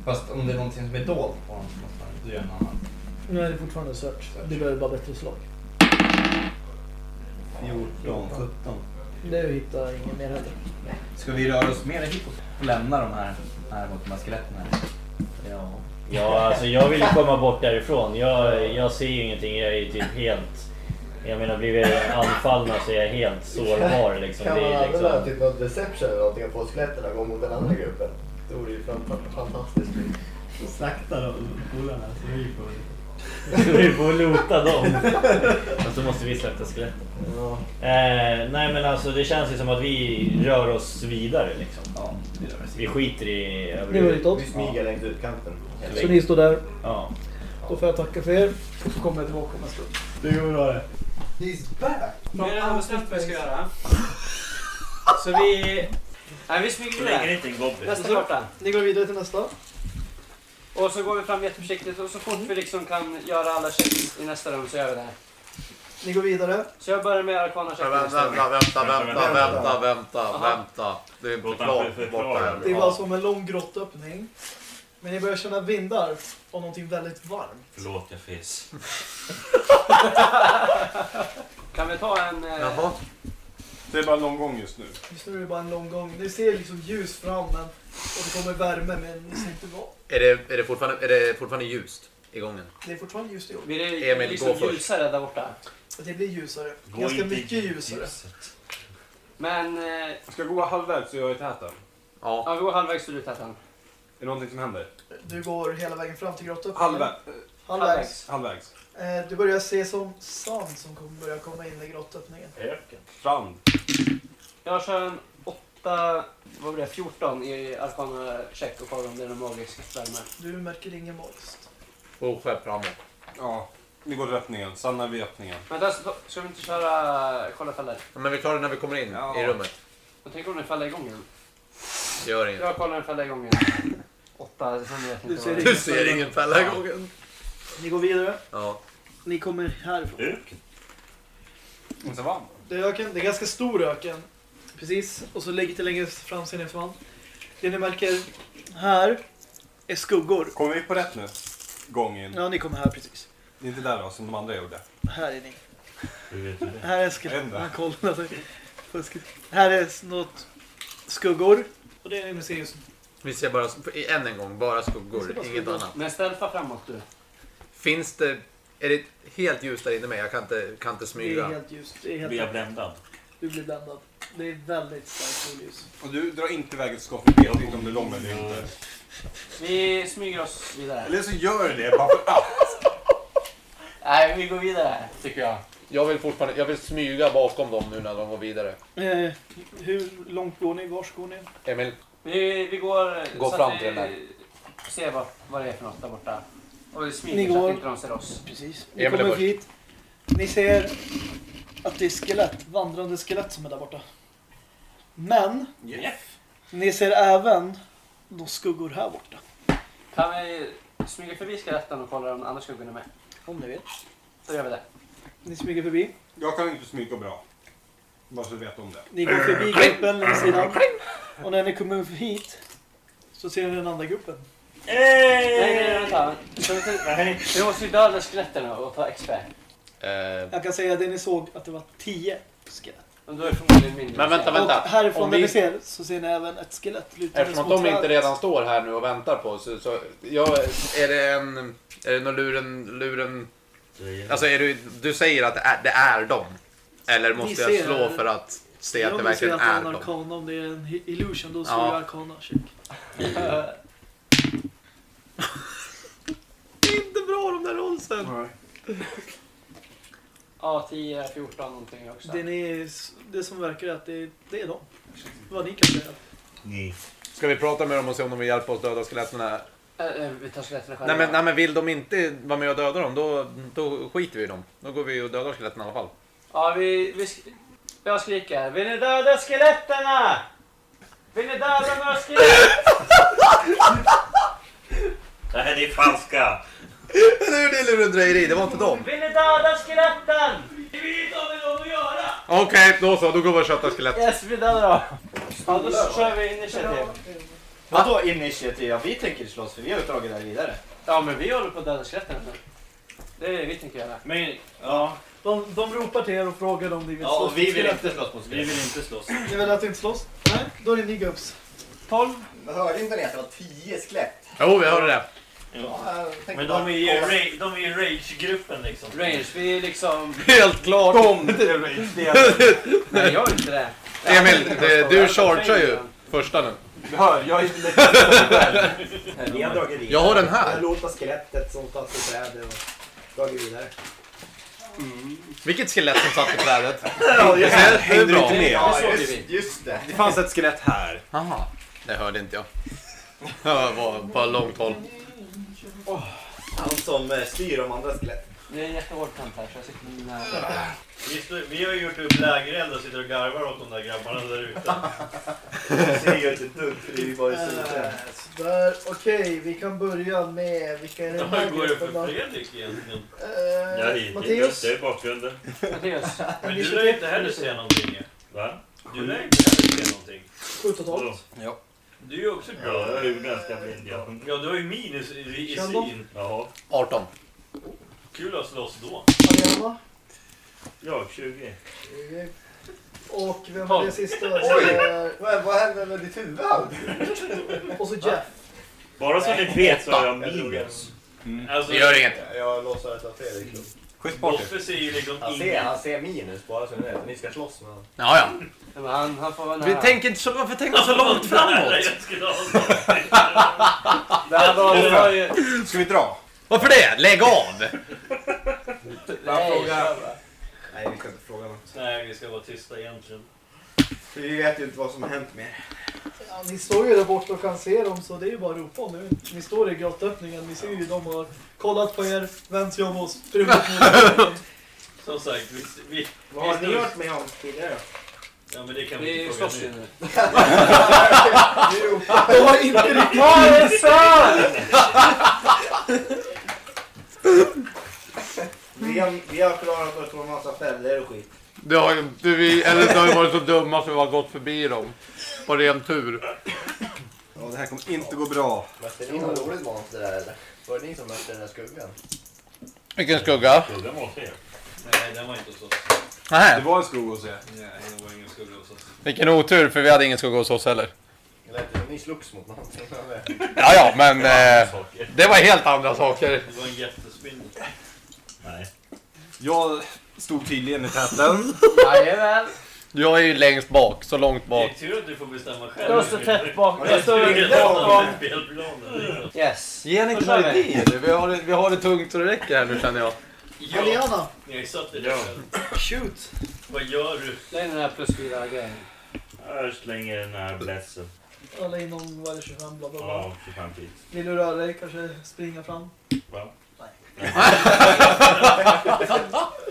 Fast om det är någonting som är dolt på honom du göra en annan. Nu är det fortfarande search. Det behöver bara bättre slag. 14, 17. Det hittar ingen mer heller. Ska vi röra oss mer hitåt och lämna de här, här mot de här skeletten här? Ja. ja, alltså jag vill ju komma bort därifrån. Jag, jag ser ju ingenting. Jag är ju typ helt... Jag menar, blir vi anfallna så är jag helt sårbar liksom. Kan typ Det man är använda liksom... typ något deception eller någonting och få skeletten att gå mot den andra gruppen? Det vore ju fan- fantastiskt. Slakta de polarna så vi får... Så vi får lota dem. Och så måste vi slakta skeletten. Eh, nej men alltså det känns ju som att vi rör oss vidare liksom. Ja, det gör vi. Vi skiter i... Det var ditåt. Vi smyger längs utkanten. Så ni står där. Ja. Då får jag tacka för er. Och så kommer jag tillbaka om en stund. Det går bra det. He's back! Mer än vad snabbt vi ska göra. Så vi... Nej, vi smyger det är goblin. Nästa karta. Ni går vidare till nästa. Och så går vi fram jätteförsiktigt och så fort vi liksom kan göra alla checks i nästa rum så gör vi det här. Ni går vidare. Så jag börjar med arkana checken Vänta, nästa gång. vänta, vänta, vänta, vänta, vänta, Aha. vänta. Det är inte Låt han klart förklara. borta här. Det är bara som en lång grottöppning. Men ni börjar känna vindar och någonting väldigt varmt. Förlåt, jag fes. Kan vi ta en... Eh, Jaha. Det är bara någon gång just nu. Just nu är det bara en lång gång. Ni ser liksom ljus fram men, och det kommer värme men ni ser inte vad. Är det, är, det fortfarande, är det fortfarande ljust i gången? Det är fortfarande ljust i blir det Emil, liksom gå först. ljusare där borta? Det blir ljusare. Gå Ganska inte i mycket ljusare. ljuset. Men... Eh, Ska jag gå halvvägs så jag är täten? Ja. ja, vi går halvvägs till tätan. Är det någonting som händer? Du går hela vägen fram till grottöppningen. Halvvägs. Halvvägs. Halvvägs. Eh, du börjar se som sand som kommer börja komma in i grottöppningen. Öken. Strand. Jag kör en 8... Vad blir det? 14 i arkana check och kollar om det är någon magisk värme. Du märker ingen magiskt. Oskepp framåt. Ja, vi går till öppningen. Stannar vid öppningen. Men där, ska- ska vi inte köra kolla fällor? Men vi tar det när vi kommer in Ja. i rummet. Jag tänker om det är fälla igång igen. Det gör inget. Jag kollar en fälla igång igen. Åtta, sen vet jag Du inte ser vad Du ser ingen fälla i gången. Ni går vidare. Ja. Ni kommer härifrån. Savann. Det är, öken, det är ganska stor öken. Precis. Och så lite längre fram ser ni en svan. Det ni märker här är skuggor. Kommer vi på rätt nu? Gång in. Ja, ni kommer här precis. Det är inte där då, som de andra gjorde. Här är ni. Hur vet du det? Här är inte. Han. Här är något skuggor. Och det är ni ser just Vi ser bara, än en gång, bara skuggor, inget annat. Men ställfa framåt du. Finns det Är det helt ljust där inne med? Jag kan inte, kan inte Det är smyga. helt ljust. Det är helt Blir jag bländad? Du blir bländad. Det är väldigt starkt solljus. Och du drar inte iväg ett skott, vet inte om du är lång eller inte. Vi smyger oss vidare. Eller så gör du det bara för att. Nej, vi går vidare tycker jag. Jag vill fortfarande, jag vill smyga bakom dem nu när de går vidare. Eh, hur långt går ni? Vars går ni? Emil, Vi, vi går... Gå så fram att till den där. ser vad, vad det är för något där borta. Och vi smyger Ni så går- att inte de ser oss. Precis. Ni Emil är kommer först. hit. Ni ser att det är skelett, vandrande skelett som är där borta. Men Yes. ni ser även de skuggor här borta. Kan vi smyga förbi skeletten och kolla om andra skuggorna är med? Om ni vill. Då gör vi det. Ni smyger förbi. Jag kan inte smyga bra. Bara så du vet om det. Ni går förbi gruppen längs sidan. Och när ni kommer hit så ser ni den andra gruppen. Nej, nej, Hey! vänta. Vi måste ju döda skeletten och ta XP. Eh, Jag kan säga att det ni såg att det var 10 skelett. Och då är det förmodligen mindre. Men vänta, Och vänta. härifrån Om där vi- ni ser så ser ni även ett skelett lutandes eftersom att de inte redan står här nu och väntar på oss. Så, så jag, är det en... Är det någon luren... luren alltså är du, du säger att det är, det är dem? Eller måste jag slå för att se att det Om ni ser verkligen att det är är en dem? arkana, om det är en illusion, då slår Ja. jag arkana check. Inte bra de där rollsen! Ja, 10, 14 någonting också. Det, ni, det som verkar är att det, det är dem. Vad ni kan säga. Ni. Ska vi prata med dem och se om de vill hjälpa oss döda skeletten här? Eh, eh, Vi tar skeletten själva. Nej men, nej men vill de inte vara med och döda dem, då, då skiter vi i dem. Då går vi och dödar skeletten i alla fall. Ja, vi... vi sk- jag skriker. Vill ni döda skeletterna? Vill ni döda några skelett? Det här är falska. Eller hur det är lurendrejeri, det var inte dem. Vill ni döda skeletten? Vi vet vad vi har att göra! Okej, då så, då går vi och köttar skelett. Yes, vi dödar dem. Ja, då kör vi initiativ. Vadå initiativ? Ja, vi tänker slåss för vi har ju dragit det här vidare. Ja, men vi håller på att döda skeletten. Det är det vi tänker göra. Men, ja. De, de ropar till er och frågar om ni vill Ja, slåss och vi vill inte slåss mot Vi vill inte slåss. Ni vill att inte slåss? Nej, då är det ni gubbs. 12. Men hörde inte ni att det var tio skelett? Jo, vi hörde det. Men de är ju ra- de är ju rage-gruppen liksom. Range, vi är liksom... Helt klart. De är rage Nej, jag är inte det. Emil, det, du chargear ju första nu. Du hör, jag är inte Vi har dragit vidare. Jag har den här. låter skelettet som satt i trädet och dragit vidare. Vilket skelett som satt i trädet? Ja, Det ser- det är hängde du bra. inte med? Ja, just, just det. Det fanns ett skelett här. Aha. Det hörde inte jag. Jag var på långt håll. Han som eh, styr de andra skeletten. Det är jättehårt kant här så jag sitter nära. Vi, vi har ju gjort upp lägereld och sitter och garvar åt de där grabbarna där ute. Det ser ju inte ett dugg för det är ju bara i Eh, solsken. sådär, okej, vi kan börja med vilka är det här går det för då? Fredrik egentligen? Eh, Ja, det är Matteus? det är bakgrunden. Mattias. Men du lär inte heller se någonting ju. Va? Du lär inte heller se någonting. Sju totalt. Ja. Du är ju också bra. Ja, jag är ju ganska blind ja. Ja, du har ju minus i, i Känn dem. syn. Ja. 18. Kul att slåss då. Mariana. Jag 20. Och vem är Tolv. det sista? Oj. Eh, Vad, vad hände med ditt huvud? Och så Jeff. Bara så ni vet så har jag minus. Alltså, Det gör inget. Jag låtsas att det är Fredrik. Schysst party. Loffe ser ju liksom Han ser, ingen... han ser minus bara så ni vet. Ni ska slåss med honom. Ja, ja. Men han, han får vara Vi nära. tänker inte så, varför tänker du så långt framåt? Jag skulle ha Det här var, det var ju... Ska vi dra? Varför det? Lägg av! Nej, fråga? Nej, vi ska inte fråga honom. Nej, vi ska vara tysta egentligen. Vi vet ju inte vad som har hänt mer. Ja, ni står ju där borta och kan se dem så det är ju bara att ropa nu. Ni står i grottöppningen, ni ser ju de har kollat på er, vänt sig om och sprungit mot. Som sagt, vi... vi Vad har ni varit med om tidigare? Ja, men det kan vi inte fråga slåss ju nu. nu. De har inte riktigt... Vad är det sant? Vi har, vi har klarat oss från massa fällor och skit. Det har vi, eller så har vi varit så dumma så vi har gått förbi dem. På ren tur. Ja, det här kommer inte gå bra. Mötte ni något roligt monster där eller? Var det ni som mötte den där skuggan? Vilken skugga? Skugga måste jag. Nej, den var inte hos oss. Det var en skog hos er. Nej, det var ingen skugga hos oss. Vilken otur för vi hade ingen skugga hos oss heller. Det lät som ni slogs mot någonting. Ja, ja, men eh, Saker. det var helt andra saker. Det var en jättespindel. Nej. Jag stod tydligen i täten. Jajamän. Jag är ju längst bak, så långt Det bak. är tur att du får bestämma själv. Jag står tätt bak. Jag står bakom. Yes. Ge en kör några vi. har, det, vi har det tungt så det räcker här nu känner jag. Ja, Aliana, jag satt i det själv. shoot. Vad gör du? Det är den här plus fyra grejen. Jag slänger den här blessen. Alla inom, vad är det, 25 bla bla bla. Ja, 25 feet. Vill du röra dig, kanske springa fram? Va?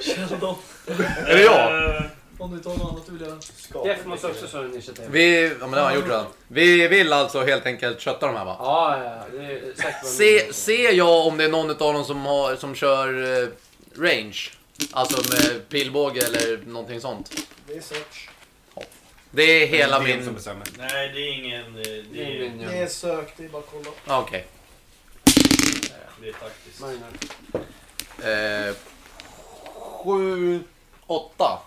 Sheldon, Är det jag? Om du tar något annat du vill göra. Jeff måste också slå initiativ. Vi, ja men det har han gjort redan. Vi vill alltså helt enkelt kötta de här va? Ja, ja, det är säkert vad Se, ser jag om det är någon av dem som, har, som kör eh, range? Alltså med pilbåge eller någonting sånt. Det är search. Det är hela Det är som min... bestämmer. Nej, det är ingen... eh, Det Det är Det är sök, det är bara att kolla. Ah, Okej. det är taktiskt. Minor. Eh, sju, åtta.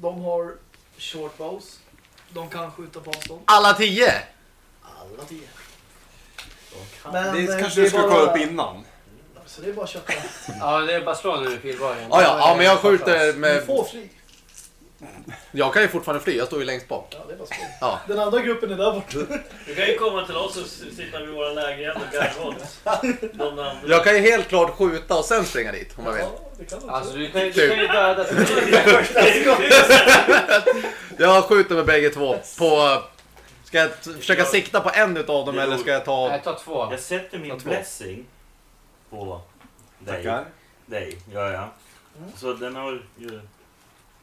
De har short bows. De kan skjuta på avstånd. Alla tio! Alla tio. Det eh, kanske du ska bara- kolla upp innan. Så det är bara att köpa. Ja, det är bara att slå när du är pilbågen. Ah, ja, ja, men jag skjuter Du med... får fly. Jag kan ju fortfarande fly, jag står ju längst bak. Ja, det är bara. Ja. Den andra gruppen är där borta. Du kan ju komma till oss och sitta vid våra läger och garva oss. De andra. Jag kan ju helt klart skjuta och sen springa dit om jag vill. Ja, det kan du Alltså du kan, ju- du kan ju döda... Jag skjuter med bägge två på... Ska jag t- försöka sikta på en utav dem eller ska jag ta... Nej, ta två. Jag sätter min Jag blessing på dig. Tackar. Dig, ja ja. Mm. Så den har ju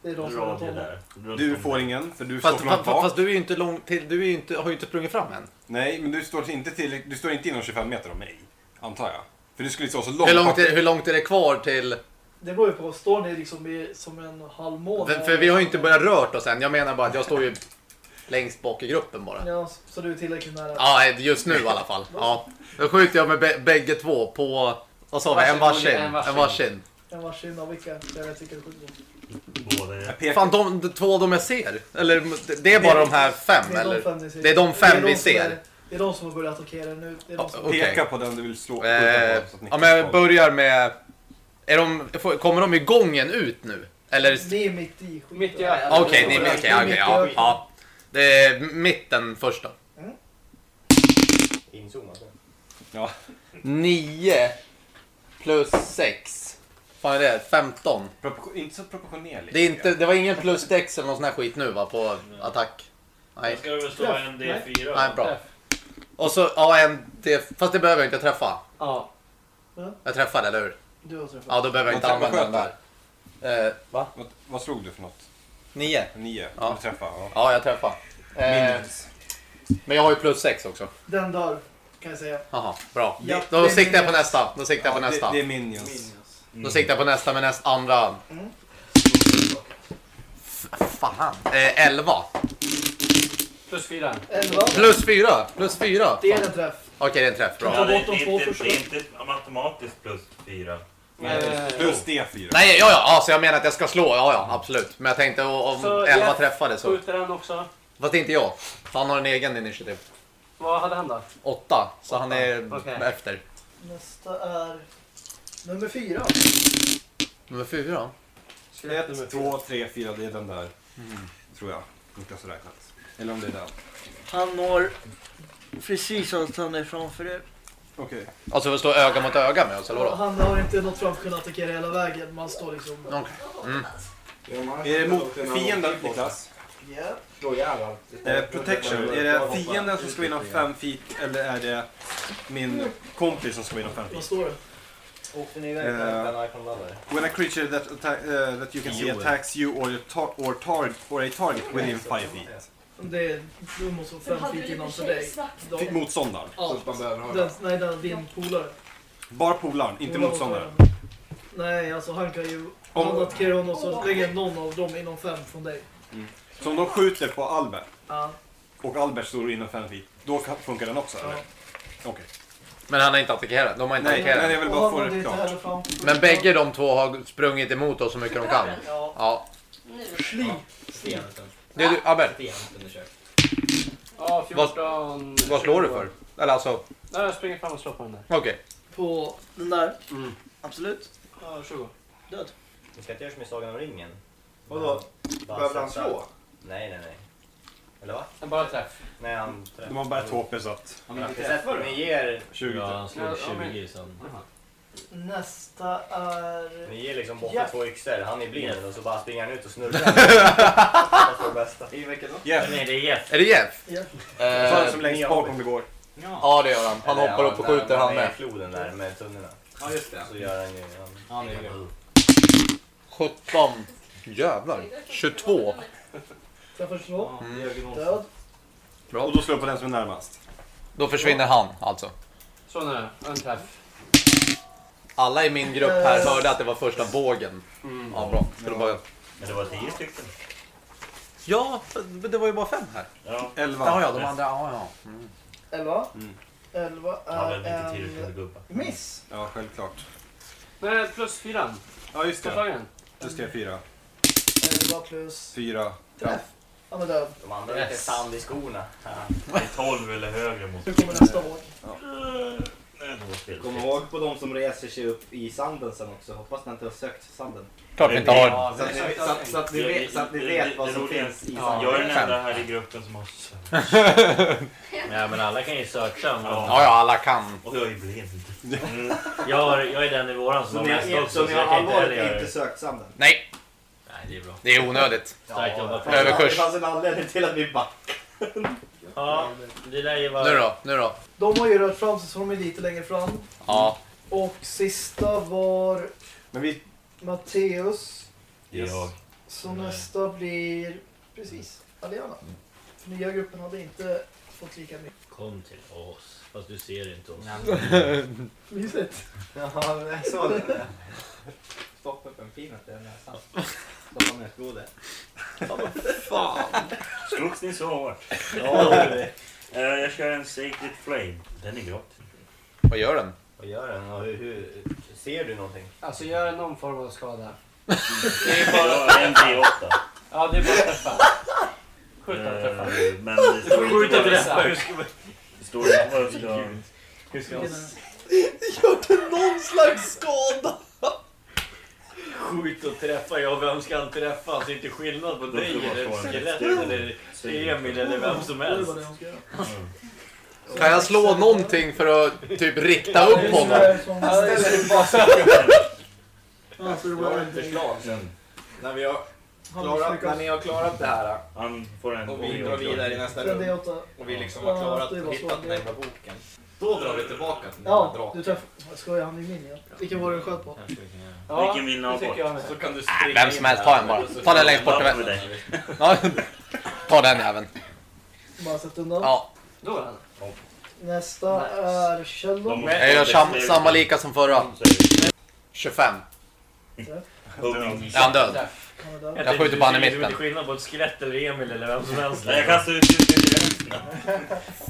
Det är de som har tolv. Du får ingen, för du Fast, står för långt fast, bak. fast du är ju inte lång till, du är ju inte, har ju inte sprungit fram än. Nej, men du står inte, till, du står inte inom 25 meter av mig. Antar jag. För du skulle stå så långt Hur långt, bak. är, hur långt är det kvar till... Det beror ju på. Står ni liksom i, som en halv mån? För, för vi har ju inte börjat rört oss än. Jag menar bara att jag står ju längst bak i gruppen bara. Ja, så du är tillräckligt nära. Ja, just nu i alla fall. Ja. Då skjuter jag med bä- bägge två på... Vad sa vi? En varsin. En varsin. En varsin. En varsin av vilka? Jag vet vilka du skjuter på. Båda pekar. Fan, de, de två av dem jag ser? Eller det är bara de här fem? Det är de Eller? fem ni ser. Det är de fem Det är de vi som ser. är- Det är de som har börjat attackera nu. Det är de som... Okej. Peka på den du vill slå. Eh, skjuta på, så att ni ja, men jag börjar med... Är de, får- kommer de i gången ut nu? Eller... Ni är mitt i skiten. Mitt i Okej, ögat. är okej, Det är okej, mitt i ja, ögat. ja. Det är mitten första. Inzoomat. Ja. 9 plus 6. Fan är det? 15. Propor- inte så proportionerligt. Det, är inte, det var ingen plus dex eller någon sån här skit nu va, på attack? Då Nej. ska du väl slå en D4. Nej, bra. Och så, ja en, det, fast det behöver jag inte träffa. Ja. Jag träffade, eller hur? Du har träffat. Ja, då behöver jag inte använda den där. Eh, va? Vad, vad slog du för något? 9? Nio? Ja. Du träffade? Ja. Ja, jag träffade. Eh, Minus. men jag har ju plus 6 också. Den dör, kan jag säga. Jaha, bra. Ja, Då det är siktar jag på minions. nästa. Då siktar jag på Ja, nästa. det, det är minions. Då siktar jag på nästa med nästa andra. Mm. F- fan. Eh, 11. Plus fyra. Elva. Plus 4. Plus 4. Det är en träff. Okej, det är en träff. Ja, Bra. det, bort de är inte, det är inte matematiskt plus fyra. Eh, Plus D4. Nej, ja, ja. Alltså, jag menar att jag ska slå. Ja, ja, absolut. Men jag tänkte om Så 11 Jeff träffade så. Skjuter den också. Fast inte jag. För han har en egen initiativ. Vad hade han då? 8. Så han är Okej. efter. Nästa är nummer fyra. Nummer 4. Ett, två, tre, fyra. Det är den där. Tror jag. Niklas har räknat. Eller om det är den. Han når precis allt han är framför er. Okej. Alltså för att stå öga mot öga med oss, eller vadå? Han har inte nått fram för att kunna attackera hela vägen. Man står liksom... Okej. Mm. Är det mot fienden, Niklas? Ja. Då jävlar. Eh, protection. Är det fienden som ska inom fem feet eller är det min kompis som ska vara inom fem Vad feet? står det? Åkte ni iväg Eh, med den icon laddare? When a creature that, attack, uh, that you can see attacks you or, your tar or, tar or a target within five feet. Det är... Du måste vara fem feet innanför dig. Fick motståndaren. Ja. Den, nej, den, din polare. Bara polaren, inte Polare motståndaren. Nej, alltså han kan ju... Om- Han attackerar honom så lägger någon av dem inom fem från dig. Så om de skjuter på Albert Ja. och Albert står inom fem feet, då funkar den också ja. eller? Okej. Men han har inte attackerat. De har inte Nej, attackerat. men jag vill bara få det klart. Men bägge de två har sprungit emot oss så mycket de kan. Ja. Ja. Sli. Sten. Det är du, Sten undersök. Ja, 14. vad slår du för? Eller alltså, Nej, jag springer fram och slår på den där. okej. På den där. Mm. Absolut. Ja, 20. Död. Vi ska inte göra som i Sagan om ringen. Vadå? Bara Behöver han sätta- slå? Nej, nej, nej. Eller va? Bara träff. Nej, han träffar. De har bara ett HP så att... Om ni träffar Ni ger, 20 Ja, han slog Ja, ja, men- 20 sen. Nästa är... ni ger liksom bort Ja. två yxor. Han är blind och så bara springer han ut och snurrar. Det får bästa. I vilken då? Jeff. Nej, det är Jeff. Är det Jeff? Ja. Följ Eh, som längst bak om det går. ja det gör han. Han Eller, hoppar ja, upp och när- skjuter när han är med. i floden där med tunnorna. Ja, just det. Så gör han ju... Han, Han är ju 17. Jävlar. 22. Träffar slå. Mm. Död. Och då slår jag på den som är närmast. Då försvinner han alltså. Så nära. En träff. Alla i min grupp här hörde att det var första bågen. Ja, bra. Ska du bara... Men det var tio stycken. Ja, men det var ju bara fem här. Ja. 11. Ja, ja, de andra. Ja, ja. Mm. 11. Mm. 11 Han är inte för en gubbar. miss. Ja, självklart. Nej, plus fyran. Ja, just det. Plus det, 4. 11 plus 4. träff. Han är död. de andra har lite sand i skorna. Ja. Det är 12 eller högre mot... Nu kommer nästa. Nej, det var fel. Kom ihåg på de som reser sig upp i sanden sen också. Hoppas ni inte har sökt sanden. Klart vi inte har. Så att ni, så att, så att ni, vet, så att ni vet vad som finns i Ja. sanden. Jag är den enda här i gruppen som har sökt. Ja, men alla kan ju searcha. Men... Ja, ja, alla kan. Och jag är blind. Mm. Jag, har, jag är den i våran som Så har mest också, så ni jag har allvarligt inte sökt sanden? Nej, Nej, det är bra. det är onödigt. Starkt jobbat. Överkurs. Det fanns en anledning till att vi backade. Ja, det där ju vara... Nu då, nu då. De har ju rört fram sig så de är lite längre fram. Ja. Och sista var Men vi... Matteus. Jag. Så nästa blir precis Aliana. För nya gruppen hade inte fått lika mycket. Kom till oss. Fast du ser inte oss. Mysigt. Ja, men jag såg det. Stoppa upp en peanut i näsan. Stoppa ner ett godis. Fan. Slogs ni så hårt? Ja, Eh, jag kör en Sacred Flame. Den är gratis. Vad gör den? Vad gör den? Och hur, hur, ser du någonting? Alltså gör någon form av skada. Det är bara en D8. Ja, det är bara att träffa. Skjuta och träffa. Eh, Men det står Skjuta inte och vad träffa. det ska- det står inte vad det ska... Hur ska Gör det någon slags skada? Skjut och träffa. Ja, vem ska han träffa? Han ser inte skillnad på dig eller skelett eller Emil eller vem som helst. göra. Kan jag slå någonting för att typ rikta upp honom? Ställer dig bara Jag har ett en förslag sen. När, vi har Han klarat, när ni har klarat det här Han får en... och vi drar vidare i nästa rum och vi liksom har klarat och hittat den här boken. Då drar vi tillbaka till den Ja, draken. du träffar. Jag skojar, han är min igen. Vilken var det du sköt på? Ja, Vilken vill ni ha det bort? jag med. Så kan du Äh, springa vem in som helst, där ta en bara. Ta den längst bort till Varför vänster. dig? Ja. Ta den jäveln. Bara sätt undan. Ja, Då är han. Nästa Nice. är De Sheldon. måste jag gör sam, samma lika som förra. 25. Huggning. Är han död? Han. Jag skjuter på han i Det är mitten. inte skillnad på ett skelett eller Emil eller vem som helst. Jag kastar ut ut till vänster.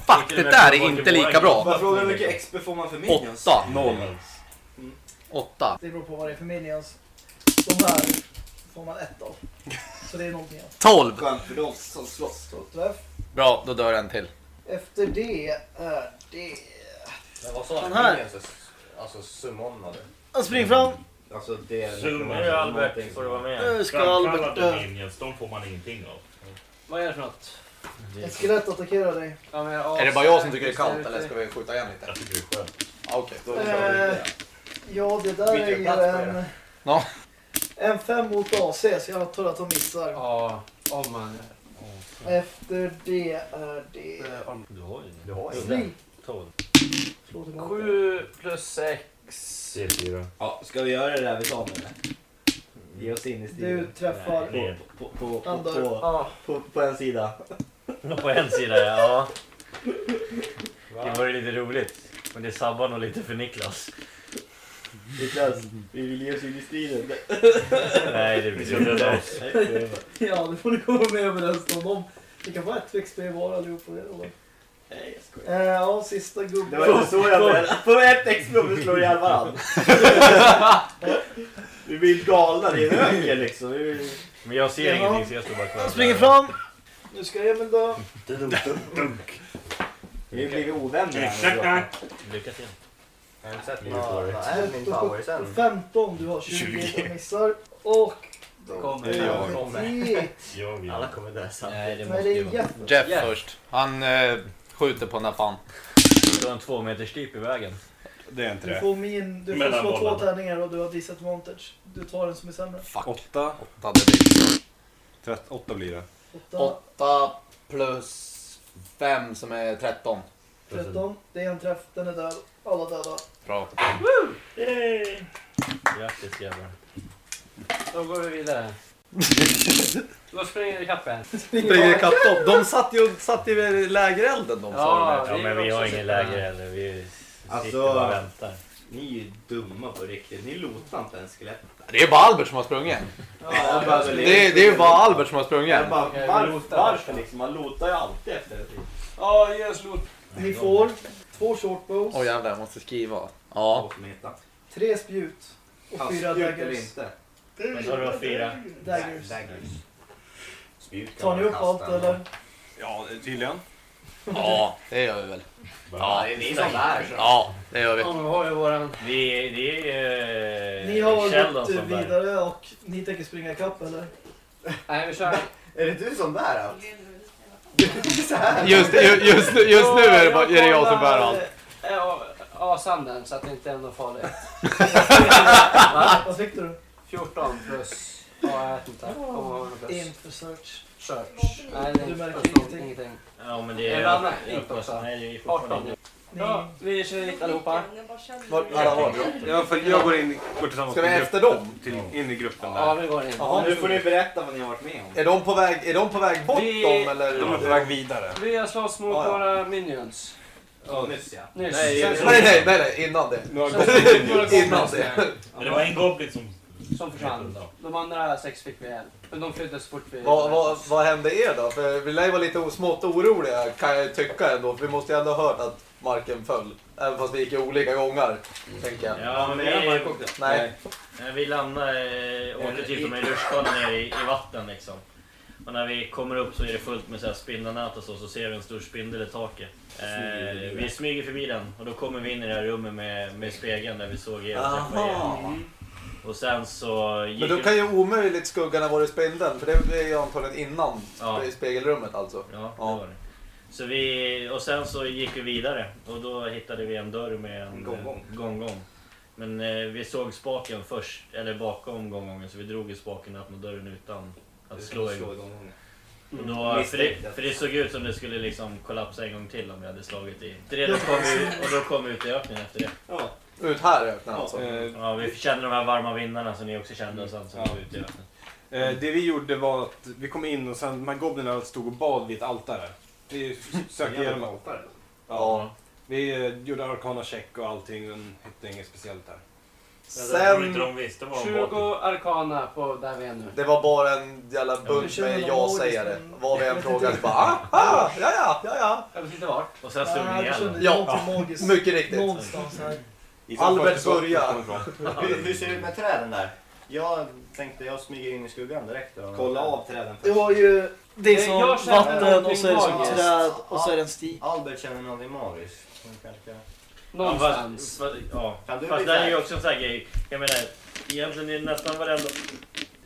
Fuck, det där är inte lika bra. Bara fråga hur mycket XP får man för minions? 8. Noll. 8. Det beror på vad det är för minions. De här får man ett av. Så det är någonting. 12. Skönt för de som slåss. Bra, då dör en till. Efter det är det... Men vad sa här. Alltså summonade. Han springer fram. Alltså det Zoom. Nu Albert får du vara med. Nu ska Albert Framkallade dö. minions, de får man ingenting av. Vad är det för något? Ett skelett attackerar dig. Ja, men jag Är det bara jag som tycker det är kallt eller ska vi skjuta igen lite? Jag tycker det är skönt. Ja, Okej. Då kör vi Eh, det. ja, det där Byter är ju plats på en... er. Ja. En fem mot AC, så jag antar att han missar. Ja, om man... Efter det är det... Du har ju Du har ju Sli. 12. Slå tillbaka. 7 plus 6. C4. Ja, ska vi göra det där vi sa nu eller? Ge oss in i Du stilen. träffar... Nej. På, på, på, på, Han dör. på, Ja. på, på en sida. På en sida ja. Det var ju lite roligt. Men det sabbar nog lite för Niklas. Niklas, vi vill ge oss in i striden. Nej, det blir inte. Ja, det får ni komma med överens om. dem. Ni kan få ett XP var allihopa. det. Nej, jag skojar. Eh, ja, sista Det gubben. var inte så jag menade. På ett vi slår ihjäl varandra. Vi blir galna, det är en öken liksom. Vi vill... Men jag ser Ja. ingenting så jag står bara kvar. Han springer fram. Nu ska Emil dö. Dunk, dunk, dunk. Vi har blivit ovänner här. Lycka till. Jag har inte sett du. vad är min power sen. 15, du har 20, 20. du missar. Och... Kommer jag. det Kommer. Jag. Alla kommer dö Nej, det Nej, måste det ju är vara. Jeff. Jeff Jeff. först. Han eh, skjuter på den här fan. Du har en två meters typ i vägen. Det är inte Du det. får, min, du får Mellan slå två bollarna. tärningar och du har disadvantage. Du tar den som är sämre. Fuck. Åtta. Åtta, det blir Trett, åtta blir det. 8, åtta plus fem som är 13. 13. Det är en träff, den är död. Alla döda. Bra. Yay! Grattis grabbar. Då går vi vidare. Då springer ikapp en. Springer ikapp dem. De satt ju, satt ju vid lägerelden de sa Ja, men vi har ingen så- läger heller. Vi sitter Alltså- bara och väntar. Ni är ju dumma på riktigt. Ni lotar inte ens skelett. Det är bara Albert som har sprungit. Ja, Det är, det är bara Albert som har sprungit. Jag bara, Okej, var, vi lotar. varför liksom? Man lotar ju alltid efter det. Ja, ge oss lot. Ni får två shortbows, Åh jävlar, jag måste skriva. Ja. tre spjut och fyra Spjut eller daggers. inte? Men då har du fyra. daggers. Daggers. Spjut kan Tar ni man upp kasta allt eller? Ja, tydligen. Ja, det gör vi väl. Ja, det är ni som bär. så. Ja, det gör vi. Ja, vi har ju våran... Vi, det är eh, Ni har gått vidare och ni tänker springa ikapp eller? Nej, vi kör. Är det du som bär allt? Just, ju- just, nu- just nu är det, bara, är det jag som bär allt. Ja, ja, sanden så att det inte är något farligt. Vad fick du? 14 plus... Ja, jag vet inte. Kommer ihåg något plus. Int för search. Search. Nej, Du märker ingenting. ingenting. Ja men det Är det annat jag- inte också? Nej det är 18. fortfarande... Ni, Ja, vi kör hit allihopa. Var, alla var. Jag, går in går tillsammans Ska vi med efter grupp- dem? Till, in i gruppen Ja, där. vi går in. Jaha. Nu får ni berätta vad ni har varit med om. Är de på väg, är de på väg bort Vi- dem eller? De är på väg vidare. Vi har slåss mot Ja, ja. våra minions. Ja, nyss ja. Nyss. Nej, nej, nej, nej, innan det. Innan det. Men det var en goblin som... Som försvann. De andra sex fick vi ihjäl. Men de flydde så fort vi... Vad, vad, vad hände er då? För vi lär ju vara lite smått oroliga kan jag tycka ändå. För vi måste ju ändå ha hört att marken föll. Även fast vi gick i olika gånger. Tänker jag. Ja men vi. Nej. vi lämnar, eh, åker typ med rutschkana ner i, i vatten liksom. Och när vi kommer upp så är det fullt med så här spindelnät och så, så ser vi en stor spindel i taket. Eh, vi smyger förbi den och då kommer vi in i det här rummet med, med spegeln där vi såg er och. Och sen så gick Men då kan ju omöjligt skuggan ha varit spindeln. För det är ju antagligen innan Ja. i spegelrummet alltså. Ja, det Ja. var det. Så vi, och sen så gick vi vidare och då hittade vi en dörr med en En gånggång. eh, gånggång. Men eh, vi såg spaken först, eller bakom gånggången, så vi drog i spaken och öppnade dörren utan att slå igång. igång. Och då, för, det, för det såg ut som det skulle liksom kollapsa en gång till om vi hade slagit i. Det då kom vi, och då kom vi ut i öknen efter det. Ja. Ut här i öknen alltså. Eh, Ja, vi kände de här varma vindarna som ni också kände och sen så Ja. kom vi ut i öknen. Eh, det vi gjorde var att vi kom in och sen de här goblinerna stod och bad vid ett altare. Vi sökte igenom allt. altare. Ja. Vi eh, gjorde arkana check och allting men hittade inget speciellt där. Jag tror inte Sen, de visste vad 20 arkana på där vi är nu. det var bara en jävla bunt med ja-sägare. Vad vi än frågade så bara ah, ah, ja, ja, ja, ja. Jag vet inte vart. Och sen slog vi ihjäl. Ja. Mycket riktigt. Någonstans här. Albert börja. Hur, ser det ut med träden där? Jag tänkte jag smyger in i skuggan direkt. Och... Kolla av träden Det först. var ju... Det är som jag vatten och så är det som träd och så är det en stig. Albert känner någonting magiskt. kanske- Ja, Någonstans. fast, fast, ja. Kan du fast det här är ju också en sån här grej. Jag menar, egentligen i nästan varenda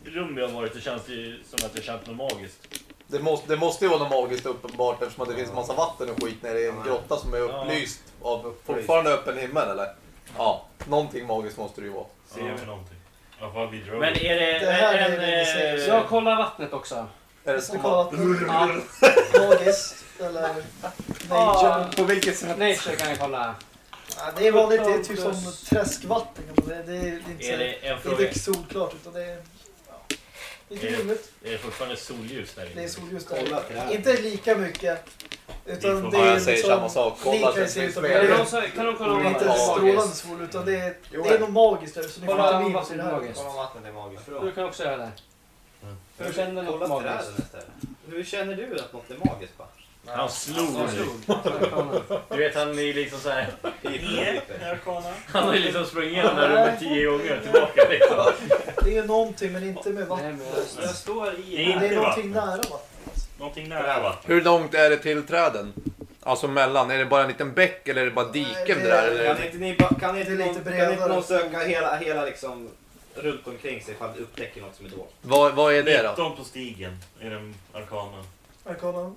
rum har varit så känns det ju som att det känns något magiskt. Det måste, det måste ju vara något magiskt uppenbart eftersom att det finns massa vatten och skit nere i en grotta som är upplyst av fortfarande öppen himmel eller? Ja, någonting magiskt måste det ju vara. Ser vi någonting? I alla fall vi drog. Men är det, Det här en... är det vi säger. eh, Så jag kollar vattnet också. Är det som att... att magiskt eller nature. På vilket sätt? Nature kan jag kolla. Ja, det är vanligt, det är typ som träskvatten. kan man säga. Det är inte, Är det en det är fråga? inte solklart utan det är ja, lite Är det-. Är det fortfarande solljus där Det inne? är solljus Kolla där. träden. Inte lika mycket. Vi Utan får- det Ja, är jag säger liksom, samma sak. Kolla se det finns Är det mer. någon som, kan de kolla om inte vattnet är strålande magiskt? sol utan det är, Jo, det är något magiskt där så ni får Kolla inte om i vattnet det är här. magiskt. Kolla om vattnet är magiskt. Du kan också göra det. Hur känner du Kolla något magiskt? Hur känner du att något är magiskt? Han slog nu. slog. Du vet han är liksom. Nio arkana. Han har ju liksom sprungit igenom det här rummet tio gånger tillbaka liksom. Det är någonting men inte med Nej, vatten. men jag- står Det är i... Det är någonting vatten. nära vatten. Någonting nära vatten. Hur långt är det till träden? Alltså mellan, är det bara en liten bäck eller är det bara diken det det där? Eller? Kan inte ni kan inte är någon, lite kan inte någon söka hela, hela liksom runt omkring sig ifall det upptäcker något som är dolt? Vad, vad är det då? 19 på stigen är den arkanen. Arkanan.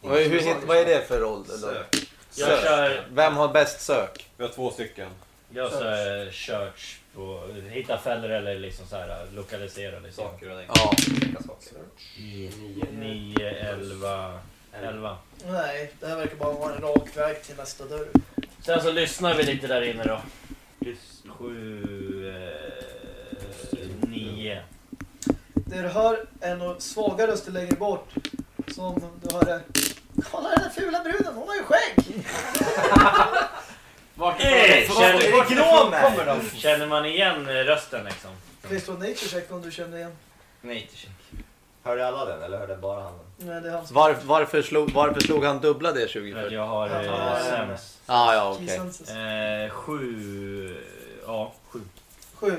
Vad, är- hur, hit- vad är det för roll? Då? Sök. Jag Sök. kör, Vem har bäst sök? Vi har två stycken. jag kör church på hitta fällor eller liksom så här lokalisera liksom. Saker och ting. Ja. Olika saker. 9, 11, 11. Nej, det här verkar bara vara en rak väg till nästa dörr. Sen så lyssnar vi lite där inne då. 7, 9. Det du hör är en svaga röster längre bort. Som du hörde. Kolla den där fula bruden, hon har ju skägg! Vart Hey, känner- vart ifrån kommer de? Känner man igen eh, rösten liksom? Finns det en nature check om du känner igen? Nej, inte check. Hörde alla den eller hörde bara han den? Nej, det är han som... Var, varför, slog, varför slog han dubbla det 20 För jag har Ja, eh, ja, sämst. Ah, ja, okej. Eh, 7, ja 7. Sju.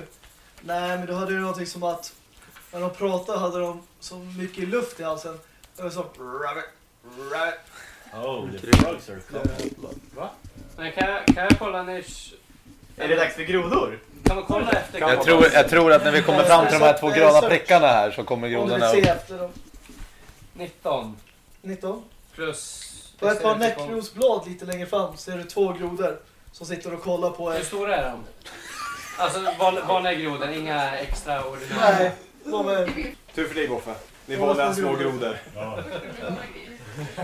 Nej, men då hade du någonting som att när de pratade hade de så mycket luft i halsen. Det var så... Rabbit, rabbit. Oh, the frogs are coming. Men kan, jag, kan jag kolla ner... Är det dags för grodor? Kan man kolla efter? Jag tror, jag tror att när vi kommer fram till de här två gröna prickarna här så kommer Om du grodorna efter dem. 19 19. plus... På ett par näckrosblad lite längre fram ser du två grodor som sitter och kollar på Hur er. stora är de? Alltså van- vanliga grodor, inga extraordinära? Nej, de är... Tur för dig Goffe. Ni valde en små grodor.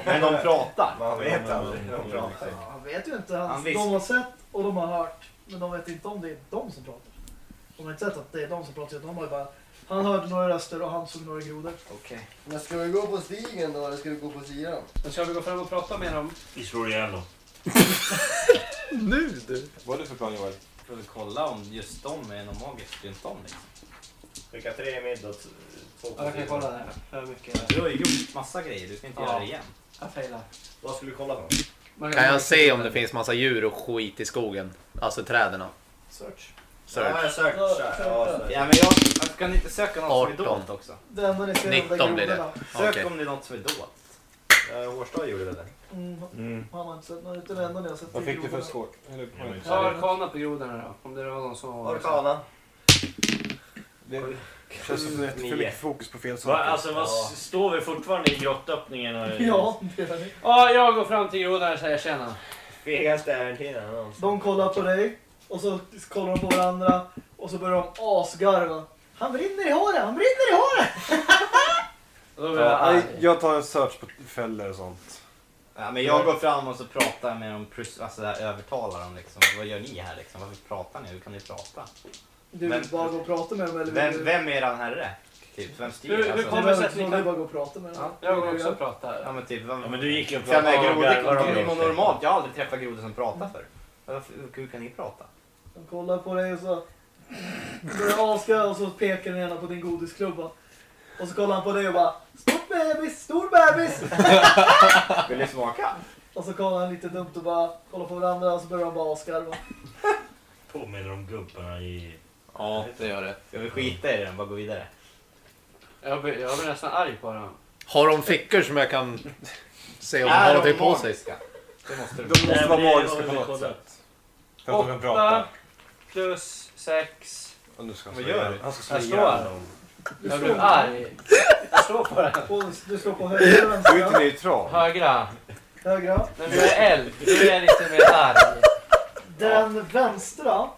Men de pratar. Man vet aldrig de pratar. Ja, Han vet ju inte. Han, Han de har sett och de har hört. Men de vet inte om det är de som pratar. De har inte sett att det är de som pratar. utan De har ju bara, han hörde några röster och han såg några grodor. Okej. Men ska vi gå på stigen då eller ska vi gå på sidan? Men ska vi gå fram och prata med dem? Vi slår ihjäl dem. Nu du! Vad är det för plan Joel? Får vi kolla om just de är någon magisk runt om liksom. Skicka tre i mid Ja, jag kan kolla där. Hur mycket? Du har ju gjort massa grejer, du ska inte Ja. göra det igen. Jag failar. Vad skulle du kolla på? Man Kan jag se om det finns massa djur och skit i skogen? Alltså träden. Search. Ja, jag Search. sökt. Ja, Ja, sökt. Ja men jag, jag kan inte söka något som är 18. dolt också. Det enda ni ser är de 19 där blir det. grodorna. Sök Okej. om det är något som är dolt. Hårstad gjorde det? Mm. Mm. Han har inte sett något. Det enda ni har sett Vad fick du för grodorna. Eller, Ja, arkana på grodorna då. Om det var någon som var... Arkana. det känns som det är för mycket fokus på fel Va, saker. alltså Ja. står vi fortfarande i grottöppningen? Och, Ja, det gör ni. Ja, jag går fram till grodorna och säger tjena. Fegaste äventyraren någonsin. De kollar på dig och så kollar de på varandra och så börjar de asgarva. Han brinner i håret, han brinner i håret! Jag Ja, nej, jag tar en search på fällor och sånt. Ja, men jag går fram och så pratar jag med dem, alltså där, övertalar dem liksom. Vad gör ni här liksom? Varför pratar ni? Hur kan ni prata? Du Men- vill bara gå och prata med dem eller vill Vem, du... vem är eran herre? Typ, vem styr? Hur- hur alltså? kommer Det sig att ni kan- bara gå och prata med dem. Jag går också och pratar. Ja men typ, vem, Ja men du gick ju och kan jag grodor, kan det. normalt? Jag har aldrig träffat grodor som pratar för. Varför, hur kan ni prata? De kollar på dig och så börjar asgarva och så pekar den ena på din godisklubba. Och så kollar han på dig och bara Stort bebis, stor bebis! Vill ni smaka? Och så kollar han lite dumt och bara kollar på varandra och så börjar de bara asgarva. Påminner om gubbarna i... Ja, det gör det. Ska vi skita i den? Bara gå vidare? Jag blir, jag blir nästan arg på dem. Har de fickor som jag kan se om de har någonting på sig? Det måste De måste Nej, vara men det magiska på något sätt. För att de kan prata. Åtta plus sex. Och nu ska han Vad slå gör ihjäl- du? Han ska slå Jag ihjäl slår. Du Jag slår, blir arg. Jag slår på den. du slår på högra eller Du är inte neutral. Högra. Högra. När vi är eld, då är jag lite mer arg. Den vänstra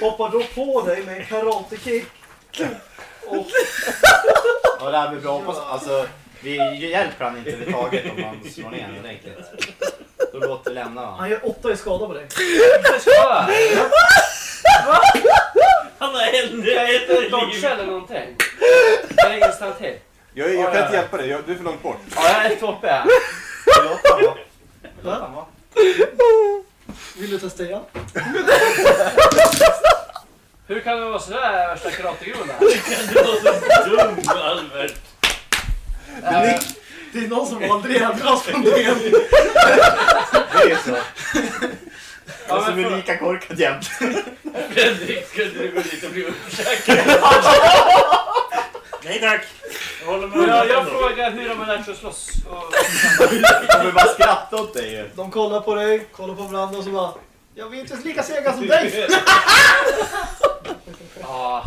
hoppar då på dig med en karatekick. Och Ja, det här blir bra. Hoppas, alltså, vi hjälper han inte överhuvudtaget om han slår ner honom ordentligt. Då låter lämna honom. han gör åtta i skada på dig. Han har är inte dodge eller någonting. Jag är instant hit. Jag, jag kan inte hjälpa dig, jag- du är för långt bort. Ja, jag är jag. Låt han vara. Låt han vara. Vill du testa igen? Hur kan du vara sådär värsta karategroda? Du var så dum Albert! Det, det är någon som aldrig ändras från det. Det är så. Ja, Och så men blir för- lika korkad jämt. Fredrik, skulle du gå dit och bli uppkäkad? Nej tack! Jag håller med. Men jag, jag frågar hur de har lärt sig att slåss. Och, De kommer bara skratta åt dig ju. De kollar på dig, kollar på varandra och så bara Jag är inte lika sega som dig! ja.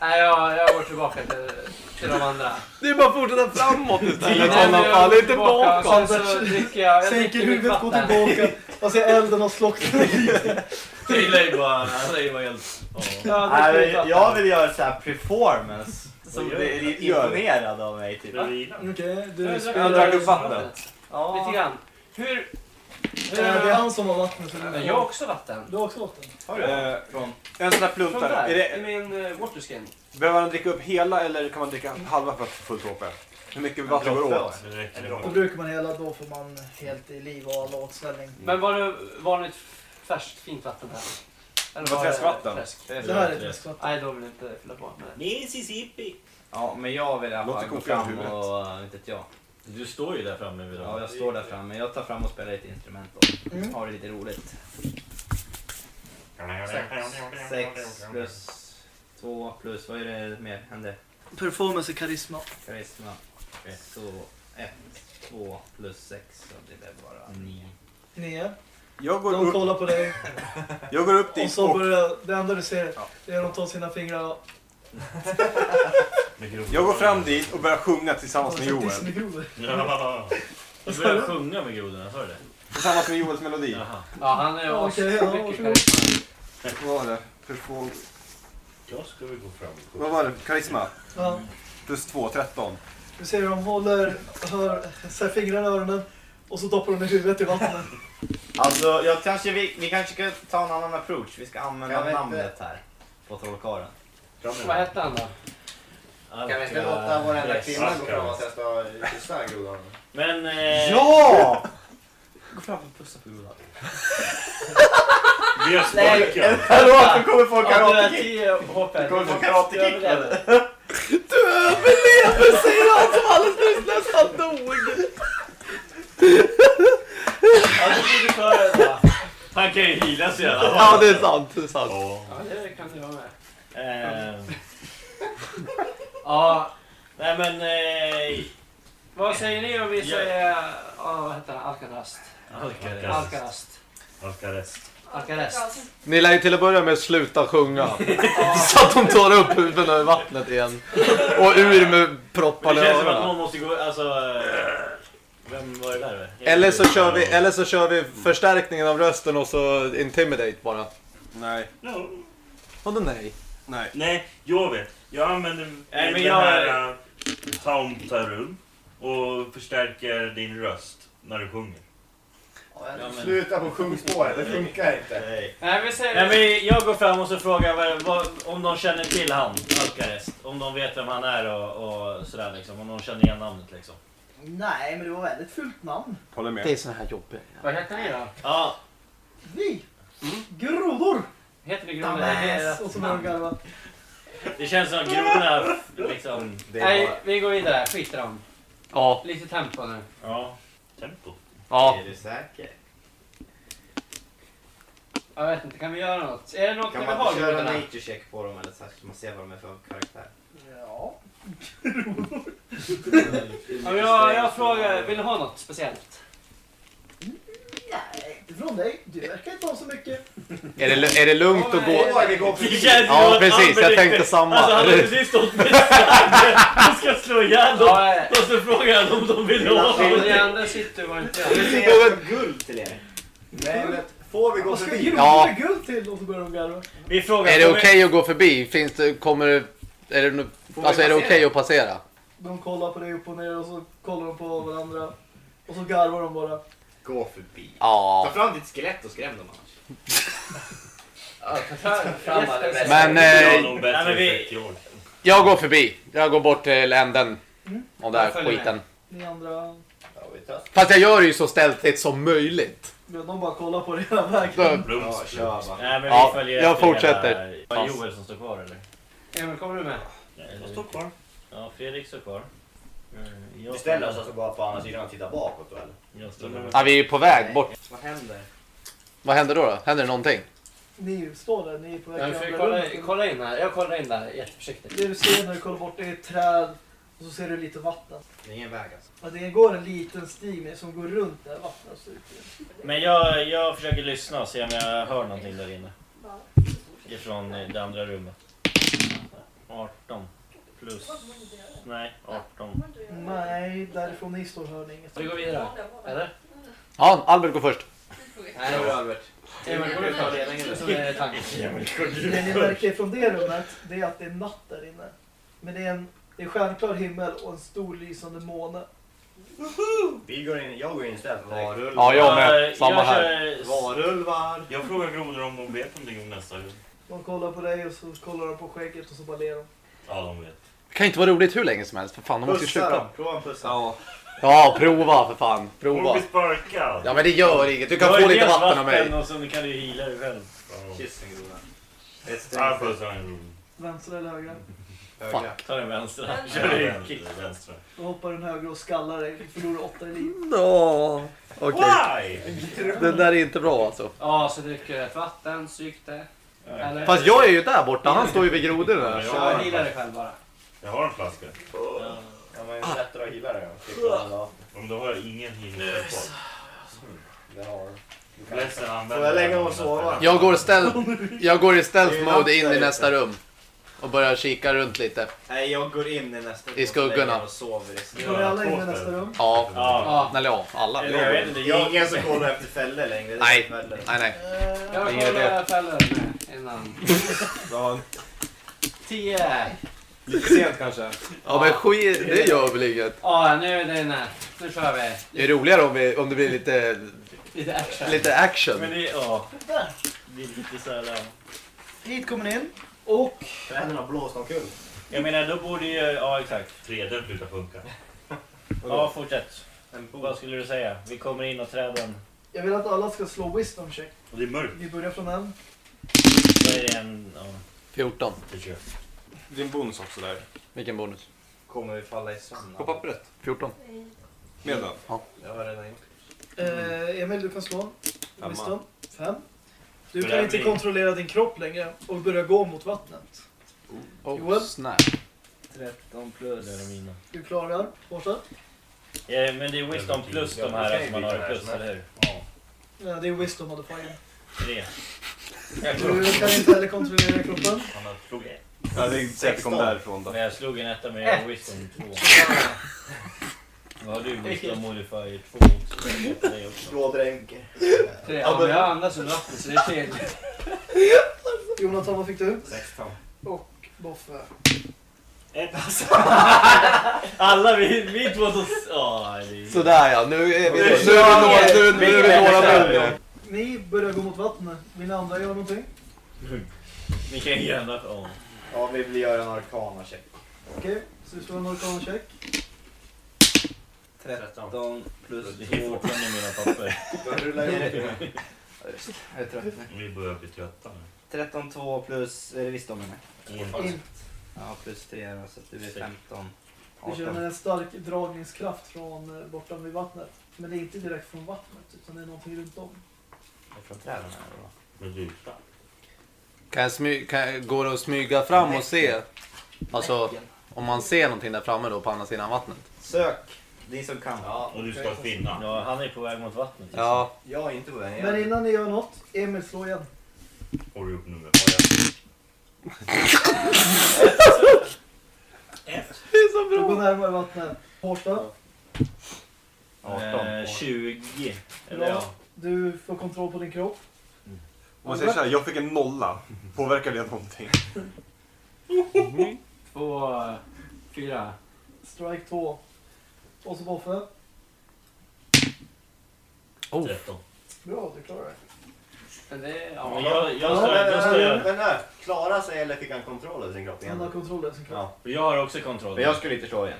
Nej, jag, jag går tillbaka till, till de andra. Det är bara att fortsätta framåt istället Nej, men jag går inte tillbaka, bakåt. Sen så dricker jag, jag Sänker mitt huvudet, går vatten. tillbaka och ser elden har slocknat. Det är ju bara... Han är ju bara helt... ja. Jag Nej, dricker mitt men vatten. Jag vill göra så här performance. Som blir du? imponerad av mig typ. Okej, du Jag spelar... drack upp vattnet. Ja. Lite grann. Hur... Eh, Det är han som har vattnet. Jag har också vatten. Du har också vatten. Eh, Från. en sån Från pluntare. där, Är det, i min uh, waterskin. behöver man dricka upp hela eller kan man dricka halva för att få fullt HP? Hur mycket vatten går åt? Då brukar man hela, då får man helt i liv och all åtställning. Men var det vanligt färskt fint vatten här? Eller Det var träskvatten. träsk? Det här är ett träskvatten. Nej, då vill jag inte fylla på. Mississippi. Ja, men jag vill i alla Låter fall gå fram huvudet. och, äh, inte vet jag. Du står ju där framme vid dem. Ja, jag står där framme. Jag tar fram och spelar lite instrument och Mm. har det lite roligt. Sex plus två plus, vad är det mer hände? Performance är karisma. Karisma. Så ett, två plus sex, så det blev bara nio. Nio. Jag går De upp, kollar på dig jag går upp och dit så och börjar det enda du ser det är att de tar sina fingrar och... Jag går fram dit och börjar sjunga tillsammans med Joel. Ja. Du börjar sjunga med grodorna, hör du det? Tillsammans med Joels melodi. Jaha. Ja, han är Ja, okej, ja, mycket varsågod. karisma. Vad var det? Perform... Jag ska väl gå fram och Vad var det? Karisma? Ja. Plus två, 13. Du ser hur de håller hör, så här, fingrarna i öronen och så doppar de i huvudet i vattnet. Alltså, jag kanske, vi, vi kanske ska ta en annan approach. Vi ska använda Kan vi inte- namnet här. På trollkarlen. Vad hette han då? Kan vi inte låta varenda Yes. kvinna gå fram och testa kyssa grodan? Men... Eh, Ja! Gå fram och pussa på grodan. Vi har sparkat. Hallå, nu kommer folk Ja, du har karatekick! 10 HP. Du kommer få karatekick Du överlever. Du överlever säger han som alldeles nyss nästan dog. Ja, det blir du före då. han kan ju heala sig i alla fall. Ja det är sant, det är sant. Ja. Det kan du vara med. Eh, Ja, nej men... Eh, vad säger ni om vi Ja. säger... Ja, vad heter han? Alcarast. Alcaraz. Alcarast. Alcarest. Alcarast. Ni lär ju till att börja med sluta sjunga. Så att de tar upp huvudena ur vattnet igen. Och ur med propparna Det i känns som att öronen. någon måste gå... Alltså... eh, Vem var det där? Eller så, kör vi, eller så kör vi förstärkningen av rösten och så intimidate bara. Nej. No. Vadå nej? Nej. Nej, jag vet. Jag använder Nej, men den jag- här uh, Tauntarun och förstärker din röst när du sjunger. Ja, men- Sluta på sjungspåret, det funkar inte. Nej. Nej, vi säger... Nej, men jag går fram och så frågar vad, vad, om de känner till han, Alcarest. Om de vet vem han är och, och sådär liksom. Om de känner igen namnet liksom. Nej, men det var väldigt fult namn. Håller med. Det är så här jobbigt. Vad heter ni då? Ja, Vi! Grodor! Heter ni Grodor? Damäs! Och så börjar de garva. det känns som att grodorna liksom... Det är Nej, bara... vi går vidare. Skit i dem. Ja, Lite tempo nu. Ja, tempo. ja. Är du säker? Jag vet inte, kan vi göra något? Är det något Kan ni vill man ha inte köra grodorna? nature check på dem eller så här, så man ser vad de är för karaktär? Ja. Ja, men jag, jag frågar, vill ni ha något speciellt? Nej, inte från dig. Du verkar inte ha så mycket. Är det, är det lugnt att gå? Vi går Det känns Ja att precis, jag tänkte samma. Alltså han har precis stått med svärd och ska slå ihjäl dem. Ja, eh, Och så frågar han om de vill ha något. ni andra sitter var inte Vi jag. ser guld till er. Nej, men får vi gå Vad ska förbi? grodor Ja. guld till? Och så börjar de garva. Vi frågar... Är det okej att gå förbi? Finns det, kommer det, är det, alltså är det okej att passera? De kollar på dig upp och ner och så kollar de på varandra. Och så garvar de bara. Gå förbi. Ta Ja. fram ditt skelett och skräm dem annars. Ta. Men eh, men vi- jag går förbi. Jag går bort till änden. Mm. Och där skiten. Ni andra. Fast jag gör det ju så stältigt som möjligt. de bara kollar på dig hela vägen. Ja, kör bara. Nej men vi Ja, följer jag fortsätter. hela- Var det Joel som står kvar eller? Emil, kommer du med? Jag står kvar. Ja, Fredrik står kvar. Eh, Jag Vi ställer oss alltså bara på andra sidan och tittar bakåt då eller? Jag står där. ja, vi är på väg bort. Vad händer? Vad händer då? då? Händer det någonting? Ni står där, ni är på väg Jag till får kolla, kolla in här. Jag kollar in där jätteförsiktigt. Det du ser när du kollar bort det är ett träd Och så ser du lite vatten. Det är ingen väg alltså. Ja, det går en liten stig med som går runt det här vattnet. Ut. Men jag, jag försöker lyssna och se om jag hör någonting där inne. Ifrån eh, det andra rummet. 18 plus... Nej, 18. Nej, därifrån ni står hör ni inget. Vi går vidare. Eller? Ja, Albert går först. Nej, det var Albert. Emil, går du ta ledningen nu? Som är tanken. Det ni märker från det rummet, det är att det är natt där inne. Men det är en, det är stjärnklar himmel och en stor lysande måne. Vi går in, jag går in istället. Varulvar. Ja, jag med. Samma här. Varulvar. Jag frågar grodor om de vet någonting om nästa rum. De kollar på dig och så kollar de på skägget och så bara ler de. Ja, de vet. Det kan inte vara roligt hur länge som helst för fan, de måste ju Pussa sluta. då. Prova en pussa. Ja. Ja, prova för fan. Hon Prova. blir sparkad. Ja men det gör inget, du kan få ju lite vatten av mig. Och så kan du ju heala dig själv. Kyss en groda. Ett Ja, steg. pussar en rom. Vänster eller höger? Högra. Ta den vänstra. Vänster. Kör du Vänster, kick. Vänstra. Då hoppar den höger och skallar dig. Du förlorar åtta i liv. Ja, okej. Why? Den där är inte bra alltså. Ja, så dricker du ett vatten, stryk det. Eller? Fast jag är ju där borta, han står ju vid grodorna. Ja, Kör heala dig själv bara. Jag har en flaska. Ja, men lättare att heala det. Om då har jag ingen healing kvar. Det har Ledsen Får jag lägga den och sova? Jag går, jag i Det stealth är mode in i nästa rum. Och börjar kika runt lite. Nej, jag går in i nästa I skuggorna. och sover i Går vi alla in i nästa rum? Ja, Ja. eller ja, alla. Eller jag vet inte. Det är Jag, ingen som kollar efter fällor längre. Nej. Nej, nej. Eh, Jag kollar fällor innan. Ja, 10! lite sent kanske. Ja men skit, det gör väl inget. Ja, nu är det inne. Nu kör vi. Det är roligare om, vi, om det blir lite, Lite action. lite action. men det, ja. Det är lite så här, ja. Hit kommer ni in. Och Träden har blåst omkull. Jag menar då borde ju, ja exakt. 3D slutar funka. Ja fortsätt. En. Vad skulle du säga? Vi kommer in och träden, jag vill att alla ska slå wisdom check. Och det är mörkt. Vi börjar från en. vad är det en, ja. 14. Det kör. Din bonus också där. Vilken bonus? Kommer vi falla i sömn? På pappret. 14. Med den. Jag har redan gjort. Eh, Emil, du kan slå. Femma. Wisdom. Fem. Du kan inte kontrollera din kropp längre och börja gå mot vattnet. Oh, Joel? snap. 13 plus. Det är de mina. Du klarar. Borta. Ja, men det är wisdom plus de här som man har i plus, eller hur? Ja. Ja, det är wisdom modifier. Tre. Du kan inte heller kontrollera kroppen. Han har slog ett. Ja, det är inte säkert att det kom därifrån då. Men jag slog en etta med wisdom två. Vad har du? Wisdom modifier två också. Dränker. Ja, men jag andas under vatten så det är chill. Jonathan, vad fick du? 16. Och Boffe. Ett. Alla vi, vi två det är... Sådär ja, nu är vi, nu är vi några, nu, nu är vi några mindre. Ni börjar gå mot vattnet. Vill ni andra göra någonting? Ni kan ju gärna... Ja. Ja, vi vill göra en arkana check. Okej, så vi slår en arcana check. 13 plus Det är 2. fortfarande mina papper. Då rullar jag upp. Jag är trött nu. Vi börjar bli trötta nu. 13 2 plus, är det visst. In. Ja, plus 3 då, så det blir 15. Du känner en stark dragningskraft från eh, bortom vid vattnet. Men det är inte direkt från vattnet, utan det är någonting runt om. Från träden här då. Är stark. Kan jag smy, kan jag, går det att smyga fram och se? Alltså, om man ser någonting där framme då på andra sidan vattnet? Sök! Ni som kan. Ja, Och du ska finna. Ja, han är på väg mot vattnet. Ja, jag är inte på väg Men innan ni gör något, Emil slå igen. Får du upp numret? Ja, Ett. det är så Du går närmare vattnet. Hårsta. 18. Eh, 20. Eller ja. Du får kontroll på din kropp. Om man säger såhär, jag fick en nolla. Påverkar det någonting? Två, fyra. Strike 2. Och så Boffe. Oh. 13. Bra, du klarar det. Men det, ja. jag, jag, Ja, står, jag, står, men, jag, men, men, klara sig eller fick han kontroll över sin kropp Han har igen? kontroll över sin kropp. Ja. jag har också kontroll. Men jag skulle inte slå igen.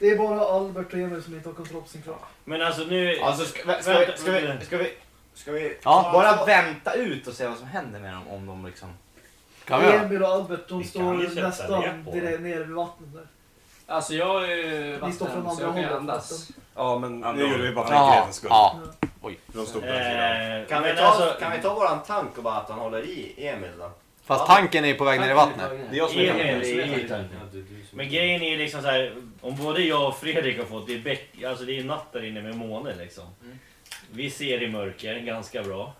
Det är bara Albert och Emil som inte har kontroll på sin kropp. Men alltså nu... Alltså ska, ska, vi, ska, vi, ska vi... Ska vi Ja. bara vänta ut och se vad som händer med dem om de liksom... Kan vi? Emil och Albert, de Vi står nästan nere vid vattnet där. Alltså jag är ju Ni står från vatten så andra jag kan ju hållet. andas. vatten. Ja, men nu gjorde vi bara för Ja, enkelhetens skull. ja. Ja. De stod på den sidan. Eh, Kan vi, men ta, alltså, kan vi ta våran tank och bara att han håller i Emil då? Fast tanken är på väg ner i vattnet. Det är jag som är Emil tanken. i tanken. Men grejen är ju liksom så här, om både jag och Fredrik har fått, det är, bäck, alltså det är natt där inne med måne liksom. Mm. Vi ser i mörker ganska bra.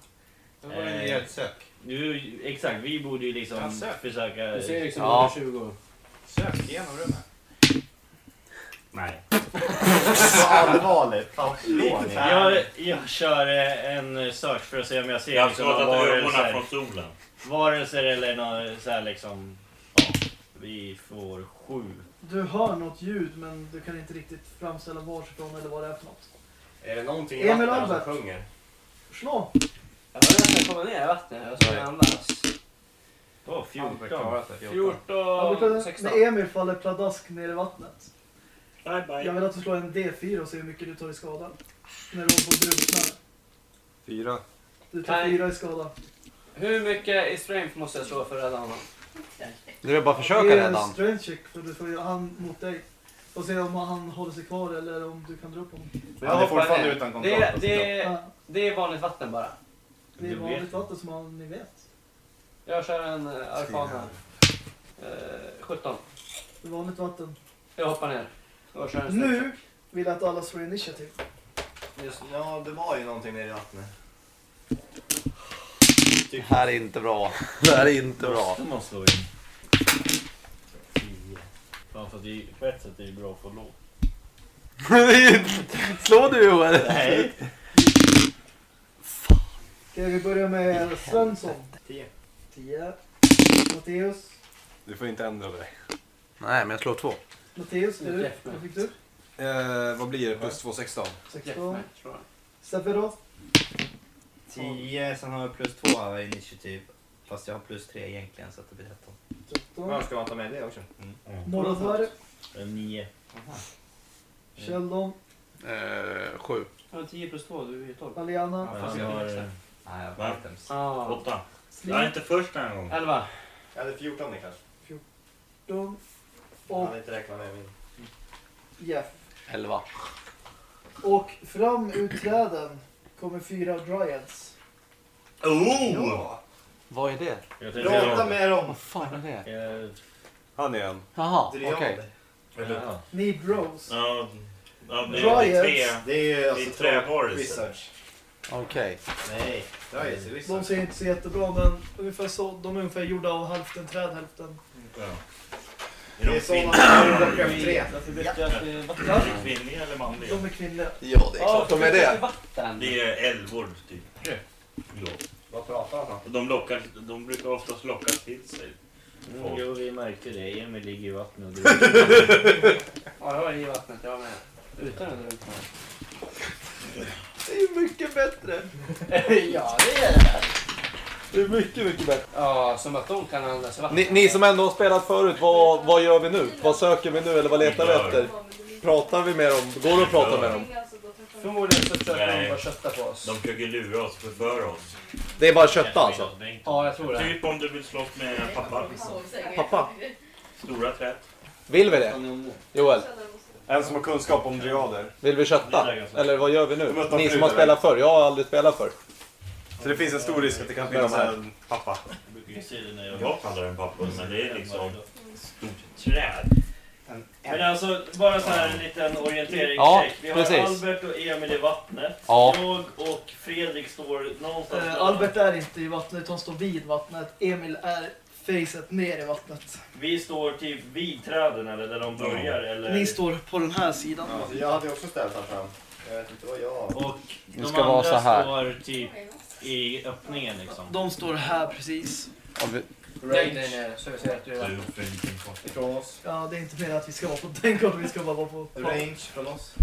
Då var det göra ett sök. Nu, exakt, vi borde ju liksom försöka... Du ser liksom ja. 120. Sök igenom rummet. Nej. Allvarligt. Jag, jag kör eh, en search för att se om jag ser Jag har liksom skadat några ögonen varelser. från solen. Varelser eller något så här liksom... Ja, vi får sju. Du hör något ljud men du kan inte riktigt framställa varifrån eller vad det är för något. Är det någonting i Emil vattnet som Albert. sjunger? Slå! Jag har nästan kommit ner i vattnet. Jag ska andas. Åh, Albert 14. klarat det. 14, När 16. Emil faller pladask ner i vattnet. Bye bye. Jag vill att du slår en D4 och ser hur mycket du tar i skada. När du håller på att drunkna. Fyra. Du tar Nej. fyra i skada. Hur mycket i strength måste jag slå för att rädda honom? Du vill bara försöka det är rädda en han. strength check för du får ju han mot dig. Och se om han håller sig kvar eller om du kan dra upp honom. Men Han är hoppar fortfarande ner. utan kontroll Det, på sin det, Ja, det är vanligt vatten bara. det är Du vet. vanligt vatten som han, ni vet. Jag kör en eh, arkana. Eh, 17. Det är vanligt vatten. Jag hoppar ner. Och kör en strength Nu vill jag att alla slår initiativ. Just, ja, det var ju någonting nere i vattnet. Det här är inte bra. Det här är inte bra. Måste man slå in? 10. Fan, för att det är, på ett sätt är det bra att få låg. Slå du Joel? Nej. Okej, vi börjar med Svensson. 10. 10. Matteus. Du får inte ändra dig. Nej, men jag slår två. Matteus, är du? Vad fick du? Eh, vad blir det? Plus 2, 16. 16. Jeff, tror jag. Sephiroth. 10, sen har jag plus 2 i initiativ. Fast jag har plus 3 egentligen så att det blir 13. 13. Var ska man ta med det också? Moradvar. 9. Sheldon. Eh, sju. Jag har 10 plus 2, du är 12. Aliana. Han har... Nej, jag har items. Ah. Åtta. Jag är inte först den här gången. 11. Jag hade 14 Niklas. 14. Jag Och hade inte räknat med min. Jeff. Elva. Och fram ur träden kommer fyra dryads. Oh! Vad är det? Jag Prata med dem! Vad fan är det? Jag... Han är en. Jaha, okej. Dryader. Eller, Ni bros. ja, ja, det är Dryads. tre. Det är ju Det alltså trävarelser. Research. Okej. Nej, Dryads är De research. ser inte så jättebra men ungefär så, de är ungefär gjorda av hälften träd, hälften... Ja. Det Är de kvinnliga, att det är? Ja, kvinnliga eller manliga? de är kvinnliga. Ja, det är klart de är det. vatten. Det är älvor typ. Ja. Vad pratar han om? De, lockar, de brukar oftast locka till sig. Mm, jo, vi märkte det. Emil ligger i vattnet och Ja, jag var i vattnet. Jag var med. Utan att drunkna. Det är mycket bättre. ja, det är det. Det är mycket, mycket bättre. Ja, som att de kan andas vatten. Ni, ni som ändå har spelat förut, vad, vad gör vi nu? Vad söker vi nu eller vad letar vi efter? Pratar vi med dem? Går det att prata med dem? Förmodligen så försöker de Nej. bara kötta på oss. De försöker lura oss, förföra oss. Det är bara kötta alltså? Ja, jag tror det. Typ om du vill slåss med pappa. Pappa? Stora träd. Vill vi det? Joel, En som har kunskap om dryader. vill vi kötta? Eller vad gör vi nu? Ni som har spelat förr, jag har aldrig spelat förr. Så det finns en stor risk att det kan finnas en pappa. Jag brukar se det när jag... Kallar den pappa, men det är liksom stort träd. Men alltså, bara så här en liten orienteringscheck. Ja, vi har precis. Albert och Emil i vattnet. Ja. Jag och Fredrik står någonstans... Eh, Albert är inte i vattnet, han står vid vattnet. Emil är facet ner i vattnet. Vi står typ vid träden eller där de börjar. Eller... Ni står på den här sidan. Alltså, jag hade också ställt han fram. Jag vet inte vad jag... Och de ska vara andra så här. står typ i öppningen liksom. De står här precis. Om vi- Nej, nej, nej. Så vi ser att du är är. Ifrån oss. Ja, det är inte mer att vi ska vara på den kartan, vi ska bara vara på... Range från oss.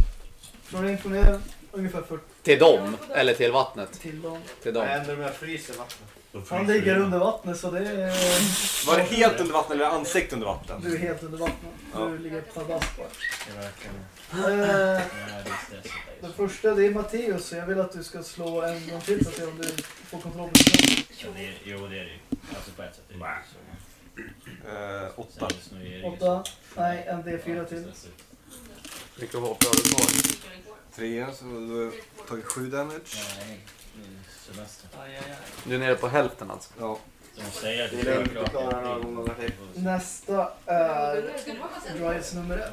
Från range från er, ungefär 40 Till dem? Eller till vattnet? till dem. Till Vad dem. händer om jag fryser vattnet? Han ligger under vattnet så det är... Var det helt under vatten eller ansikte under vatten? Du är helt under vattnet. Ja. Du ligger pladask bara. Det är. Eh, det är. Den första det är Matteus så jag vill att du ska slå en gång till för att se om du får kontroll på det. Ja, det är, jo, det är det ju. Alltså på ett sätt är det ju så. Eh, åtta. Sen är det Åtta. så. Nej, en D4 till. Vilka HP har du kvar? Tre, så då har jag tagit sju damage. Nej, Semester. Aj, aj, aj. Du är nere på hälften alltså? Ja. De säger att Det är lugnt, vi klarar några gånger till. Nästa är Dryas nummer ett.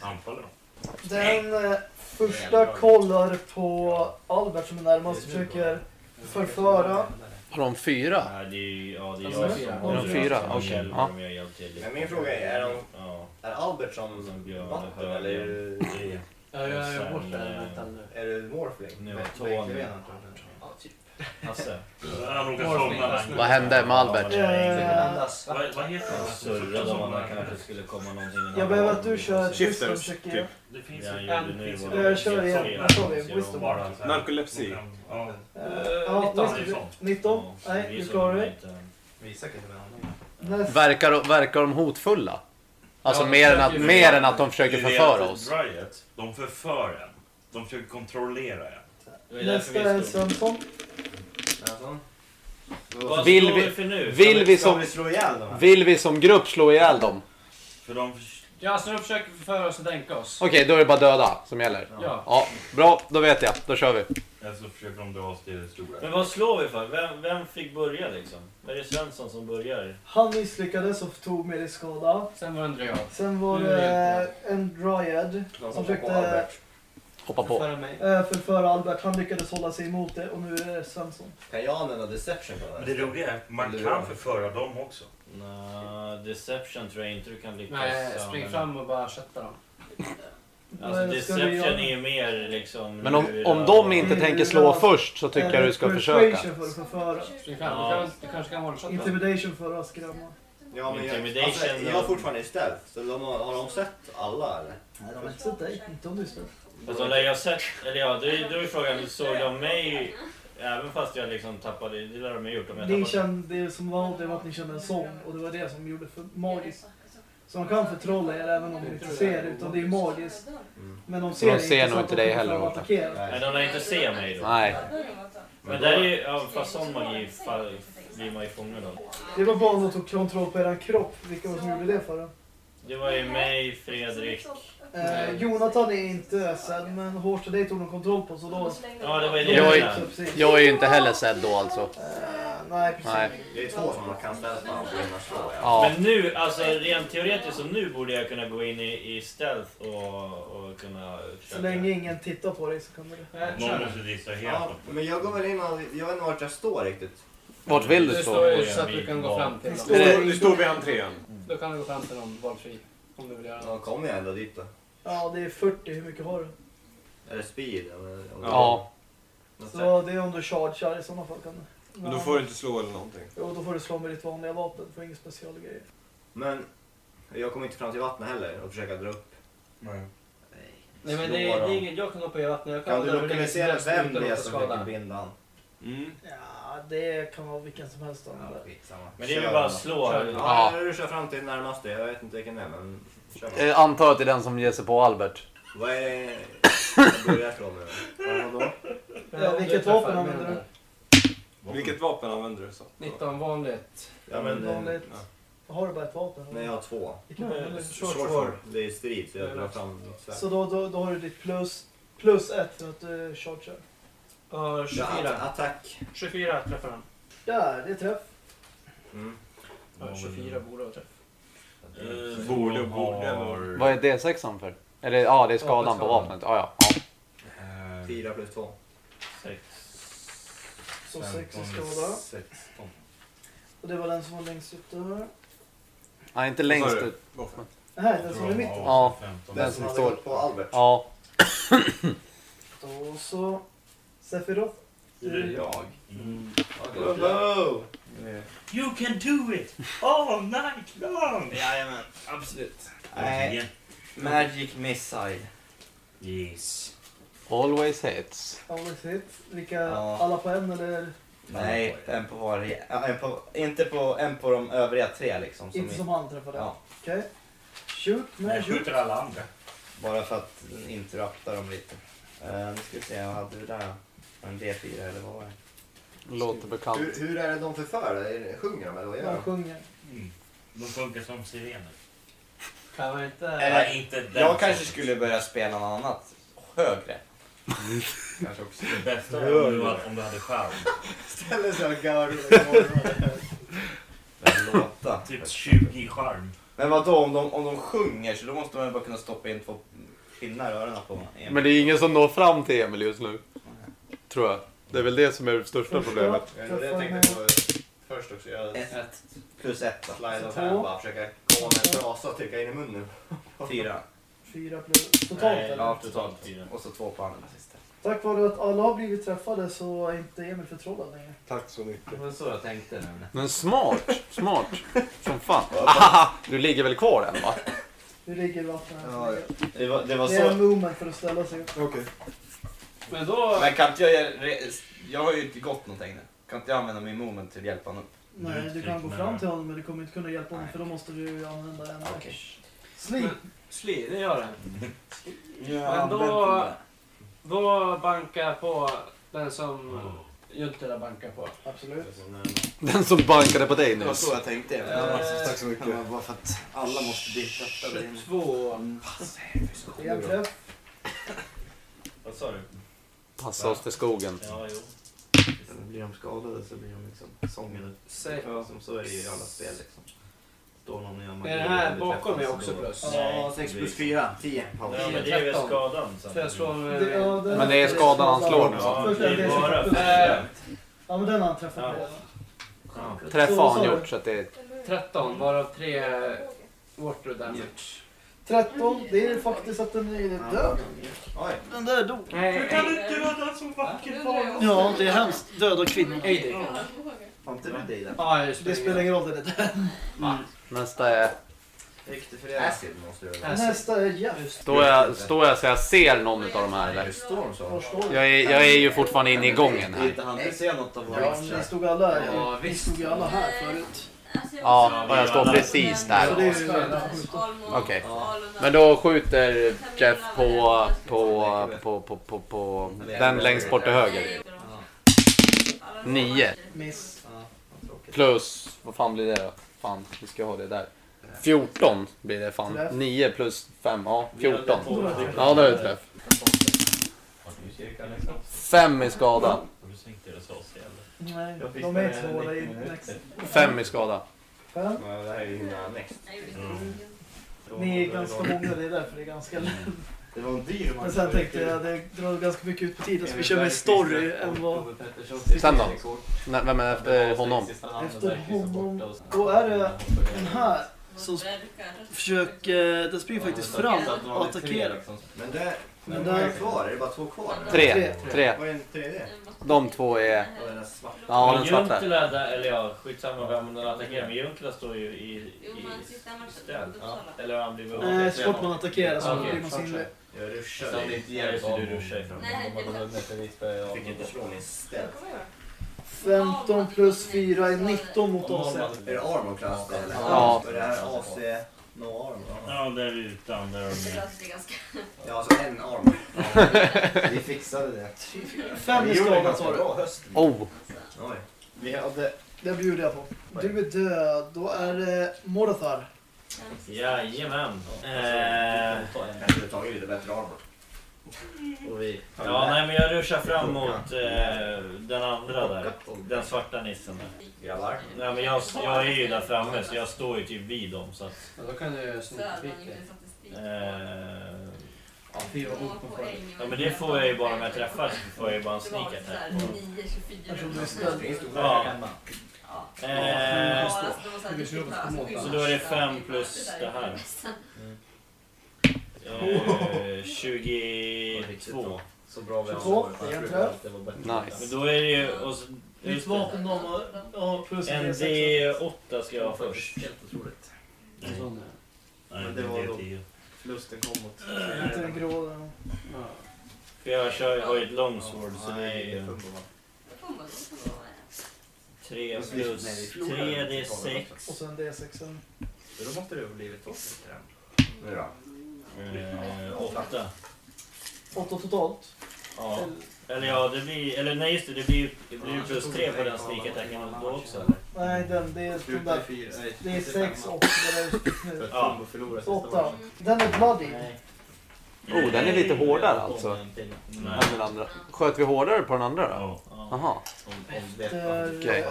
Anfaller. Den eh, första kollar på Albert som är närmast och försöker förföra. Har de fyra? Det är ju ja, det är Alltså, jag fyra. som... Har de fyra? Okej, ja. Men min fråga är, är, de, är Albert som vatten eller är du, Ja, jag är Sen, bort där metall nu. är du? Nu är Tony. med benen? Ja, typ. Hasse. Han somna. Vad hände med Albert? Vad, vad heter han? Surrade om att kanske skulle komma någonting. Jag behöver att du kör Shifters, wisdom check igen. Det finns ju en... Jag kör igen. Wisdom. Narkolepsi. Ja. Eh, Ja, det är wisdom. sånt. 19. Nej, du klarar dig. Verkar, verkar de hotfulla? Alltså mer, än att, mer än att de försöker förföra oss? De förför en. De försöker kontrollera en. Det Nästa är. Svensson. Alltså, Vad Vill vi- vi för nu? Vill vi ska som, vi slå ihjäl dem här? vill vi som grupp slå ihjäl dem? För de... Ja, så de försöker förföra oss och dränka oss. Okej, då är det bara döda som gäller. Ja. Ja, bra, då vet jag. Då kör vi. Eller så försöker de dra oss till det stora. Men vad slår vi för? Vem, vem fick börja liksom? Är det Svensson som börjar? Han misslyckades och tog med dig skada. Sen var det en dryad. Sen var är det en Dryad som försökte Albert. Hoppa på. Förföra mig. eh, förföra Albert. Han lyckades hålla sig emot det och nu är det Svensson. Kan jag använda deception på den Men här? det roliga är att man kan förföra dem också. Nå, deception tror jag inte du kan lyckas Nej, spring använda. fram och bara kötta dem. Alltså Vad ska du deception göra? är ju mer liksom... Men om, lura om de och- inte Mm, tänker slå först så tycker jag du ska Eh, försöka. Persuasion för att förföra. Spring fram. Ja. Du, kan, du kanske kan one-shotta. Intimidation för att skrämma. Ja, men jag, Intimidation alltså, jag och- är fortfarande i stealth, så de har, har de sett alla eller? Nej, de har inte sett dig. Inte om du står. Alltså när jag sett, eller ja, då är frågan, såg de mig även fast jag liksom tappade, det lär de ha gjort om jag Ni tappade. kände, det som var det var att ni kände en sång och det var det som gjorde för magiskt. Så de kan förtrolla er även om de inte ser utan det är magiskt. Men de ser, de ser nog inte dig heller. Men de lär inte se mig då. Nej. Men där är ju, ja, fast sån magi blir man ju fången av. Det var bara att tog kontroll på er kropp. Vilka var det som gjorde det för er? Det var ju mig, Fredrik. Eh, Jonathan är inte sen, men hårt till dig tog de kontroll på så då... Ja, det var ju det Jag är, precis. jag är ju inte heller sedd då alltså. Eh, nej, precis. Nej. Det är två som kan ställa och gå in och slå. Ja. Ja. Men nu, alltså rent teoretiskt så nu borde jag kunna gå in i, i stealth och, och kunna Så försöka. länge ingen tittar på dig så kan du det. Eh, Någon måste distrahera Ja, men jag går väl in och... Jag vet inte vart jag står riktigt. Vart vill du Du stå? ju så att du kan gå fram till Du dem. står- Du, står vid entrén. Då kan du gå fram till dem valfri. Om du vill göra Ja, det. kommer jag ändå dit då? Ja, det är 40. Hur mycket har du? Är det speed? Eller, om Ja. Så det är om du chargear i sådana fall kan du. Men då får du inte slå eller någonting. Jo, då får du slå med ditt vanliga vapen. Du får inga specialgrejer. Men jag kommer inte fram till vattnet heller och försöka dra upp. Nej. Nej men Slå det, det är inget jag kan på i vattnet. Jag Kan kan du hålla hur länge som lokalisera helst vem utan det är att som skada. försöker binda han? Mm. Ja, det kan vara vilken som helst. Av dem där. skitsamma. Men det är väl Kör bara att slå. Kör. Ja, du kör fram till närmaste. Jag vet inte vilken det är, men. Jag antar att det är den som ger sig på Albert. Vad är det jag börjar? Ja, vadå? Ja, om vilket vapen använder du? Vilket vapen använder du? Så? 19 vanligt. Ja, men, Vanligt. Ja. Har du bara ett vapen? Nej, jag har två. Vilket vapen? Eh, Short sword. Det är strid, så jag drar fram svärd. Så då, då, då har du ditt plus, plus ett för att du chargear. Ja, Ja, 24. attack. 24 träffar han. Där, det är träff. Mm. Ja, 24 borde vara träff. Eh, Borde borde, har- Vad är D6 för? Eller ja, det är skadan på vapnet. Ja, ja. ja. Eh, Fyra plus två. sex, Så sex i 15, skada. 16. Och det var den som var längst upp där. Nej, inte längst ut. Nej, den som är i mitten. Ja. 15. Den Den som står- på Albert. Ja. Då så. Sephiroth. Det är jag. Mm. Wow! You can do it all night long! Jajamän, absolut. Nej. Magic missile. Yes. Always hits. Always hit. Vilka? Ja. Alla på en eller? Nej, en på varje. En på, inte på, en på de övriga tre liksom. Som Inte som han träffade? Ja. Okej. Shoot Men med jag shoot. skjuter alla andra. Bara för att interrupta dem lite. Uh, nu ska vi se, vad hade vi där? En D4 eller vad var det? Låter bekant. Hur, hur är det de förför? Är det- Sjunger de eller vad gör Man de? sjunger. Mm. De funkar som sirener. Kan man inte... Eller- Nej, inte den Jag kanske sorten. skulle börja spela något annat högre. Kanske också. Det bästa var om du hade- om du hade charm. Ställer sig och garvar. Låta. Typ 20 charm. Men vadå, om de, om de sjunger så då måste man ju bara kunna stoppa in två pinnar i öronen på Emil. Men det är ingen som når fram till Emil just nu. Tror jag. Det är väl det som är det största problemet. Ja, det var det jag tänkte på först också. Jag Ett. Plus ett då. slide Två. fem bara försöka komma med en brasa och trycka in i munnen. Fyra. Fyra plus totalt Nej, eller? Ja, totalt fyra. Och så två på andra sista. Tack vare att alla har blivit träffade så är inte Emil förtrollad längre. Tack så mycket. Det var så jag tänkte nämligen. Men smart, smart. Som fan. Du ligger väl kvar än va? Hur ligger vattnet? Ja, Det var, det var Det är en så. moment för att ställa sig upp. Okej. Men då... Men kan inte jag Jag har ju inte gått någonting nu. Kan inte jag använda min moment till att hjälpa honom upp? Nej, du kan gå fram till honom men du kommer inte kunna hjälpa honom för då måste du använda en Sli! Sli, det gör den. Ja, Men då... Då bankar jag på den som Juntila bankar på. Absolut. Den som bankade på dig Det var så jag tänkte. Eh, Tack så mycket. Det bara för att alla måste bli trötta. 22. Det är en träff. Vad sa du? Passa oss till skogen. Ja, jo. Blir de skadade så blir de liksom sångade. Se- Ja, som så är det ju i alla spel liksom. Står någon och gör magi Är det här bakom mig också plus? Ja, 6 plus 4. 10. Ja, men det är väl skadan. För jag slår med... Det- ja, Men det är skadan han slår nu va? Ja, det är bara Eh, Ja men den har han träffat Ja. på redan. Träffa Så har han gjort så att det är... 13, varav 3 water damage. 13, det är faktiskt att den är död. Den där dog. Nej, Kan du inte döda en så vacker barn? Ja, det är hemskt. Döda kvinnor. Du dig där? Just Det spelar ingen roll, det är död. Nästa är... Acid måste du göra. Nästa är Jeff. Står jag, står jag så jag ser någon av de här eller? Jag är, jag är ju fortfarande inne i gången här. Inte han inte ser något av våra Ja, ni stod alla, Ja, vi stod alla här förut. Ja, och jag står precis där. Okej. Men då skjuter Jeff på, på, på, på, på, på den längst bort till höger. Nio. Miss. Plus, vad fan blir det då? Fan, vi ska ha det där. 14 blir det fan. 9 plus 5, ja 14. Ja, då är det träff. 5 i skada. Du sänkte det så Nej, de är inte svåra i next. 5 i skada. Fem. Ja, det här är ju mina next. Ni är ganska många, det är därför det är ganska lätt. Det var en dyr Men sen tänkte jag, det drar ganska mycket ut på tiden så vi kör med story än vad... Sen då? Nej, Vem är efter honom? Efter honom, då är det den här som försöker, den springer faktiskt fram och attackerar. Men det... Men Men det är där- kvar, är det bara två kvar? Tre. Tre. Vad är den tredje? De två är... Och den där svarta? Ja, Men den svarta. Juntila, där- eller ja, skitsamma vem den attackerar, men Juntila står ju i, i ställ. Eller har han blivit Nej, så fort man attackerar så blir man synlig. Jag ruschar Så det är dig. inte jävligt Ja, du ruschar ifrån. Nej, Jag fick inte slå min ställ. 15 plus 4 är 19 mot oss. Är det armor class eller? Ja. Är det här AC no armor? Ja, där utan. Där har de Ja, alltså en armor. Vi fixade det. 5 i gjorde skada ganska tar du. bra höst. Oh! Oj. Vi hade... Det bjuder jag på. Du är död. Då är det Morathar. Jajamän. Eh, Kanske tagit lite bättre armor. Och vi... ja, nej men jag ruschar fram mot eh, den andra där. Den svarta nissen där. Grabbar. Nej, men jag, jag är ju där framme så jag står ju typ vid dem så att... Ja, då kan du snickvika. Eh, Ja, fyra ord på förr. ja men det får jag ju bara om jag träffar så får jag ju bara en sneak attack. Ja. Eh, så då är det 5 plus det här. Eh, 22. Så bra vi 22, det är en träff. Det var bättre. Nice. Men då är det ju... Och så, vapen de har... Ja, plus En D6. D8 ska jag ha först. Helt otroligt. Nej, Men det var då-. Förlusten kom mot... Inte den grå. den. För jag kör, jag har ju ett longsword så det är ju... 3 plus 3 D6. Och sen D6. Så då måste det ha blivit topp Nu då? Eh, 8. 8 totalt. Ja. Eller ja, det blir... Eller nej just det, det blir ju det blir ju plus 3 på den sneak attacken då också eller? Nej, den, det är de Sluta i där. Det är sluta i 6 femma. och det där Ja. Sista 8. matchen. Den är bloody. Oh, den är lite hårdare alltså. Nej. Än den andra. Sköt vi hårdare på den andra då? Ja. Jaha. Efter... Okej.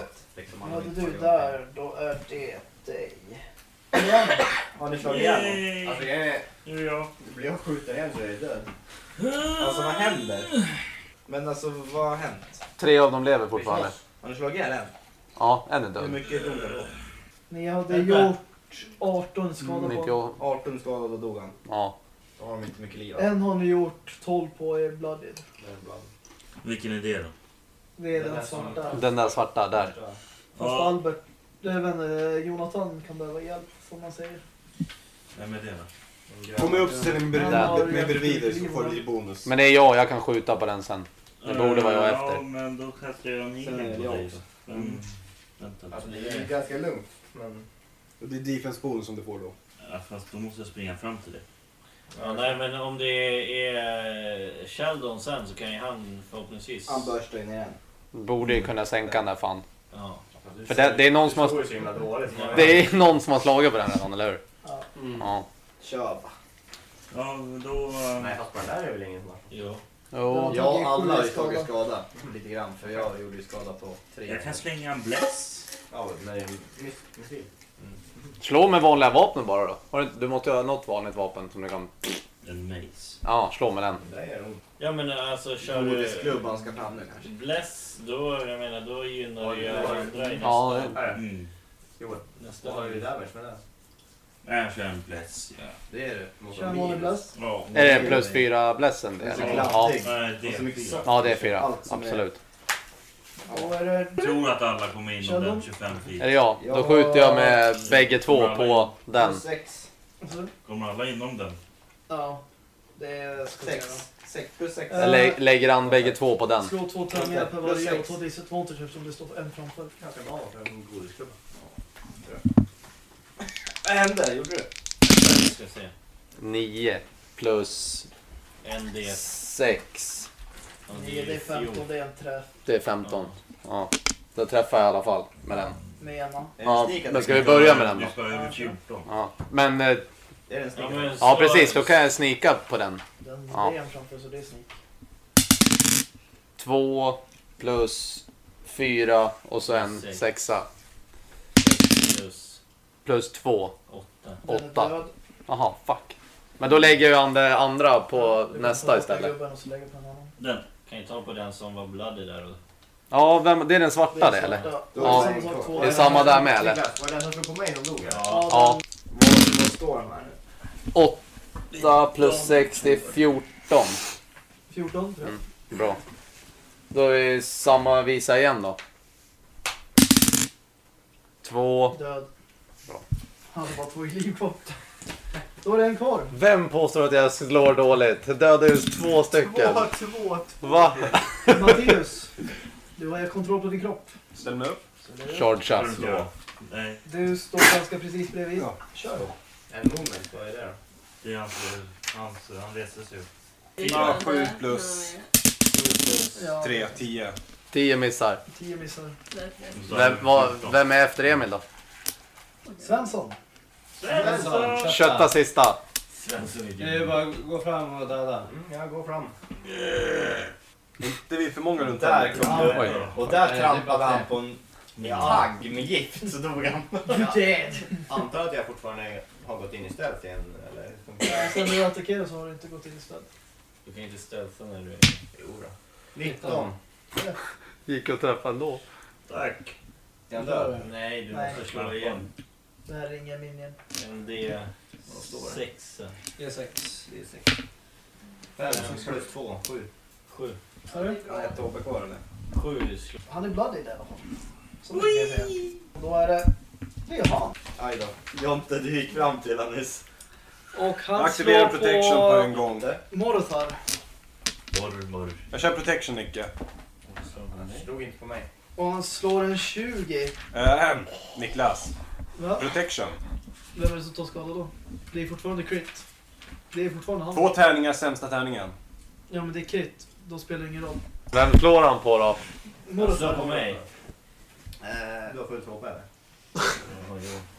Vad hade du där? Då är det dig. Igen. Har ni slagit någon? Alltså grejen är, är jag. blir jag skjuten igen så är jag död. Alltså vad händer? Men alltså vad har hänt? Tre av dem lever fortfarande. Har ni slagit ihjäl en? Ja, en är Hur död. mycket dog han på? Ni hade gjort 18 skada på 98. 18 skadade och dog han. Ja. Då har de inte mycket liv. En har ni gjort 12 på er blooded. Det är bland- Vilken är det då? Det är Den den där svarta. Den där svarta där. Fast Ja. Albert, är vänner, Jonathan kan behöva hjälp som man säger. Vem är det då? Kom upp mig Han bredvid har med bredvid så får du bonus. Men det är jag, jag kan skjuta på den sen. Det borde vara jag Ja, efter. men då kastar jag en Sen är det på jag dig också. då. Mm. Vänta. Alltså det är ganska lugnt. Men Det är defense bonus som du får då. Ja, fast då måste jag springa fram till dig. Ja, nej men om det är Sheldon sen så kan ju han förhoppningsvis... Han burstar in igen. Borde ju kunna sänka den där fan. Ja. För det, det är någon som har... Det är någon som har slagit på den redan, eller hur? Ja. Ja. Kör va. Ja, då... eh, Nej fast på den där är väl ingen som. Jo. Jo. Ja, alla har ju skada. tagit skada. Lite grann, för jag gjorde ju skada på tre. Jag kan slänga en bless. Ja, miss- missil. Slå med vanliga vapen bara då. Du måste ju ha något vanligt vapen som du kan... En mace. Ja, slå med den. Det är nog. Ja men alltså kör du... Godisklubban ska fram nu kanske. Bless, då, jag menar, då gynnar du ju Ja, andra i Ja, nästa. Här. Mm. Joel, nästa vad har du damage med det? Nej, Jag kör en bless. Ja. Det är det. Kör en minus. blast. Ja. Är det plus fyra blessen? Det, Den är så eller? ja. Nej, det Och så mycket är saft. ja, det är fyra. Allt som är- Absolut. Då är det... Jag tror att alla kommer in Kör om den de? 25 Är feet. det jag? Då skjuter jag med bägge två på den. Plus sex. Kommer alla inom den? Ja. Det göra. Sex. Sex plus sex. Jag lä lägger an bägge två på den. Slå två tärningar per varje och sex. ta disadvantage eftersom det står en framför. Ganska bra för en godisklubba. Vad hände? Gjorde du? Ska se. 9 plus En D. 6. Ja, Nej, det är 15, det är en träff Det är 15. Ja. Då träffar jag i alla fall med den. med ena. Ja, men ska vi börja med den Du då? ska över 14. Ja. Men, eh, Är det en Ja, ja precis, då kan jag snika på den. Den, Ja. Är framför så det är sneak. 2 plus 4 och så en Sex. sexa. Plus Plus 2. åtta. Den är Åtta. död. Jaha, fuck. Men då lägger jag det andra på Du kan nästa istället. gubben och så lägga på en annan. Den. Kan ju ta på den som var bloody där och... Ja, vem, det är den svarta det eller? svarta. Då Ja, det samma sak, kvar. två. Det är samma där med eller? Var det den som slog på mig som dog? eller? Ja, Ja. Vad vad står de här? 8 plus 6, det är 14. 14 tror jag. Mm. Bra. Då är det samma visa igen då. 2. Död. Bra. Han bara två i liv kvar. Då är det en kvar. Vem påstår att jag slår dåligt? Dödade just två stycken. Två, två, två. Va? Matteus. Du har kontroll på din kropp. Ställ mig upp. Så det är- Charge up. Ja. Nej, Du står ganska precis bredvid. Ja. Kör. En moment, vad är det då? det är hans... hans han reser sig upp. Ja, sju plus Ja. 3, 10. 10 missar. Tio missar. Vem, vad, vem är efter Emil då? Svensson. Svensson! Kötta sista. Det är bara att gå fram och döda. Mm, jag går fram. Inte vi för många runt Där här. kom du. Oj. Och där trampade är han på en tagg med gift så dog han. Dead. Antar att jag fortfarande har gått in i stealth igen, eller? Sen du attackerar så har du inte gått in i stöd. Du kan ju inte stealtha när du är... Jo då. 19. Gick och träffade ändå. Tack. Är han död? Nej, du Nej. måste slå igen. Det här är ingen minion. En D... Vad står det? Sexa. Det är sex. Det är sex. Fem plus två, sju. Sju. Har du? Jag har ett HP kvar eller? Sju slå. Han är bloody i alla fall. Så mycket kan jag säga. Då är det Levan. Aj då. Jonte, du gick fram till honom nyss. Och han Aktivera slår protection på en på gång. Morothar. Mormor. Jag kör protection Nicke. Han slog inte på mig. Och han slår en 20. Äh, Niklas. Va? Protection. Vem är det som tar skada då? Det är fortfarande crit. Det är fortfarande han. Två tärningar, sämsta tärningen. Ja men det är crit. Då spelar det ingen roll. Vem slår han på då? Slå Morothar. på mig. Eh, du har fullt HP eller?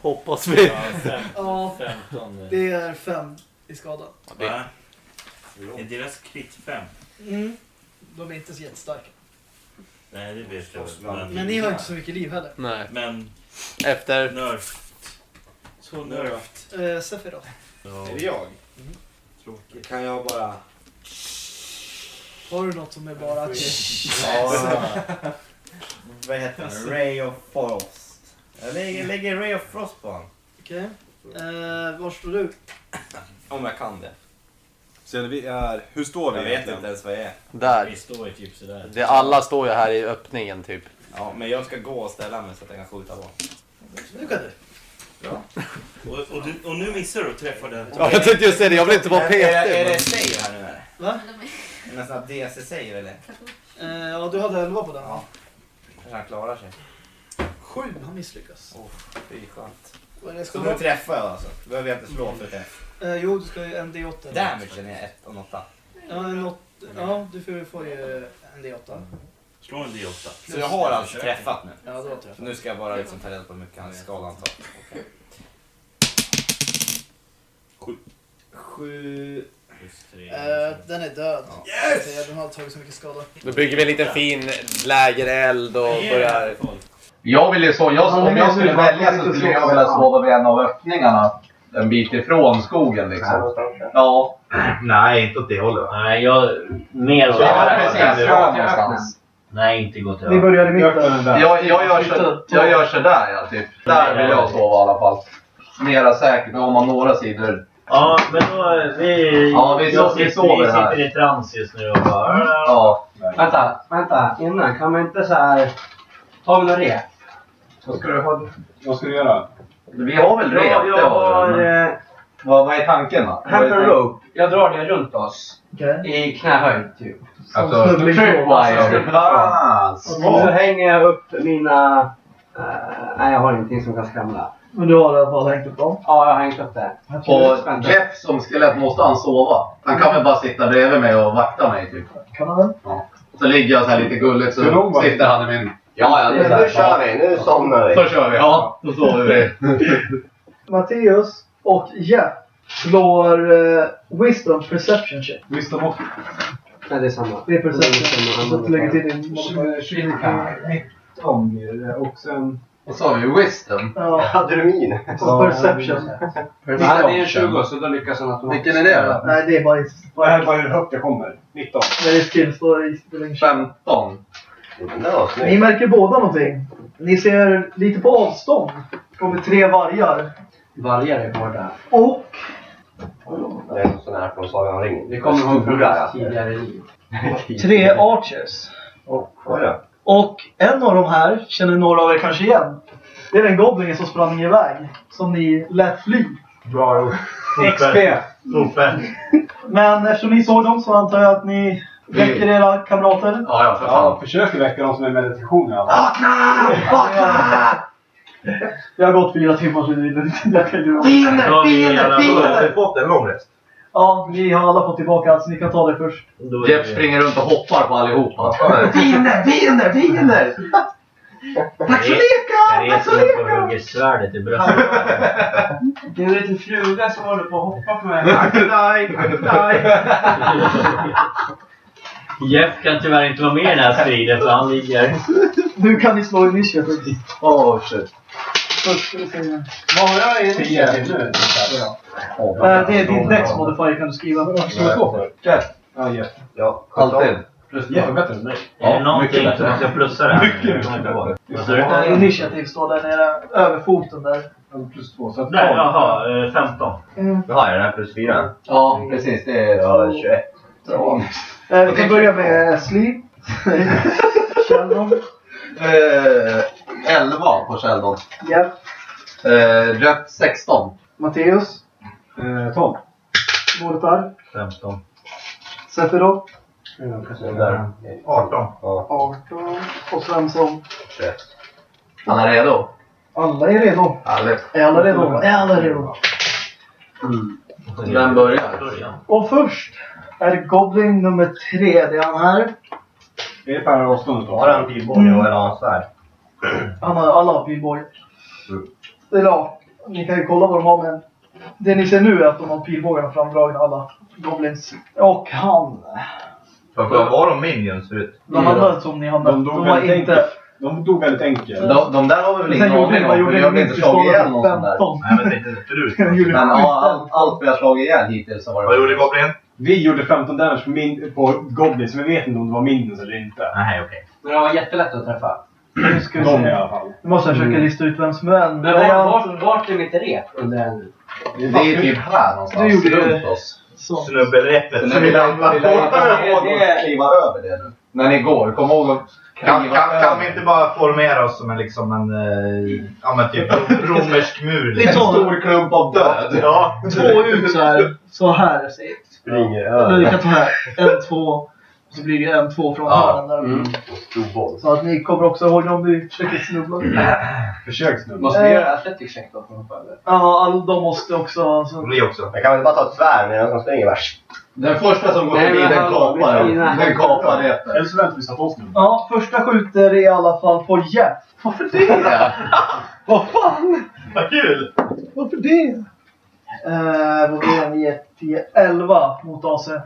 Hoppas vi. Ja, fem, Ja, 15. det är fem i skada. Det, Va? Är deras krit 5? Mm. De är inte så jättestarka. Nej, det vet jag väl. Men ni har inte så mycket liv heller. Nej. Men Efter... nerft. Så nerft. Eh, Sephiroth. Är det jag? Tråkigt. Kan jag bara... Har du något som är bara. Ja. Vad heter den? Ray of Frost. Jag lägger, lägger Ray of Frost på honom. Okej. Eh, var står du? Om jag kan det. Sen vi är... Hur står vi Jag vet egentligen? inte ens vad jag är. Där. Vi står ju typ sådär. Det, alla står ju här i öppningen typ. Ja, men jag ska gå och ställa mig så att jag kan skjuta på. Nu kan du. Och, och, du, och nu missar du att träffa den. Ja, jag tänkte just säga det, jag vill inte vara Är, är, är petig. det save här nu eller? Va? Är det en sån här DC-save eller? Eh, ja, du hade 11 på den. Ja. Kanske han klarar sig. Sju, han misslyckas. Oh, det är skönt. Vad är det Så ska nu vara? träffar jag alltså? Då behöver jag inte slå för träff. Eh, jo, du ska ju en D8. Damagen är 1 och 8. Ja, en åt, ja, du får, får ju en D8. Slå en D8. Så jag har alltså träffat nu? Ja, du har träffat. Så nu ska jag bara liksom ta reda på hur mycket han ska anta. Okej. Sju. Sju... Eh, den är död. Yes! Den har tagit så mycket skada. Då bygger vi en liten fin lägereld och börjar... Jag vill ju så, jag, om jag skulle välja så skulle jag vilja sova vid en av öppningarna. En bit ifrån skogen liksom. Ja. Nej, inte åt det hållet. Nej, jag... Mer åt Ja, precis. Rakt någonstans. Nej, inte gå till Ni börjar i mitten. Jag, jag, gör så, jag gör sådär ja, typ. Där vill jag sova i alla fall. Mera säkert, om man några sidor. Ja, men då... Vi, Ja, vi jag so- vi sitter, sover vi sitter i trans just nu och bara... Ja. Vänta, vänta. Innan, kan man inte så här... Ta vi några rep? Vad ska du, ha, vad ska du göra? Vi har väl rep? Ja, jag har Eh, Vad, vad är tanken då? Hamper rope. Jag drar det runt oss. Okej. I knähöjd typ. Alltså, tripwire. Ah, Och så hänger jag upp mina... eh, nej, jag har ingenting som kan skramla. Men du har i alla fall hängt upp dem? Ja, jag har hängt upp det. Och Jeff som skelett, måste han sova? Han kan väl bara sitta bredvid mig och vakta mig typ. Kan han väl? Så ligger jag så här lite gulligt så sitter han i min... Ja, ja, nu, nu kör vi. Nu somnar vi. Så kör vi, ja. Då sover vi. Matteus och Jeff slår eh, Wisdom Perception check. Wisdom och... Nej, det är samma. Det är Perception. Så att du lägger till din modifier. 19 blir det. Och sen... Vad sa vi? Wisdom? Ja, Hade du min? och Perception. Nej, det är en 20 så då lyckas han automatiskt. Vilken är det då? Nej, det är bara... Det här är bara hur högt jag kommer. 19. Det är skill, står i spelar ingen roll. 15. Var Ni märker båda någonting. Ni ser lite på avstånd. kommer tre vargar. Vargar är hårda. Och Det är en sån här från Sagan om ringen. Det kommer från Stora, ja. tidigare liv. tre archers. Då. Och en av de här känner några av er kanske igen. Det är den goblingen som sprang iväg. Som ni lät fly. Bra gjort. XP. Super. Men eftersom ni såg dem så antar jag att ni väcker era kamrater. Ja, ja, för Ja, fan. försöker väcka dem som är meditation i alla fall. Det har gått fyra timmar så har vi jävla Har du fått en lång rest? Ja, ni har alla fått tillbaka allt så ni kan ta det först. Jeff springer runt och hoppar på allihopa. Fiender, fiender, fiender! Dags att leka! Jag Dags att reser upp och leka! hugger svärdet i bröstet. Det är en liten fruga som håller på att hoppa på mig. Nej, nej. Jeff kan tyvärr inte vara med i den här striden för han ligger... Nu kan ni slå initiativ. Oh shit. Först ska vi se. Vad har jag i Tio nu. Eh, Det är din dex modifier kan du skriva. Ska vi två för? Jeff. Ja, Jeff. Ja, Alltid. Jeff bättre än mig. Är det någonting mycket som jag ska plussa det här? Vad du? Eh, Initiativ står där nere över foten där. Plus två. Så att Där, jaha. eh, 15. Mm. Då har jag den här plus fyra. Ja, precis. Det är... Ja, 21. Eh, Vi kan börja med Sli. Sheldon. Eh, 11 på Sheldon. Jeff. Eh, Jeff 16. Matteus. Eh, 12. Mortar. 15. Sephiroth. Den där. 18. Ja, 18. Och Svensson. 21. Han är redo. Alla är redo. Härligt. Är alla redo? Är alla redo? Vem börjar? Och först är Goblin nummer tre. Det är han här. Är det per då? Har han pilbåge och eller har han svärd? Han har alla har pilbåge. Eller ja, ni kan ju kolla vad de har men det ni ser nu är att de har pilbågarna framdragna alla goblins. Och han, Vad var de minions förut? de andra som ni har mött, De de, var inte... De dog väldigt enkelt. De, de där har vi väl ingen aning om, gjorde för ni? vi har väl inte slagit ihjäl någon sån där. 15. Nej men tänkte förut. Jag gjorde Men skit. ja, allt, allt vi har slagit ihjäl hittills har varit... Vad gjorde Goblin? Vi gjorde 15 damage på, min, på Goblins, men vi vet inte om det var Minions eller inte. Nej okej. Men det var jättelätt att träffa. Nu ska vi De i se. alla fall. Nu måste jag försöka Mm. lista ut vem som är vem. Men Det är var, alltså- vart, vart är mitt rep under en... Det är typ här någonstans, Du gjorde det. runt oss. Så. Snubbelrepet Så vi lär att kliva över det nu. När ni går, kom ihåg att Kan, kan, kan vi inte bara formera oss som en, liksom en, eh, ja men typ romersk mur? Vi Liksom. Stor klump av död. Ja. två ut så här. Så här säger Springer Eller vi över. kan ta här. En, två. Och så blir det en, två från Ja. hörnen där. Mm. Så att ni kommer också ihåg om vi försöker snubbla. Försök snubba. Måste vi göra athletic check då? Ja, all, de måste också... Så. Vi också. Jag kan väl bara ta ett svärd medan de springer bara. Den första som går förbi, men den kapar vi- den. Den kapar repet. Eller så väntar vi snubbar. Ja, första skjuter i alla fall på Jeff. Varför det? Vad fan? Vad kul! Varför det? Eh, vad blir det? 9, 10, 11 mot AC. Eh,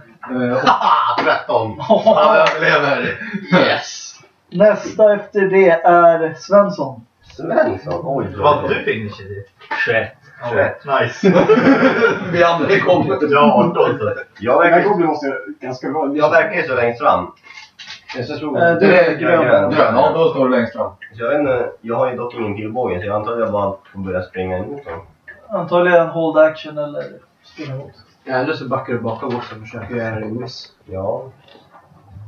13. Han överlever. Yes. Nästa efter det är Svensson. Svensson? Oj. Vad du fick initiativ? 21. 21. Nice. Vi andra kommer. Ja, 18 så. Jag Den här verkar, goblin måste ganska bra. jag verkar ju så längst fram. Så slog Eh, du är grön. grön. Grön, ja då står du längst fram. Så jag vet inte, jag har ju dock ingen pilbåge så jag antar att jag bara får börja springa emot dem. Antagligen hold action eller springa mot. Ja, eller så backar du bakom också och försöker göra en miss. Ja.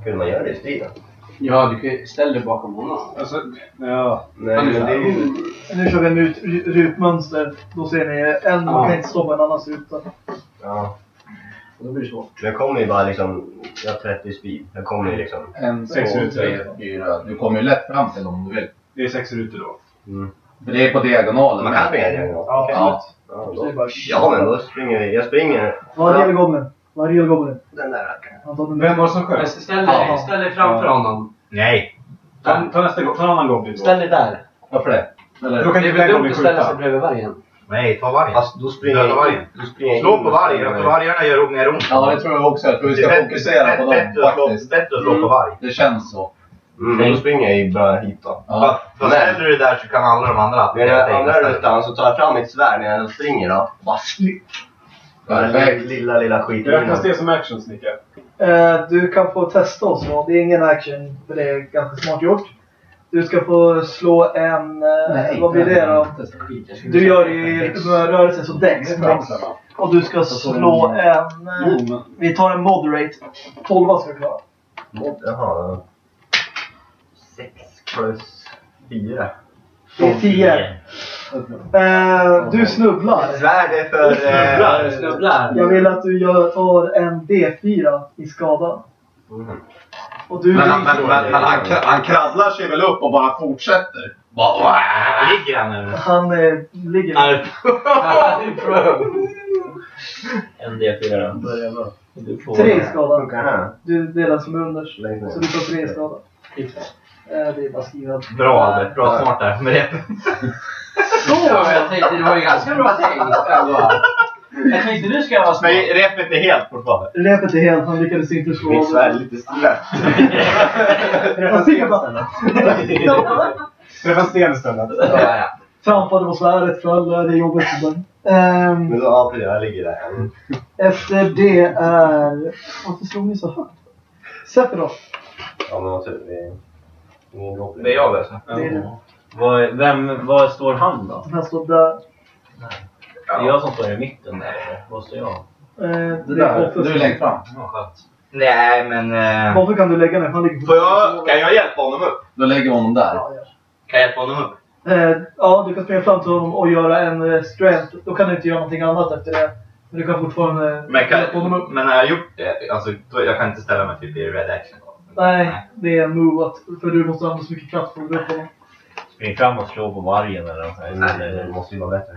Kunde man göra det i striden? Ja, du kan ju ställa dig bakom honom. Alltså, ja. Nej men det är ju... Nu kör vi en ut, ru- rutmönster. Då ser ni en Ja. kan inte stå på en annans ruta. Ja. Då blir det svårt. Jag kommer ju bara liksom... Jag har 30 speed. Jag kommer ju liksom... En, Sex två, rutor. tre, fyra. Du kommer ju lätt fram till dem om du vill. Det är sex rutor då. Mm. För det är på diagonalen. Man kan springa diagonalt. Ja, Ja. Ja, det är då, ja men då springer vi. Jag springer... Var är Goblin? Var är Goblin? Den där rackaren. Han tar den Vem var det som Men sköt? ställ dig, ställ dig framför honom. Nej. Ta, ta nästa gång. Ta en annan goblin då. Ställ dig där. Varför det? Eller? Då kan Det är inte väl den dumt goblin att ställa sig skjuta. bredvid vargen. Nej, ta vargen. Fast då springer Döda jag... vargen. Då springer jag Slå in på och vargen. springer För iväg. vargarna gör mer ont. Ja, det tror jag också. Jag tror vi Det ska är fokusera på dem bättre att slå- faktiskt. Bättre att slå på varg. Det känns så. Mm, men då springer jag ju bara hit då. Ja. För för ställer du dig där så kan alla de andra Men jag andra attackera dig. rutan så tar jag fram mitt svärd när jag springer då. Bara slick. Den Perfekt. lilla, lilla skiten. Räknas det som action, Snicka? Eh, du kan få testa oss. så Det är ingen action, för det är ganska smart gjort. Du ska få slå en... Eh, vad blir det då? Du gör i rörelse så dex. Och du ska slå en... Eh, vi tar en moderate. 12 ska du klara. Mod- Jaha. 6 plus 4. Det är 10. Eh, du snubblar. Svärd är för... Snubblar, Eh, snubblar. Jag vill att du gör, tar en D4 i skada. mm. Och du... Men, han- men, men, men han, han kravlar sig väl upp och bara fortsätter? Bara, Ligger han nu? Han eh, ligger... En D4 då. Du får... Tre i skada. Funkar här. Du delar som unders. Så du får tre i skada. Eh, det är bara skrivet. Bra Albert. Bra smart där med det. Ja, jag tänkte det var ju ganska bra tänkt ändå. Jag tänkte du ska vara smart. Men repet är helt fortfarande. Repet är helt, han lyckades inte slå. Mitt svärd är lite slött. Sticker bara... Träffa sten istället. Ja, ja. Trampade på svärdet, föll. Det är jobbigt. Ehm, Men ja precis, jag ligger där. Efter det är... Varför slog ni så högt? Sephiroth. Ja men vad Det är jag alltså. Det är det. Vad, vem, var står han då? Han står där. Det är jag som står i mitten där eller? Vad står jag? Eh, Du det är där, du är längst fram. Ja, skönt. Nej men... Eh, Boffe kan du lägga ner, han ligger på får jag, kan jag hjälpa honom upp? Då lägger vi honom där. Ja, ja. Kan jag hjälpa honom upp? Eh, ja, du kan springa fram till honom och göra en eh, strength. Då kan du inte göra någonting annat efter det. Men du kan fortfarande Men, hjälpa honom upp. kan, men har jag gjort det? Alltså, då, jag kan inte ställa mig typ i red action då? Nej, det är en move att, för du måste använda så mycket kraft för att få upp honom. Spring fram och slå på vargen eller sånt Nej, det måste ju vara bättre.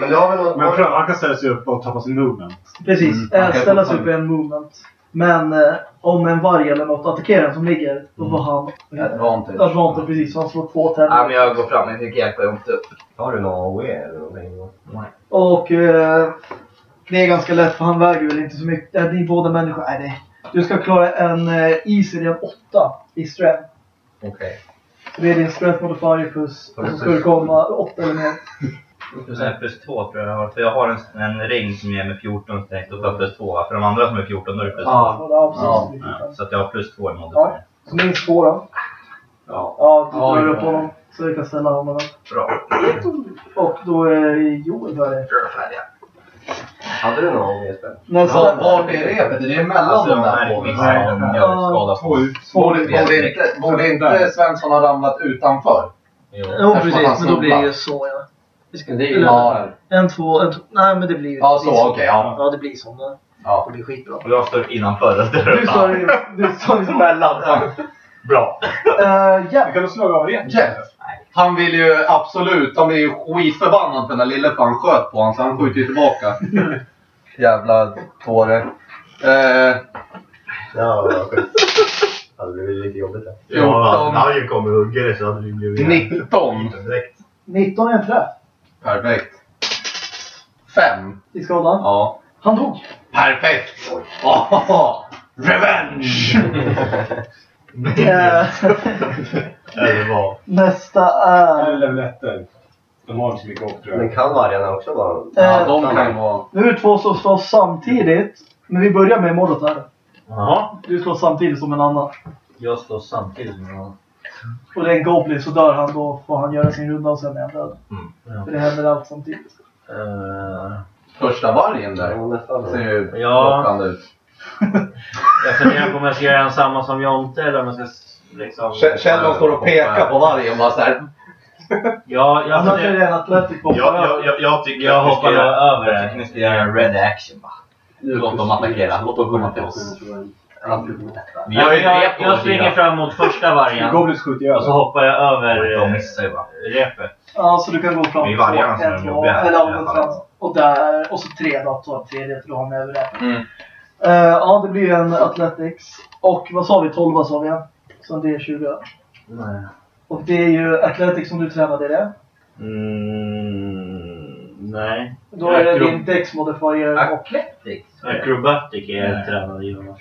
Men du har väl något... Men pröva, han kan ställa sig upp och tappa sin movement. Precis, Mm, eh, ställa sig upp i en movement. Men eh, om en varg eller något attackerar den som ligger, då får han Advantage. advantage precis. Så han slår två Ja, men tärningar. jag går fram. Jag tänker hjälpa ont upp. Har du någon AOE eller någonting? Och eh, det är ganska lätt för han väger väl inte så mycket. Äh, ni är båda människor. Nej, det, du ska klara en eh, easy en 8 i strength. Okej. Så det är din strength modifier plus, och så ska du komma 8 eller mer. Plus, nej, plus 2 tror jag jag har. För jag har en, en ring som ger mig 14 direkt och får jag plus 2. va? För de andra som är 14 då är det plus 2. Ja, ja, precis. Ja, så att jag har plus 2 i modifier. Ja, så minst två då. Ja. Ja, du Ja, drar ja. upp honom. Så vi kan ställa honom. Bra. Och då är Joel färdig. Hade du någon AOE-spel? Nästa. Vart är repet? Det är mellan Alltså, de där två. skada på. Borde, borde, inte, borde inte Svensson ha ramlat utanför? Jo, precis. Men då blir det ju så ja. Det är ju Ja. En, två, en, två. Nej, men det blir ju... Ja, så, okej, ja. Ja, det blir så. Ja. det blir skitbra. Och jag står innanför. Du står i... Du står i mellan. Bra. Uh, Jeff. Kan du slå av igen? Jeff. Han vill ju absolut, han blir ju skitförbannad för den där lille för han sköt på honom så han skjuter ju tillbaka. Jävla tåre. Eh, Ja, vad sjukt. Det hade blivit lite jobbigt där. Ja, vargen kommer och hugger dig så hade det blivit... 19. Direkt. 19 är en träff. Perfekt. 5. I skadan. Ja. Han dog. Perfekt. Oh, revenge! Eh, Eller vad? Nästa Eller är... levenetter. De har inte så mycket hopp tror jag. Men kan vargarna också vara... Ja, de kan vara... Nu är det två som slåss samtidigt. Men vi börjar med målet här. Jaha. Du slår samtidigt som en annan. Jag slår samtidigt med honom. Och det är en goblin så dör han då får han göra sin runda och sen är han död. Ja. För det händer allt samtidigt. Eh, Första vargen där. Ja. Ser ju Ja. lockande ut. Jag funderar på om jag ska göra samma som Jonte eller om jag ska liksom... Sheldon står och pekar på vargen bara såhär. Ja, jag Annars är det en atletic jag, jag, jag, jag tycker Jag att hoppar över Jag det. tycker ni ska göra en red action va. Låt dem attackera. Låt dem komma till oss. Jag, på jag oss springer fram mot första vargen. Och så hoppar jag över De eh, missar ju bara. repet. Ja, så du kan gå fram är vargarna som är en, de två, jobbiga eller fram. Och där, och så tre då, tredje, för då har över det. Eh, ja, det blir en Athletics. Och vad sa vi? 12 sa vi? ja. Så det är 20. Nej. Och det är ju Athletics som du tränade i det. Mm, nej. Då är det Acro- din Dex modifier och... Athletics. Acrobatic är jag tränad i annars.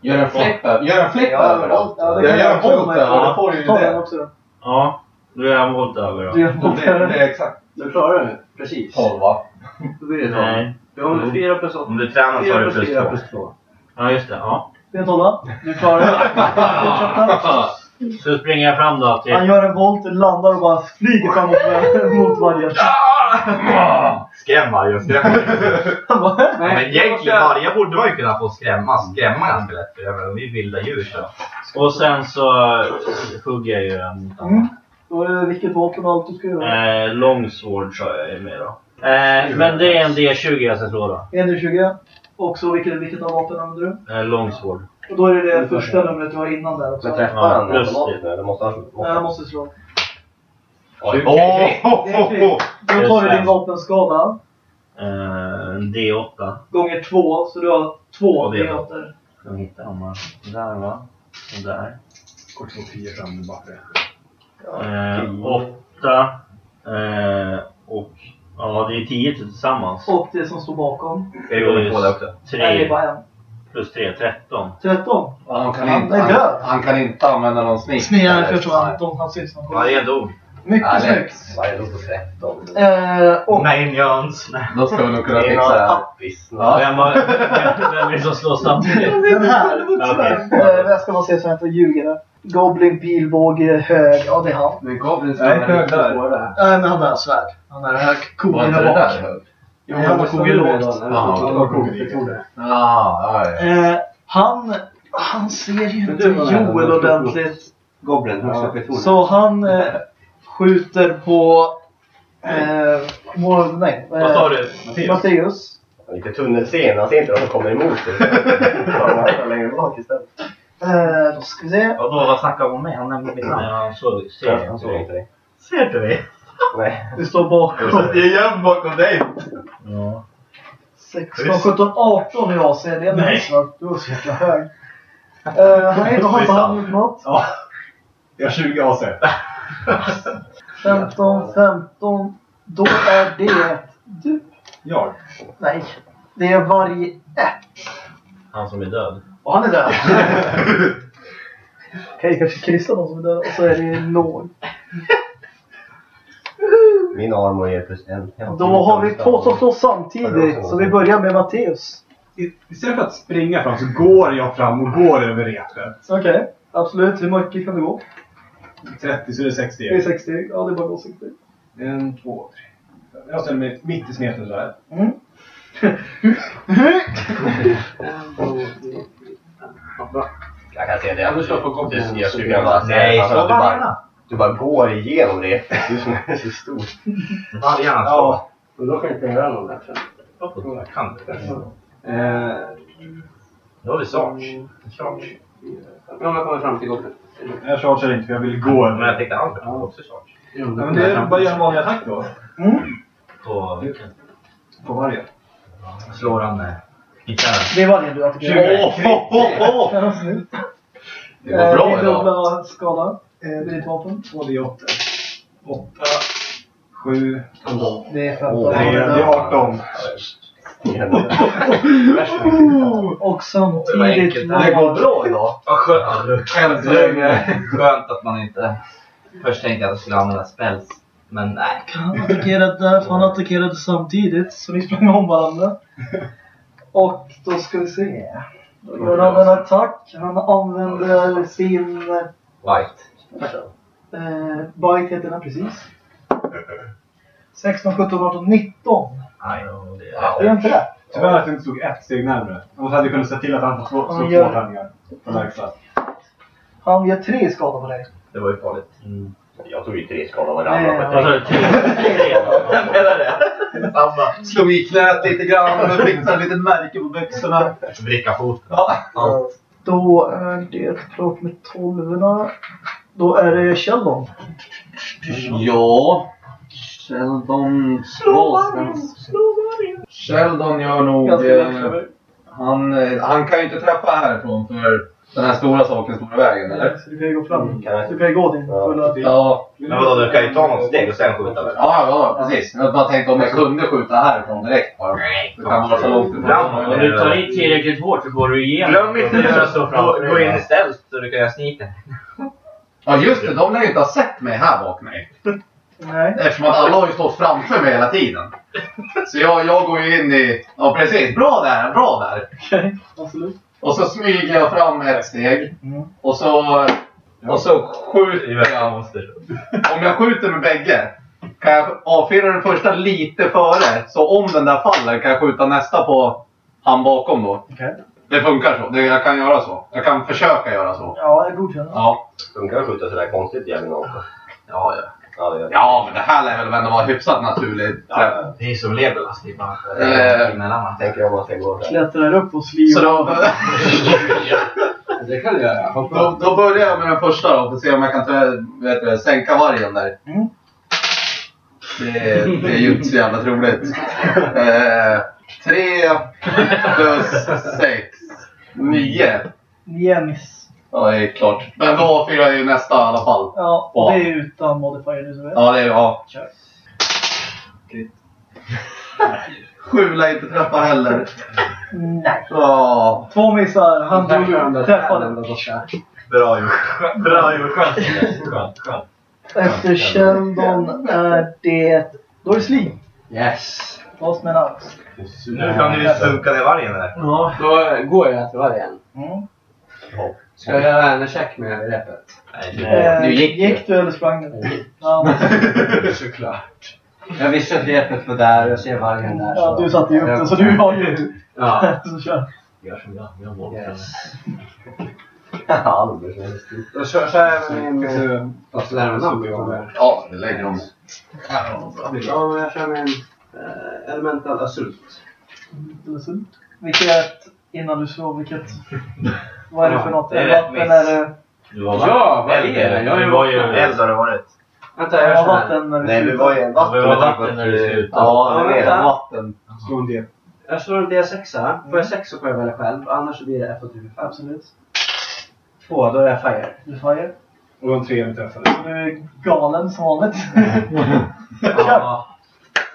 Gör en flipp över. Gör en flipp Ja, över då. ja, det Jag kan gör en volt över. Ja. Då får du ju det. också då. Ja, då är jag volt över. Du gör Det, mot det är exakt Du klarar det? Precis. 12 va? Då blir det 12. Nej. Vi har 4 plus 8. Om du tränar så har 4 du plus plus 4 två. plus 2. Ja, just det. Ja. Det är en tolva. Du klarar det. Så springer jag fram då Han till... gör en volt, landar och bara flyger framåt mot vargen. Skräm vargen, skräm vargen. Han Men egentligen vargar borde man ju kunna få skrämma, skrämma ganska lätt. Vi är vilda djur så. Och sen så eh, hugger jag ju en... Mm. Är det vilket vapen och allt du ska göra. Eh, longsword sa jag är med då. Eh, men det är en D20 jag ska slå då. En 20 Och så vilket, vilket av vapen använder du? Eh, longsword. Och då är det det första numret du har innan där också. Men träffar Ja, han plus automatiskt nu eller måste han... Nej, jag måste slå. Oj, Det är krig. Då tar du din vapenskada Eh, en D8. gånger två, så du har två Och det är D8. Ska vi hitta dem här. Där va. Och där. Kort slå 10 fram och backa. Eh, åtta. Eh, och... Ja, det är 10 tillsammans. Och det som står bakom. Ska jag gå på det också? Nej, det är Tre bara en. plus tre, 13. 13. Och Han kan, Han inte, är han, död. han kan inte använda någon. Snear eller- förstår han. De han syns när han kommer. Vargen dog. Mycket lätt. snyggt. Varje dag på 13. Eh, och Minions. Då ska vi nog kunna Det är fixa någon det här. appis. Ja. Vem, var, vem är det som slår samtidigt? den här. Okej. Eh, jag ska bara se så jag inte ljuger. där. Goblin, pilbåge, hög. Ja, det är han. Men Goblins Nej, är hög där. svåra. Nej, men han har svärd. Han har hög. Var Kogen inte är det bak. där högt? Jo, han har kogen lågt. Ja, det var det. Ja, ja, ja. Eh, han, han ser ju inte var Joel ordentligt. Goblin, högsta pistolen. Så han eh, skjuter på... Eh, mål, nej. Vad sa du? Matteus. Matteus. Lite tunnelseende. Han ser inte vad som kommer emot dig. Han längre bak istället. Eh, då ska vi se. Och då, vad snackar hon med? Han nämnde mitt namn. Ja, så ser Han såg inte dig. Ser du mig? Nej. Du står bakom. Jag är gömd bakom dig. Ja. 16, 17, 18 i AC. Det är en missat. Du är så jäkla hög. Uh, han är har inte han gjort något? Ja. Jag har 20 AC. 15, 15. Då är det du. Jag? Nej. Det är varje ett. Han som är död. Och han är död. Okej, kanske kryssa någon som är död. Och så är det låg. Min armor är plus en. Då har vi två som slår samtidigt. Så vi börjar med Matteus. Istället för att springa fram så går jag fram och går över repet. Okej, absolut. Hur mycket kan du gå? 30 så det är 60. Det är 60. Ja, det är bara att gå 60. En, två, tre. fyra. Jag ställer mig mitt i smeten sådär. Mm. Jag kan se det. Ja, du står på kopplingen. Du- Jag skulle kunna bara säga Nej, alltså, du bara, du bara går igenom det. Du som är så stor. Vargarna. Ja. Men då kan jag inte göra någon där sen. Jag kan det. Eh, Då har vi Sarge. Charge. Ja, men jag kommer fram till goblin. Jag chargear inte för jag vill gå Men jag tänkte Albert har också Charge. Ja, men det är bara att göra en vanlig attack då. På vilken? På varje. Slår han med gitarren. Det är varje du attackerar. Åh, åh, åh! Ja. Det går bra Eh, idag. dubbla skada. Eh, Det är ditt vapen. 2D8. 8. 7. Det är 15. Nej, det är 18. Och samtidigt... Det går bra idag. Vad skönt. Skönt att man inte... Först tänkte jag att jag skulle använda spells. Men nej. Han attackerade där, för han attackerade samtidigt. Så ni sprang om varandra. Och då ska vi se. Då gör han en attack. Han använder sin... White. Eh, bite heter den precis. 16, 17, 18, 19. Nej, Det är inte det. Tyvärr att jag inte stod ett steg närmare. Annars hade jag kunnat se till att han får slå, två tärningar. På lägsta. Han gör tre skada på dig. Det var ju farligt. Jag tog ju tre skador av Nej, varandra. ja. Jag menar det. Slog i knät lite grann, fick ett litet märke på byxorna. Vricka foten. Ja. Då är det klart med tolvorna. Då är det Sheldon. Ja. Sheldon... Någonstans. Sheldon gör nog... Eh, han, eh, han kan ju inte träffa härifrån för den här stora saken, stora vägen, eller? Så du kan ju gå fram. Du kan ju gå din fulla... Ja. Men vadå, du kan ju ta något steg och sen skjuta väl? Ja, ja, precis. Jag bara tänkte om jag kunde skjuta härifrån direkt bara. Det kan vara så långt ifrån. Om du tar i tillräckligt hårt så går du igenom. Glöm inte att göra så. Gå, gå in i stealth så du kan göra sneaken. Ja, just det. De lär ju inte ha sett mig här bak mig. Nej. Eftersom att alla har ju stått framför mig hela tiden. Så jag, jag går ju in i... Ja, precis. Bra där, bra där. Okej, absolut. Och så smyger jag fram ett steg. Mm. Och så... Och så skjuter jag. Om jag skjuter med bägge kan jag avfyra den första lite före. Så om den där faller kan jag skjuta nästa på han bakom då. Okej. Det funkar så. Det, jag kan göra så. Jag kan försöka göra så. Ja, jag godkänner. Ja. Funkar att skjuta sådär konstigt jävligt också? Ja, ja. Ja, det gör det. Ja, men det här lär väl ändå vara hyfsat naturligt. Ja, det är som Legolas. Det bara Eh. emellan. Tänker jag om man ska gå så här. Klättrar upp och slirar. Så då, Det kan du göra. Hoppa. då, då börjar jag med den första då. För att se om jag kan ta, vet du, sänka vargen där. Mm. Det, det är ju inte så jävla troligt. Eh, tre plus sex. Nio. Nio miss. Ja, det är klart. Men då avfyrar jag ju nästa i alla fall. Ja, och det är utan modifier nu så vet. Ja, det är ja. Kör. Sju lär inte träffa heller. Nej. Ja. Två missar. Han drog du Träffade. Bra gjort. Bra gjort. Skönt. Skönt. Skönt. Efter Sheldon är det... Då är det Slim. Yes. Fast med en ax. Nu kan du ju funka ner vargen där. Ja. Då går jag till vargen. Mm. Ska jag göra en check med repet? Eh, Nu gick gick du eller sprang du? Ja, Såklart. Jag visste att repet var där och jag ser vargen där. ja du satte ju upp den så du har ju... Ja. Så kör. Gör som jag. Jag har Yes. Albert. Då kör, jag min... eh, Fast lära mig namn. Ja, det lägger de. Ja, men jag kör min eh, Elemental Assault. Vilket, innan du slår, vilket... Vad är det för något? det är rätt vatten? miss. Är det... Du var Ja, vad är det? Jag Du är var ju... vatten. Eld har det varit. Vänta, jag gör Ja, så här. vatten när du Nej, vi slutar. var ju en Det var vatten. vatten när du slutade. Ja, det är vänta. vatten. Slå en. Jag slår en D6. Får jag 6 så får jag välja själv. Annars så blir det F4. Absolut. Två, då är jag fire. Du fire. Och en tre med träffade. Du är galen som vanligt. Ja.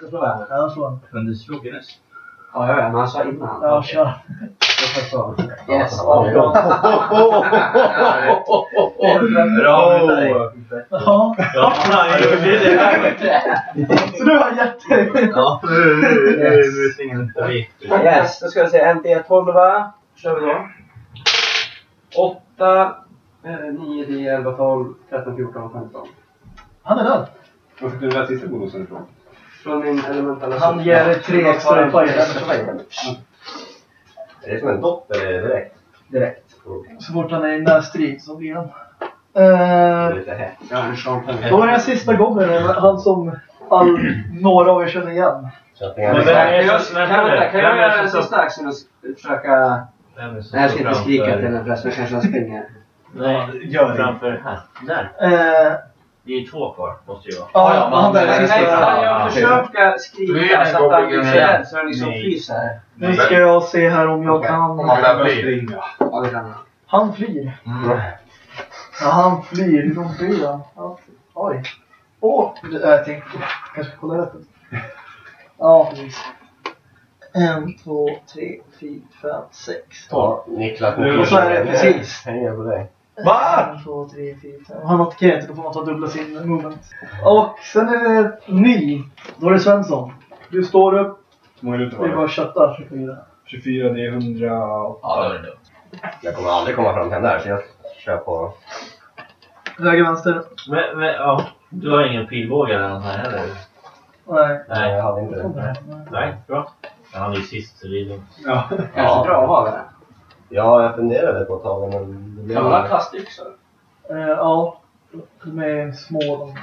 Då slår jag. Ja, slå en. Men du slog ju nyss. Ja, vet. Men han sa innan. Ja, kör. Yes. Bra. Ja. Ja, det det här. Så du har jätte... Ja, nu Yes, då ska jag se. En D12. kör vi då. 8, 9, 10, 11, 12, 13, 14, 15. Han är död. Var fick du den där sista bonusen ifrån? Från min elementala Han ger dig tre extra fire. Är det som en eller direkt? Direkt. Så fort han är i närstrid så blir han. Det är Eh, då är den sista goblinen, han som all, några av er känner igen. Men vem Kan är jag, kan är göra en sista action och försöka... är Nej, jag ska inte skrika till henne förresten, kanske han springer. Nej, Gör det. framför här. Där. Det är två kvar, måste ju vara. ja, ja, men han där är sista. kan jag försöka Vi skrika så att han blir rädd så han liksom fryser? Nu ska jag se här om jag kan... Om man lär bli. Ja, det kan han. Han flyr. Ja, han flyr. Långt flyr han? Ja, Oj. Åh! det- Jag tänkte kanske kolla rätt. Ja, precis. En, två, tre, fyra, fem, sex. Ja, Niklas. Och så är det precis. Hänger på dig. En, två, tre, fyra, fem. Han attackerar inte, då får man ta dubbla sin movement. Och sen är det ny. Då är det Svensson. Du står upp. Hur många minuter Vi var bara det? köttar 24. 24, det är 100... Ja, det det dumt. Jag kommer aldrig komma fram till den där så jag kör på... Höger, vänster. Men, men, ja. Du har ingen pilbåge eller något här heller? Nej. Nej, jag hade inte det. Nej, bra. Han är ju sist, så det är lugnt. Ja. Kanske bra att ha det. Ja, jag funderade på ett tag men... det blev- Kan man ha kastyxor? Eh, ja. De är små. De,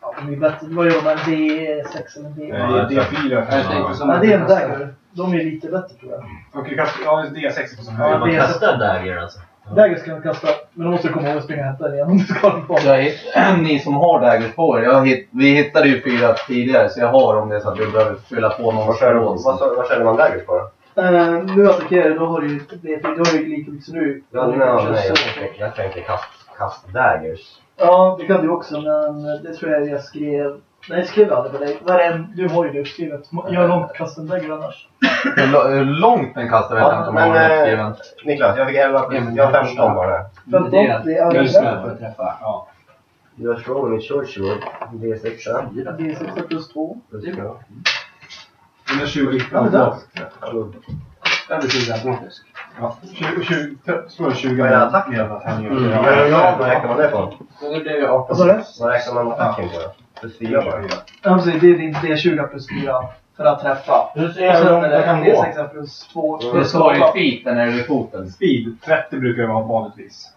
ja, de är bättre. Vad gör man? D6 eller D? Nej, det är D4. Jag tänkte som Ja, att det är en kastar. dagger. De är lite bättre tror jag. Okej, kast- ja, D6 på sån Ja, här. Man det är- kastar dagger alltså. Dagger ska man kasta. Men då måste du komma ihåg att springa och hämta den igen om du ska ha den kvar. Jag hitt- ni som har daggers på er, jag hitt, vi hittade ju fyra tidigare så jag har om det är så att vi behöver fylla på någon Vad kör, förråd. vad, vad kör man daggers på då? Eh, nu attackerar du, då har du ju det, då har du ju lika mycket som du. Ja, nej, nej, jag tänkte, jag tänkte kast, kast daggers. Ja, det kan du också, men det tror jag jag skrev... Nej, jag skrev aldrig på dig. Det? Du har ju det uppskrivet. Gör långt custom dagger annars. Hur långt den kastar vet jag inte om jag har eh, uppskriven. Niklas, jag fick 11 plus, jag har 15 bara. 15, det är Det är alla just det för att träffa. Ja. Du har slår med shortswood, D6. Det är 6 plus 2. Plus ja. 120. Ja, det är död. Det betyder automatiskt. Ja. 20, 20, slår 20 Vad är med attack? med att han gör Mm. det. Ja, vad räknar man det på? Det blev ju 18. Vad sa du? Vad räknar man attacken på? Plus 4 bara. Ja, precis. Det är din D20 plus 4 för att träffa. Hur ser jag är det kan gå? D6 plus 2. Det står i feet när det är foten. Speed, 30 brukar det vara vanligtvis.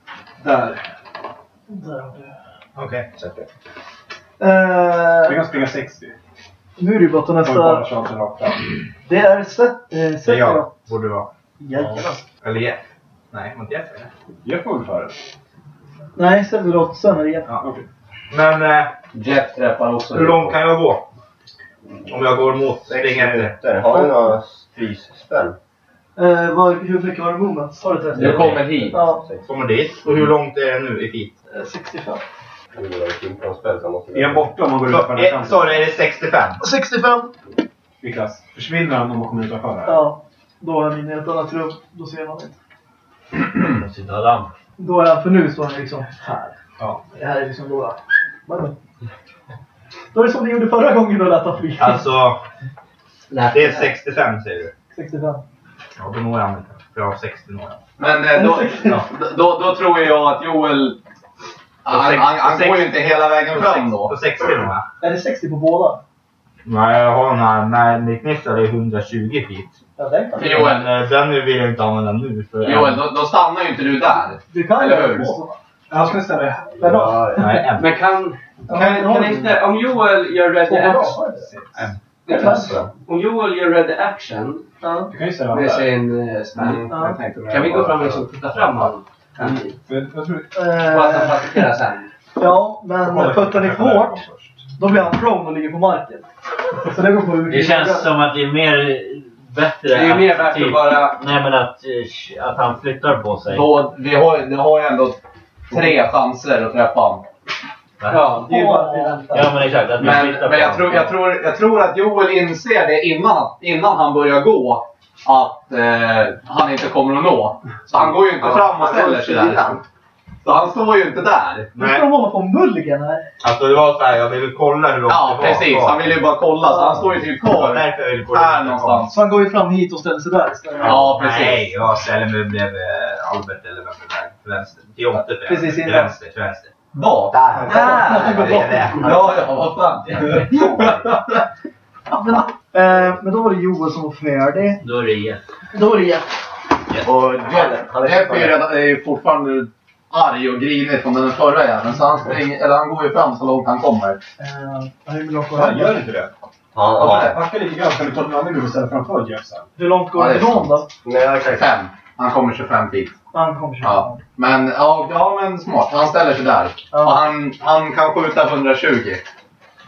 Där. Där har du. Okej, sätt det. Vi Eh, kan springa 60. Nu är det bara att ta nästa. Det är Svet- eh, Det är jag. Borde det vara. Jajamän. Eller Jeff. Nej, var inte Jeff det? Jeff var väl före? Nej, Svetlana. Sen är det igen. Ja. Okej. Men eh, Jeff träffar också. hur långt kan jag gå? Om jag går mot, efter. Där, har du några frysspänn? Eh, vad, hur mycket har du movement? Har du 30? Du kommer hit. Ja, Kommer dit. Och hur långt är det nu i feet? eh, 65. Är 14 spänn så måste Är han borta om man går utanför den här Eh, kanten? Sorry, är det 65? 65! Niklas, försvinner han om man kommer utanför här? Ja. Då är han inne i ett annat rum. Då ser man inte. Måste ha lamp. Då är han, för nu står han liksom här. Ja. Det här är liksom då... Då är det som du gjorde förra gången och lät han fly. Alltså, det är 65 säger du? 65. Ja, då når jag inte. För jag har 60 når jag. Men eh, då, då, då tror jag att Joel... Han, han, han går ju inte hela vägen fram då. På 60 når jag. Är det 60 på båda? Nej, jag har den här, nej, mitt nissar är 120 feet. Ja, den kan Joel, Men eh, den vill jag inte använda nu. För Joel då, då stannar ju inte du där. Du kan Eller hur? Jag ska ställa det. Ja, Nej, en. Men kan, kan, kan inte, om Joel gör ready action. om Joel gör ready action Ja. Med sin uh, spänn. Mm. Kan vi gå fram och liksom titta fram honom? Men jag tror... Han Eh, attackera sen? ja, men puttar ni hårt, då blir han prone och ligger på marken. Så det beror på hur Det känns som att det är mer bättre Det är ju att, mer värt att bara- Nej men att, eh, att han flyttar på sig. Då, vi har, ni har ju ändå tre chanser att träffa honom. Ja, det är ju bara att vi väntar. Ja men exakt, att vi Men, flyttar på honom. jag, tror, jag tror att Joel inser det innan, innan han börjar gå. Att eh, han inte kommer att nå. Så han går ju inte Ja, fram och ställer sig där. Så han står ju inte där. Nu ska de hålla på mulligan här. Alltså det var så här, jag ville kolla hur långt Ja, det var precis. kvar. Han vill ju bara kolla. Så han står ju typ kvar ville här någonstans. Så han går ju fram hit och ställer sig där istället. Ja, precis. Nej, jag ställer mig bredvid Albert eller vem det är. Till vänster. Till Jonte Precis Till innan. vänster, till vänster. Var? Där! Där! Ja, ja, vad fan. Eh, men då var det Joel som var färdig. Då är det igen. Då var det Jeff. Och han är Jeff är ju, redan, är ju fortfarande arg och grinig från den förra jäveln. Så han, springer, eller han går ju fram så långt han kommer. Eh, hur långt går Han gör inte det. Ja, Ja, Backa lite grann så vi ta en annan gubbe istället framför Jeff sen. Hur långt går Ja, det är honom då? Nej, exakt. 25. Han kommer 25 feet. Han kommer köra. Ja. Men, ja, ja, men smart. Han ställer sig där. Ja. Och han, han kan skjuta 120.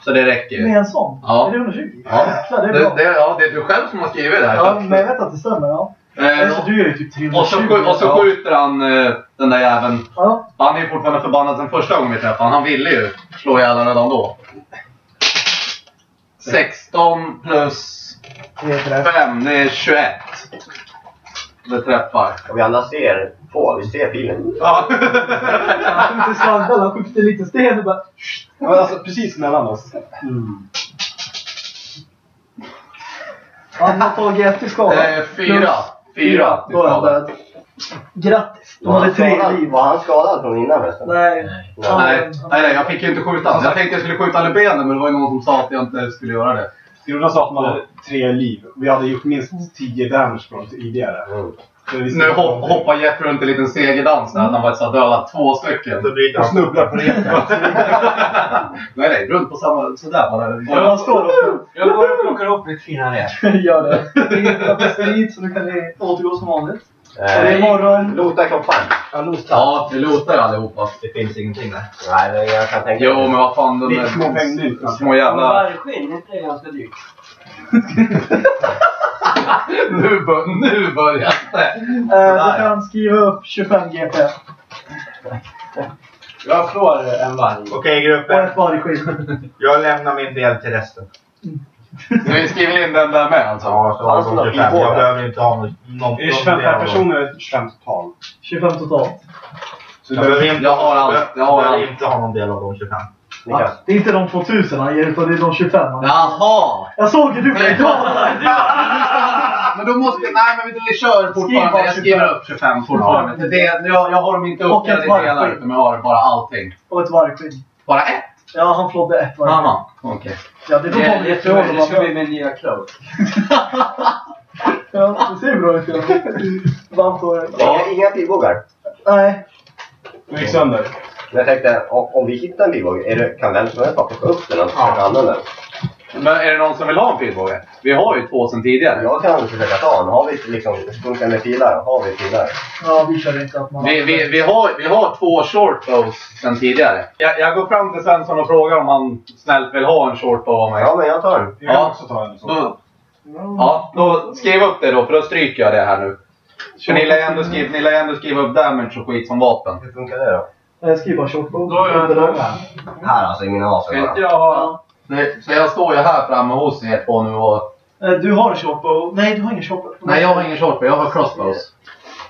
Så det räcker. Med en sån? Ja. Är det 120? Ja. Jäklar, det är bra. det, ja, det är du själv som har skrivit det här. Ja, så- men jag vet att det stämmer. Ja. Eh, Alltså, du är ju typ 320. och, så, och så skjuter han eh, den där jäveln. Ja. Han är ju fortfarande förbannad sen första gången vi träffade honom. Han ville ju slå ihjäl honom redan då. 16 plus Det är träff. 5, det är 21. Det träffar. Och vi andra ser på, vi ser pilen. Ja. Skjuter svampar, han skjuter lite sten och bara... Ja, men alltså precis mellan oss. Han har tagit ett i skada. Eh, fyra. Fyra Då är han skada. död. Grattis! De hade tre liv. Var han skadad från innan förresten? Nej. Nej, nej, nej, jag fick ju inte skjuta. Jag tänkte jag skulle skjuta honom i benen men det var ju någon som sa att jag inte skulle göra det. Grodan sa att man hade tre liv. Vi hade gjort minst 10 damage på dem tidigare. Mm. Nu hop, hoppar Jeff runt en liten segerdans där. att Han faktiskt har dödat två stycken. Och snubblar på repet. Nej, nej, runt på samma... Sådär bara. Ja, står. Jag går och plockar upp mitt fina rep. Gör det. Det är så nu kan återgå som vanligt. Och det är Eh, morgon. Lota klockan. Ja, Losta. Ja, vi lotar ju allihopa. Det finns ingenting där. Nej, men jag kan tänka Jo, men vad fan. De Lite små där hängdyr. små jävla... Vargskinn, inte det ganska dyrt? Nu, bör, nu börjar det. Eh, du kan skriva upp 25 GP. Jag slår en varg. Okej Och gruppen, ett vargskinn. jag lämnar min del till resten. Vi skriver in den där med alltså. Ja, så 25. Jag behöver inte ha någon... någon Det är 25 per person eller 25 total? 25 totalt. Så Jag behöver inte, Jag har allt, jag har behöver inte ha någon del av de 25. Ni kan. Det är inte de 2000 han ger utan det är de 25 han. Jaha! Jag såg ju du blev glad! Men då måste Nej, men vi kör Skriv fortfarande. Jag skriver 25. upp 25 fortfarande. För det, jag, jag har dem inte uppdelade i delar utan jag har bara allting. Och ett vargskinn. Bara ett? Ja, han flådde ett vargskinn. Jaha, okej. Ja, det får Det, ta det, lite tror jag, det ska bli min nya cloak. Ja, det ser bra ut. ja. Varmt hår. Inga, inga pilbågar. Nej. De gick sönder. Men jag tänkte, om, om vi hittar en pilbåge, är det, kan vem som helst bara plocka upp den och försöka använda den? Men är det någon som vill ha en pilbåge? Vi har ju två sedan tidigare. Jag kan försöka ta den. Har vi liksom funkande pilar? Har vi pilar? Ja, vi kör inte att man... Vi, vi, vi, har, vi har två short bows sedan tidigare. Jag, jag går fram till Svensson och frågar om han snällt vill ha en short bow av mig. Ja, men jag tar den. Jag Ja. också ta en. Då, ja, då skriv upp det då, för då stryker jag det här nu. För ni lär ju ändå skriva, ni lär ändå skriva upp damage och skit som vapen. Hur funkar det då? Jag skriver bara shortbow. Då har jag en. Här alltså, i min Ska avsnitt. inte jag ha... Så jag står ju här framme hos er två nu och... Eh, Du har en shortbow. Nej, du har ingen shortbow. Nej, jag har ingen short bow, jag har crossbows.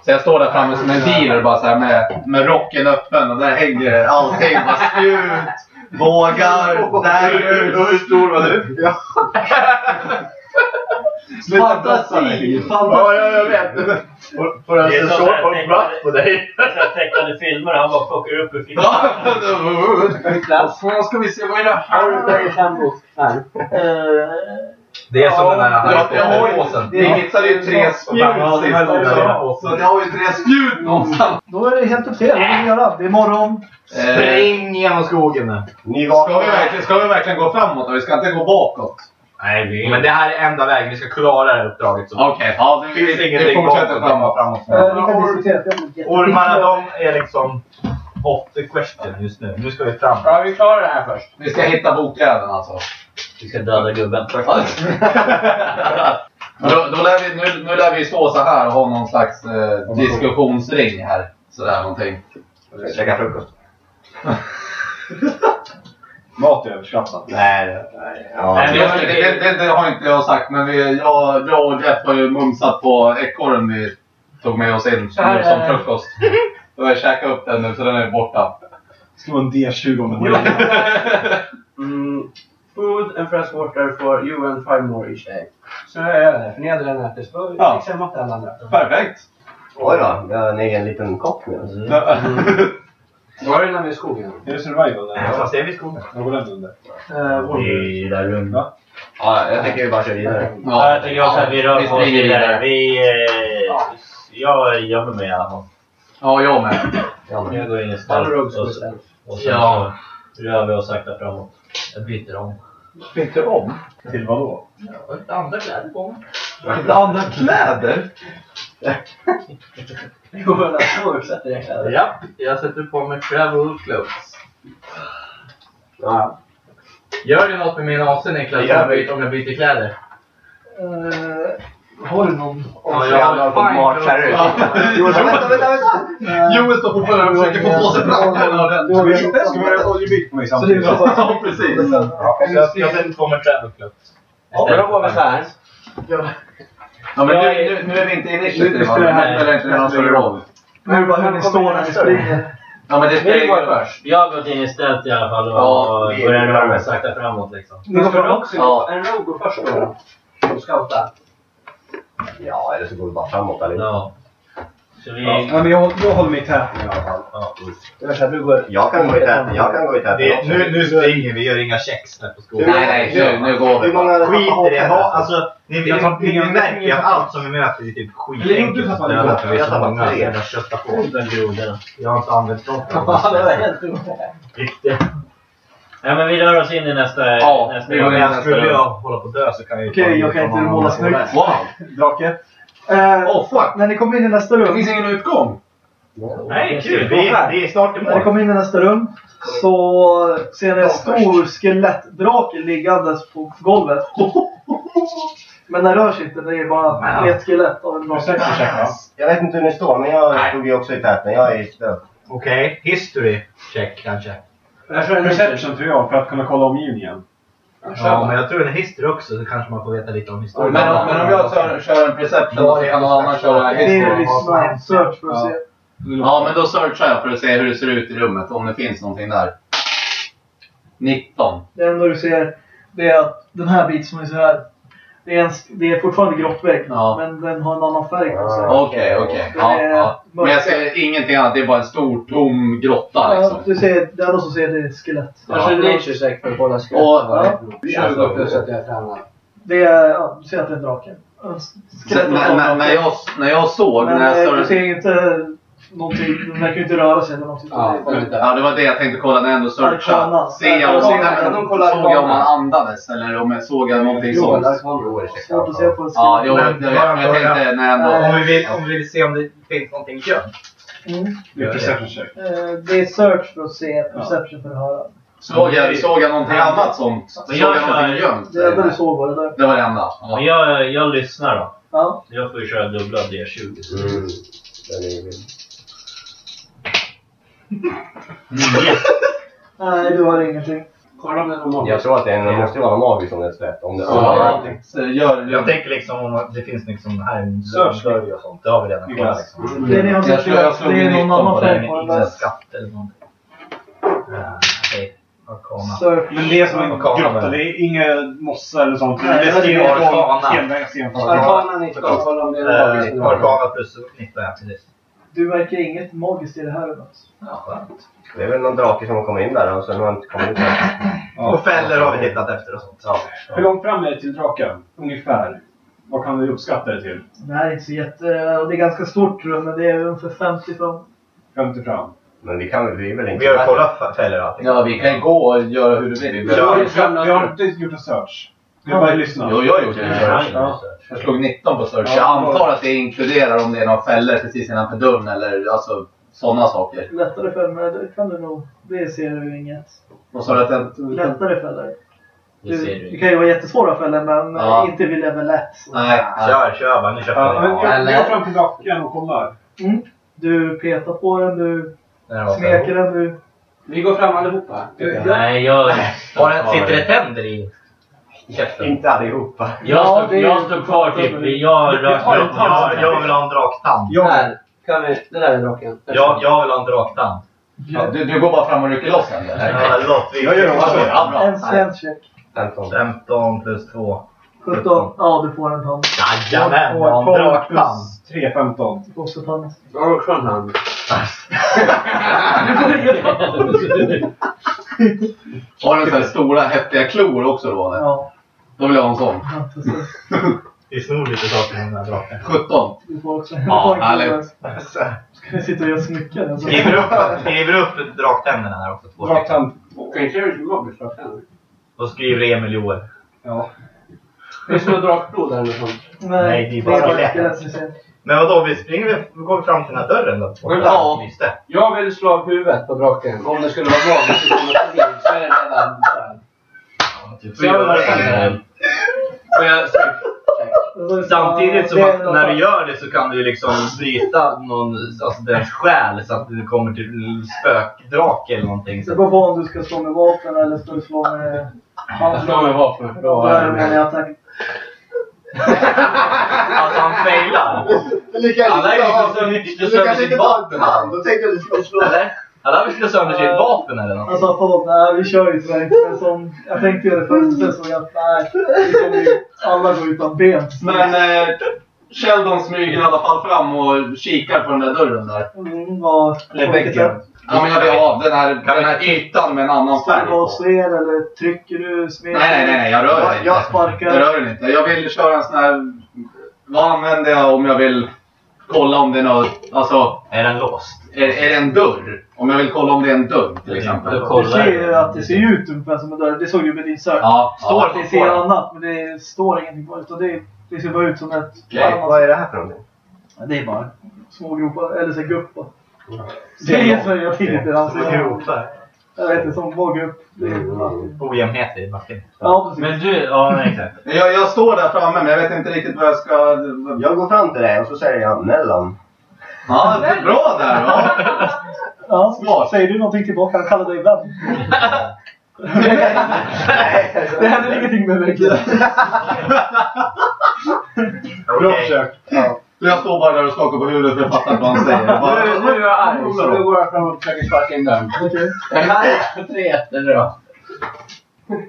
Så jag står där framme som en dealer bara så här med, med rocken öppen och där hänger allting. Bara spjut, bågar, daggers. Hur stor var du? Fantasi! Ja, ja, jag vet. Får- Det se så short här och bratt på dig? Så här tecknade filmer han bara plockar upp ur filmen. Vad ska vi se, vad är det här? Eh, Det är som Ja, den där jag- jag har ju- tre spjut Ja, sist här. Så jag har ju tre spjut någonstans. Då är det helt upp till er. Vad vill ni göra? Det är morgon. Spring genom skogen nu. Ni Ska vi, verkligen, ska vi verkligen gå framåt vi ska inte gå bakåt? Nej, vi... Men det här är enda vägen. Vi ska klara det här uppdraget. Så Okej, ja, vi, Finns ingenting bakåt. framåt. framåt. Eh, Ormarna de är liksom off the question just nu. Nu ska vi framåt. Ja, vi klarar det här först. Vi ska hitta bokjäveln alltså. Vi ska döda gubben först. Då, då lär vi, nu, nu lär vi stå så här och ha någon slags eh, diskussionsring här. Sådär någonting. Käka frukost. Mat är överskattat. Nej, nej. Ja. Nej, det, det, det, det har inte jag sagt, men vi, jag, jag och Jeff har ju mumsat på ekorren vi tog med oss in här, som eh, frukost. Då har jag käkat upp den nu, så den är borta. Det ska vara en D20 om en Mm, food and fresh water for you and five more each day. Så jag gör det, för ni hade redan ätit. Så Ja. fixar jag mat till alla andra. Perfekt! Oj då, jag har en egen liten kock med oss. Var det när vi är i skogen? Är det survival? där? Ja, fast är vi i skogen? Vad går den under? I det där. Va? Ja, jag tycker vi bara kör vidare. Ja, jag tycker också att vi rör vi på oss vidare. Vi... Eh, jag jobbar med i alla fall. Ja, jag med. Jag går in i rogues och, sen Ja. så rör vi oss sakta framåt. Jag byter om. Byter om? Till vad då? Jag har lite andra kläder på mig. Lite andra kläder? Jo, men jag uppsätter jag kläder. Ja, jag sätter på mig travel clothes. Ja. Gör du något med min AC Niklas om Ja, jag byter, om jag byter kläder? Eh, har du någon? Ja, jag har en fine. Vänta, vänta, vänta! Joel står fortfarande och försöker få på sig brallorna ordentligt. Ska vi göra oljebyte på mig Så det är samtidigt? Ja, precis. Jag, jag sätter på mig travel clothes. Men då går vi så här. Ja, men nu, nu, nu är vi inte i initiativ? Det spelar inte någon större roll. Nu är det bara hur ni står när ni springer. Ja, men det spelar roll. först. Jag har gått in i stealth i alla fall och Ja, börjar röra mig sakta framåt liksom. Ni går fram. också Ja. En går först då. Och scouta. Ja, eller så går vi bara framåt allihop. Ja. Så vi... Ja, men jag, jag håller mig i täten i alla fall. Ja. Jag kör, du går. Jag kan gå i täten, jag kan gå i täten Det, också. nu, nu springer vi, gör inga checks här på skolan. Nej, nej, nu, nu går vi Hur många Skit i det. Ha, alltså, ni, ni, Jag tar- ni, ni märker att allt som vi möter är typ skitenkelt Jag tappar många. tre. Jävla kötta på. Den grodorna. Jag har inte använt dem. Ja, Riktigt. Ja men vi rör oss in i nästa... Ja, nästa vi går in i Men nästa skulle rum. jag hålla på att dö så kan jag ju Okej, jag kan inte måla snyggt. Wow! Drake. Eh, Oh, fuck! när ni kommer in i nästa Det rum. finns ingen utgång! Nej, kul. Vi, vi är snart i När ni mål. kommer in i nästa rum så ser ni en stor skelettdrake liggandes på golvet. Men den rör sig inte, det är bara ett skelett av en drake. Jag vet inte hur ni står, men jag tog ju också i täten. Jag är i stöd. Okej, history check kanske. Perception tror jag, för att kunna kolla omgivningen. Ja, men jag tror en history också så kanske man får veta lite om historien. Men, om- men om jag kör, kör en perception så kan någon annan köra Det är history. search för att se. Ja, men då searchar jag för att se hur det ser ut i rummet, om det finns någonting där. 19. Det enda du ser det är att den här biten som ni ser här. Det är, en, det är fortfarande grottvägg, Ja. men den har en annan färg på sig. Okej, okej. Ja, ja. Men jag ser ingenting annat, det är bara en stor tom grotta Ja, liksom. du ser, det enda som ser det är skelett. Jag kör nature check för att kolla Och, skelett. 20 plus att jag är tränad. Det är, ja, du ser att det är en drake. När, när, när, jag, när jag såg, Men när jag eh, du ser inte någonting, den verkar ju inte röra sig eller någonting. Ja, Ja, det var det jag tänkte kolla när jag ändå searchade. Ser jag, såg jag, De jag om han andades eller om jag såg jag någonting Jo, sånt? Svårt att se på en Ja, jo, Men jag. Men jag tänkte när jag ändå... Om vi, vill, om vi vill se om det finns någonting gömt. Mm. Det är perception check. Det är search för att se, perception för att höra. Såg jag, såg jag någonting annat sånt? Såg jag jag någonting gömt? Det enda du såg var det där. Det var det enda. Men Ja. jag, jag lyssnar då. Ja. Jag får ju köra dubbla D20. Mm. Är Nio. Nej, du har ingenting. Kolla om det är någon Jag tror att det, är, det måste ju vara magiskt om det är ett slätt. Om det Ja, så gör Jag tänker liksom om att det finns liksom här en dörr och sånt. Det har vi redan kollat liksom. Det ni har Jag sett tror jag är slog det är någon 19 annan på färg den. på den Ingen där. skatt eller någonting. Okej. Arkana. Men det är som en Arkana, grotta, det är inga mossa eller sånt. Nej, det är det är stenfall, Arkana. stenvägar, stenfall. Arkana 19, kolla om det är magiskt. Uh, Arkana plus 19, ja precis. Du märker inget magiskt i det här rummet. Ja, skönt. Det är väl någon drake som har kommit in där och sen har han inte kommit ut här. Och fällor har vi tittat efter och sånt. Ja. Hur långt fram är det till draken? Ungefär. Vad kan du uppskatta det till? Är inte så jätte... Det är ganska stort rum, men det är ungefär 50 fram. 50 fram? Men vi kan vi är väl inte... Vi har ju kollat fällor och allting. Ja, vi kan gå och göra hur du vill. Vi har, vi har inte gjort en search. Vi har bara lyssnat. Jo, jag har gjort en search. Ja. Jag slog 19 på search. Jag antar att det inkluderar om det är några fällor precis innanför dörren eller alltså sådana saker. Lättare fällor, det kan du nog... Det ser du inget. Vad sa du att den... Lättare fällor. Det ser Det, du. det kan ju vara jättesvåra fällor men Ja. inte vid level 1. så- Nej. Kör, kör bara. Nu köper Ja, men jag. jag, jag går fram till draken och kollar. Mm. Du petar på den, du smeker jag. den, du... Vi går fram allihopa. Nej, jag... Har den, sitter det tänder i käften? Inte allihopa. Jag Ja, står, det- jag står kvar typ. Jag Jag, rör mig jag, jag vill ha en draktand. Där. Kan vi, det där är draken. Jag, jag vill ha en draktand. Ja, du, du går bara fram och rycker loss den? Ja, låt vi... Jag gör det. Ja, bra. En svensk check. 15. 15 plus 2. 17. Ja, du får en tand. Jajamän, har en 12 draktand. plus 3, 15. Du får också tand. Jag har också en hand. Har den så här stora häftiga klor också då? eller? Ja, Då vill jag ha en sån. ja, precis. Vi snor lite saker med den här draken. 17. Du får också Ja, härligt. Ska vi sitta och göra smycken? Alltså. Skriver upp, skriver upp draktänderna här också. Två stycken. Draktand. Det som? Och skriver Emil Joel. Ja. Det något drakblod eller sånt? Nej, det är det är bara skelett. vi. Men vadå, vi springer vi går vi fram till den här dörren då? Ja. Just det. Jag vill slå av huvudet på draken. Om det skulle vara magiskt att komma till liv så är det redan där. Typ Så jag vill Får jag- Samtidigt som Det är att när du gör det så kan du liksom bryta någon, alltså dens själ så att du kommer till spökdrake eller någonting. Det Så. beror på om du ska slå med vapen eller ska du slå med... Jag slår med vapnet. Då är det meningen att han... Alltså han failar. Han lär ju slå sönder- slå sönder sitt vapen. Då tänkte jag att du skulle slå. Eller? Han väl slå sönder sitt vapen eller något? Han sa förlåt, nej vi kör inte. Men som jag tänkte göra det först, sen såg jag att nej, vi kommer ju alla gå utan ben. Men eh, Sheldon smyger i alla fall fram och kikar på den där dörren där. Mm, vad... Eller väggen. Ja, men jag vill ha den här, den här ytan med en annan färg du och på. ser eller trycker du? Smeker Nej, nej, nej, nej, jag rör den Jag, inte. jag sparkar. Jag rör den inte. Jag vill köra en sån här... Vad använder jag om jag vill kolla om det är något... Alltså, Är den låst? Är, är det en dörr? Om jag vill kolla om det är en dörr till exempel. Du ser ju att det ser ut ungefär som en dörr. Det såg du med din sök. Ja, Står ja. det ser annat, men det står ingenting på det. Utan det, det ser bara ut som ett... Okej, vad är det här för någonting? Det är bara små gropar, eller så guppar. Det är så jag inte. Alltså, jag, Gropar. jag vet inte, som gupp. Det är, Ojämnheter i backen. Ja, precis. Men du, ja exakt. Jag, jag står där framme men jag vet inte riktigt vad jag ska... Jag går fram till dig och så säger jag mellan. Ja, det är bra där. Ja. Ja, Smart. säger du någonting tillbaka? Han kallar dig vän. det händer ingenting med mig. Bra försök. Jag står bara där och skakar på huvudet för jag fattar inte vad han säger. Bara- Nu, nu är jag arg, så nu går jag fram och försöker sparka in dörren. Okej. Är tre ettor då.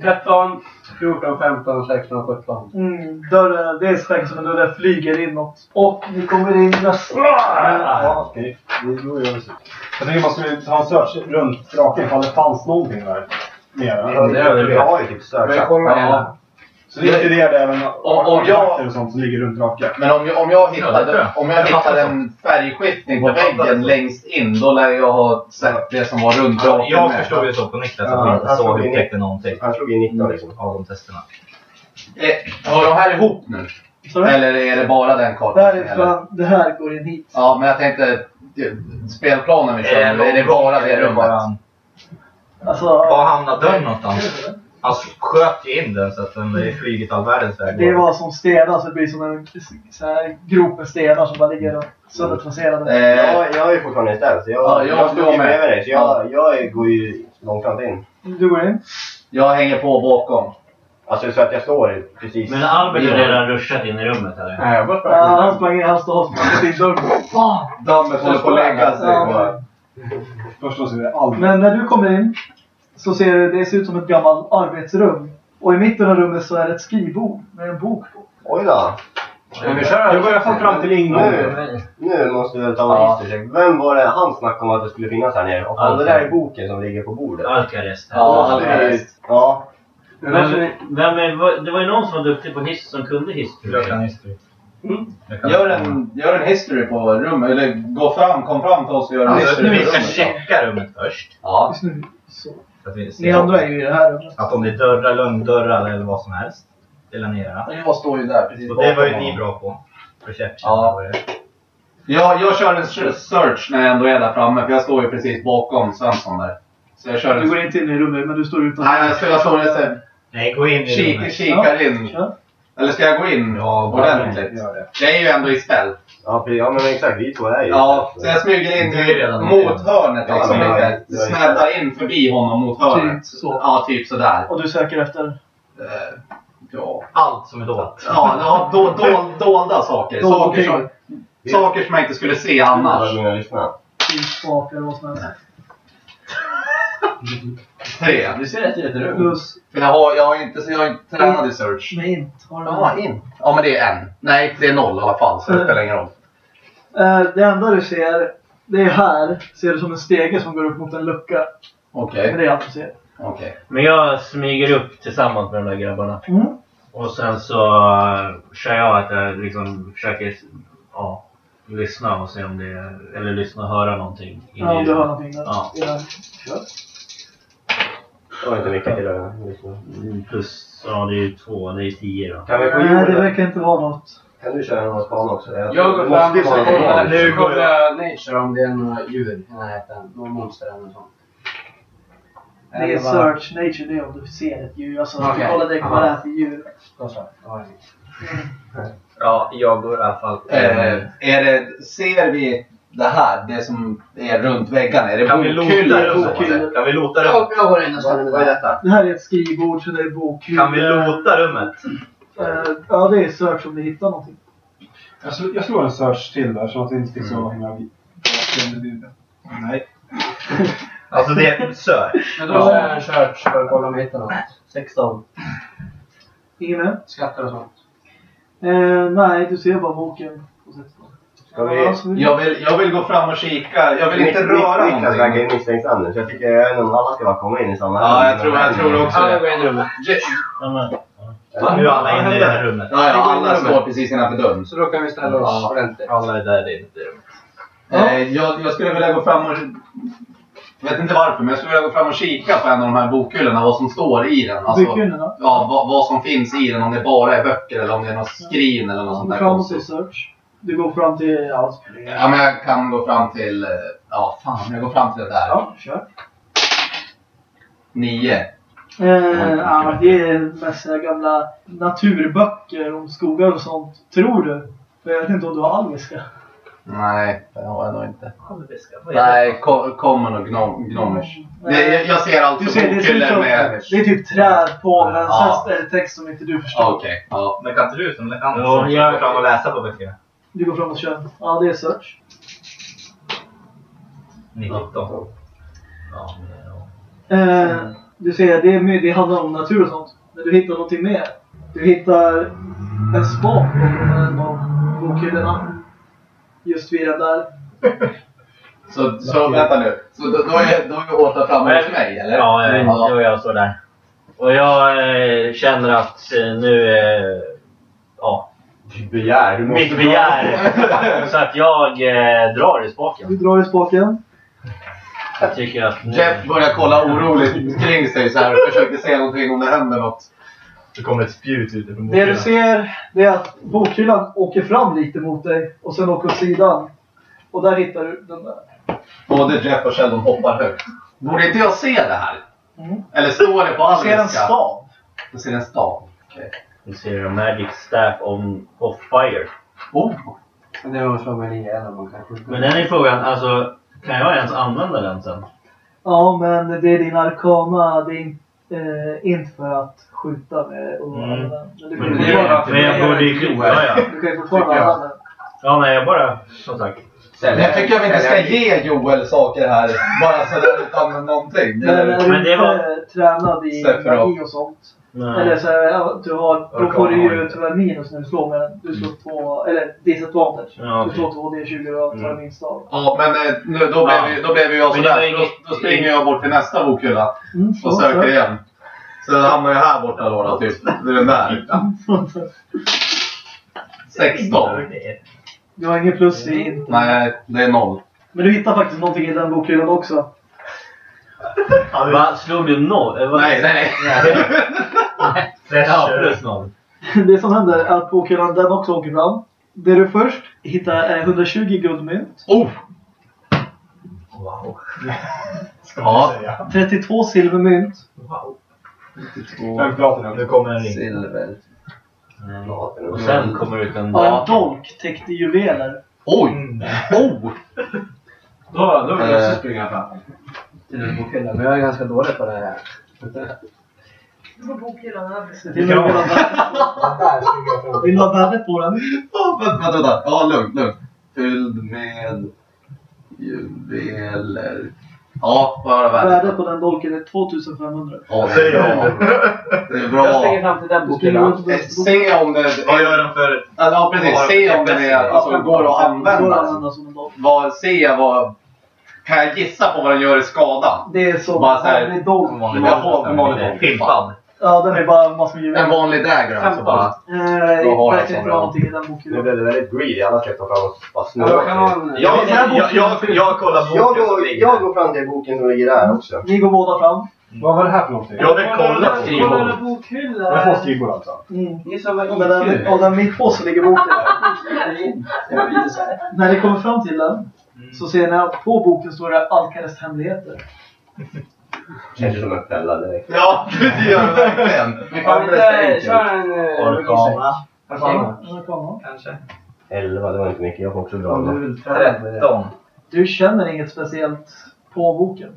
13, 14, 15, 16, 17. Mm, dörren, det är stängt som en dörr, den flyger inåt. Och ni kommer in nästa... Ja, okej. Det går ju så. Jag tänker man skulle ta en search runt draken ifall det fanns någonting där. Mer. Jag har ju typ searchat. Ja. Så det inkluderar även Om- om jag- och sånt som ligger runt draken. Men om jag, om jag Ja, hittade, jag. om jag hittade en färgskiftning på väggen längst in, då lär jag ha sett det som var runt draken Jag med. förstod ju så på Niklas att Ja, vi inte han såg i- upptäckte någonting Han slog in 19 liksom. av de testerna. Eh, Hör de här ihop nu? Eller är det bara den kartan? det, här som är gäller? fram, det här går in hit. Ja, men jag tänkte det- spelplanen vi kör, är det bara det rummet? Alltså, Var hamnade dörren någonstans? Han sköt ju in den så att den är flugit all världens väg. det var som stenar, så det blir som en så här, grop med stenar som bara ligger och söndertraserade. Eh, Jag, jag är ju fortfarande ställd så jag, Ja, jag jag, står ju med. bredvid dig. Så jag, jag går ju långsamt in. Du går in. Jag hänger på bakom. Alltså så att jag står precis... Men Albert har redan ruschat in i rummet eller? Nej, jag bara Ja, han sprang in, han står och sprang in dörren. Fan! Dammet håller på att lägga sig. Ja. Först så är det. Men när du kommer in så ser det, det ser ut som ett gammalt arbetsrum. Och i mitten av rummet så är det ett skrivbord med en bok på. Oj då. Ska vi köra? Jag går i alla fall fram till ingången. Nu, nu måste vi ta en Ja. history check. Vem var det han snackade om att det skulle finnas här nere? Och fan, det där är boken som ligger på bordet. Alcarest. Ja, är, ja. Vem, vem är, det var ju någon som var duktig på his, som kunde history. Jag kan history. Jag kan- Gör en, gör en history på rummet, eller gå fram, kom fram till oss och gör en Alltså, history vi på ska rummet. checka rummet först. Ja. Nu. Så. Så att vi ser Ni andra är ju i det här rummet. Att om det är dörrar, lönndörrar eller vad som helst. Det lär ni göra. Jag står ju där precis Och det var ju ni bra på. Perception. Ja. var det. Jag, jag kör en search när jag ändå är där framme, för jag står ju precis bakom Svensson där. Så jag kör Du en... går inte in i rummet, men du står utanför. Nej, jag står, jag står, jag står, Nej, gå in i Kik, rummet. kikar in. Eller ska jag gå in Ja, ordentligt? gör det. Jag är ju ändå i spel. Ja, för- ja men exakt. Vi två är ju Ja, så jag smyger in Du redan mot hörnet Ja, liksom. jag är- Smäddar in förbi honom mot hörnet. Typ så. Ja, typ sådär. Och du söker efter? Eh, Ja. Allt som är dolt. Ja, ja do, do, dolda saker. Dolda Saker som, saker som jag inte skulle se annars. Typ spakar som helst. Tre. Du ser rätt ett rum. Plus För jag har, jag har inte, jag har inte tränat i search. med int. Har du Ja, in. Ja, men det är en. Nej, det är noll i alla fall, så det spelar ingen roll. Eh, Det enda du ser, det är här, ser du som en stege som går upp mot en lucka. Okej. Men det är allt du ser. Okej. Men jag smyger upp tillsammans med de där grabbarna. Mm. Och sen så uh, kör jag att jag liksom försöker ja, lyssna och se om det Eller lyssna och höra någonting. in Ja, i- om du hör någonting där. Ja. den. Kör. Det var inte mycket till det. Mm, Plus, ja det är ju två, det är tio då. Kan vi få Nej, det verkar inte vara något. Kan du köra någon span också? Jag går fram måste och kollar. Nu kollar jag nature om det är några djur i närheten. Någon monster eller något sånt. Det är search nature, det är om du ser ett djur. Alltså, Okej. du kollar direkt vad det är för djur. Jag inget. Ja, jag går i alla fall. Eh, är det, ser vi det här, det som är runt väggarna? Är det Kan vi bokhyllor? Kan vi lota rummet? jag ställer mig Vad är detta? Det här är ett skrivbord, så det är bokhyllor. Kan vi lota rummet? Eh, Ja, det är search om du hittar någonting. Jag, slår, jag slår en search till där så att vi inte fick så himla Nej. Alltså det är sök. Men då kör jag en search för att kolla om jag hittar något. 16. Ingen med? Skatter och sånt. Eh, nej, du ser bara boken. på sätt. Ska vi... Ja, så Jag vill, jag vill gå fram och kika. Jag vill inte Nik- röra Nik- Niklas verkar ju misstänkt annars. Jag tycker jag vet inte om alla ska bara komma in i samma Ja, rum. jag tror, jag tror också Ja, jag det. går in i rummet. Ja, Va? Nu är alla inne i det här rummet. Ja, ja, alla står precis innanför dörren. Så då kan vi ställa oss Ja. ordentligt. Alla är där inne i rummet. Eh, jag, jag skulle vilja gå fram och... Jag vet inte varför, men jag skulle vilja gå fram och kika på en av de här bokhyllorna, vad som står i den. Alltså, Bokhyllorna? ja, vad, vad som finns i den, om det bara är böcker eller om det är något skrin eller något sånt där Framåt konstigt. search. Du går fram till... Roll. Ja, men jag kan gå fram till... eh, Ja, fan, jag går fram till det där. ja kör. Nio. Eh, ja, det är mest gamla naturböcker om skogar och sånt. Tror du? För jag vet inte om du har alviska. Nej, det har jag nog inte. Alviska? Nej, common och gnom, gnomers. Jag, jag ser alltså ut som, bokhyllor med... det är typ träd på, men Ja. sen är det text som inte du förstår. Okej, ja. Men kan inte du som kan Ja, som jag- gå fram och läsa på böckerna? Du går fram och kör. Ja, det är search. 19. Ja, ja. Eh, du ser, det, är, det handlar om natur och sånt. Men du hittar någonting mer. Du hittar en spak bakom en av bokhyllorna. Just vid den där. Så, så vänta nu. Så då, då, är, då är åter framme hos mig, eller? Ja, jag, jag och jag står där. Och jag eh, känner att eh, nu är... Ja, Begär. Du måste mitt begär. så att jag eh, drar i spaken. Du drar i spaken. Jag tycker att nu... Jeff börjar kolla oroligt kring sig så här och försöker se någonting om det händer något. Det kommer ett spjut ut från Det du bokhyllan. ser det är att bokhyllan åker fram lite mot dig och sen åker åt sidan. Och där hittar du den där. Både Jeff och Sheldon hoppar högt. Borde inte jag se det här? Mm. Eller står det på Du ser en stav. Du ser en stav? Okej. Ser a magic staff on, of fire. Oh. Men det var från mig nio eller man kan skjuta. Men den är frågan, alltså kan jag ens använda den sen? Ja, men det är din arkana. Det är in, eh, inte för att skjuta med. Och Mm. använda den. Men du kan Men, ju det, fortfarande- men jag borde ju... Ja, ja. Du kan ju fortfarande använda den. Ja, nej, jag bara... Som sagt. Jag tycker vi inte ska ge Joel saker här bara sådär utan någonting. Men är du Men det var- tränad i magi och sånt. Nej. Eller så här, ja, du har, då får du ju tyvärr minus när du slår men du slår två, eller disadvantage. Ja, Du slår två D20 och tar Mm. minst av. Ja, men eh, nu, då, Ja. blev vi, då blev vi jag sådär. Då, inget- då springer jag bort till nästa bokhylla Mm, och söker så. igen. Så jag hamnar jag här borta då, då typ. Det är den där. 16. Du har ingen plus i inte. Nej, det är noll. Men du hittar faktiskt någonting i den bokhyllan också. Va? Slog du noll? Vad- Nej, nej. Ja, plus noll. Det som händer är att bokhyllan den också åker fram. Det du först hittar är 120 guldmynt. Oh! Wow. Ja. 32 silvermynt. Wow. Fem platina. Nu kommer en ring. Silver. Och sen kommer det ut en... Ja, en dolk täckt i juveler. Oj! Oh! Då, då vill jag Eh. springa fram. Till en bokhyllan. Men jag är ganska dålig på det här. På bokhyllan över. Se till att vill du ha värdet på den? Vänta, vänta. Ja, lugn, lugn. Fylld med juveler. Ja, vad har värdet? Värdet på den dolken är 2500. Ja, det är bra. Det är bra. Jag slänger fram till den Du bokhyllan. Se om det... Vad gör de för... Ja, precis. Se om det är, alltså, går att Går att använda. använda som en dolk. Vad, se vad... Kan jag gissa på vad den gör i skada? Det är som Bara så här- det är dolk. Jag får en vanlig dolk. Pimpad. Ja, den är bara massor med. En vanlig dagger alltså bara. Eh, jag inte bra. någonting i den Nu bokhyllan. blev det väldigt greedy. Alla släppte fram och bara Ja, jag kan snurrade. Jag, jag, jag, jag kollar boken Jag går, jag går fram till boken som ligger där också. Ni går båda fram. Vad var det här för någonting? Jag vill kolla Kolla skrivbordet. den bokhyllan! Det var två skrivbord alltså? Mm. Ni som den, IQ. och den mitt på så ligger boken. Jag. När ni kommer fram till den så ser ni att på boken står det Alcares hemligheter. Känns ju som en fälla direkt. Ja, det gör det verkligen. Vi kan inte köra en... eh, Orkana. Okej. Arkana. Kanske. 11, det var inte mycket. Jag får också dra Om du den. vill träna med det. 13. Du känner inget speciellt på boken.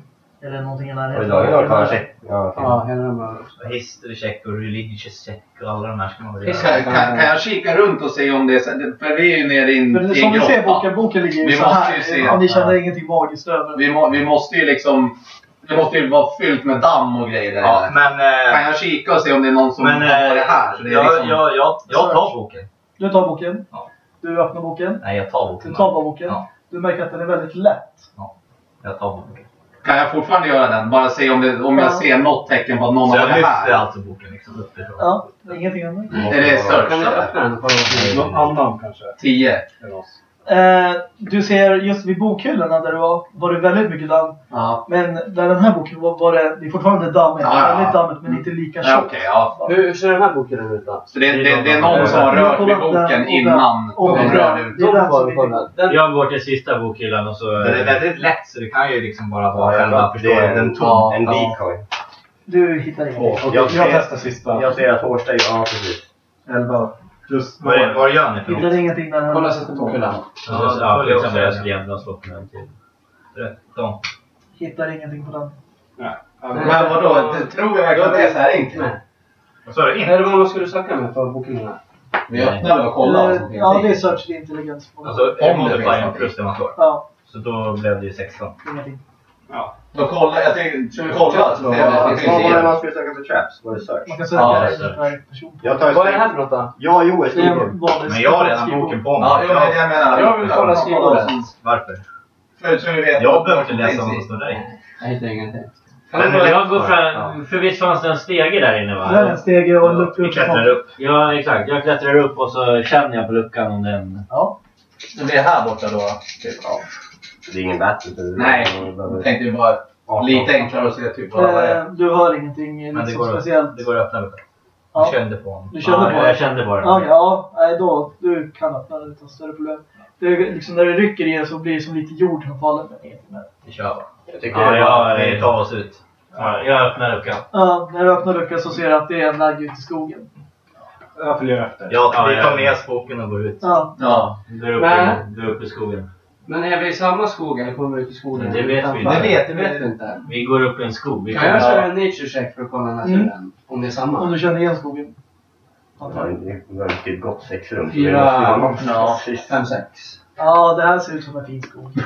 Eller någonting i du närheten. någon kanske? Ja, okej. Ja, hela den bara... History check och religious check och alla de här ska man väl Kan, göra. kan, kan jag kika runt och se om det är så, För vi är ju nere i en, i som en ni ser grotta. boken, boken ligger ju Vi så måste här. ju se. Ja, ni känner Ja. ingenting magiskt över Vi, må, vi måste ju liksom... Det måste ju vara fyllt med damm och grejer där. Ja, men... Kan eh, jag kika och se om det är någon som Men har varit eh, här? Så det är jag, liksom... jag, jag, jag tar boken. Du tar boken. Ja. Du öppnar boken. Nej, jag tar boken. Du tar bara boken. Ja. Du märker att den är väldigt lätt. Jag tar boken. Kan jag fortfarande göra den? Bara se om, det, om jag Ja. ser något tecken på att någon Så har jag varit lyfter här. alltså boken liksom uppifrån. Ja, ingenting annat. Är det search? Kan eller? öppna den? Någon annan kanske? 10. Än oss. Eh, du ser just vid bokhyllorna där du var, var det väldigt mycket damm. Ja. Men där den här boken var, var det, det är fortfarande dammigt. Ja, ja, ja. Väldigt dammigt men inte lika Ja, tjockt. Okej, ja. Hur hur ser den här bokhyllan ut då? Så det, det, det är någon som har rört vid boken innan Och de den- rör ut. Det är den Jag går till sista bokhyllan och så... Den är väldigt lätt så det kan ju liksom bara Ja, vara själva det är en, tom. en Ja. decoy. Du hittar ingenting. Jag Jag testar sista. Jag ser att hårsteg, ja precis. 11. Plus Vad är- vad gör ni för något? Hittar ingenting där. kolla sista bokhyllan. Ja, så, ja, följer också liksom, jag skulle egentligen slå på den till. 13. Hittar ingenting på den. Men vadå? Det- Tror jag verkligen att det är så här enkelt? Nej. Vad sa du? Är det vad man skulle söka med för bokhyllorna? Vi öppnar och kollar. Så ja, det det är search intelligens. Alltså, Om det finns modifiern någonting. plus det man får. Ja, Så då blev det ju 16. ingenting. Då kollar jag. tänkte, Ska vi kolla? Så det finns Vad var det man skulle söka för traps? Var det search? Man kan söka Ja, ja, det är per person. Jag tar Vad är det här för något då? Ja, jo, Det är skrivbord. en vanlig Men jag har redan skrivbord. boken på mig. Ja, jo, men jag menar... Jag vill kolla skrivbordet. Varför? För, så vi vet Jag behöver inte läsa i. som står där. Jag hittar ingenting. Men det- jag går fram, för visst fanns det en stege där inne va? Det är en stege och en lucka Vi klättrar upp. Ja exakt, jag klättrar upp och så känner jag på luckan om den... Ja. Det är här borta då? Typ, ja. Det är ingen battle. Nej, jag tänkte ju bara lite enklare att se typ vad det är. Eh, du hör ingenting Men det liksom går, speciellt. det går att öppna luckan. Ja. Jag kände på honom. Du kände ja, på jag det? kände på den. Ja, ja, nej då. Du kan öppna den utan större problem. Det är liksom när du rycker i den så blir det som lite jord som faller. Men ingenting mer. Vi kör bara. Jag tycker Ja, det är ja, bara... Vi tar oss ut. Ja, jag öppnar luckan. Ja, när du öppnar luckan så ser du att det är en väg ut i skogen. Jag följer efter. Ja, Ja, vi ja. tar med oss boken och går ut. Ja. Ja. Du är uppe, Men- du är uppe i skogen. Men är vi i samma skog eller kommer vi ut i skogen? Det vet vi inte. Det vet, det vet vi inte. Vi går upp i en skog. Vi Kan jag köra en nature check för att kolla naturen? Mm. Om det är Om samma? du känner igen skogen. Det var ett gott sexrum. så Fyra- det måste ju vara något. Ja, fem, sex. Ja, det här ser ut som en fin skog.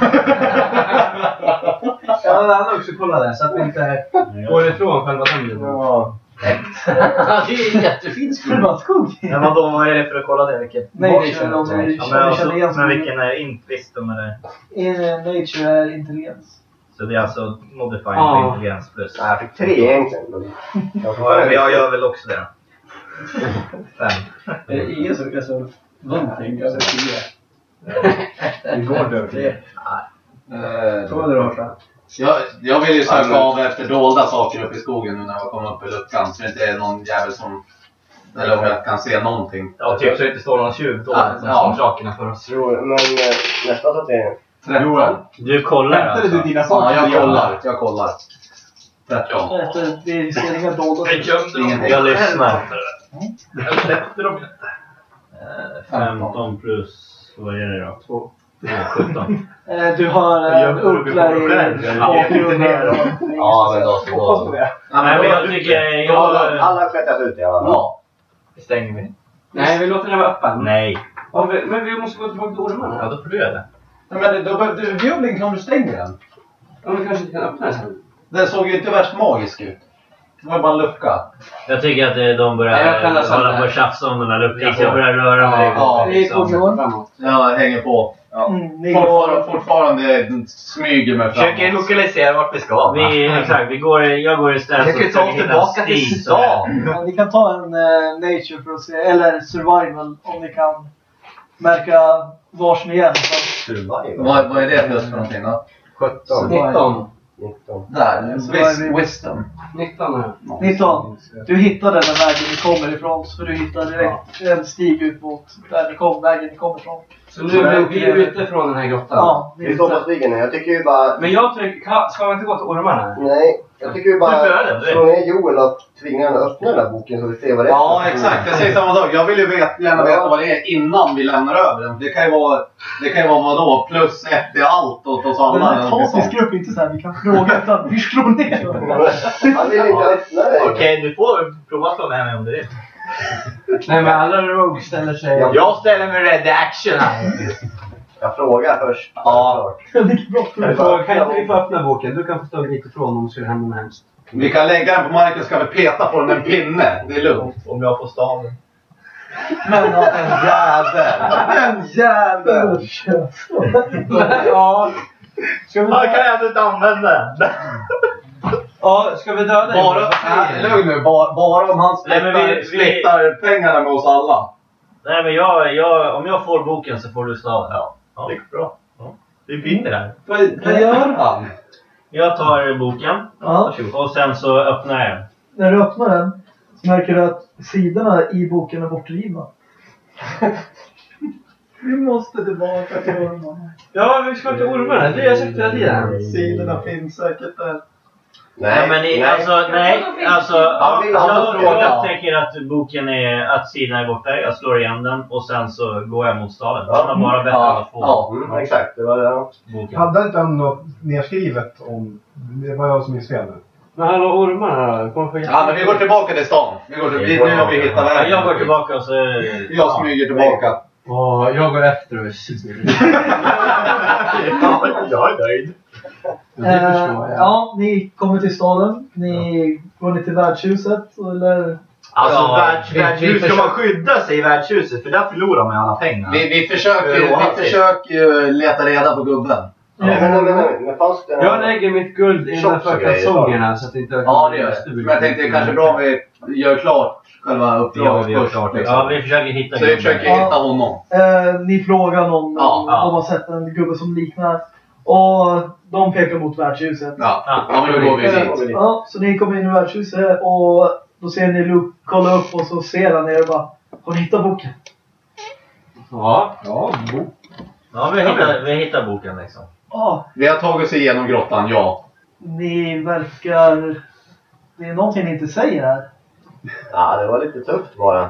Ja, men han också kolla där så att vi inte går ifrån själva sömnen. Ja. Ja, det är en jättefin skog. Men vadå, vad är det för att kolla det? Vilket? Nej, Vad det känner känner om du? du Ja, men, alltså, känner igen men vilken är intvistum eller? Eh, Nature är intelligens. Så det är alltså modifying Ja. intelligens plus? Nej, jag fick tre egentligen. men Jag Ja, jag gör väl också det. Fem. Är det ingen som är så någonting över tio? Det går över tio. Två eller åtta? Jag, jag vill ju söka av efter dolda saker uppe i skogen nu när jag kommer upp i luckan. Så det inte är någon jävel som... Eller om jag kan se någonting. Ja, typ så det inte står någon tjuv då Ja, som ja. ja. sakerna för oss. Tror, men eh, det är... Tretton. Du kollar Hämtade alltså? du dina Ja, saker? jag kollar. Jag kollar. Ja. Efter, vi ser inga dolda Jag gömde dem. Jag lyssnar. Jag släppte dem inte. Eh, 15 plus, vad är det då? 2. 17. Eh, Du har en uggla i bakgrunden. Ja, men då så. Nej men jag tycker, jag... Alla klättrat ut i alla fall. Ja. Stänger vi. Nej, vi låter den vara öppen. Nej. Ja, vi- Men vi måste gå tillbaka till ormarna. Ja, då får du göra det. Nej, Men då behöver du Björling om du stänger den. Ja, vi kanske inte kan öppna den sen. Den såg ju inte värst magisk ut. Det var bara en lucka. Jag tycker att eh, de börjar Nej, hålla det. på och tjafsa om den här luckan. Jag börjar röra mig. Ja, Vi går Framåt. Jag hänger på. Mm, ni Fortfarande, går... fortfarande smyger mig Försöker framåt. lokalisera vart vi ska. Vi, exakt, vi går, jag går istället Jag försöker ta oss tillbaka till stan. Ja, ni kan ta en eh, nature för att se, eller survival om ni kan märka vars ni är någonstans. Survival. Vad, vad är det plus för någonting då? 17. 19. 19. Där, vis, wisdom. 19 här. 19. Du hittade den vägen ni kommer ifrån, så du hittar direkt en stig ut mot där ni kom, vägen ni kommer ifrån. Så nu är vi ute från den här grottan. Ja, är Vi står på ute. stigen nu. Jag tycker ju bara... Men jag tycker, ska man inte gå till ormarna? Nej, jag tycker ju Du bara du. slå ner Joel och tvinga honom att öppna den där boken så vi ser vad det är. Ja, exakt. Jag säger samma sak. Jag vill ju veta, gärna veta vad det är innan vi lämnar över den. Det kan ju vara, det kan ju vara vadå, plus ett i allt åt oss alla. Den här något sånt. tatisk grupp är inte såhär, vi kan fråga utan vi slår ner. Han vill inte öppna det. Okej, du får prova att slå med mig om du vill. Nej men alla rogues ställer sig... Jag ställer mig ready action här. Jag frågar först. Ja. Frågar, kan inte vi få öppna boken? Du kan få stå lite ifrån om det skulle hända något hemskt. Vi kan lägga den på marken ska vi peta på den med en pinne. Det är lugnt. Om jag får staven. Men ja, En jävel! En jävel! ja. Ska vi, Han kan jag inte använda den. ja, ska vi döda Bara, Joel? äh, lugn nu. Bara, bara om han Nej, men splittar, vi- splittar pengarna med oss alla. Nej men jag, jag, om jag får boken så får du staven. Ja, det gick bra. Ja. Vi vinner här. Vad, vad gör han? Jag tar boken Ja, och sen så öppnar jag den. när du öppnar den så märker du att sidorna i boken är bortrivna. Vi måste tillbaka till ormarna. Ja, vi ska till ormarna. Det har jag sagt hela tiden. Sidorna finns säkert där. Nej, men i, alltså, nej, alltså, vill ha en jag, jag tänker att boken är, att sidan är borta, jag slår igen den och sen så går jag mot staden. Ja. Den har bara bett Ja, att få ja. Mm, exakt, det var det. ja. boken. Hade inte han något nedskrivet om... Det var jag som minns fel nu. Men hallå? Kommer få Ja, men vi går tillbaka till stan. Vi går till, vi, nu har vi hittat Ja, vägen. jag går tillbaka och så... Jag smyger tillbaka. Åh, jag går efter och Jag är nöjd. Det Eh, förstår jag. ja, ni kommer till staden. Ni går ni till värdshuset eller? Alltså Ja, världs, vi- vi värdshus, ska man skydda sig i värdshuset? För där förlorar man alla pengar. Vi, vi försöker ju Ja, vi försöker ju leta reda på gubben. Nej, men, men, men, men fanns det... Jag lägger mitt guld innanför kalsongerna så att det inte... Ja, det gör det. Men jag tänkte det är kanske bra om vi gör klart själva Ja, uppdraget vi gör först. klart liksom. Ja, vi försöker hitta Så vi försöker hitta honom. Eh, ni frågar någon Ja, om ja. de har sett en gubbe som liknar. Och de pekar mot värdshuset. Ja, ja men då går vi dit. Ja, så ni kommer in i värdshuset och då ser ni Luke kolla upp och så ser han er och bara Har ni hittat boken? Ja. Ja, bo. Ja, vi hittar, vi hittar boken liksom. Ja, Vi har tagit oss igenom grottan, ja. ni verkar... Det är någonting ni inte säger här. Ja, det var lite tufft bara.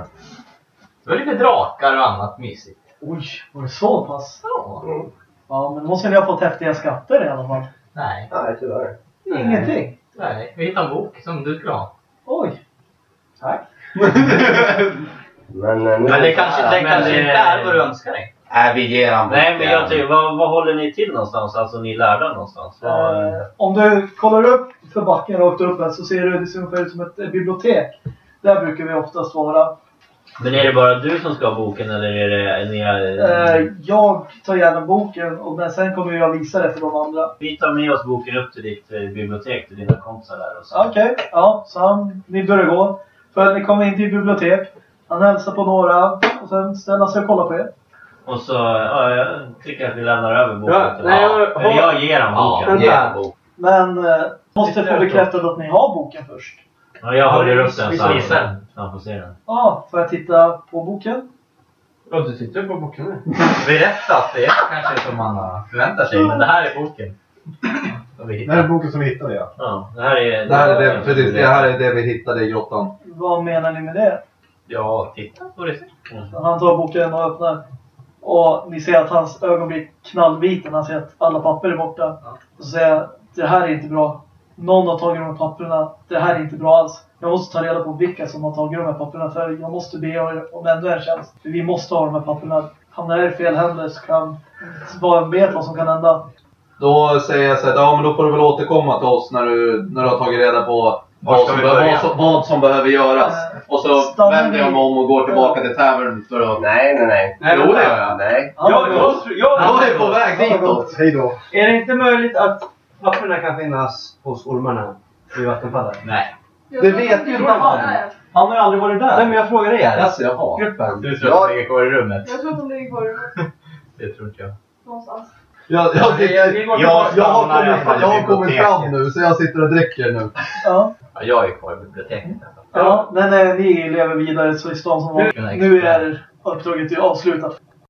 Det var lite drakar och annat mysigt. Oj, var det så pass? Ja. Ja, men då måste ni ha fått häftiga skatter i alla fall. Nej. Nej, tyvärr. Ingenting? Nej, vi hittade en bok som du skulle ha. Oj. Tack. Men, eh, nu Men det kanske, det Men kanske det- inte är vad du önskar dig. Nej, vi ger han Nej, men jag tycker, vad, vad håller ni till någonstans? Alltså ni lärda någonstans? Vad, Eh, om du kollar upp för backen rakt upp här så ser du det ser ungefär ut som ett eh, bibliotek. Där brukar vi oftast vara. Men är det bara du som ska ha boken eller är det... Är ni, Eh, jag tar gärna boken och men sen kommer jag visa det för de andra. Vi tar med oss boken upp till ditt eh, bibliotek, till dina kompisar där. Okej, ja, så han, ni börjar gå. För ni kommer in till bibliotek. Han hälsar på några och sen ställer sig och kollar på er. Och så, ja, jag tycker att vi lämnar över boken Ja, till nej, jag- Eller jag ger honom boken. Bok. Men eh, måste få bekräftat att ni har boken först. Ja, jag håller upp den så han, får se den. Ja, får jag titta på boken? Ja, du tittar på boken nu. Berätta att det är kanske som man förväntar sig, men det här är boken. vi Det här är boken som vi hittade ja. Ja, det här är... Det här är det, precis, det här är det vi hittade i grottan. Vad menar ni med det? Ja, titta på det. Han tar boken och öppnar. Och ni ser att hans ögon blir knallvita när han ser att alla papper är borta. Och så säger jag, det här är inte bra. Någon har tagit de här papperna. Det här är inte bra alls. Jag måste ta reda på vilka som har tagit de här papperna för jag måste be om ännu en tjänst. För vi måste ha de här papperna. Hamnar det i fel händer så kan... Bara vet vad som kan hända. Då säger jag så här, ja men då får du väl återkomma till oss när du, när du har tagit reda på vad som, vad, som, vad som behöver göras. Och så Stannar vänder jag vi- mig om och går tillbaka till tavern för att... Nej, nej, nej. Nej, jo det gör jag. Nej. Ja, Jag, jag, jag, Jag är på väg ditåt. Hej då. Är det inte möjligt att papperna kan finnas hos ormarna vid vattenfallet? Nej. Det vet ju inte han. Han har ju aldrig varit där. Nej men jag frågar er. Alltså, jaha. Gruppen. Du tror att de ligger kvar i rummet? Jag tror att de ligger kvar i rummet. Det tror inte jag. Någonstans. Jag, jag, jag, jag, jag, har i kommit, i jag har kommit fram nu så jag sitter och dricker nu. Ja. Ja, jag är kvar i biblioteket. Ja, men eh, ni lever vidare så i stan som vanligt. Nu är uppdraget avslutat.